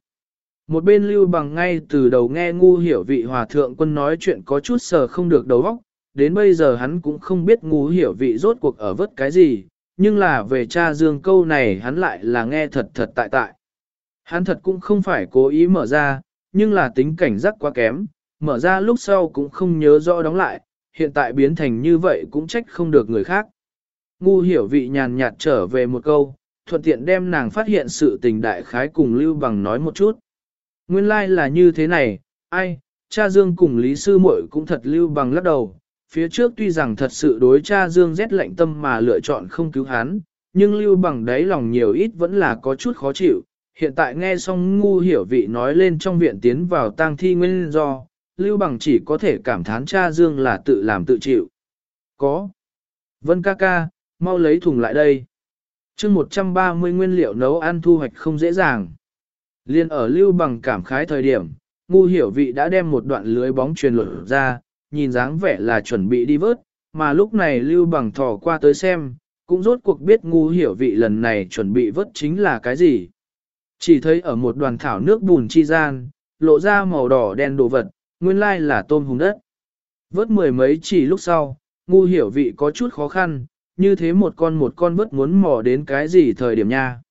Một bên lưu bằng ngay từ đầu nghe ngu hiểu vị hòa thượng quân nói chuyện có chút sờ không được đầu óc, đến bây giờ hắn cũng không biết ngu hiểu vị rốt cuộc ở vớt cái gì, nhưng là về cha Dương câu này hắn lại là nghe thật thật tại tại. Hắn thật cũng không phải cố ý mở ra, nhưng là tính cảnh giác quá kém, mở ra lúc sau cũng không nhớ rõ đóng lại, hiện tại biến thành như vậy cũng trách không được người khác. Ngu hiểu vị nhàn nhạt trở về một câu, thuận tiện đem nàng phát hiện sự tình đại khái cùng Lưu Bằng nói một chút. Nguyên lai like là như thế này, ai, cha Dương cùng Lý Sư muội cũng thật Lưu Bằng lắc đầu. Phía trước tuy rằng thật sự đối cha Dương rét lạnh tâm mà lựa chọn không cứu hắn, nhưng Lưu Bằng đấy lòng nhiều ít vẫn là có chút khó chịu. Hiện tại nghe xong ngu hiểu vị nói lên trong viện tiến vào tang thi nguyên do, Lưu Bằng chỉ có thể cảm thán cha Dương là tự làm tự chịu. Có. Vân ca ca, mau lấy thùng lại đây. chương 130 nguyên liệu nấu ăn thu hoạch không dễ dàng. Liên ở Lưu Bằng cảm khái thời điểm, ngu hiểu vị đã đem một đoạn lưới bóng truyền luật ra, nhìn dáng vẻ là chuẩn bị đi vớt, mà lúc này Lưu Bằng thò qua tới xem, cũng rốt cuộc biết ngu hiểu vị lần này chuẩn bị vớt chính là cái gì. Chỉ thấy ở một đoàn thảo nước bùn chi gian, lộ ra màu đỏ đen đồ vật, nguyên lai là tôm hùng đất. Vớt mười mấy chỉ lúc sau, ngu hiểu vị có chút khó khăn, như thế một con một con vớt muốn mò đến cái gì thời điểm nha.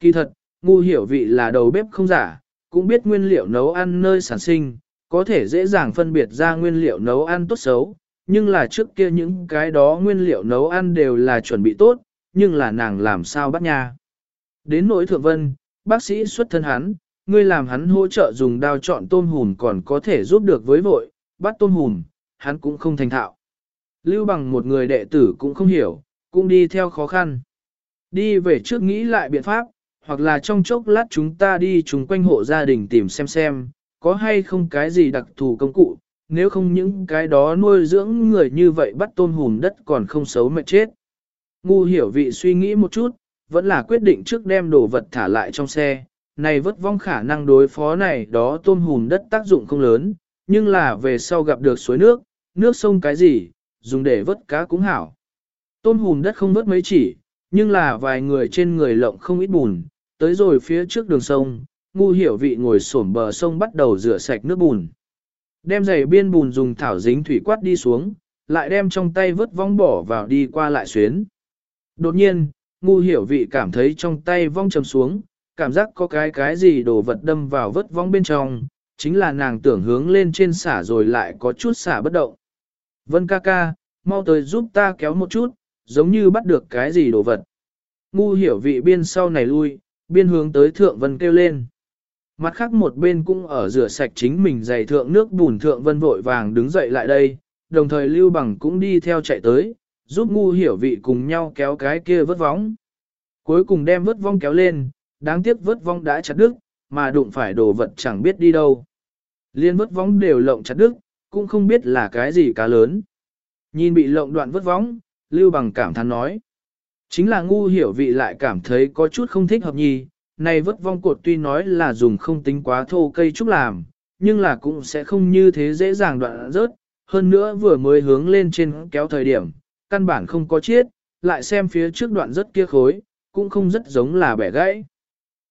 Kỳ thật, ngu hiểu vị là đầu bếp không giả, cũng biết nguyên liệu nấu ăn nơi sản sinh, có thể dễ dàng phân biệt ra nguyên liệu nấu ăn tốt xấu, nhưng là trước kia những cái đó nguyên liệu nấu ăn đều là chuẩn bị tốt, nhưng là nàng làm sao bắt nha. Đến nỗi thượng vân, bác sĩ xuất thân hắn, ngươi làm hắn hỗ trợ dùng đao chọn tôm hùm còn có thể giúp được với vội, bắt tôm hùm, hắn cũng không thành thạo. Lưu bằng một người đệ tử cũng không hiểu, cũng đi theo khó khăn. Đi về trước nghĩ lại biện pháp, hoặc là trong chốc lát chúng ta đi chung quanh hộ gia đình tìm xem xem, có hay không cái gì đặc thù công cụ, nếu không những cái đó nuôi dưỡng người như vậy bắt tôm hùm đất còn không xấu mệt chết. Ngu hiểu vị suy nghĩ một chút, vẫn là quyết định trước đem đồ vật thả lại trong xe, này vất vong khả năng đối phó này đó tôm hùm đất tác dụng không lớn, nhưng là về sau gặp được suối nước, nước sông cái gì, dùng để vớt cá cũng hảo. Tôm hùm đất không vớt mấy chỉ, nhưng là vài người trên người lộng không ít bùn, tới rồi phía trước đường sông, ngu hiểu vị ngồi xổm bờ sông bắt đầu rửa sạch nước bùn. Đem giày biên bùn dùng thảo dính thủy quát đi xuống, lại đem trong tay vớt vong bỏ vào đi qua lại xuyến. Đột nhiên, ngu hiểu vị cảm thấy trong tay vong chầm xuống, cảm giác có cái cái gì đồ vật đâm vào vớt vong bên trong, chính là nàng tưởng hướng lên trên xả rồi lại có chút xả bất động. Vân ca ca, mau tới giúp ta kéo một chút, giống như bắt được cái gì đồ vật. Ngu hiểu vị biên sau này lui, biên hướng tới thượng vân kêu lên. Mặt khác một bên cũng ở rửa sạch chính mình giày thượng nước bùn thượng vân vội vàng đứng dậy lại đây, đồng thời lưu bằng cũng đi theo chạy tới, giúp ngu hiểu vị cùng nhau kéo cái kia vớt vóng. Cuối cùng đem vớt vong kéo lên, đáng tiếc vớt vong đã chặt đứt, mà đụng phải đồ vật chẳng biết đi đâu. Liên vớt vóng đều lộng chặt đứt, cũng không biết là cái gì cá lớn. Nhìn bị lộng đoạn vớt vóng Lưu Bằng cảm thán nói. Chính là ngu hiểu vị lại cảm thấy có chút không thích hợp nhì, này vớt vong cột tuy nói là dùng không tính quá thô cây trúc làm, nhưng là cũng sẽ không như thế dễ dàng đoạn rớt, hơn nữa vừa mới hướng lên trên kéo thời điểm, căn bản không có chiết, lại xem phía trước đoạn rất kia khối, cũng không rất giống là bẻ gãy.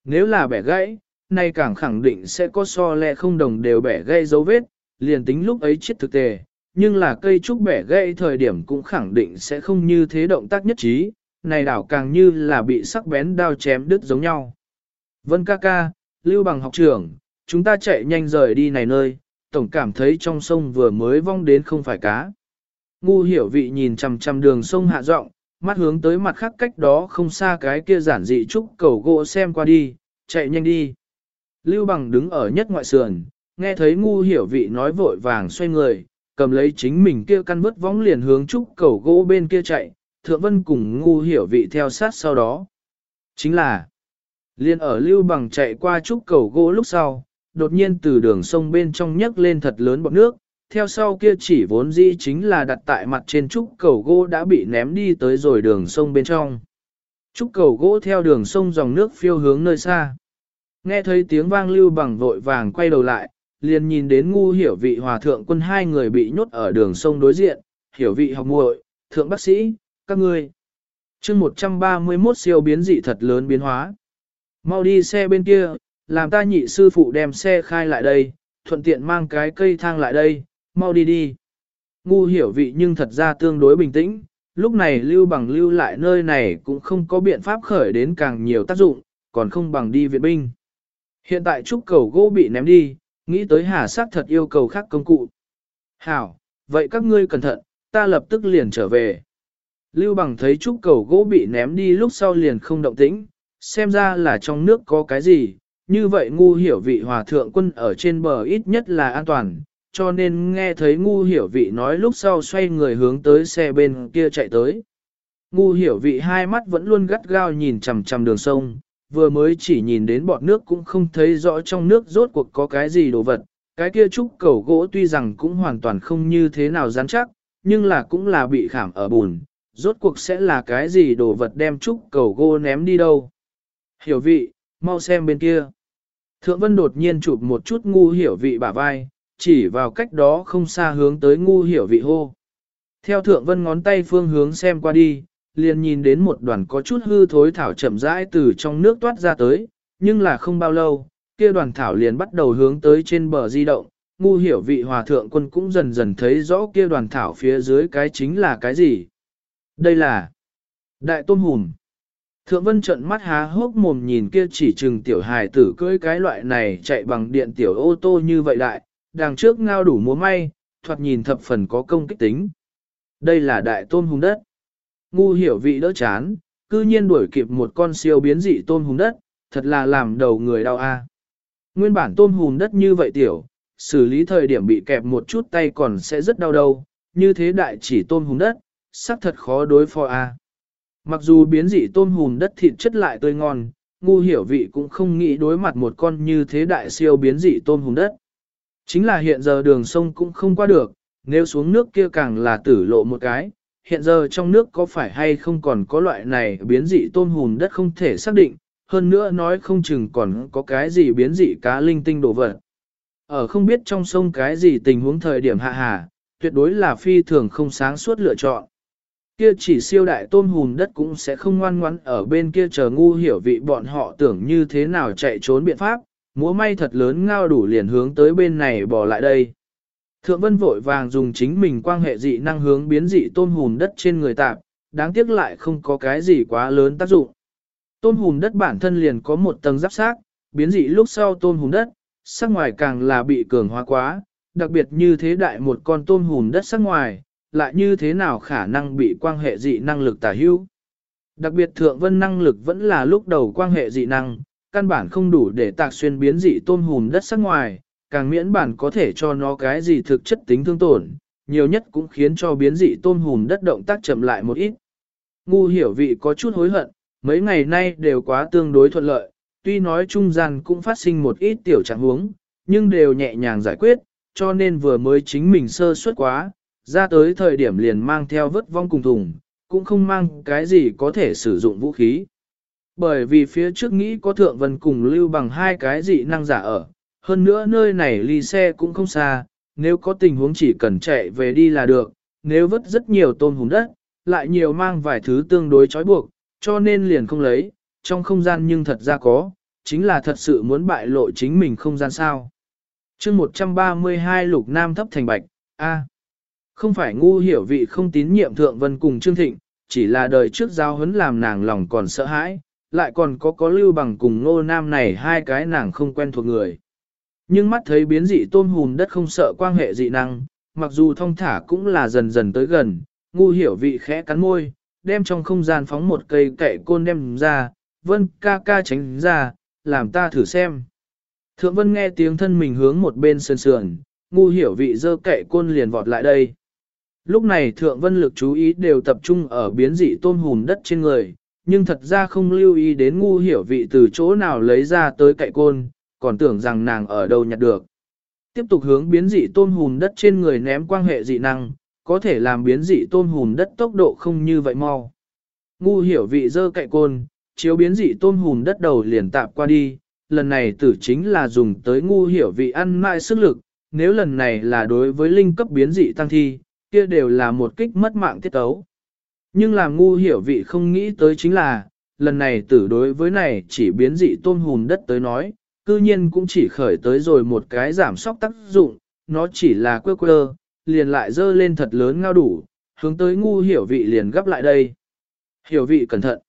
Nếu là bẻ gãy, nay càng khẳng định sẽ có so lẹ không đồng đều bẻ gãy dấu vết, liền tính lúc ấy chết thực tề, nhưng là cây trúc bẻ gãy thời điểm cũng khẳng định sẽ không như thế động tác nhất trí, này đảo càng như là bị sắc bén đao chém đứt giống nhau. Vân ca ca, lưu bằng học trưởng, chúng ta chạy nhanh rời đi này nơi, tổng cảm thấy trong sông vừa mới vong đến không phải cá. Ngu hiểu vị nhìn chằm chằm đường sông hạ rộng, mắt hướng tới mặt khác cách đó không xa cái kia giản dị trúc cầu gỗ xem qua đi, chạy nhanh đi. Lưu bằng đứng ở nhất ngoại sườn, nghe thấy ngu hiểu vị nói vội vàng xoay người, cầm lấy chính mình kia căn vứt vóng liền hướng trúc cầu gỗ bên kia chạy, thượng vân cùng ngu hiểu vị theo sát sau đó. Chính là, liên ở lưu bằng chạy qua trúc cầu gỗ lúc sau, đột nhiên từ đường sông bên trong nhấc lên thật lớn bọt nước, theo sau kia chỉ vốn dĩ chính là đặt tại mặt trên trúc cầu gỗ đã bị ném đi tới rồi đường sông bên trong. Trúc cầu gỗ theo đường sông dòng nước phiêu hướng nơi xa. Nghe thấy tiếng vang lưu bằng vội vàng quay đầu lại, liền nhìn đến ngu hiểu vị hòa thượng quân hai người bị nhốt ở đường sông đối diện, hiểu vị học muội, thượng bác sĩ, các ngươi. chương 131 siêu biến dị thật lớn biến hóa. Mau đi xe bên kia, làm ta nhị sư phụ đem xe khai lại đây, thuận tiện mang cái cây thang lại đây, mau đi đi. Ngu hiểu vị nhưng thật ra tương đối bình tĩnh, lúc này lưu bằng lưu lại nơi này cũng không có biện pháp khởi đến càng nhiều tác dụng, còn không bằng đi viện binh. Hiện tại trúc cầu gỗ bị ném đi, nghĩ tới hà sắc thật yêu cầu khác công cụ. Hảo, vậy các ngươi cẩn thận, ta lập tức liền trở về. Lưu bằng thấy trúc cầu gỗ bị ném đi lúc sau liền không động tĩnh, xem ra là trong nước có cái gì, như vậy ngu hiểu vị hòa thượng quân ở trên bờ ít nhất là an toàn, cho nên nghe thấy ngu hiểu vị nói lúc sau xoay người hướng tới xe bên kia chạy tới. Ngu hiểu vị hai mắt vẫn luôn gắt gao nhìn chằm chằm đường sông, vừa mới chỉ nhìn đến bọt nước cũng không thấy rõ trong nước rốt cuộc có cái gì đồ vật. Cái kia trúc cầu gỗ tuy rằng cũng hoàn toàn không như thế nào rắn chắc, nhưng là cũng là bị khảm ở bùn, rốt cuộc sẽ là cái gì đồ vật đem trúc cầu gỗ ném đi đâu. Hiểu vị, mau xem bên kia. Thượng Vân đột nhiên chụp một chút ngu hiểu vị bả vai, chỉ vào cách đó không xa hướng tới ngu hiểu vị hô. Theo Thượng Vân ngón tay phương hướng xem qua đi, liền nhìn đến một đoàn có chút hư thối thảo chậm rãi từ trong nước toát ra tới, nhưng là không bao lâu, kia đoàn thảo liền bắt đầu hướng tới trên bờ di động, ngu hiểu vị hòa thượng quân cũng dần dần thấy rõ kia đoàn thảo phía dưới cái chính là cái gì. Đây là đại tôn hùm. Thượng vân trận mắt há hốc mồm nhìn kia chỉ chừng tiểu hài tử cưỡi cái loại này chạy bằng điện tiểu ô tô như vậy lại đằng trước ngao đủ múa may, thoạt nhìn thập phần có công kích tính. Đây là đại tôn hùng đất. Ngu hiểu vị đỡ chán, cư nhiên đuổi kịp một con siêu biến dị tôn hùng đất, thật là làm đầu người đau a. À. Nguyên bản tôn hùng đất như vậy tiểu, xử lý thời điểm bị kẹp một chút tay còn sẽ rất đau đầu, như thế đại chỉ tôn hùng đất, sắc thật khó đối phó a. À. Mặc dù biến dị tôm hùm đất thịt chất lại tươi ngon, ngu hiểu vị cũng không nghĩ đối mặt một con như thế đại siêu biến dị tôm hùm đất. Chính là hiện giờ đường sông cũng không qua được, nếu xuống nước kia càng là tử lộ một cái, hiện giờ trong nước có phải hay không còn có loại này biến dị tôm hùm đất không thể xác định, hơn nữa nói không chừng còn có cái gì biến dị cá linh tinh đồ vật. Ở không biết trong sông cái gì tình huống thời điểm hạ hà, tuyệt đối là phi thường không sáng suốt lựa chọn kia chỉ siêu đại tôn hùn đất cũng sẽ không ngoan ngoãn ở bên kia chờ ngu hiểu vị bọn họ tưởng như thế nào chạy trốn biện pháp, múa may thật lớn ngao đủ liền hướng tới bên này bỏ lại đây. Thượng vân vội vàng dùng chính mình quan hệ dị năng hướng biến dị tôn hùn đất trên người tạp, đáng tiếc lại không có cái gì quá lớn tác dụng. Tôn hùn đất bản thân liền có một tầng giáp xác, biến dị lúc sau tôn hùn đất, sắc ngoài càng là bị cường hóa quá, đặc biệt như thế đại một con tôn hùn đất sắc ngoài, lại như thế nào khả năng bị quan hệ dị năng lực tả hữu. Đặc biệt thượng vân năng lực vẫn là lúc đầu quan hệ dị năng, căn bản không đủ để tạc xuyên biến dị tôn hùm đất sắc ngoài, càng miễn bản có thể cho nó cái gì thực chất tính thương tổn, nhiều nhất cũng khiến cho biến dị tôn hùm đất động tác chậm lại một ít. Ngu hiểu vị có chút hối hận, mấy ngày nay đều quá tương đối thuận lợi, tuy nói trung gian cũng phát sinh một ít tiểu trạng huống, nhưng đều nhẹ nhàng giải quyết, cho nên vừa mới chính mình sơ suất quá, ra tới thời điểm liền mang theo vất vong cùng thùng, cũng không mang cái gì có thể sử dụng vũ khí. Bởi vì phía trước nghĩ có thượng vân cùng lưu bằng hai cái dị năng giả ở, hơn nữa nơi này ly xe cũng không xa, nếu có tình huống chỉ cần chạy về đi là được, nếu vứt rất nhiều tôm hùm đất, lại nhiều mang vài thứ tương đối trói buộc, cho nên liền không lấy, trong không gian nhưng thật ra có, chính là thật sự muốn bại lộ chính mình không gian sao. chương 132 lục nam thấp thành bạch, A. Không phải ngu hiểu vị không tín nhiệm Thượng Vân cùng Trương Thịnh, chỉ là đời trước giao huấn làm nàng lòng còn sợ hãi, lại còn có có lưu bằng cùng ngô nam này hai cái nàng không quen thuộc người. Nhưng mắt thấy biến dị tôm hùn đất không sợ quan hệ dị năng, mặc dù thông thả cũng là dần dần tới gần, ngu hiểu vị khẽ cắn môi, đem trong không gian phóng một cây cậy côn đem ra, vân ca ca tránh ra, làm ta thử xem. Thượng vân nghe tiếng thân mình hướng một bên sườn sườn, ngu hiểu vị dơ cậy côn liền vọt lại đây. Lúc này thượng vân lực chú ý đều tập trung ở biến dị tôm hùn đất trên người, nhưng thật ra không lưu ý đến ngu hiểu vị từ chỗ nào lấy ra tới cậy côn, còn tưởng rằng nàng ở đâu nhặt được. Tiếp tục hướng biến dị tôm hùn đất trên người ném quan hệ dị năng, có thể làm biến dị tôm hùn đất tốc độ không như vậy mau. Ngu hiểu vị dơ cậy côn, chiếu biến dị tôm hùn đất đầu liền tạp qua đi, lần này tử chính là dùng tới ngu hiểu vị ăn mãi sức lực, nếu lần này là đối với linh cấp biến dị tăng thi, kia đều là một kích mất mạng tiết tấu. Nhưng làm ngu hiểu vị không nghĩ tới chính là, lần này tử đối với này chỉ biến dị tôm hùn đất tới nói, cư nhiên cũng chỉ khởi tới rồi một cái giảm sóc tác dụng, nó chỉ là quơ quơ, liền lại dơ lên thật lớn ngao đủ, hướng tới ngu hiểu vị liền gấp lại đây. Hiểu vị cẩn thận.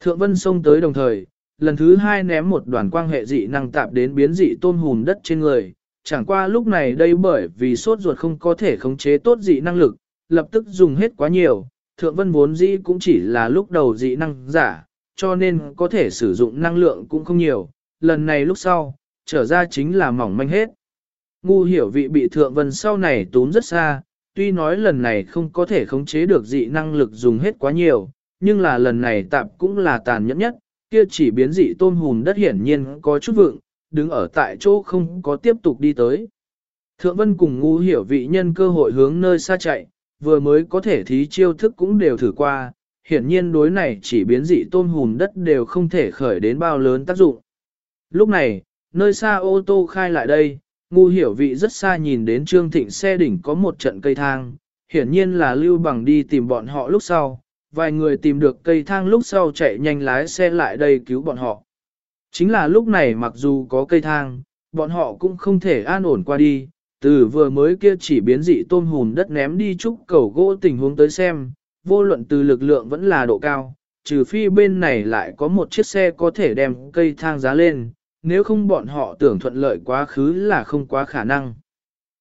Thượng vân xông tới đồng thời, lần thứ hai ném một đoàn quang hệ dị năng tạp đến biến dị tôm hùn đất trên người. Chẳng qua lúc này đây bởi vì sốt ruột không có thể khống chế tốt dị năng lực, lập tức dùng hết quá nhiều. Thượng vân vốn dĩ cũng chỉ là lúc đầu dị năng giả, cho nên có thể sử dụng năng lượng cũng không nhiều. Lần này lúc sau, trở ra chính là mỏng manh hết. Ngu hiểu vị bị thượng vân sau này tốn rất xa, tuy nói lần này không có thể khống chế được dị năng lực dùng hết quá nhiều, nhưng là lần này tạm cũng là tàn nhẫn nhất, kia chỉ biến dị tôm hùn đất hiển nhiên có chút vượng, đứng ở tại chỗ không có tiếp tục đi tới. Thượng vân cùng ngu hiểu vị nhân cơ hội hướng nơi xa chạy, vừa mới có thể thí chiêu thức cũng đều thử qua, hiển nhiên đối này chỉ biến dị tôm hùn đất đều không thể khởi đến bao lớn tác dụng. Lúc này, nơi xa ô tô khai lại đây, ngu hiểu vị rất xa nhìn đến Trương Thịnh xe đỉnh có một trận cây thang, hiển nhiên là lưu bằng đi tìm bọn họ lúc sau, vài người tìm được cây thang lúc sau chạy nhanh lái xe lại đây cứu bọn họ. Chính là lúc này mặc dù có cây thang, bọn họ cũng không thể an ổn qua đi, từ vừa mới kia chỉ biến dị tôm hùn đất ném đi trúc cầu gỗ tình huống tới xem, vô luận từ lực lượng vẫn là độ cao, trừ phi bên này lại có một chiếc xe có thể đem cây thang giá lên, nếu không bọn họ tưởng thuận lợi quá khứ là không quá khả năng.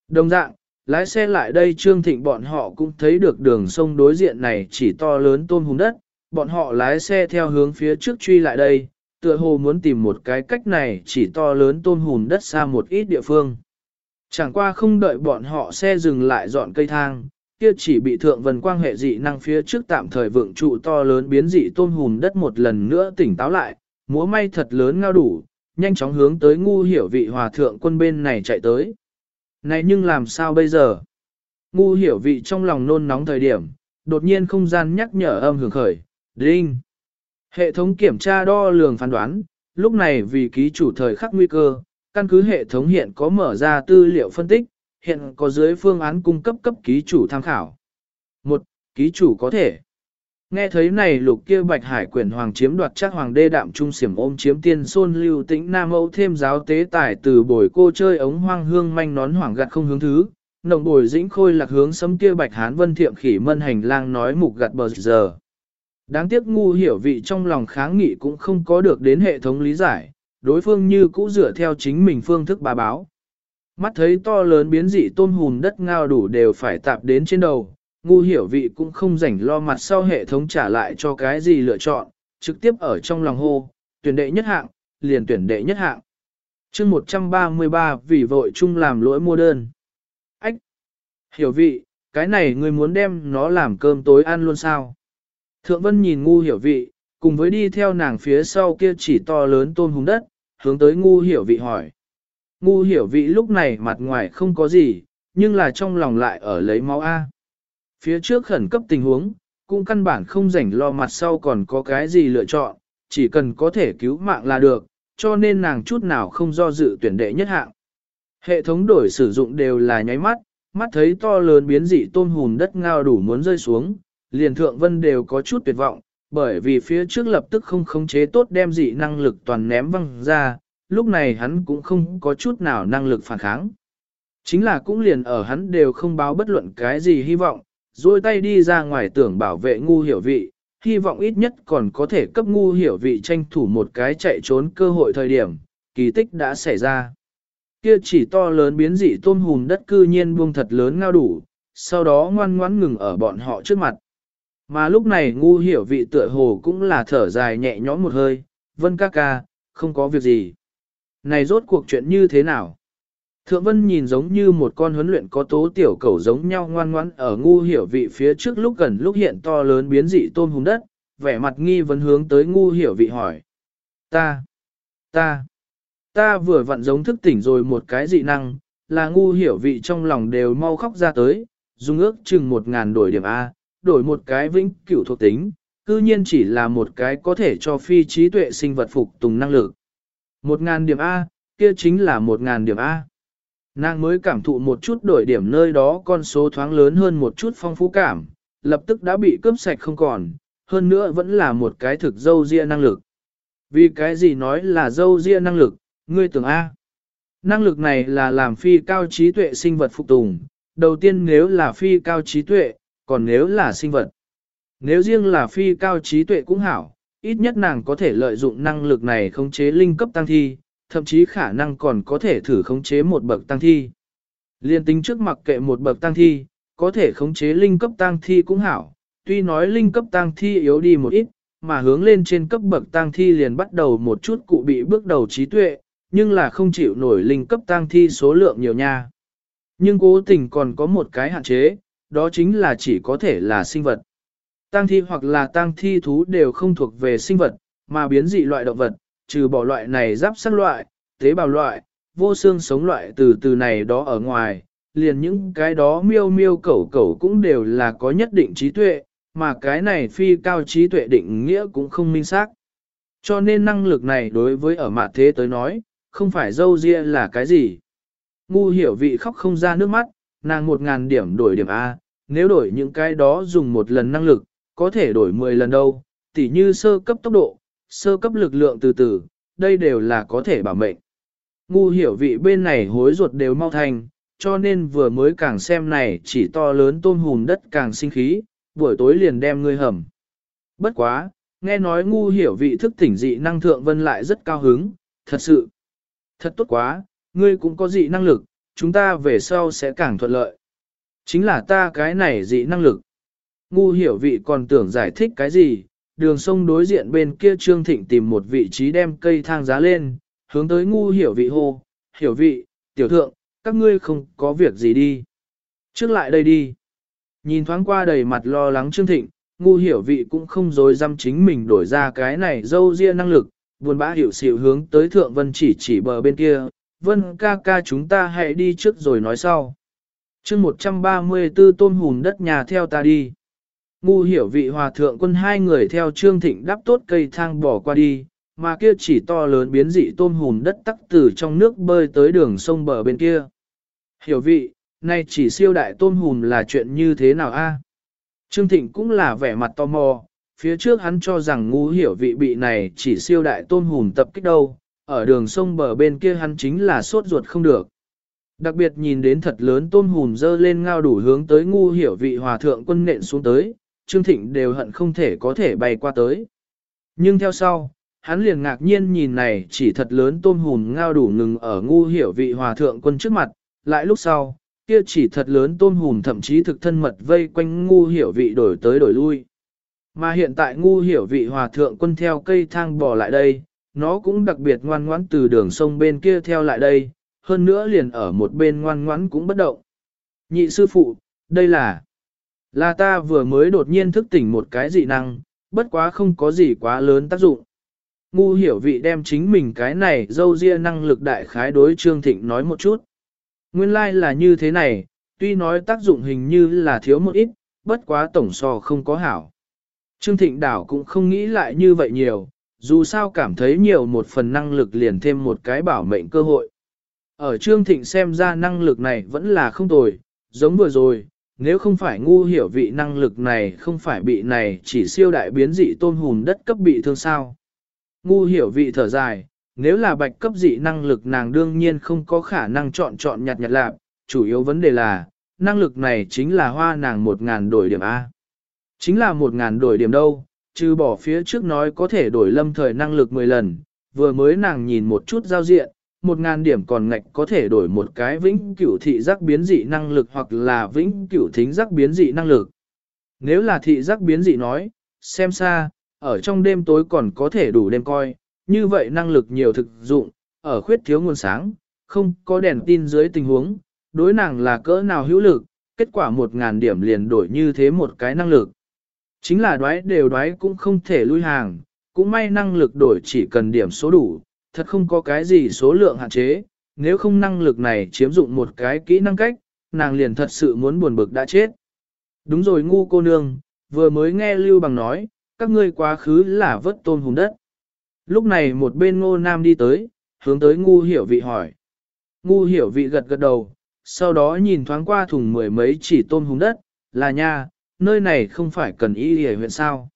Đồng dạng, lái xe lại đây Trương Thịnh bọn họ cũng thấy được đường sông đối diện này chỉ to lớn tôm hùng đất, bọn họ lái xe theo hướng phía trước truy lại đây, tựa hồ muốn tìm một cái cách này chỉ to lớn tôm hùn đất xa một ít địa phương. Chẳng qua không đợi bọn họ xe dừng lại dọn cây thang, kia chỉ bị thượng vần quang hệ dị năng phía trước tạm thời vượng trụ to lớn biến dị tôm hùn đất một lần nữa tỉnh táo lại, múa may thật lớn ngao đủ, nhanh chóng hướng tới ngu hiểu vị hòa thượng quân bên này chạy tới. Này nhưng làm sao bây giờ? Ngu hiểu vị trong lòng nôn nóng thời điểm, đột nhiên không gian nhắc nhở âm hưởng khởi, đinh. Hệ thống kiểm tra đo lường phán đoán, lúc này vì ký chủ thời khắc nguy cơ, căn cứ hệ thống hiện có mở ra tư liệu phân tích, hiện có dưới phương án cung cấp cấp ký chủ tham khảo. Một, Ký chủ có thể Nghe thấy này lục kia bạch hải quyển hoàng chiếm đoạt chắc hoàng đê đạm trung xiểm ôm chiếm tiên xôn lưu tĩnh nam âu thêm giáo tế tải từ bồi cô chơi ống hoang hương manh nón hoàng gặt không hướng thứ, nồng bồi dĩnh khôi lạc hướng sấm kia bạch hán vân thiệm khỉ mân hành lang nói mục gặt bờ giờ. Đáng tiếc ngu hiểu vị trong lòng kháng nghị cũng không có được đến hệ thống lý giải, đối phương như cũ dựa theo chính mình phương thức bà báo. Mắt thấy to lớn biến dị tôn hùn đất ngao đủ đều phải tạp đến trên đầu, ngu hiểu vị cũng không rảnh lo mặt sau hệ thống trả lại cho cái gì lựa chọn, trực tiếp ở trong lòng hô, tuyển đệ nhất hạng, liền tuyển đệ nhất hạng. chương 133 vì vội chung làm lỗi mua đơn. Ách! Hiểu vị, cái này người muốn đem nó làm cơm tối ăn luôn sao? Thượng Vân nhìn ngu hiểu vị, cùng với đi theo nàng phía sau kia chỉ to lớn tôn hùng đất, hướng tới ngu hiểu vị hỏi. Ngu hiểu vị lúc này mặt ngoài không có gì, nhưng là trong lòng lại ở lấy máu A. Phía trước khẩn cấp tình huống, cũng căn bản không rảnh lo mặt sau còn có cái gì lựa chọn, chỉ cần có thể cứu mạng là được, cho nên nàng chút nào không do dự tuyển đệ nhất hạng. Hệ thống đổi sử dụng đều là nháy mắt, mắt thấy to lớn biến dị tôn hùn đất ngao đủ muốn rơi xuống, liền thượng vân đều có chút tuyệt vọng, bởi vì phía trước lập tức không khống chế tốt đem dị năng lực toàn ném văng ra, lúc này hắn cũng không có chút nào năng lực phản kháng. Chính là cũng liền ở hắn đều không báo bất luận cái gì hy vọng, rồi tay đi ra ngoài tưởng bảo vệ ngu hiểu vị, hy vọng ít nhất còn có thể cấp ngu hiểu vị tranh thủ một cái chạy trốn cơ hội thời điểm, kỳ tích đã xảy ra. Kia chỉ to lớn biến dị tôm hùm đất cư nhiên buông thật lớn ngao đủ, sau đó ngoan ngoãn ngừng ở bọn họ trước mặt. Mà lúc này ngu hiểu vị tựa hồ cũng là thở dài nhẹ nhõm một hơi, vân ca ca, không có việc gì. Này rốt cuộc chuyện như thế nào? Thượng vân nhìn giống như một con huấn luyện có tố tiểu cầu giống nhau ngoan ngoãn ở ngu hiểu vị phía trước lúc gần lúc hiện to lớn biến dị tôm hùng đất, vẻ mặt nghi vấn hướng tới ngu hiểu vị hỏi. Ta, ta, ta vừa vặn giống thức tỉnh rồi một cái dị năng, là ngu hiểu vị trong lòng đều mau khóc ra tới, dùng ước chừng một ngàn đổi điểm A, đổi một cái vĩnh cửu thuộc tính, cư nhiên chỉ là một cái có thể cho phi trí tuệ sinh vật phục tùng năng lực. Một ngàn điểm A, kia chính là một ngàn điểm A. Nàng mới cảm thụ một chút đổi điểm nơi đó con số thoáng lớn hơn một chút phong phú cảm, lập tức đã bị cướp sạch không còn, hơn nữa vẫn là một cái thực dâu ria năng lực. Vì cái gì nói là dâu ria năng lực, ngươi tưởng A. Năng lực này là làm phi cao trí tuệ sinh vật phục tùng, đầu tiên nếu là phi cao trí tuệ, còn nếu là sinh vật. Nếu riêng là phi cao trí tuệ cũng hảo, ít nhất nàng có thể lợi dụng năng lực này khống chế linh cấp tăng thi, thậm chí khả năng còn có thể thử khống chế một bậc tăng thi. Liên tính trước mặc kệ một bậc tăng thi, có thể khống chế linh cấp tăng thi cũng hảo, tuy nói linh cấp tăng thi yếu đi một ít, mà hướng lên trên cấp bậc tăng thi liền bắt đầu một chút cụ bị bước đầu trí tuệ, nhưng là không chịu nổi linh cấp tăng thi số lượng nhiều nha. Nhưng cố tình còn có một cái hạn chế, đó chính là chỉ có thể là sinh vật. Tăng thi hoặc là tăng thi thú đều không thuộc về sinh vật, mà biến dị loại động vật, trừ bỏ loại này giáp sắc loại, tế bào loại, vô xương sống loại từ từ này đó ở ngoài, liền những cái đó miêu miêu cẩu cẩu cũng đều là có nhất định trí tuệ, mà cái này phi cao trí tuệ định nghĩa cũng không minh xác. Cho nên năng lực này đối với ở mặt thế tới nói, không phải dâu ria là cái gì. Ngu hiểu vị khóc không ra nước mắt, nàng một ngàn điểm đổi điểm A, nếu đổi những cái đó dùng một lần năng lực, có thể đổi 10 lần đâu, tỉ như sơ cấp tốc độ, sơ cấp lực lượng từ từ, đây đều là có thể bảo mệnh. Ngu hiểu vị bên này hối ruột đều mau thành, cho nên vừa mới càng xem này chỉ to lớn tôm hùm đất càng sinh khí, buổi tối liền đem ngươi hầm. Bất quá, nghe nói ngu hiểu vị thức tỉnh dị năng thượng vân lại rất cao hứng, thật sự. Thật tốt quá, ngươi cũng có dị năng lực, chúng ta về sau sẽ càng thuận lợi. Chính là ta cái này dị năng lực. Ngu hiểu vị còn tưởng giải thích cái gì, đường sông đối diện bên kia Trương Thịnh tìm một vị trí đem cây thang giá lên, hướng tới ngu hiểu vị hô, hiểu vị, tiểu thượng, các ngươi không có việc gì đi. Trước lại đây đi. Nhìn thoáng qua đầy mặt lo lắng Trương Thịnh, ngu hiểu vị cũng không dối dăm chính mình đổi ra cái này dâu ria năng lực, buồn bã hiểu xịu hướng tới thượng vân chỉ chỉ bờ bên kia, vân ca ca chúng ta hãy đi trước rồi nói sau. chương 134 tôm hùn đất nhà theo ta đi. Ngu hiểu vị hòa thượng quân hai người theo Trương Thịnh đắp tốt cây thang bỏ qua đi, mà kia chỉ to lớn biến dị tôm hùn đất tắc từ trong nước bơi tới đường sông bờ bên kia. Hiểu vị, nay chỉ siêu đại tôm hùn là chuyện như thế nào a? Trương Thịnh cũng là vẻ mặt tò mò, phía trước hắn cho rằng ngu hiểu vị bị này chỉ siêu đại tôm hùn tập kích đâu, ở đường sông bờ bên kia hắn chính là sốt ruột không được. Đặc biệt nhìn đến thật lớn tôm hùm dơ lên ngao đủ hướng tới ngu hiểu vị hòa thượng quân nện xuống tới, Trương Thịnh đều hận không thể có thể bay qua tới. Nhưng theo sau, hắn liền ngạc nhiên nhìn này chỉ thật lớn tôm hùm ngao đủ ngừng ở ngu hiểu vị hòa thượng quân trước mặt, lại lúc sau, kia chỉ thật lớn tôm hùm thậm chí thực thân mật vây quanh ngu hiểu vị đổi tới đổi lui. Mà hiện tại ngu hiểu vị hòa thượng quân theo cây thang bò lại đây, nó cũng đặc biệt ngoan ngoãn từ đường sông bên kia theo lại đây, hơn nữa liền ở một bên ngoan ngoãn cũng bất động. Nhị sư phụ, đây là là ta vừa mới đột nhiên thức tỉnh một cái dị năng, bất quá không có gì quá lớn tác dụng. Ngu hiểu vị đem chính mình cái này dâu ria năng lực đại khái đối Trương Thịnh nói một chút. Nguyên lai like là như thế này, tuy nói tác dụng hình như là thiếu một ít, bất quá tổng so không có hảo. Trương Thịnh đảo cũng không nghĩ lại như vậy nhiều, dù sao cảm thấy nhiều một phần năng lực liền thêm một cái bảo mệnh cơ hội. Ở Trương Thịnh xem ra năng lực này vẫn là không tồi, giống vừa rồi, nếu không phải ngu hiểu vị năng lực này không phải bị này chỉ siêu đại biến dị tôn hùn đất cấp bị thương sao. Ngu hiểu vị thở dài, nếu là bạch cấp dị năng lực nàng đương nhiên không có khả năng chọn chọn nhặt nhặt lạc, chủ yếu vấn đề là, năng lực này chính là hoa nàng một ngàn đổi điểm A. Chính là một ngàn đổi điểm đâu, trừ bỏ phía trước nói có thể đổi lâm thời năng lực 10 lần, vừa mới nàng nhìn một chút giao diện, một ngàn điểm còn ngạch có thể đổi một cái vĩnh cửu thị giác biến dị năng lực hoặc là vĩnh cửu thính giác biến dị năng lực. Nếu là thị giác biến dị nói, xem xa, ở trong đêm tối còn có thể đủ đêm coi, như vậy năng lực nhiều thực dụng, ở khuyết thiếu nguồn sáng, không có đèn tin dưới tình huống, đối nàng là cỡ nào hữu lực, kết quả một ngàn điểm liền đổi như thế một cái năng lực. Chính là đoái đều đoái cũng không thể lui hàng, cũng may năng lực đổi chỉ cần điểm số đủ, thật không có cái gì số lượng hạn chế, nếu không năng lực này chiếm dụng một cái kỹ năng cách, nàng liền thật sự muốn buồn bực đã chết. Đúng rồi ngu cô nương, vừa mới nghe Lưu Bằng nói, các ngươi quá khứ là vớt tôn hùng đất. Lúc này một bên ngô nam đi tới, hướng tới ngu hiểu vị hỏi. Ngu hiểu vị gật gật đầu, sau đó nhìn thoáng qua thùng mười mấy chỉ tôm hùng đất, là nha, nơi này không phải cần y hề huyện sao.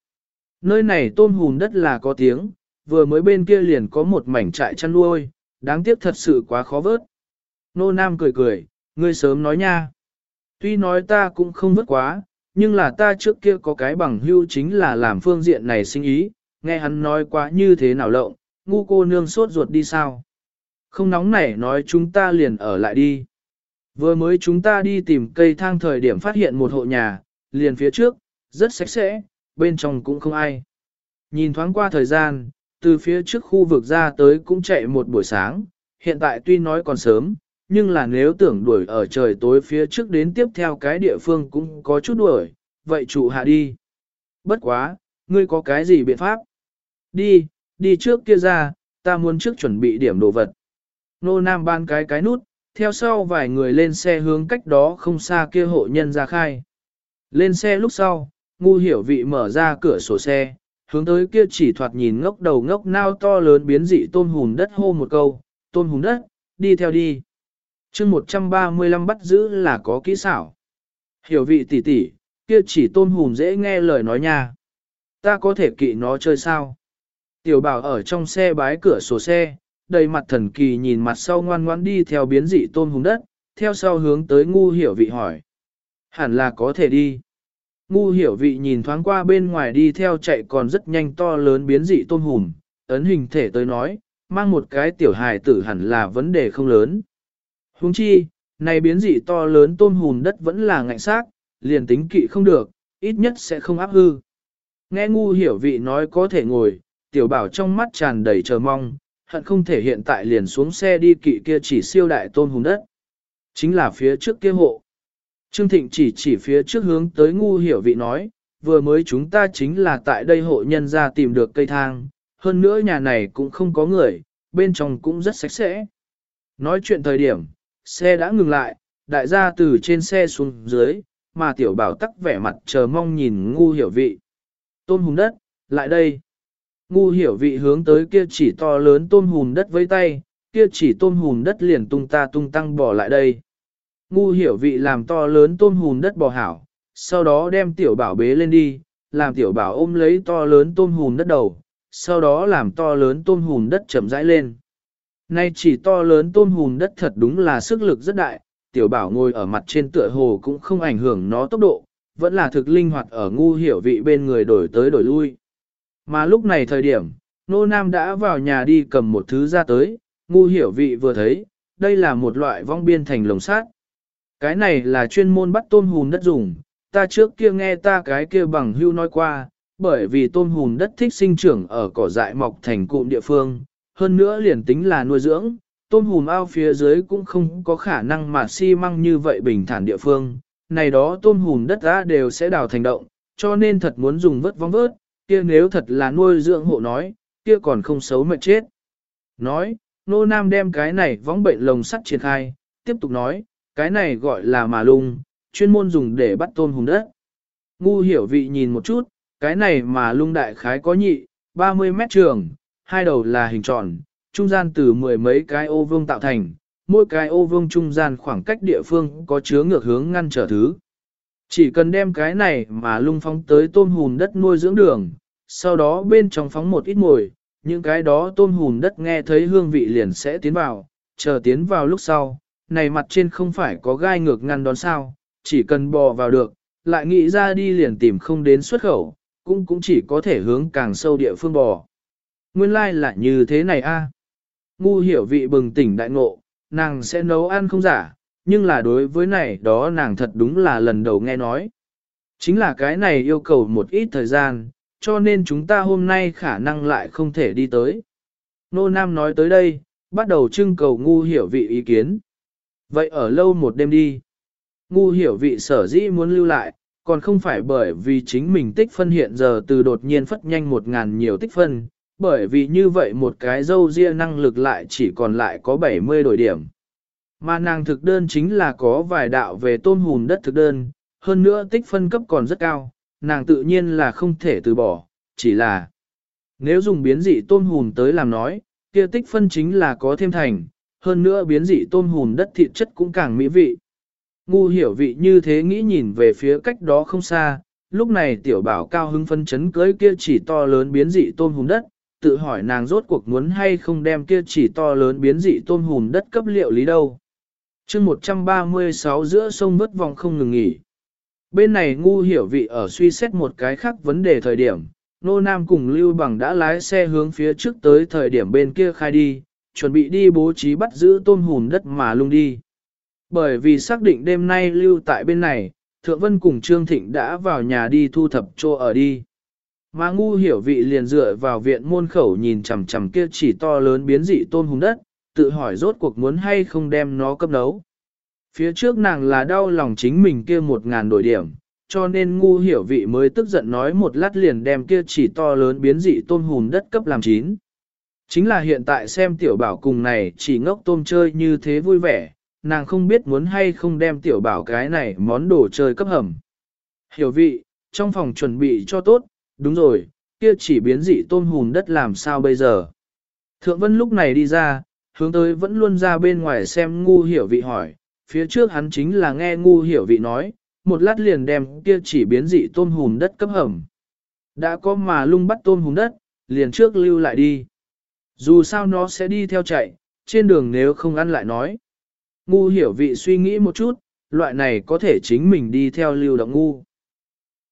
Nơi này tôm hùn đất là có tiếng, vừa mới bên kia liền có một mảnh trại chăn nuôi, đáng tiếc thật sự quá khó vớt. Nô Nam cười cười, ngươi sớm nói nha. Tuy nói ta cũng không vớt quá, nhưng là ta trước kia có cái bằng hưu chính là làm phương diện này sinh ý, nghe hắn nói quá như thế nào lộng, ngu cô nương sốt ruột đi sao. Không nóng nảy nói chúng ta liền ở lại đi. Vừa mới chúng ta đi tìm cây thang thời điểm phát hiện một hộ nhà, liền phía trước, rất sạch sẽ, bên trong cũng không ai. Nhìn thoáng qua thời gian, từ phía trước khu vực ra tới cũng chạy một buổi sáng, hiện tại tuy nói còn sớm, nhưng là nếu tưởng đuổi ở trời tối phía trước đến tiếp theo cái địa phương cũng có chút đuổi, vậy trụ hạ đi. Bất quá, ngươi có cái gì biện pháp? Đi, đi trước kia ra, ta muốn trước chuẩn bị điểm đồ vật. Nô Nam ban cái cái nút, theo sau vài người lên xe hướng cách đó không xa kia hộ nhân ra khai. Lên xe lúc sau, ngu hiểu vị mở ra cửa sổ xe, hướng tới kia chỉ thoạt nhìn ngốc đầu ngốc nao to lớn biến dị tôm hùng đất hô một câu, tôm hùng đất, đi theo đi. chương 135 bắt giữ là có kỹ xảo. Hiểu vị tỷ tỷ, kia chỉ tôm hùng dễ nghe lời nói nha. Ta có thể kỵ nó chơi sao? Tiểu bảo ở trong xe bái cửa sổ xe, đầy mặt thần kỳ nhìn mặt sau ngoan ngoãn đi theo biến dị tôm hùng đất, theo sau hướng tới ngu hiểu vị hỏi. Hẳn là có thể đi. Ngu hiểu vị nhìn thoáng qua bên ngoài đi theo chạy còn rất nhanh to lớn biến dị tôm hùm, ấn hình thể tới nói, mang một cái tiểu hài tử hẳn là vấn đề không lớn. Huống chi, này biến dị to lớn tôm hùm đất vẫn là ngạnh xác, liền tính kỵ không được, ít nhất sẽ không áp hư. Nghe ngu hiểu vị nói có thể ngồi, tiểu bảo trong mắt tràn đầy chờ mong, hận không thể hiện tại liền xuống xe đi kỵ kia chỉ siêu đại tôm hùm đất. Chính là phía trước kia hộ. Trương Thịnh chỉ chỉ phía trước hướng tới ngu hiểu vị nói, vừa mới chúng ta chính là tại đây hộ nhân ra tìm được cây thang, hơn nữa nhà này cũng không có người, bên trong cũng rất sạch sẽ. Nói chuyện thời điểm, xe đã ngừng lại, đại gia từ trên xe xuống dưới, mà tiểu bảo tắc vẻ mặt chờ mong nhìn ngu hiểu vị. Tôn hùng đất, lại đây. Ngu hiểu vị hướng tới kia chỉ to lớn tôn hùng đất với tay, kia chỉ tôn hùng đất liền tung ta tung tăng bỏ lại đây. Ngu hiểu vị làm to lớn tôm hùn đất bò hảo, sau đó đem tiểu bảo bế lên đi, làm tiểu bảo ôm lấy to lớn tôm hùn đất đầu, sau đó làm to lớn tôm hùn đất chậm rãi lên. Nay chỉ to lớn tôm hùn đất thật đúng là sức lực rất đại, tiểu bảo ngồi ở mặt trên tựa hồ cũng không ảnh hưởng nó tốc độ, vẫn là thực linh hoạt ở ngu hiểu vị bên người đổi tới đổi lui. Mà lúc này thời điểm, nô nam đã vào nhà đi cầm một thứ ra tới, ngu hiểu vị vừa thấy, đây là một loại vong biên thành lồng sát. Cái này là chuyên môn bắt tôm hùn đất dùng, ta trước kia nghe ta cái kia bằng hưu nói qua, bởi vì tôm hùn đất thích sinh trưởng ở cỏ dại mọc thành cụm địa phương, hơn nữa liền tính là nuôi dưỡng, tôm hùn ao phía dưới cũng không có khả năng mà xi măng như vậy bình thản địa phương, này đó tôm hùn đất ra đều sẽ đào thành động, cho nên thật muốn dùng vớt vong vớt, kia nếu thật là nuôi dưỡng hộ nói, kia còn không xấu mệt chết. Nói, nô nam đem cái này vóng bệnh lồng sắt triển khai, tiếp tục nói, cái này gọi là mà lung, chuyên môn dùng để bắt tôm hùm đất. Ngu hiểu vị nhìn một chút, cái này mà lung đại khái có nhị, 30 mét trường, hai đầu là hình tròn, trung gian từ mười mấy cái ô vương tạo thành, mỗi cái ô vương trung gian khoảng cách địa phương có chứa ngược hướng ngăn trở thứ. Chỉ cần đem cái này mà lung phóng tới tôm hùm đất nuôi dưỡng đường, sau đó bên trong phóng một ít mồi, những cái đó tôm hùm đất nghe thấy hương vị liền sẽ tiến vào, chờ tiến vào lúc sau, này mặt trên không phải có gai ngược ngăn đón sao, chỉ cần bò vào được, lại nghĩ ra đi liền tìm không đến xuất khẩu, cũng cũng chỉ có thể hướng càng sâu địa phương bò. Nguyên lai like là như thế này a. Ngu hiểu vị bừng tỉnh đại ngộ, nàng sẽ nấu ăn không giả, nhưng là đối với này đó nàng thật đúng là lần đầu nghe nói. Chính là cái này yêu cầu một ít thời gian, cho nên chúng ta hôm nay khả năng lại không thể đi tới. Nô Nam nói tới đây, bắt đầu trưng cầu ngu hiểu vị ý kiến. Vậy ở lâu một đêm đi. Ngu hiểu vị sở dĩ muốn lưu lại, còn không phải bởi vì chính mình tích phân hiện giờ từ đột nhiên phất nhanh một ngàn nhiều tích phân, bởi vì như vậy một cái dâu ria năng lực lại chỉ còn lại có 70 đổi điểm. Mà nàng thực đơn chính là có vài đạo về tôn hùn đất thực đơn, hơn nữa tích phân cấp còn rất cao, nàng tự nhiên là không thể từ bỏ, chỉ là nếu dùng biến dị tôn hùn tới làm nói, kia tích phân chính là có thêm thành, hơn nữa biến dị tôm hùn đất thịt chất cũng càng mỹ vị. Ngu hiểu vị như thế nghĩ nhìn về phía cách đó không xa, lúc này tiểu bảo cao hứng phân chấn cưới kia chỉ to lớn biến dị tôm hùn đất, tự hỏi nàng rốt cuộc muốn hay không đem kia chỉ to lớn biến dị tôm hùn đất cấp liệu lý đâu. chương 136 giữa sông vất vòng không ngừng nghỉ. Bên này ngu hiểu vị ở suy xét một cái khác vấn đề thời điểm, Nô Nam cùng Lưu Bằng đã lái xe hướng phía trước tới thời điểm bên kia khai đi, chuẩn bị đi bố trí bắt giữ tôm hùn đất mà lung đi. Bởi vì xác định đêm nay lưu tại bên này, Thượng Vân cùng Trương Thịnh đã vào nhà đi thu thập chỗ ở đi. Mà ngu hiểu vị liền dựa vào viện môn khẩu nhìn chằm chằm kia chỉ to lớn biến dị tôm hùn đất, tự hỏi rốt cuộc muốn hay không đem nó cấp nấu. Phía trước nàng là đau lòng chính mình kia một ngàn đổi điểm, cho nên ngu hiểu vị mới tức giận nói một lát liền đem kia chỉ to lớn biến dị tôm hùn đất cấp làm chín. Chính là hiện tại xem tiểu bảo cùng này chỉ ngốc tôm chơi như thế vui vẻ, nàng không biết muốn hay không đem tiểu bảo cái này món đồ chơi cấp hầm. Hiểu vị, trong phòng chuẩn bị cho tốt, đúng rồi, kia chỉ biến dị tôm hùn đất làm sao bây giờ. Thượng Vân lúc này đi ra, hướng tới vẫn luôn ra bên ngoài xem ngu hiểu vị hỏi, phía trước hắn chính là nghe ngu hiểu vị nói, một lát liền đem kia chỉ biến dị tôm hùn đất cấp hầm. Đã có mà lung bắt tôm hùn đất, liền trước lưu lại đi. Dù sao nó sẽ đi theo chạy, trên đường nếu không ăn lại nói. Ngu hiểu vị suy nghĩ một chút, loại này có thể chính mình đi theo lưu động ngu.